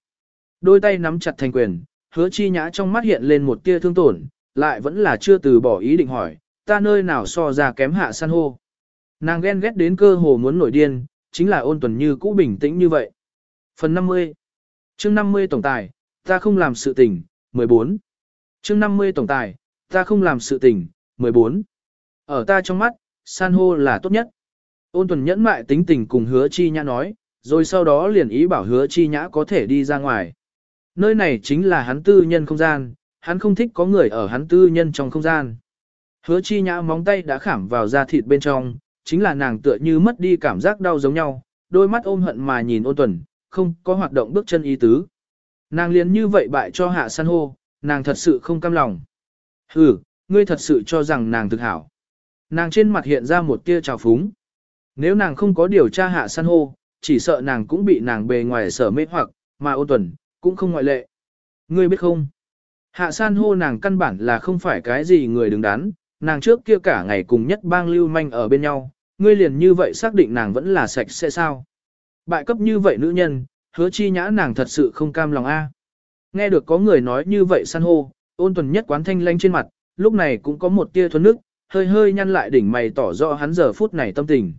Đôi tay nắm chặt thành quyền, hứa chi nhã trong mắt hiện lên một tia thương tổn, lại vẫn là chưa từ bỏ ý định hỏi, ta nơi nào so ra kém hạ san hô. Nàng ghen ghét đến cơ hồ muốn nổi điên, chính là ôn tuần như cũ bình tĩnh như vậy. Phần 50 chương 50 tổng tài, ta không làm sự tình, 14 chương 50 tổng tài, ta không làm sự tình, 14 Ở ta trong mắt, san hô là tốt nhất. Ôn tuần nhẫn mại tính tình cùng hứa chi nhã nói, rồi sau đó liền ý bảo hứa chi nhã có thể đi ra ngoài. Nơi này chính là hắn tư nhân không gian, hắn không thích có người ở hắn tư nhân trong không gian. Hứa chi nhã móng tay đã khảm vào da thịt bên trong, chính là nàng tựa như mất đi cảm giác đau giống nhau, đôi mắt ôm hận mà nhìn ôn tuần, không có hoạt động bước chân ý tứ. Nàng liền như vậy bại cho hạ san hô, nàng thật sự không cam lòng. Ừ, ngươi thật sự cho rằng nàng thực hảo. Nàng trên mặt hiện ra một tia trào phúng. Nếu nàng không có điều tra hạ san hô, chỉ sợ nàng cũng bị nàng bề ngoài sở mê hoặc, mà ôn tuần, cũng không ngoại lệ. Ngươi biết không? Hạ san hô nàng căn bản là không phải cái gì người đứng đắn, nàng trước kia cả ngày cùng nhất bang lưu manh ở bên nhau, ngươi liền như vậy xác định nàng vẫn là sạch sẽ sao. Bại cấp như vậy nữ nhân, hứa chi nhã nàng thật sự không cam lòng a. Nghe được có người nói như vậy san hô, ôn tuần nhất quán thanh lanh trên mặt, lúc này cũng có một tia thuần nước, hơi hơi nhăn lại đỉnh mày tỏ rõ hắn giờ phút này tâm tình.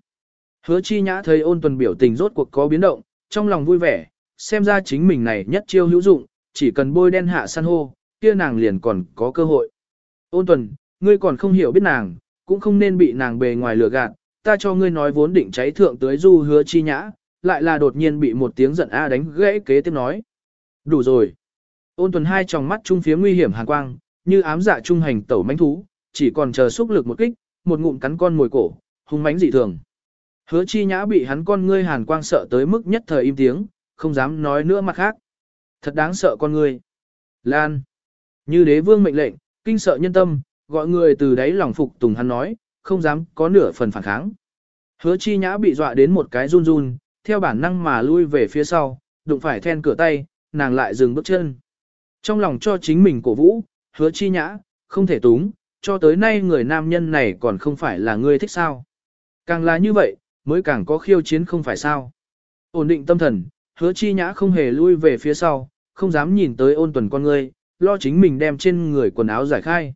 Hứa chi nhã thấy ôn tuần biểu tình rốt cuộc có biến động, trong lòng vui vẻ, xem ra chính mình này nhất chiêu hữu dụng, chỉ cần bôi đen hạ san hô, kia nàng liền còn có cơ hội. Ôn tuần, ngươi còn không hiểu biết nàng, cũng không nên bị nàng bề ngoài lừa gạt, ta cho ngươi nói vốn định cháy thượng tới du hứa chi nhã, lại là đột nhiên bị một tiếng giận A đánh gãy kế tiếp nói. Đủ rồi. Ôn tuần hai tròng mắt trung phía nguy hiểm hàn quang, như ám dạ trung hành tẩu mánh thú, chỉ còn chờ xúc lực một kích, một ngụm cắn con mồi cổ, hung mánh dị thường. Hứa chi nhã bị hắn con ngươi hàn quang sợ tới mức nhất thời im tiếng, không dám nói nữa mặt khác. Thật đáng sợ con ngươi. Lan. Như đế vương mệnh lệnh, kinh sợ nhân tâm, gọi người từ đấy lòng phục tùng hắn nói, không dám có nửa phần phản kháng. Hứa chi nhã bị dọa đến một cái run run, theo bản năng mà lui về phía sau, đụng phải then cửa tay, nàng lại dừng bước chân. Trong lòng cho chính mình cổ vũ, hứa chi nhã, không thể túng, cho tới nay người nam nhân này còn không phải là ngươi thích sao. Càng là như vậy, mới càng có khiêu chiến không phải sao. Ổn định tâm thần, hứa chi nhã không hề lui về phía sau, không dám nhìn tới ôn tuần con ngươi, lo chính mình đem trên người quần áo giải khai.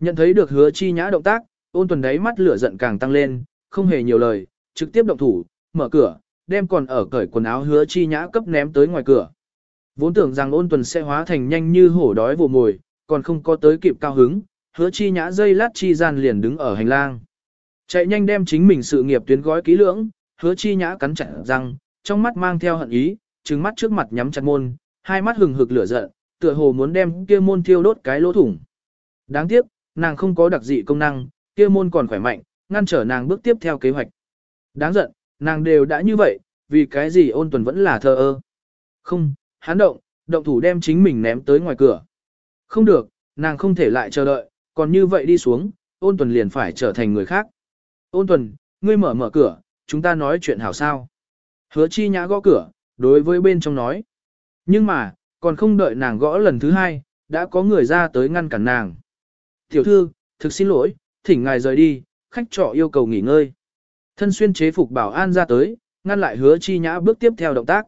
Nhận thấy được hứa chi nhã động tác, ôn tuần đáy mắt lửa giận càng tăng lên, không hề nhiều lời, trực tiếp động thủ, mở cửa, đem còn ở cởi quần áo hứa chi nhã cấp ném tới ngoài cửa. Vốn tưởng rằng ôn tuần sẽ hóa thành nhanh như hổ đói vồ mồi, còn không có tới kịp cao hứng, hứa chi nhã dây lát chi gian liền đứng ở hành lang. Chạy nhanh đem chính mình sự nghiệp tuyến gói kỹ lưỡng, hứa chi nhã cắn chặt răng, trong mắt mang theo hận ý, trừng mắt trước mặt nhắm chặt môn, hai mắt hừng hực lửa giận, tựa hồ muốn đem kia môn thiêu đốt cái lỗ thủng. Đáng tiếc, nàng không có đặc dị công năng, kia môn còn khỏe mạnh, ngăn trở nàng bước tiếp theo kế hoạch. Đáng giận, nàng đều đã như vậy, vì cái gì ôn tuần vẫn là thờ ơ. Không, hắn động, động thủ đem chính mình ném tới ngoài cửa. Không được, nàng không thể lại chờ đợi, còn như vậy đi xuống, ôn tuần liền phải trở thành người khác. Ôn tuần, ngươi mở mở cửa, chúng ta nói chuyện hảo sao. Hứa chi nhã gõ cửa, đối với bên trong nói. Nhưng mà, còn không đợi nàng gõ lần thứ hai, đã có người ra tới ngăn cản nàng. Tiểu thư, thực xin lỗi, thỉnh ngài rời đi, khách trọ yêu cầu nghỉ ngơi. Thân xuyên chế phục bảo an ra tới, ngăn lại hứa chi nhã bước tiếp theo động tác.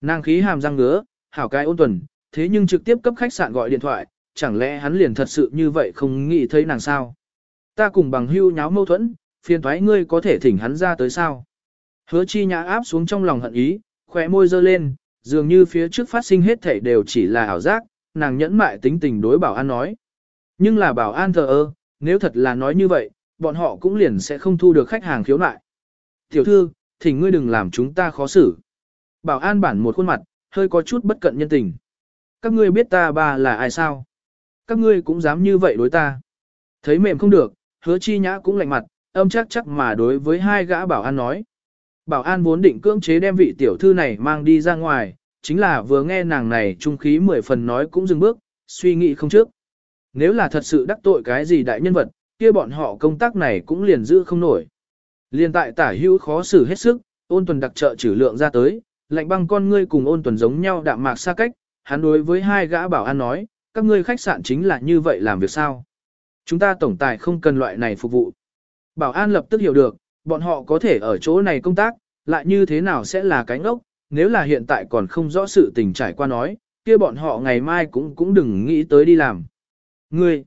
Nàng khí hàm răng ngứa, hảo cái ôn tuần, thế nhưng trực tiếp cấp khách sạn gọi điện thoại, chẳng lẽ hắn liền thật sự như vậy không nghĩ thấy nàng sao? Ta cùng bằng hưu nháo mâu thuẫn, phiền thoái ngươi có thể thỉnh hắn ra tới sao? Hứa chi nhã áp xuống trong lòng hận ý, khỏe môi dơ lên, dường như phía trước phát sinh hết thảy đều chỉ là ảo giác, nàng nhẫn mại tính tình đối bảo an nói. Nhưng là bảo an thờ ơ, nếu thật là nói như vậy, bọn họ cũng liền sẽ không thu được khách hàng khiếu nại. Tiểu thư, thỉnh ngươi đừng làm chúng ta khó xử. Bảo an bản một khuôn mặt, hơi có chút bất cận nhân tình. Các ngươi biết ta bà là ai sao? Các ngươi cũng dám như vậy đối ta. Thấy mềm không được, hứa chi nhã cũng lạnh mặt, âm chắc chắc mà đối với hai gã bảo an nói. Bảo an vốn định cưỡng chế đem vị tiểu thư này mang đi ra ngoài, chính là vừa nghe nàng này trung khí mười phần nói cũng dừng bước, suy nghĩ không trước. Nếu là thật sự đắc tội cái gì đại nhân vật, kia bọn họ công tác này cũng liền giữ không nổi. Liên tại tả hữu khó xử hết sức, ôn tuần đặc trợ trừ lượng ra tới, lạnh băng con ngươi cùng ôn tuần giống nhau đạm mạc xa cách, hắn đối với hai gã bảo an nói, các ngươi khách sạn chính là như vậy làm việc sao. Chúng ta tổng tài không cần loại này phục vụ. Bảo an lập tức hiểu được, bọn họ có thể ở chỗ này công tác, lại như thế nào sẽ là cái ngốc. nếu là hiện tại còn không rõ sự tình trải qua nói, kia bọn họ ngày mai cũng cũng đừng nghĩ tới đi làm. Ngươi,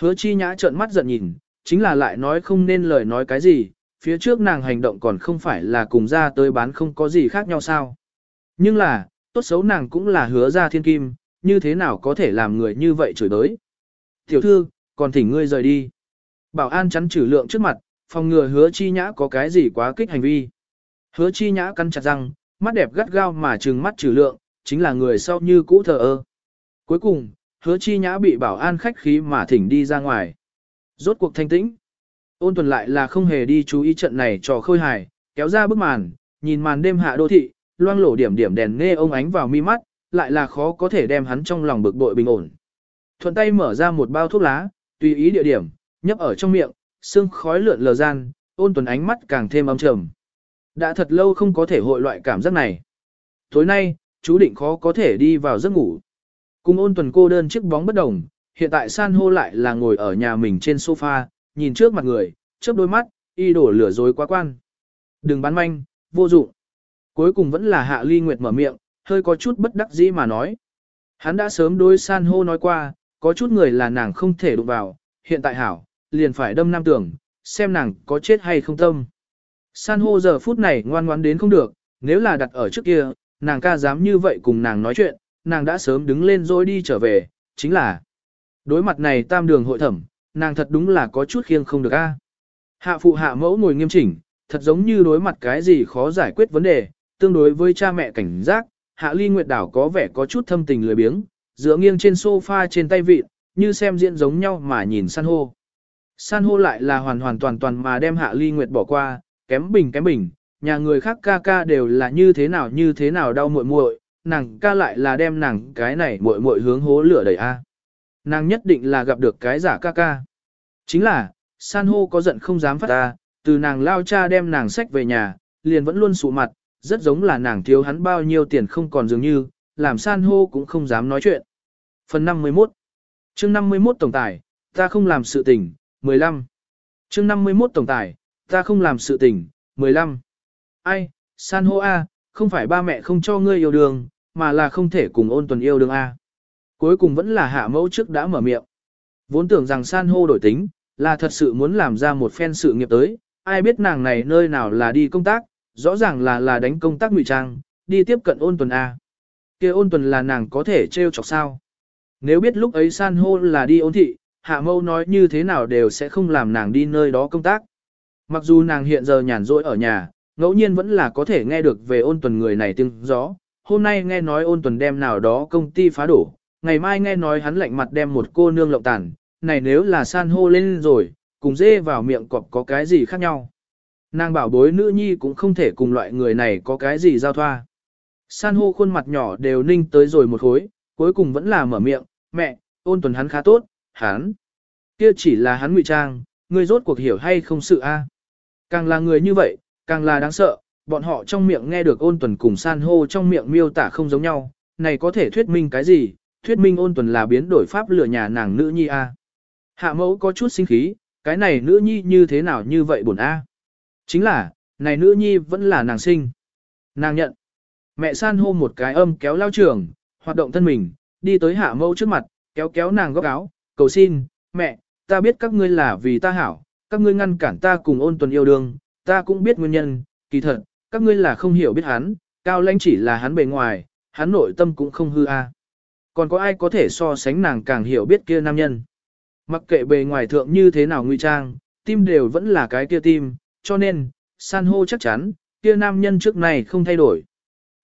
hứa chi nhã trợn mắt giận nhìn, chính là lại nói không nên lời nói cái gì, phía trước nàng hành động còn không phải là cùng ra tới bán không có gì khác nhau sao. Nhưng là, tốt xấu nàng cũng là hứa ra thiên kim, như thế nào có thể làm người như vậy chửi đới. Tiểu thư, còn thỉnh ngươi rời đi. Bảo an chắn trừ lượng trước mặt, phòng ngừa hứa chi nhã có cái gì quá kích hành vi. Hứa chi nhã cắn chặt răng, mắt đẹp gắt gao mà trừng mắt trừ lượng, chính là người sau như cũ thờ ơ. Cuối cùng, hứa chi nhã bị bảo an khách khí mà thỉnh đi ra ngoài. Rốt cuộc thanh tĩnh. Ôn tuần lại là không hề đi chú ý trận này trò khôi hài, kéo ra bức màn, nhìn màn đêm hạ đô thị, loang lổ điểm điểm đèn nghe ông ánh vào mi mắt, lại là khó có thể đem hắn trong lòng bực bội bình ổn. Thuận tay mở ra một bao thuốc lá, tùy ý địa điểm, nhấp ở trong miệng, sương khói lượn lờ gian, ôn tuần ánh mắt càng thêm âm trầm. Đã thật lâu không có thể hội loại cảm giác này. Tối nay, chú định khó có thể đi vào giấc ngủ. Cùng ôn tuần cô đơn chiếc bóng bất đồng, hiện tại san hô lại là ngồi ở nhà mình trên sofa, nhìn trước mặt người, chớp đôi mắt, y đổ lửa dối quá quan. Đừng bán manh, vô dụng. Cuối cùng vẫn là hạ ly nguyệt mở miệng, hơi có chút bất đắc dĩ mà nói. Hắn đã sớm đối san hô nói qua, có chút người là nàng không thể đụng vào, hiện tại hảo, liền phải đâm nam tưởng, xem nàng có chết hay không tâm. San hô giờ phút này ngoan ngoãn đến không được, nếu là đặt ở trước kia, nàng ca dám như vậy cùng nàng nói chuyện, nàng đã sớm đứng lên rồi đi trở về, chính là đối mặt này tam đường hội thẩm, nàng thật đúng là có chút khiêng không được a. Hạ phụ hạ mẫu ngồi nghiêm chỉnh, thật giống như đối mặt cái gì khó giải quyết vấn đề, tương đối với cha mẹ cảnh giác, hạ ly nguyệt đảo có vẻ có chút thâm tình lười biếng, dựa nghiêng trên sofa trên tay vịt, như xem diễn giống nhau mà nhìn san hô. San hô lại là hoàn hoàn toàn toàn mà đem hạ ly nguyệt bỏ qua, kém bình kém bình, nhà người khác ca ca đều là như thế nào như thế nào đau muội muội, nàng ca lại là đem nàng cái này muội muội hướng hố lửa đẩy a. Nàng nhất định là gặp được cái giả ca ca. Chính là, san hô có giận không dám phát ta, từ nàng lao cha đem nàng sách về nhà, liền vẫn luôn sụ mặt, rất giống là nàng thiếu hắn bao nhiêu tiền không còn dường như, làm san hô cũng không dám nói chuyện. Phần 51 chương 51 tổng tài, ta không làm sự tình, 15. chương 51 tổng tài, ta không làm sự tình, 15. Ai, san hô A, không phải ba mẹ không cho ngươi yêu đương, mà là không thể cùng ôn tuần yêu đương A. Cuối cùng vẫn là hạ mẫu trước đã mở miệng. Vốn tưởng rằng san hô đổi tính, là thật sự muốn làm ra một phen sự nghiệp tới, ai biết nàng này nơi nào là đi công tác, rõ ràng là là đánh công tác ngụy trang, đi tiếp cận ôn tuần A. kia ôn tuần là nàng có thể trêu chọc sao. Nếu biết lúc ấy san hô là đi ôn thị, hạ mâu nói như thế nào đều sẽ không làm nàng đi nơi đó công tác. Mặc dù nàng hiện giờ nhàn rỗi ở nhà, ngẫu nhiên vẫn là có thể nghe được về ôn tuần người này tiếng gió. Hôm nay nghe nói ôn tuần đem nào đó công ty phá đổ, ngày mai nghe nói hắn lạnh mặt đem một cô nương lộng tàn, này nếu là san hô lên rồi, cùng dê vào miệng cọp có cái gì khác nhau. Nàng bảo bối nữ nhi cũng không thể cùng loại người này có cái gì giao thoa. San hô khuôn mặt nhỏ đều ninh tới rồi một khối, cuối cùng vẫn là mở miệng, mẹ, ôn tuần hắn khá tốt, hắn. Kia chỉ là hắn ngụy trang, ngươi rốt cuộc hiểu hay không sự a? Càng là người như vậy, càng là đáng sợ, bọn họ trong miệng nghe được ôn tuần cùng san hô trong miệng miêu tả không giống nhau, này có thể thuyết minh cái gì, thuyết minh ôn tuần là biến đổi pháp lửa nhà nàng nữ nhi a. Hạ mẫu có chút sinh khí, cái này nữ nhi như thế nào như vậy buồn a? Chính là, này nữ nhi vẫn là nàng sinh. Nàng nhận. Mẹ san hô một cái âm kéo lao trường, hoạt động thân mình, đi tới hạ mẫu trước mặt, kéo kéo nàng góc áo, cầu xin, mẹ, ta biết các ngươi là vì ta hảo, các ngươi ngăn cản ta cùng ôn tuần yêu đương, ta cũng biết nguyên nhân, kỳ thật, các ngươi là không hiểu biết hắn, cao lãnh chỉ là hắn bề ngoài, hắn nội tâm cũng không hư a. Còn có ai có thể so sánh nàng càng hiểu biết kia nam nhân. Mặc kệ bề ngoài thượng như thế nào nguy trang, tim đều vẫn là cái kia tim, cho nên, san hô chắc chắn, kia nam nhân trước này không thay đổi.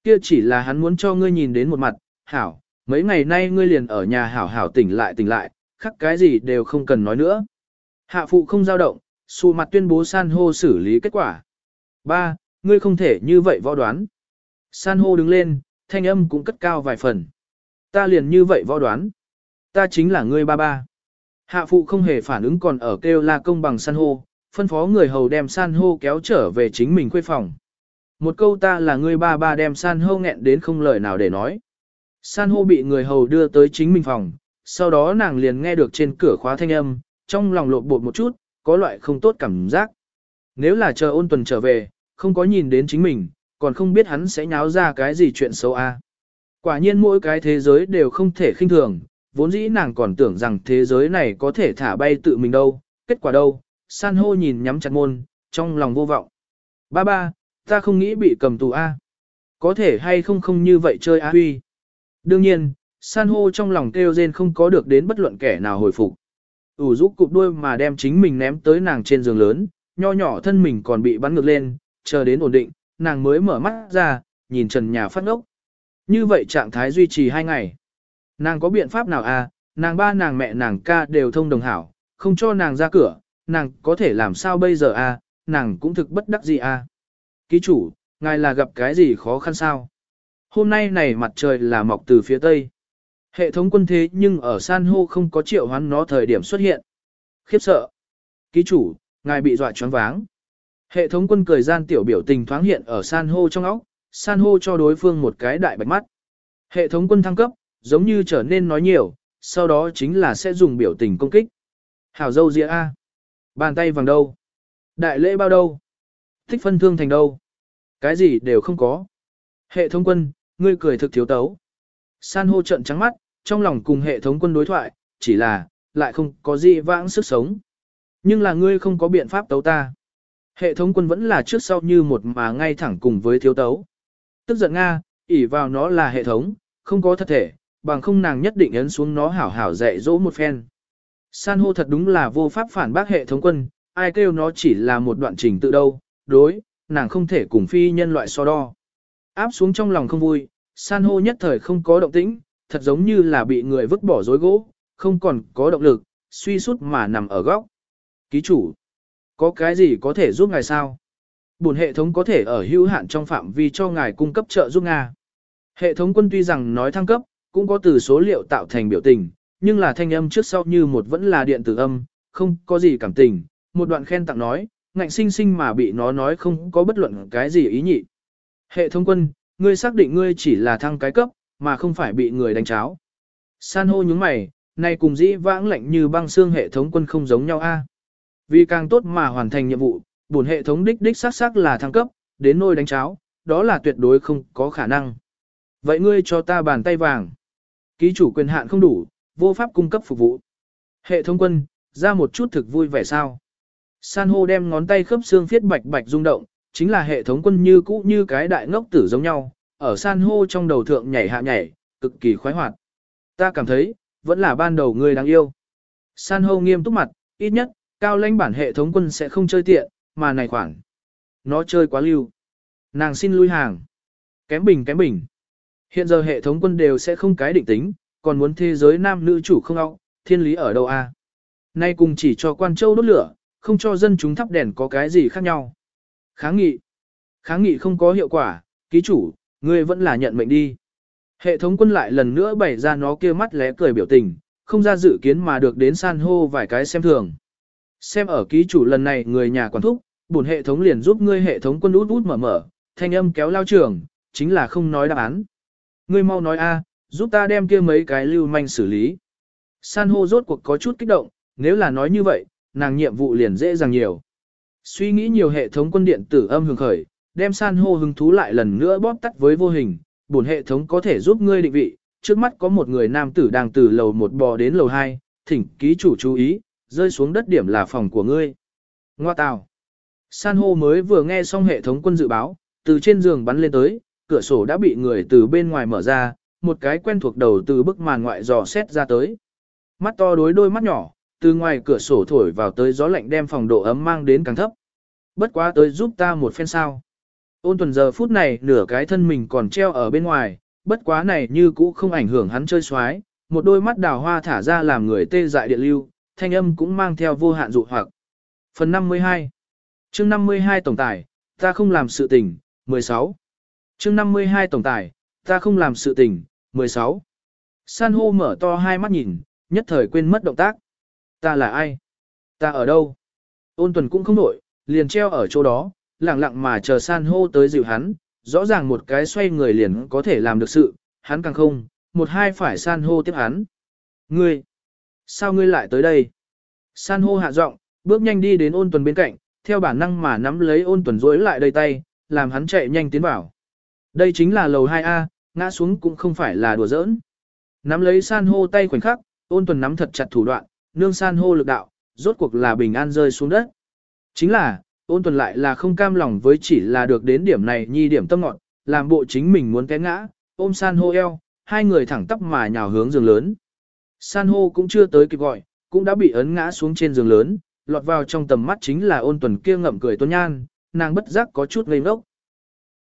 Kia chỉ là hắn muốn cho ngươi nhìn đến một mặt, hảo, mấy ngày nay ngươi liền ở nhà hảo hảo tỉnh lại tỉnh lại, khác cái gì đều không cần nói nữa. Hạ phụ không dao động, xù mặt tuyên bố san hô xử lý kết quả. Ba, ngươi không thể như vậy võ đoán. San hô đứng lên, thanh âm cũng cất cao vài phần. Ta liền như vậy võ đoán. Ta chính là ngươi ba ba. Hạ phụ không hề phản ứng còn ở kêu la công bằng san hô, phân phó người hầu đem san hô kéo trở về chính mình khuê phòng. Một câu ta là ngươi ba ba đem san hô nghẹn đến không lời nào để nói. San hô bị người hầu đưa tới chính mình phòng, sau đó nàng liền nghe được trên cửa khóa thanh âm, trong lòng lộn bột một chút, có loại không tốt cảm giác. Nếu là chờ ôn tuần trở về, không có nhìn đến chính mình, còn không biết hắn sẽ nháo ra cái gì chuyện xấu a. Quả nhiên mỗi cái thế giới đều không thể khinh thường, vốn dĩ nàng còn tưởng rằng thế giới này có thể thả bay tự mình đâu, kết quả đâu, san hô nhìn nhắm chặt môn, trong lòng vô vọng. Ba ba, ta không nghĩ bị cầm tù A. Có thể hay không không như vậy chơi A huy. Đương nhiên, san hô trong lòng kêu rên không có được đến bất luận kẻ nào hồi phục. ủ rũ cụp đuôi mà đem chính mình ném tới nàng trên giường lớn, nho nhỏ thân mình còn bị bắn ngược lên, chờ đến ổn định, nàng mới mở mắt ra, nhìn trần nhà phát ngốc. Như vậy trạng thái duy trì hai ngày. Nàng có biện pháp nào à, nàng ba nàng mẹ nàng ca đều thông đồng hảo, không cho nàng ra cửa, nàng có thể làm sao bây giờ à, nàng cũng thực bất đắc gì à. Ký chủ, ngài là gặp cái gì khó khăn sao? Hôm nay này mặt trời là mọc từ phía tây. Hệ thống quân thế nhưng ở san hô không có triệu hoán nó thời điểm xuất hiện. Khiếp sợ. Ký chủ, ngài bị dọa choáng váng. Hệ thống quân cười gian tiểu biểu tình thoáng hiện ở san hô trong óc, san hô cho đối phương một cái đại bạch mắt. Hệ thống quân thăng cấp, giống như trở nên nói nhiều, sau đó chính là sẽ dùng biểu tình công kích. Hảo dâu dịa A. Bàn tay vàng đâu? Đại lễ bao đâu? Thích phân thương thành đâu? Cái gì đều không có. Hệ thống quân, ngươi cười thực thiếu tấu. San hô trận trắng mắt, trong lòng cùng hệ thống quân đối thoại, chỉ là, lại không có gì vãng sức sống. Nhưng là ngươi không có biện pháp tấu ta. Hệ thống quân vẫn là trước sau như một mà ngay thẳng cùng với thiếu tấu. Tức giận Nga, ỉ vào nó là hệ thống, không có thật thể, bằng không nàng nhất định ấn xuống nó hảo hảo dạy dỗ một phen. San hô thật đúng là vô pháp phản bác hệ thống quân, ai kêu nó chỉ là một đoạn trình tự đâu, đối, nàng không thể cùng phi nhân loại so đo. Áp xuống trong lòng không vui, san hô nhất thời không có động tĩnh, thật giống như là bị người vứt bỏ dối gỗ, không còn có động lực, suy sút mà nằm ở góc. Ký chủ, có cái gì có thể giúp ngài sao? Bổn hệ thống có thể ở hữu hạn trong phạm vi cho ngài cung cấp trợ giúp Nga. Hệ thống quân tuy rằng nói thăng cấp, cũng có từ số liệu tạo thành biểu tình, nhưng là thanh âm trước sau như một vẫn là điện tử âm, không có gì cảm tình, một đoạn khen tặng nói, ngạnh sinh sinh mà bị nó nói không có bất luận cái gì ý nhị. Hệ thống quân, ngươi xác định ngươi chỉ là thăng cái cấp, mà không phải bị người đánh cháo. San hô nhướng mày, nay cùng dĩ vãng lạnh như băng xương hệ thống quân không giống nhau a. Vì càng tốt mà hoàn thành nhiệm vụ, bổn hệ thống đích đích xác xác là thăng cấp, đến nôi đánh cháo, đó là tuyệt đối không có khả năng. Vậy ngươi cho ta bàn tay vàng. Ký chủ quyền hạn không đủ, vô pháp cung cấp phục vụ. Hệ thống quân, ra một chút thực vui vẻ sao. San hô đem ngón tay khớp xương phiết bạch bạch rung động, chính là hệ thống quân như cũ như cái đại ngốc tử giống nhau, ở san hô trong đầu thượng nhảy hạ nhảy, cực kỳ khoái hoạt. Ta cảm thấy, vẫn là ban đầu người đáng yêu. San hô nghiêm túc mặt, ít nhất, cao lãnh bản hệ thống quân sẽ không chơi tiện, mà này khoảng Nó chơi quá lưu. Nàng xin lui hàng. Kém bình kém bình. Hiện giờ hệ thống quân đều sẽ không cái định tính, còn muốn thế giới nam nữ chủ không ao, thiên lý ở đâu a? Nay cùng chỉ cho quan châu đốt lửa, không cho dân chúng thắp đèn có cái gì khác nhau. Kháng nghị. Kháng nghị không có hiệu quả, ký chủ, ngươi vẫn là nhận mệnh đi. Hệ thống quân lại lần nữa bày ra nó kia mắt lé cười biểu tình, không ra dự kiến mà được đến san hô vài cái xem thường. Xem ở ký chủ lần này người nhà quản thúc, bổn hệ thống liền giúp ngươi hệ thống quân út út mở mở, thanh âm kéo lao trường, chính là không nói đáp án. Ngươi mau nói a, giúp ta đem kia mấy cái lưu manh xử lý. San hô rốt cuộc có chút kích động, nếu là nói như vậy, nàng nhiệm vụ liền dễ dàng nhiều. Suy nghĩ nhiều hệ thống quân điện tử âm hưởng khởi, đem san hô hứng thú lại lần nữa bóp tắt với vô hình, bổn hệ thống có thể giúp ngươi định vị, trước mắt có một người nam tử đang từ lầu một bò đến lầu 2, thỉnh ký chủ chú ý, rơi xuống đất điểm là phòng của ngươi. Ngoa tào. San hô mới vừa nghe xong hệ thống quân dự báo, từ trên giường bắn lên tới, cửa sổ đã bị người từ bên ngoài mở ra, một cái quen thuộc đầu từ bức màn ngoại dò xét ra tới. Mắt to đối đôi mắt nhỏ, từ ngoài cửa sổ thổi vào tới gió lạnh đem phòng độ ấm mang đến càng thấp. Bất quá tới giúp ta một phen sao. Ôn tuần giờ phút này nửa cái thân mình còn treo ở bên ngoài, bất quá này như cũ không ảnh hưởng hắn chơi xoái, một đôi mắt đào hoa thả ra làm người tê dại điện lưu, thanh âm cũng mang theo vô hạn dụ hoặc. Phần 52 chương 52 Tổng tài, ta không làm sự tình, 16 chương 52 Tổng tài, ta không làm sự tình, 16 San hô mở to hai mắt nhìn, nhất thời quên mất động tác. Ta là ai? Ta ở đâu? Ôn tuần cũng không nổi, liền treo ở chỗ đó, lặng lặng mà chờ san hô tới dịu hắn, rõ ràng một cái xoay người liền có thể làm được sự, hắn càng không, một hai phải san hô tiếp hắn. Ngươi! Sao ngươi lại tới đây? San hô hạ giọng, bước nhanh đi đến ôn tuần bên cạnh, theo bản năng mà nắm lấy ôn tuần rối lại đầy tay, làm hắn chạy nhanh tiến vào. Đây chính là lầu 2A, ngã xuống cũng không phải là đùa giỡn. Nắm lấy san hô tay khoảnh khắc, ôn tuần nắm thật chặt thủ đoạn, nương san hô lực đạo, rốt cuộc là bình an rơi xuống đất. Chính là, ôn tuần lại là không cam lòng với chỉ là được đến điểm này nhi điểm tâm ngọn, làm bộ chính mình muốn té ngã, ôm san hô eo, hai người thẳng tắp mà nhào hướng giường lớn. San hô cũng chưa tới kịp gọi, cũng đã bị ấn ngã xuống trên giường lớn, lọt vào trong tầm mắt chính là ôn tuần kia ngậm cười tôn nhan, nàng bất giác có chút ngây ngốc.